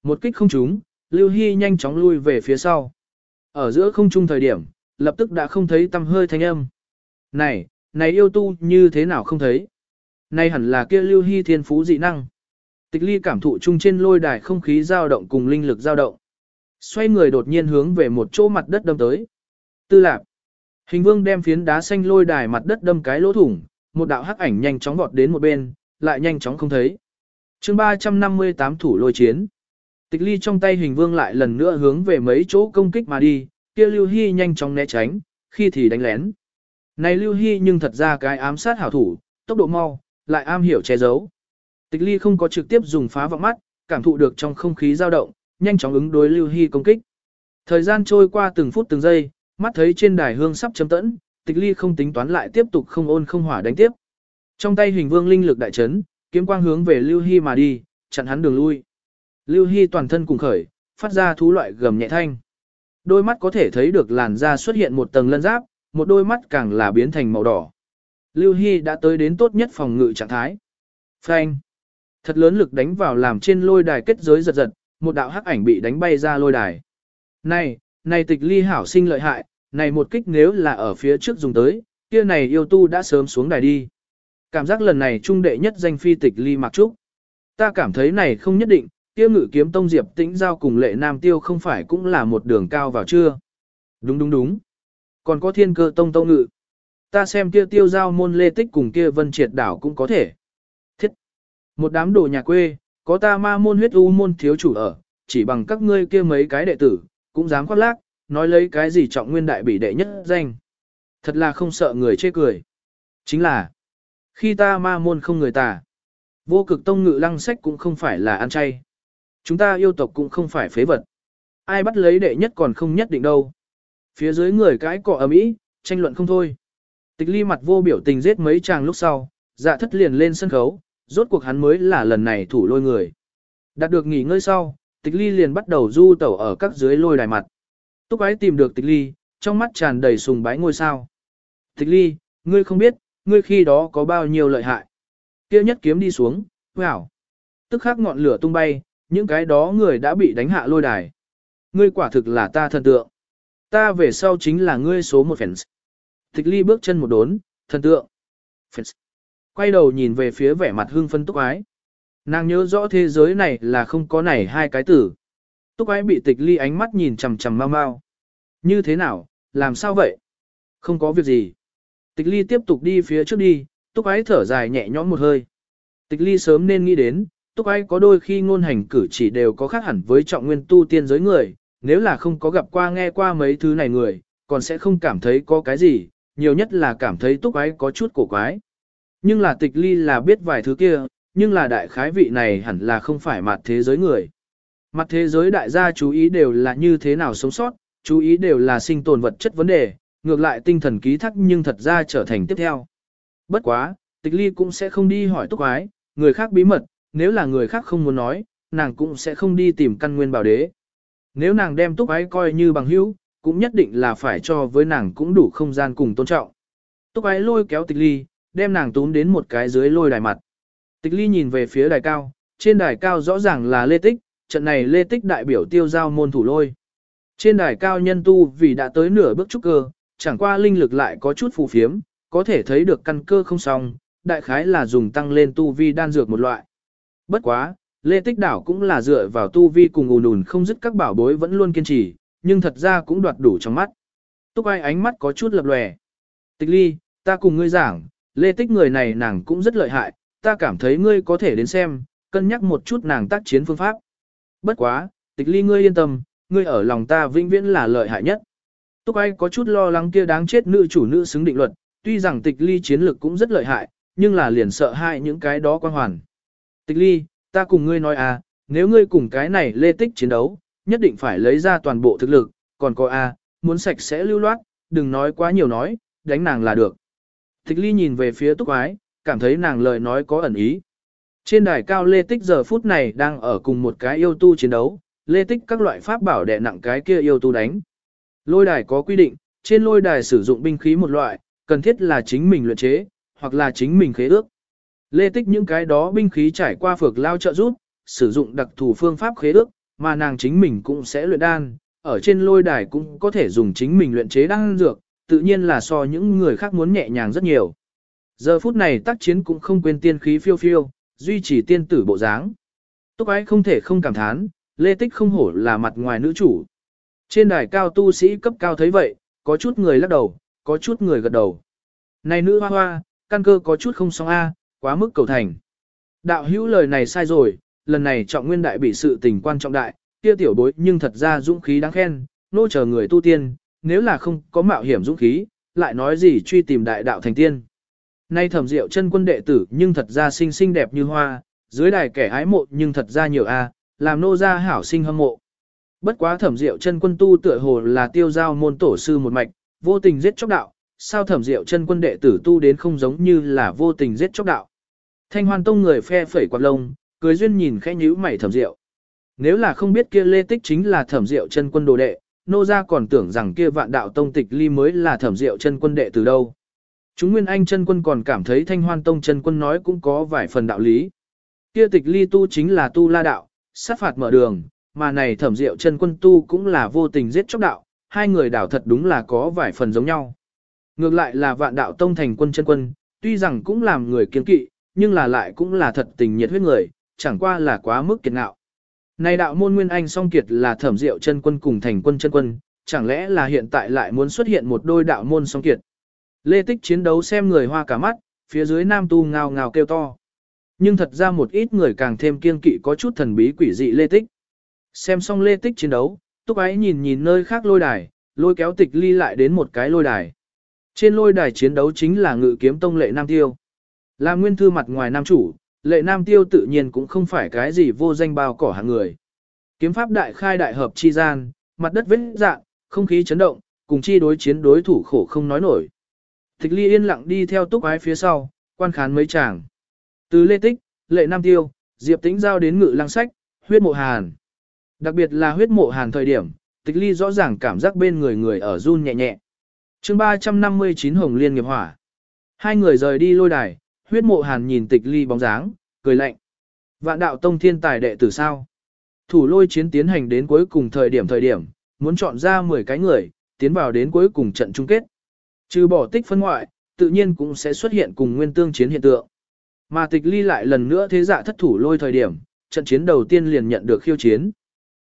Một kích không trúng, Lưu Hy nhanh chóng lui về phía sau. Ở giữa không trung thời điểm, lập tức đã không thấy tâm hơi thanh âm. Này, này yêu tu như thế nào không thấy? Này hẳn là kia Lưu Hy thiên phú dị năng. Tịch ly cảm thụ chung trên lôi đài không khí dao động cùng linh lực dao động. Xoay người đột nhiên hướng về một chỗ mặt đất đâm tới. Tư lạc. Hình vương đem phiến đá xanh lôi đài mặt đất đâm cái lỗ thủng, một đạo hắc ảnh nhanh chóng vọt đến một bên, lại nhanh chóng không thấy. chương 358 thủ lôi chiến. Tịch ly trong tay hình vương lại lần nữa hướng về mấy chỗ công kích mà đi, kia Lưu Hy nhanh chóng né tránh, khi thì đánh lén. Này Lưu Hy nhưng thật ra cái ám sát hảo thủ, tốc độ mau, lại am hiểu che giấu. Tịch ly không có trực tiếp dùng phá vọng mắt, cảm thụ được trong không khí dao động, nhanh chóng ứng đối Lưu Hy công kích. Thời gian trôi qua từng phút từng giây, mắt thấy trên đài hương sắp chấm tẫn, tịch ly không tính toán lại tiếp tục không ôn không hỏa đánh tiếp. Trong tay hình vương linh lực đại chấn, kiếm quang hướng về Lưu Hy mà đi, chặn hắn đường lui. Lưu Hy toàn thân cùng khởi, phát ra thú loại gầm nhẹ thanh. Đôi mắt có thể thấy được làn da xuất hiện một tầng lân giáp, một đôi mắt càng là biến thành màu đỏ. Lưu Hy đã tới đến tốt nhất phòng ngự trạng thái. Phanh. Thật lớn lực đánh vào làm trên lôi đài kết giới giật giật, một đạo hắc ảnh bị đánh bay ra lôi đài. Này, này tịch ly hảo sinh lợi hại, này một kích nếu là ở phía trước dùng tới, kia này yêu tu đã sớm xuống đài đi. Cảm giác lần này trung đệ nhất danh phi tịch ly mặc trúc. Ta cảm thấy này không nhất định, kia ngự kiếm tông diệp tĩnh giao cùng lệ nam tiêu không phải cũng là một đường cao vào chưa. Đúng đúng đúng. Còn có thiên cơ tông tông ngự. Ta xem kia tiêu giao môn lê tích cùng kia vân triệt đảo cũng có thể. Thiết. Một đám đồ nhà quê, có ta ma môn huyết u môn thiếu chủ ở, chỉ bằng các ngươi kia mấy cái đệ tử, cũng dám khoác lác, nói lấy cái gì trọng nguyên đại bị đệ nhất danh. Thật là không sợ người chê cười. Chính là, khi ta ma môn không người ta, vô cực tông ngự lăng sách cũng không phải là ăn chay. Chúng ta yêu tộc cũng không phải phế vật. Ai bắt lấy đệ nhất còn không nhất định đâu. Phía dưới người cái cọ ầm ĩ, tranh luận không thôi. Tịch ly mặt vô biểu tình giết mấy chàng lúc sau, dạ thất liền lên sân khấu, rốt cuộc hắn mới là lần này thủ lôi người. Đạt được nghỉ ngơi sau, tịch ly liền bắt đầu du tẩu ở các dưới lôi đài mặt. Túc ái tìm được tịch ly, trong mắt tràn đầy sùng bái ngôi sao. Tịch ly, ngươi không biết, ngươi khi đó có bao nhiêu lợi hại. kia nhất kiếm đi xuống, wow. Tức khắc ngọn lửa tung bay, những cái đó người đã bị đánh hạ lôi đài. Ngươi quả thực là ta thần tượng. Ta về sau chính là ngươi số một fans. Tịch ly bước chân một đốn, thần tượng. Fans. Quay đầu nhìn về phía vẻ mặt hưng phân túc ái. Nàng nhớ rõ thế giới này là không có này hai cái tử. Túc ái bị tịch ly ánh mắt nhìn chằm chằm mau mau. Như thế nào, làm sao vậy? Không có việc gì. Tịch ly tiếp tục đi phía trước đi, túc ái thở dài nhẹ nhõm một hơi. Tịch ly sớm nên nghĩ đến, túc ái có đôi khi ngôn hành cử chỉ đều có khác hẳn với trọng nguyên tu tiên giới người, nếu là không có gặp qua nghe qua mấy thứ này người, còn sẽ không cảm thấy có cái gì, nhiều nhất là cảm thấy túc ái có chút cổ quái. Nhưng là tịch ly là biết vài thứ kia, nhưng là đại khái vị này hẳn là không phải mặt thế giới người. Mặt thế giới đại gia chú ý đều là như thế nào sống sót, chú ý đều là sinh tồn vật chất vấn đề, ngược lại tinh thần ký thắc nhưng thật ra trở thành tiếp theo. Bất quá, tịch ly cũng sẽ không đi hỏi túc ái, người khác bí mật, nếu là người khác không muốn nói, nàng cũng sẽ không đi tìm căn nguyên bảo đế. Nếu nàng đem túc ái coi như bằng hữu, cũng nhất định là phải cho với nàng cũng đủ không gian cùng tôn trọng. Túc ái lôi kéo tịch ly, đem nàng túm đến một cái dưới lôi đài mặt. Tịch ly nhìn về phía đài cao, trên đài cao rõ ràng là lê tích, trận này lê tích đại biểu tiêu giao môn thủ lôi. Trên đài cao nhân tu vì đã tới nửa bước trúc cơ, chẳng qua linh lực lại có chút phù phiếm, có thể thấy được căn cơ không xong, đại khái là dùng tăng lên tu vi đan dược một loại. Bất quá, Lê Tích Đảo cũng là dựa vào tu vi cùng ùn ùn không dứt các bảo bối vẫn luôn kiên trì, nhưng thật ra cũng đoạt đủ trong mắt. Túc ai ánh mắt có chút lập lòe. Tịch ly, ta cùng ngươi giảng, Lê Tích người này nàng cũng rất lợi hại, ta cảm thấy ngươi có thể đến xem, cân nhắc một chút nàng tác chiến phương pháp. Bất quá, tịch ly ngươi yên tâm, ngươi ở lòng ta vĩnh viễn là lợi hại nhất. Túc ai có chút lo lắng kia đáng chết nữ chủ nữ xứng định luật, tuy rằng tịch ly chiến lực cũng rất lợi hại, nhưng là liền sợ hại những cái đó quan hoàn. Tịch ly, ta cùng ngươi nói à, nếu ngươi cùng cái này lê tích chiến đấu, nhất định phải lấy ra toàn bộ thực lực, còn có a, à, muốn sạch sẽ lưu loát, đừng nói quá nhiều nói, đánh nàng là được. Thích ly nhìn về phía túc ái, cảm thấy nàng lời nói có ẩn ý. Trên đài cao lê tích giờ phút này đang ở cùng một cái yêu tu chiến đấu, lê tích các loại pháp bảo đè nặng cái kia yêu tu đánh. Lôi đài có quy định, trên lôi đài sử dụng binh khí một loại, cần thiết là chính mình luyện chế, hoặc là chính mình khế ước. Lê tích những cái đó binh khí trải qua phược lao trợ rút, sử dụng đặc thù phương pháp khế ước, mà nàng chính mình cũng sẽ luyện đan, ở trên lôi đài cũng có thể dùng chính mình luyện chế đan dược, tự nhiên là so những người khác muốn nhẹ nhàng rất nhiều. Giờ phút này tác chiến cũng không quên tiên khí phiêu phiêu, duy trì tiên tử bộ dáng. Túc ái không thể không cảm thán, lê tích không hổ là mặt ngoài nữ chủ. Trên đài cao tu sĩ cấp cao thấy vậy, có chút người lắc đầu, có chút người gật đầu. Này nữ hoa hoa, căn cơ có chút không xong a, quá mức cầu thành. Đạo hữu lời này sai rồi, lần này trọng nguyên đại bị sự tình quan trọng đại, kia tiểu bối nhưng thật ra dũng khí đáng khen, nô chờ người tu tiên, nếu là không có mạo hiểm dũng khí, lại nói gì truy tìm đại đạo thành tiên. Nay thẩm diệu chân quân đệ tử nhưng thật ra xinh xinh đẹp như hoa, dưới đài kẻ ái mộ nhưng thật ra nhiều a, làm nô gia hảo sinh hâm mộ. Bất quá thẩm diệu chân quân tu tựa hồ là tiêu giao môn tổ sư một mạch, vô tình giết chóc đạo, sao thẩm diệu chân quân đệ tử tu đến không giống như là vô tình giết chóc đạo. Thanh hoan tông người phe phẩy quạt lông, cười duyên nhìn khẽ nhíu mày thẩm diệu. Nếu là không biết kia lê tích chính là thẩm diệu chân quân đồ đệ, nô gia còn tưởng rằng kia vạn đạo tông tịch ly mới là thẩm diệu chân quân đệ từ đâu. Chúng Nguyên Anh chân quân còn cảm thấy thanh hoan tông chân quân nói cũng có vài phần đạo lý. Kia tịch ly tu chính là tu la đạo, sát phạt mở đường, mà này thẩm diệu chân quân tu cũng là vô tình giết chóc đạo, hai người đảo thật đúng là có vài phần giống nhau. Ngược lại là vạn đạo tông thành quân chân quân, tuy rằng cũng làm người kiên kỵ, nhưng là lại cũng là thật tình nhiệt huyết người, chẳng qua là quá mức kiệt ngạo. Này đạo môn nguyên anh song kiệt là thẩm diệu chân quân cùng thành quân chân quân, chẳng lẽ là hiện tại lại muốn xuất hiện một đôi đạo môn song kiệt. Lê Tích chiến đấu xem người hoa cả mắt, phía dưới nam tu ngào ngào kêu to. Nhưng thật ra một ít người càng thêm kiên kỵ có chút thần bí quỷ dị Lê Tích. Xem xong Lê Tích chiến đấu, Túc Ái nhìn nhìn nơi khác lôi đài, lôi kéo tịch ly lại đến một cái lôi đài. Trên lôi đài chiến đấu chính là ngự kiếm tông lệ nam tiêu. Là nguyên thư mặt ngoài nam chủ, lệ nam tiêu tự nhiên cũng không phải cái gì vô danh bao cỏ hạng người. Kiếm pháp đại khai đại hợp chi gian, mặt đất vết dạng, không khí chấn động, cùng chi đối chiến đối thủ khổ không nói nổi. Tịch ly yên lặng đi theo túc ái phía sau, quan khán mấy chàng. Từ lê tích, lệ nam tiêu, diệp tĩnh giao đến ngự lăng sách, huyết mộ hàn. Đặc biệt là huyết mộ hàn thời điểm, tịch ly rõ ràng cảm giác bên người người ở run nhẹ nhẹ. chương 359 Hồng Liên nghiệp hỏa. Hai người rời đi lôi đài, huyết mộ hàn nhìn tịch ly bóng dáng, cười lạnh. Vạn đạo tông thiên tài đệ tử sao? Thủ lôi chiến tiến hành đến cuối cùng thời điểm thời điểm, muốn chọn ra 10 cái người, tiến vào đến cuối cùng trận chung kết. Trừ bỏ tích phân ngoại, tự nhiên cũng sẽ xuất hiện cùng nguyên tương chiến hiện tượng. Mà tịch ly lại lần nữa thế dạ thất thủ lôi thời điểm, trận chiến đầu tiên liền nhận được khiêu chiến.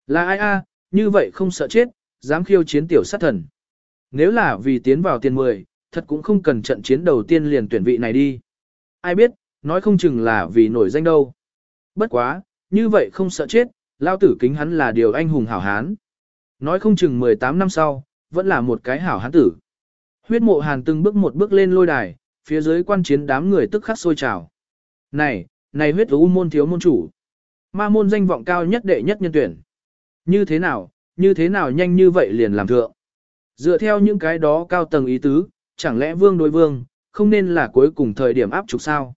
Là ai a? như vậy không sợ chết, dám khiêu chiến tiểu sát thần. Nếu là vì tiến vào tiền 10, thật cũng không cần trận chiến đầu tiên liền tuyển vị này đi. Ai biết, nói không chừng là vì nổi danh đâu. Bất quá, như vậy không sợ chết, lao tử kính hắn là điều anh hùng hảo hán. Nói không chừng 18 năm sau, vẫn là một cái hảo hán tử. Huyết mộ hàn từng bước một bước lên lôi đài, phía dưới quan chiến đám người tức khắc sôi trào. Này, này huyết u môn thiếu môn chủ. Ma môn danh vọng cao nhất đệ nhất nhân tuyển. Như thế nào, như thế nào nhanh như vậy liền làm thượng. Dựa theo những cái đó cao tầng ý tứ, chẳng lẽ vương đối vương, không nên là cuối cùng thời điểm áp trục sao?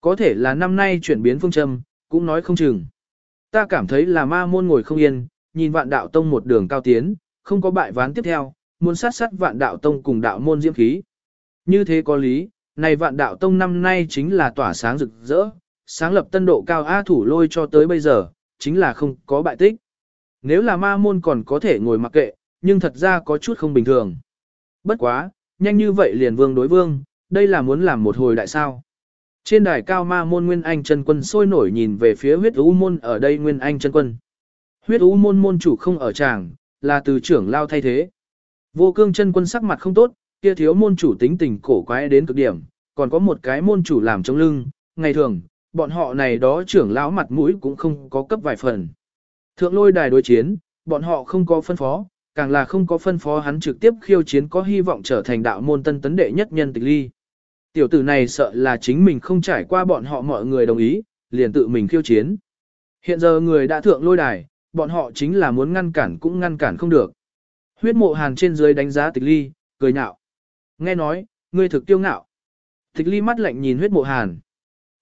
Có thể là năm nay chuyển biến phương châm, cũng nói không chừng. Ta cảm thấy là ma môn ngồi không yên, nhìn vạn đạo tông một đường cao tiến, không có bại ván tiếp theo, muốn sát sát vạn đạo tông cùng đạo môn diễm khí. Như thế có lý, này vạn đạo tông năm nay chính là tỏa sáng rực rỡ, sáng lập tân độ cao A thủ lôi cho tới bây giờ, chính là không có bại tích. Nếu là ma môn còn có thể ngồi mặc kệ, nhưng thật ra có chút không bình thường. Bất quá, nhanh như vậy liền vương đối vương, đây là muốn làm một hồi đại sao. Trên đài cao ma môn Nguyên Anh chân quân sôi nổi nhìn về phía huyết u môn ở đây Nguyên Anh chân quân. Huyết u môn môn chủ không ở tràng, là từ trưởng lao thay thế. Vô cương chân quân sắc mặt không tốt, kia thiếu môn chủ tính tình cổ quái đến cực điểm, còn có một cái môn chủ làm trong lưng, ngày thường, bọn họ này đó trưởng lão mặt mũi cũng không có cấp vài phần. Thượng lôi đài đối chiến, bọn họ không có phân phó, càng là không có phân phó hắn trực tiếp khiêu chiến có hy vọng trở thành đạo môn tân tấn đệ nhất nhân tịch ly. Tiểu tử này sợ là chính mình không trải qua bọn họ mọi người đồng ý, liền tự mình khiêu chiến. Hiện giờ người đã thượng lôi đài, bọn họ chính là muốn ngăn cản cũng ngăn cản không được. Huyết mộ hàn trên dưới đánh giá tịch ly, cười nhạo. Nghe nói, ngươi thực tiêu ngạo. Tịch ly mắt lạnh nhìn huyết mộ hàn.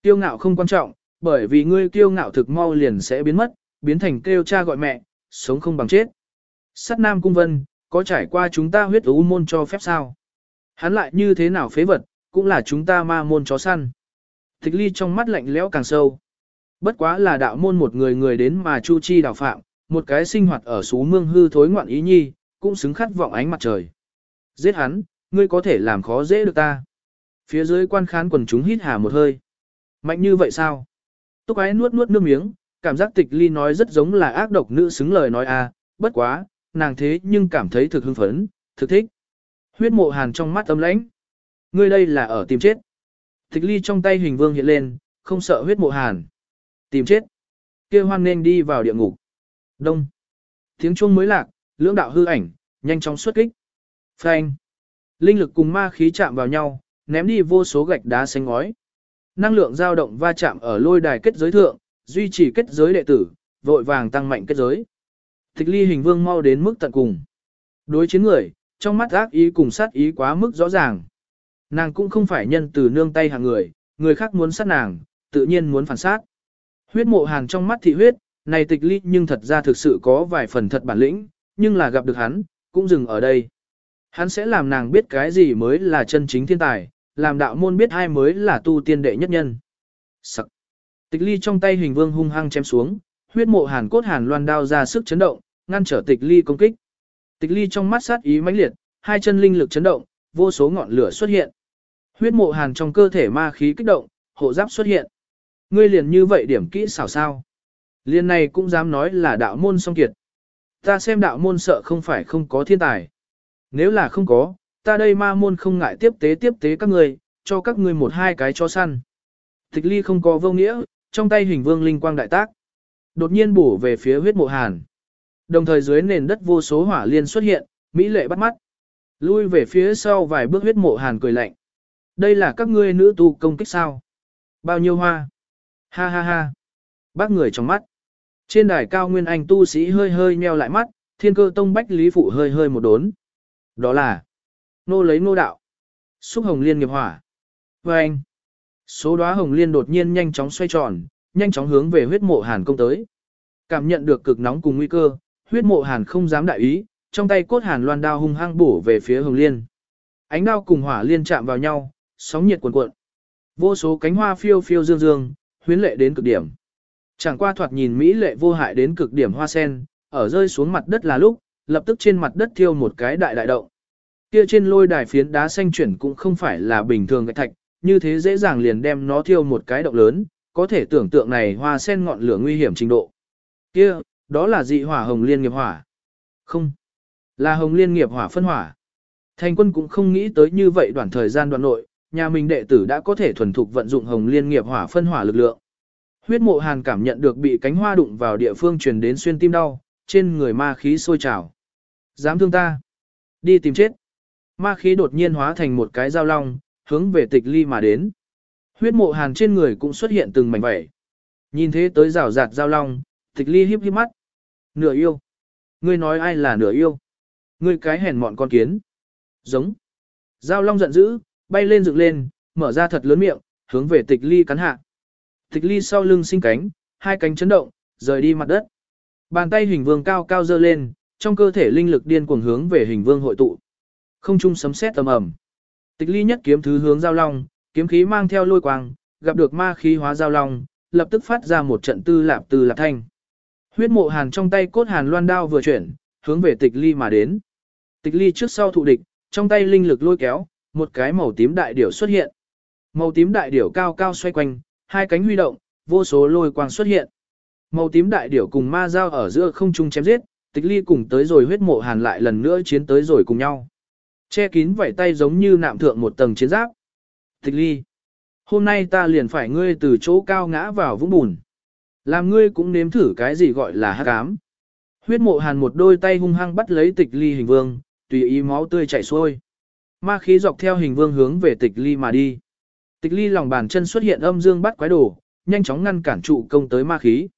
Tiêu ngạo không quan trọng, bởi vì ngươi kiêu ngạo thực mau liền sẽ biến mất, biến thành kêu cha gọi mẹ, sống không bằng chết. Sát nam cung vân, có trải qua chúng ta huyết ú môn cho phép sao? Hắn lại như thế nào phế vật, cũng là chúng ta ma môn chó săn. Thích ly trong mắt lạnh lẽo càng sâu. Bất quá là đạo môn một người người đến mà chu chi đào phạm, một cái sinh hoạt ở xú mương hư thối ngoạn ý nhi, cũng xứng khát vọng ánh mặt trời. Giết hắn, ngươi có thể làm khó dễ được ta. Phía dưới quan khán quần chúng hít hà một hơi. Mạnh như vậy sao? Túc ái nuốt nuốt nước miếng, cảm giác tịch ly nói rất giống là ác độc nữ xứng lời nói a, à, bất quá, nàng thế nhưng cảm thấy thực hưng phấn, thực thích. Huyết mộ hàn trong mắt âm lãnh. Ngươi đây là ở tìm chết. Tịch ly trong tay hình vương hiện lên, không sợ huyết mộ hàn. Tìm chết. kia hoan nên đi vào địa ngục. Đông. Tiếng chuông mới lạc, lưỡng đạo hư ảnh, nhanh chóng xuất kích. Phanh. Linh lực cùng ma khí chạm vào nhau, ném đi vô số gạch đá xanh ngói. Năng lượng dao động va chạm ở lôi đài kết giới thượng, duy trì kết giới đệ tử, vội vàng tăng mạnh kết giới. Tịch ly hình vương mau đến mức tận cùng. Đối chiến người, trong mắt ác ý cùng sát ý quá mức rõ ràng. Nàng cũng không phải nhân từ nương tay hàng người, người khác muốn sát nàng, tự nhiên muốn phản sát. Huyết mộ hàng trong mắt thị huyết, này tịch ly nhưng thật ra thực sự có vài phần thật bản lĩnh, nhưng là gặp được hắn, cũng dừng ở đây. Hắn sẽ làm nàng biết cái gì mới là chân chính thiên tài, làm đạo môn biết ai mới là tu tiên đệ nhất nhân. Sắc. Tịch ly trong tay hình vương hung hăng chém xuống, huyết mộ hàn cốt hàn loan đao ra sức chấn động, ngăn trở tịch ly công kích. Tịch ly trong mắt sát ý mãnh liệt, hai chân linh lực chấn động, vô số ngọn lửa xuất hiện. Huyết mộ hàn trong cơ thể ma khí kích động, hộ giáp xuất hiện. Ngươi liền như vậy điểm kỹ xảo sao. Liên này cũng dám nói là đạo môn song kiệt. Ta xem đạo môn sợ không phải không có thiên tài. Nếu là không có, ta đây ma môn không ngại tiếp tế tiếp tế các ngươi, cho các ngươi một hai cái cho săn. Tịch ly không có vô nghĩa, trong tay hình vương linh quang đại tác. Đột nhiên bổ về phía huyết mộ hàn. Đồng thời dưới nền đất vô số hỏa liên xuất hiện, mỹ lệ bắt mắt. Lui về phía sau vài bước huyết mộ hàn cười lạnh. Đây là các ngươi nữ tu công kích sao? Bao nhiêu hoa? Ha ha ha. Bác người trong mắt. Trên đài cao nguyên anh tu sĩ hơi hơi nheo lại mắt, thiên cơ tông bách lý phụ hơi hơi một đốn. Đó là nô lấy nô đạo. Xúc hồng liên nghiệp hỏa. Và anh. Số đóa hồng liên đột nhiên nhanh chóng xoay tròn, nhanh chóng hướng về huyết mộ hàn công tới. Cảm nhận được cực nóng cùng nguy cơ, huyết mộ hàn không dám đại ý, trong tay cốt hàn loan đao hung hăng bổ về phía hồng liên. Ánh đao cùng hỏa liên chạm vào nhau, sóng nhiệt cuồn cuộn. Vô số cánh hoa phiêu phiêu dương dương, huyến lệ đến cực điểm. Chẳng qua thoạt nhìn mỹ lệ vô hại đến cực điểm hoa sen, ở rơi xuống mặt đất là lúc, lập tức trên mặt đất thiêu một cái đại đại động. Kia trên lôi đài phiến đá xanh chuyển cũng không phải là bình thường gạch thạch, như thế dễ dàng liền đem nó thiêu một cái động lớn, có thể tưởng tượng này hoa sen ngọn lửa nguy hiểm trình độ. Kia, đó là dị hỏa hồng liên nghiệp hỏa. Không, là hồng liên nghiệp hỏa phân hỏa. Thành quân cũng không nghĩ tới như vậy đoạn thời gian đoạn nội, nhà mình đệ tử đã có thể thuần thục vận dụng hồng liên nghiệp hỏa phân hỏa lực lượng. Huyết mộ hàn cảm nhận được bị cánh hoa đụng vào địa phương truyền đến xuyên tim đau, trên người ma khí sôi trào. Dám thương ta? Đi tìm chết. Ma khí đột nhiên hóa thành một cái dao long, hướng về tịch ly mà đến. Huyết mộ hàn trên người cũng xuất hiện từng mảnh vảy. Nhìn thế tới rào rạt dao long, tịch ly hiếp hiếp mắt. Nửa yêu. Ngươi nói ai là nửa yêu? Ngươi cái hèn mọn con kiến. Giống. Dao long giận dữ, bay lên dựng lên, mở ra thật lớn miệng, hướng về tịch ly cắn hạ. Tịch ly sau lưng sinh cánh, hai cánh chấn động, rời đi mặt đất. Bàn tay hình vương cao cao dơ lên, trong cơ thể linh lực điên cuồng hướng về hình vương hội tụ. Không trung sấm sét tầm ầm. Tịch ly nhất kiếm thứ hướng giao long, kiếm khí mang theo lôi quang, gặp được ma khí hóa giao long, lập tức phát ra một trận tư lạp tư lạp thanh. Huyết mộ hàn trong tay cốt hàn loan đao vừa chuyển, hướng về tịch ly mà đến. Tịch ly trước sau thụ địch, trong tay linh lực lôi kéo, một cái màu tím đại điểu xuất hiện. Màu tím đại điểu cao cao xoay quanh, hai cánh huy động, vô số lôi quang xuất hiện. Màu tím đại điểu cùng ma giao ở giữa không trung chém giết, tịch ly cùng tới rồi huyết mộ hàn lại lần nữa chiến tới rồi cùng nhau. Che kín vảy tay giống như nạm thượng một tầng chiến giáp. Tịch ly. Hôm nay ta liền phải ngươi từ chỗ cao ngã vào vũng bùn. Làm ngươi cũng nếm thử cái gì gọi là hắc ám. Huyết mộ hàn một đôi tay hung hăng bắt lấy tịch ly hình vương, tùy ý máu tươi chảy xuôi. Ma khí dọc theo hình vương hướng về tịch ly mà đi. Tịch ly lòng bàn chân xuất hiện âm dương bắt quái đồ, nhanh chóng ngăn cản trụ công tới ma khí.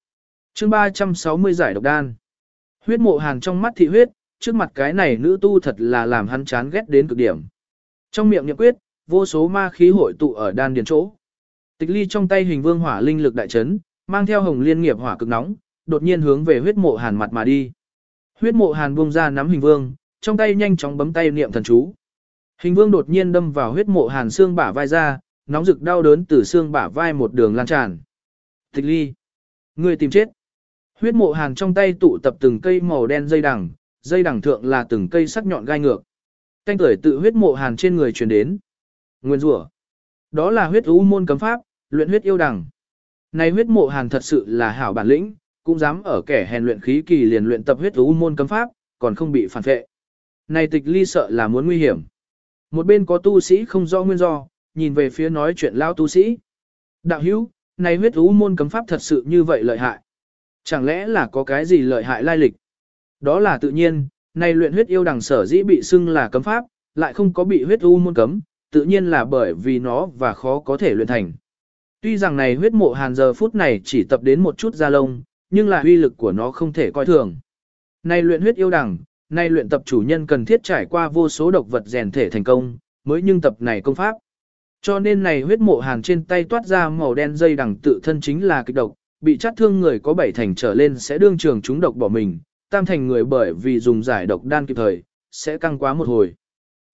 chương 360 giải độc đan. Huyết mộ hàn trong mắt thị huyết, trước mặt cái này nữ tu thật là làm hắn chán ghét đến cực điểm. Trong miệng niệm quyết, vô số ma khí hội tụ ở đan điền chỗ. Tịch ly trong tay hình vương hỏa linh lực đại chấn, mang theo hồng liên nghiệp hỏa cực nóng, đột nhiên hướng về huyết mộ hàn mặt mà đi. Huyết mộ hàn buông ra nắm hình vương, trong tay nhanh chóng bấm tay niệm thần chú. Hình vương đột nhiên đâm vào huyết mộ hàn xương bả vai ra, nóng rực đau đớn từ xương bả vai một đường lan tràn. Tịch ly. Người tìm chết. Huyết mộ hàn trong tay tụ tập từng cây màu đen dây đằng, dây đằng thượng là từng cây sắc nhọn gai ngược. Canh tuổi tự huyết mộ hàn trên người truyền đến. Nguyên rủa. Đó là huyết u môn cấm pháp, luyện huyết yêu đằng. Này huyết mộ hàn thật sự là hảo bản lĩnh, cũng dám ở kẻ hèn luyện khí kỳ liền luyện tập huyết u môn cấm pháp, còn không bị phản vệ. Này tịch ly sợ là muốn nguy hiểm. Một bên có tu sĩ không rõ nguyên do, nhìn về phía nói chuyện lao tu sĩ. Đạo hữu, này huyết u môn cấm pháp thật sự như vậy lợi hại. Chẳng lẽ là có cái gì lợi hại lai lịch? Đó là tự nhiên, này luyện huyết yêu đằng sở dĩ bị xưng là cấm pháp, lại không có bị huyết u môn cấm, tự nhiên là bởi vì nó và khó có thể luyện thành. Tuy rằng này huyết mộ hàn giờ phút này chỉ tập đến một chút da lông, nhưng là uy lực của nó không thể coi thường. Này luyện huyết yêu đằng, nay luyện tập chủ nhân cần thiết trải qua vô số độc vật rèn thể thành công, mới nhưng tập này công pháp. Cho nên này huyết mộ hàn trên tay toát ra màu đen dây đằng tự thân chính là kịch độc, bị chát thương người có bảy thành trở lên sẽ đương trường chúng độc bỏ mình, tam thành người bởi vì dùng giải độc đan kịp thời, sẽ căng quá một hồi.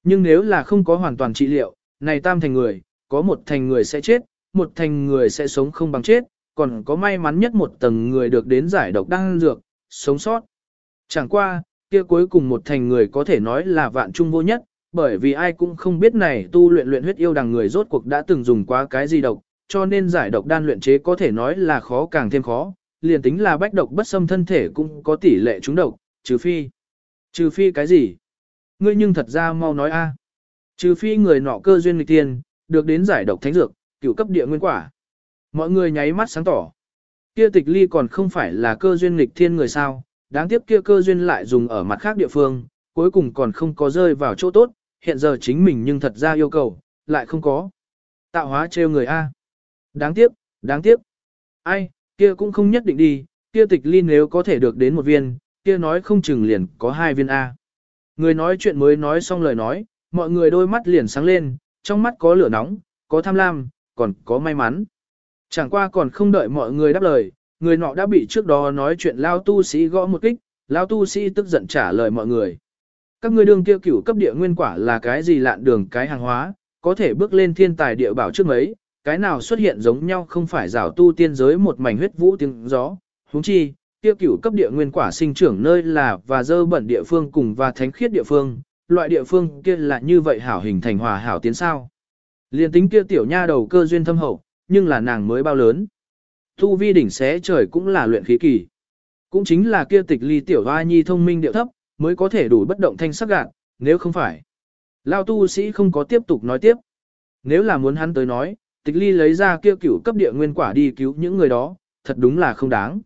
Nhưng nếu là không có hoàn toàn trị liệu, này tam thành người, có một thành người sẽ chết, một thành người sẽ sống không bằng chết, còn có may mắn nhất một tầng người được đến giải độc đan dược, sống sót. Chẳng qua, kia cuối cùng một thành người có thể nói là vạn trung vô nhất, bởi vì ai cũng không biết này tu luyện luyện huyết yêu đằng người rốt cuộc đã từng dùng quá cái gì độc, cho nên giải độc đan luyện chế có thể nói là khó càng thêm khó, liền tính là bách độc bất xâm thân thể cũng có tỷ lệ trúng độc, trừ phi. Trừ phi cái gì? Ngươi nhưng thật ra mau nói a. Trừ phi người nọ cơ duyên nghịch tiền, được đến giải độc thánh dược, cửu cấp địa nguyên quả. Mọi người nháy mắt sáng tỏ. Kia tịch ly còn không phải là cơ duyên nghịch thiên người sao, đáng tiếc kia cơ duyên lại dùng ở mặt khác địa phương, cuối cùng còn không có rơi vào chỗ tốt, hiện giờ chính mình nhưng thật ra yêu cầu, lại không có. Tạo hóa trêu người A. Đáng tiếc, đáng tiếc. Ai, kia cũng không nhất định đi, kia tịch ly nếu có thể được đến một viên, kia nói không chừng liền có hai viên A. Người nói chuyện mới nói xong lời nói, mọi người đôi mắt liền sáng lên, trong mắt có lửa nóng, có tham lam, còn có may mắn. Chẳng qua còn không đợi mọi người đáp lời, người nọ đã bị trước đó nói chuyện lao tu sĩ gõ một kích, lao tu sĩ tức giận trả lời mọi người. Các ngươi đương kia cửu cấp địa nguyên quả là cái gì lạn đường cái hàng hóa, có thể bước lên thiên tài địa bảo trước mấy, cái nào xuất hiện giống nhau không phải rào tu tiên giới một mảnh huyết vũ tiếng gió, huống chi, Tiêu cửu cấp địa nguyên quả sinh trưởng nơi là và dơ bẩn địa phương cùng và thánh khiết địa phương, loại địa phương kia là như vậy hảo hình thành hòa hảo tiến sao. Liên tính kia tiểu nha đầu cơ duyên thâm hậu, nhưng là nàng mới bao lớn. Thu vi đỉnh xé trời cũng là luyện khí kỳ. Cũng chính là kia tịch ly tiểu hoa nhi thông minh điệu thấp, mới có thể đủ bất động thanh sắc gạn, nếu không phải. Lao tu sĩ không có tiếp tục nói tiếp. Nếu là muốn hắn tới nói, tịch ly lấy ra kia cửu cấp địa nguyên quả đi cứu những người đó, thật đúng là không đáng.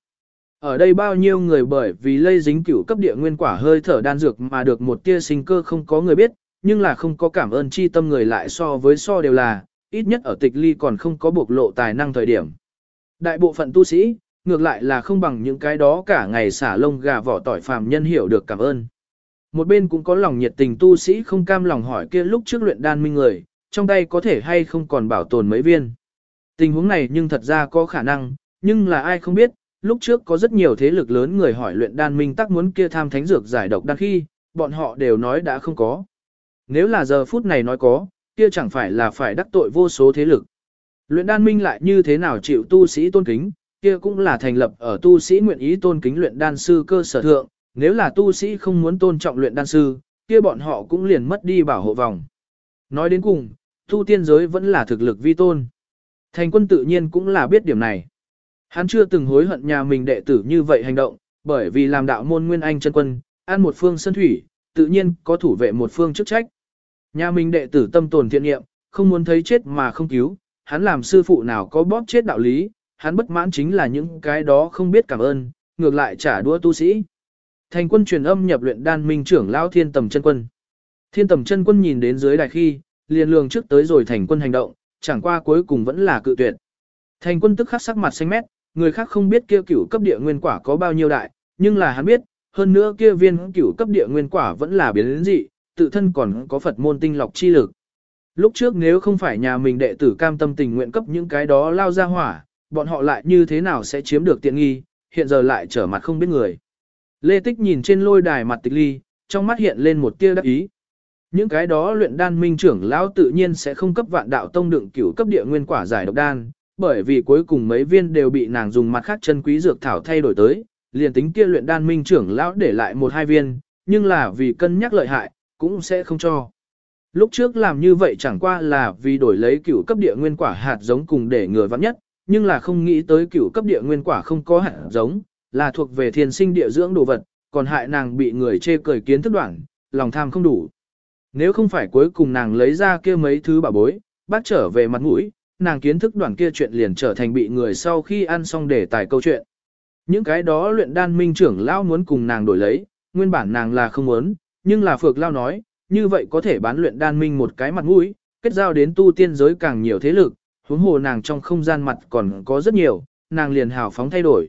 Ở đây bao nhiêu người bởi vì lây dính cửu cấp địa nguyên quả hơi thở đan dược mà được một tia sinh cơ không có người biết, nhưng là không có cảm ơn chi tâm người lại so với so đều là, ít nhất ở tịch ly còn không có bộc lộ tài năng thời điểm. Đại bộ phận tu sĩ, ngược lại là không bằng những cái đó cả ngày xả lông gà vỏ tỏi phàm nhân hiểu được cảm ơn. Một bên cũng có lòng nhiệt tình tu sĩ không cam lòng hỏi kia lúc trước luyện đan minh người, trong tay có thể hay không còn bảo tồn mấy viên. Tình huống này nhưng thật ra có khả năng, nhưng là ai không biết, lúc trước có rất nhiều thế lực lớn người hỏi luyện đan minh tắc muốn kia tham thánh dược giải độc đan khi, bọn họ đều nói đã không có. Nếu là giờ phút này nói có, kia chẳng phải là phải đắc tội vô số thế lực. Luyện đan minh lại như thế nào chịu tu sĩ tôn kính, kia cũng là thành lập ở tu sĩ nguyện ý tôn kính luyện đan sư cơ sở thượng, nếu là tu sĩ không muốn tôn trọng luyện đan sư, kia bọn họ cũng liền mất đi bảo hộ vòng. Nói đến cùng, tu tiên giới vẫn là thực lực vi tôn. Thành quân tự nhiên cũng là biết điểm này. Hắn chưa từng hối hận nhà mình đệ tử như vậy hành động, bởi vì làm đạo môn nguyên anh chân quân, an một phương sân thủy, tự nhiên có thủ vệ một phương chức trách. Nhà mình đệ tử tâm tồn thiện nghiệm, không muốn thấy chết mà không cứu, hắn làm sư phụ nào có bóp chết đạo lý, hắn bất mãn chính là những cái đó không biết cảm ơn, ngược lại trả đũa tu sĩ. Thành quân truyền âm nhập luyện đan minh trưởng lão thiên tầm chân quân. Thiên tầm chân quân nhìn đến dưới đài khi, liền lường trước tới rồi thành quân hành động, chẳng qua cuối cùng vẫn là cự tuyệt. Thành quân tức khắc sắc mặt xanh mét, người khác không biết kia cửu cấp địa nguyên quả có bao nhiêu đại, nhưng là hắn biết, hơn nữa kia viên cửu cấp địa nguyên quả vẫn là biến đến dị, tự thân còn có Phật môn tinh lọc chi lực. Lúc trước nếu không phải nhà mình đệ tử cam tâm tình nguyện cấp những cái đó lao ra hỏa, bọn họ lại như thế nào sẽ chiếm được tiện nghi, hiện giờ lại trở mặt không biết người. Lê Tích nhìn trên lôi đài mặt tịch ly, trong mắt hiện lên một tia đắc ý. Những cái đó luyện đan minh trưởng lão tự nhiên sẽ không cấp vạn đạo tông đựng cửu cấp địa nguyên quả giải độc đan, bởi vì cuối cùng mấy viên đều bị nàng dùng mặt khác chân quý dược thảo thay đổi tới, liền tính kia luyện đan minh trưởng lão để lại một hai viên, nhưng là vì cân nhắc lợi hại, cũng sẽ không cho. Lúc trước làm như vậy chẳng qua là vì đổi lấy cửu cấp địa nguyên quả hạt giống cùng để người vắng nhất, nhưng là không nghĩ tới cửu cấp địa nguyên quả không có hạt giống, là thuộc về thiên sinh địa dưỡng đồ vật, còn hại nàng bị người chê cười kiến thức đoạn, lòng tham không đủ. Nếu không phải cuối cùng nàng lấy ra kia mấy thứ bà bối, bắt trở về mặt mũi, nàng kiến thức đoạn kia chuyện liền trở thành bị người sau khi ăn xong để tài câu chuyện. Những cái đó luyện đan minh trưởng lao muốn cùng nàng đổi lấy, nguyên bản nàng là không muốn, nhưng là Phược Lao nói, như vậy có thể bán luyện đan minh một cái mặt mũi, kết giao đến tu tiên giới càng nhiều thế lực, huống hồ nàng trong không gian mặt còn có rất nhiều, nàng liền hào phóng thay đổi.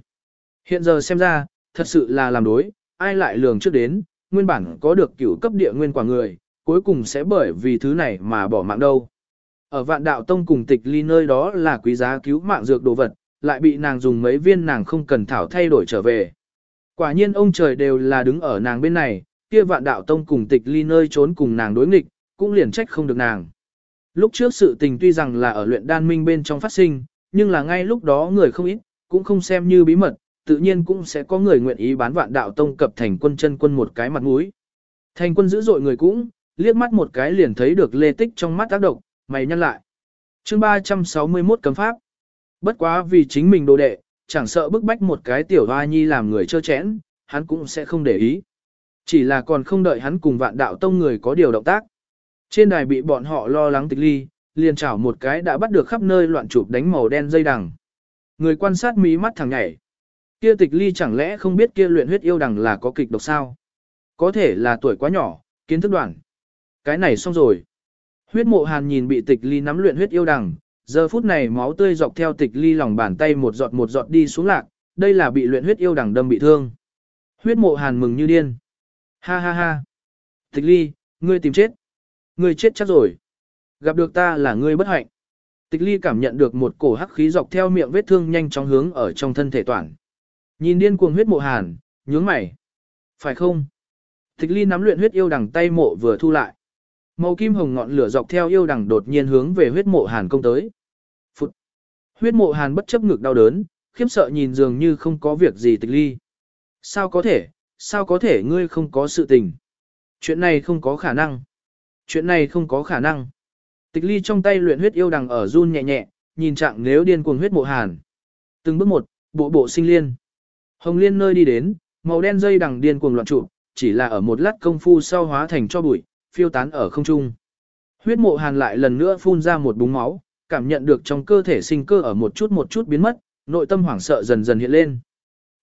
Hiện giờ xem ra, thật sự là làm đối, ai lại lường trước đến, nguyên bản có được cửu cấp địa nguyên quả người, cuối cùng sẽ bởi vì thứ này mà bỏ mạng đâu. Ở vạn đạo tông cùng tịch ly nơi đó là quý giá cứu mạng dược đồ vật, lại bị nàng dùng mấy viên nàng không cần thảo thay đổi trở về. Quả nhiên ông trời đều là đứng ở nàng bên này, kia vạn đạo tông cùng tịch ly nơi trốn cùng nàng đối nghịch, cũng liền trách không được nàng. Lúc trước sự tình tuy rằng là ở luyện đan minh bên trong phát sinh, nhưng là ngay lúc đó người không ít, cũng không xem như bí mật, tự nhiên cũng sẽ có người nguyện ý bán vạn đạo tông cập thành quân chân quân một cái mặt mũi. Thành quân dữ dội người cũng, liếc mắt một cái liền thấy được lê tích trong mắt tác động, mày nhăn lại. chương 361 cấm pháp. Bất quá vì chính mình đồ đệ, chẳng sợ bức bách một cái tiểu hoa nhi làm người chơ chẽn, hắn cũng sẽ không để ý. Chỉ là còn không đợi hắn cùng vạn đạo tông người có điều động tác. Trên đài bị bọn họ lo lắng tịch ly, liền chảo một cái đã bắt được khắp nơi loạn chụp đánh màu đen dây đằng. Người quan sát mí mắt thằng nhảy. Kia tịch ly chẳng lẽ không biết kia luyện huyết yêu đằng là có kịch độc sao? Có thể là tuổi quá nhỏ, kiến thức đoạn. Cái này xong rồi. Huyết mộ hàn nhìn bị tịch ly nắm luyện huyết yêu đằng, giờ phút này máu tươi dọc theo tịch ly lòng bàn tay một giọt một giọt đi xuống lạc, đây là bị luyện huyết yêu đằng đâm bị thương. Huyết mộ hàn mừng như điên. Ha ha ha. Tịch ly, ngươi tìm chết. Ngươi chết chắc rồi. Gặp được ta là ngươi bất hạnh. Tịch ly cảm nhận được một cổ hắc khí dọc theo miệng vết thương nhanh chóng hướng ở trong thân thể toàn. Nhìn điên cuồng huyết mộ hàn, nhướng mày. Phải không? Tịch ly nắm luyện huyết yêu đằng tay mộ vừa thu lại. Màu kim hồng ngọn lửa dọc theo yêu đằng đột nhiên hướng về huyết mộ hàn công tới. Phụt! Huyết mộ hàn bất chấp ngực đau đớn, khiếp sợ nhìn dường như không có việc gì tịch ly. Sao có thể, sao có thể ngươi không có sự tình? Chuyện này không có khả năng. Chuyện này không có khả năng. Tịch ly trong tay luyện huyết yêu đằng ở run nhẹ nhẹ, nhìn trạng nếu điên cuồng huyết mộ hàn. Từng bước một, bộ bộ sinh liên. Hồng liên nơi đi đến, màu đen dây đằng điên cuồng loạn trụ, chỉ là ở một lát công phu sau hóa thành cho bụi, phiêu tán ở không trung. Huyết mộ hàn lại lần nữa phun ra một búng máu, cảm nhận được trong cơ thể sinh cơ ở một chút một chút biến mất, nội tâm hoảng sợ dần dần hiện lên.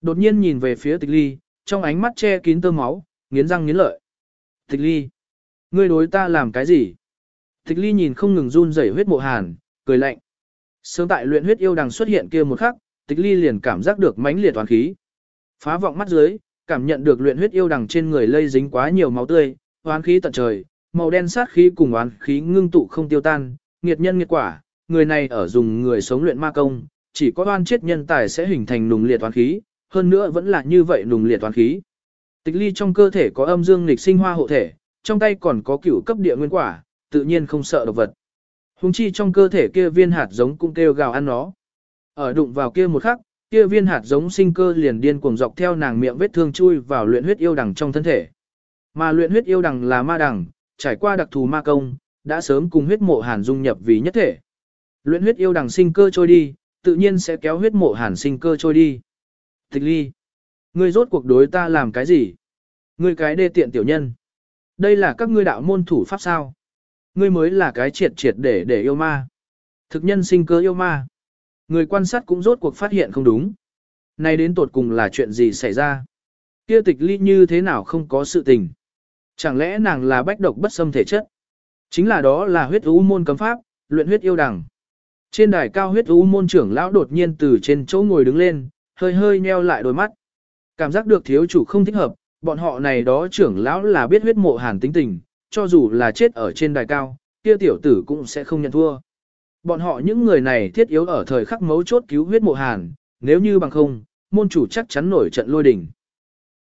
Đột nhiên nhìn về phía tịch ly, trong ánh mắt che kín tơ máu, nghiến răng nghiến lợi. Tịch ly, ngươi đối ta làm cái gì? Tịch ly nhìn không ngừng run rẩy huyết mộ hàn, cười lạnh. Sớm tại luyện huyết yêu đằng xuất hiện kia một khắc, tịch ly liền cảm giác được mãnh liệt toàn khí. Phá vọng mắt dưới, cảm nhận được luyện huyết yêu đằng trên người lây dính quá nhiều máu tươi, oán khí tận trời, màu đen sát khí cùng oán khí ngưng tụ không tiêu tan, nghiệt nhân nghiệt quả, người này ở dùng người sống luyện ma công, chỉ có oan chết nhân tài sẽ hình thành nùng liệt oán khí, hơn nữa vẫn là như vậy nùng liệt toàn khí. Tịch ly trong cơ thể có âm dương nghịch sinh hoa hộ thể, trong tay còn có cửu cấp địa nguyên quả, tự nhiên không sợ độc vật. Hùng chi trong cơ thể kia viên hạt giống cũng kêu gào ăn nó. Ở đụng vào kia một khắc, kia viên hạt giống sinh cơ liền điên cuồng dọc theo nàng miệng vết thương chui vào luyện huyết yêu đằng trong thân thể. Mà luyện huyết yêu đằng là ma đằng, trải qua đặc thù ma công, đã sớm cùng huyết mộ hàn dung nhập vì nhất thể. Luyện huyết yêu đằng sinh cơ trôi đi, tự nhiên sẽ kéo huyết mộ hàn sinh cơ trôi đi. Tịch ly, ngươi rốt cuộc đối ta làm cái gì? Ngươi cái đê tiện tiểu nhân. Đây là các ngươi đạo môn thủ pháp sao? Ngươi mới là cái triệt triệt để để yêu ma. Thực nhân sinh cơ yêu ma. Người quan sát cũng rốt cuộc phát hiện không đúng. nay đến tột cùng là chuyện gì xảy ra? Kia tịch ly như thế nào không có sự tình? Chẳng lẽ nàng là bách độc bất xâm thể chất? Chính là đó là huyết u môn cấm pháp, luyện huyết yêu đằng. Trên đài cao huyết u môn trưởng lão đột nhiên từ trên chỗ ngồi đứng lên, hơi hơi nheo lại đôi mắt. Cảm giác được thiếu chủ không thích hợp, bọn họ này đó trưởng lão là biết huyết mộ hàn tính tình, cho dù là chết ở trên đài cao, kia tiểu tử cũng sẽ không nhận thua. Bọn họ những người này thiết yếu ở thời khắc mấu chốt cứu huyết mộ hàn, nếu như bằng không, môn chủ chắc chắn nổi trận lôi đỉnh.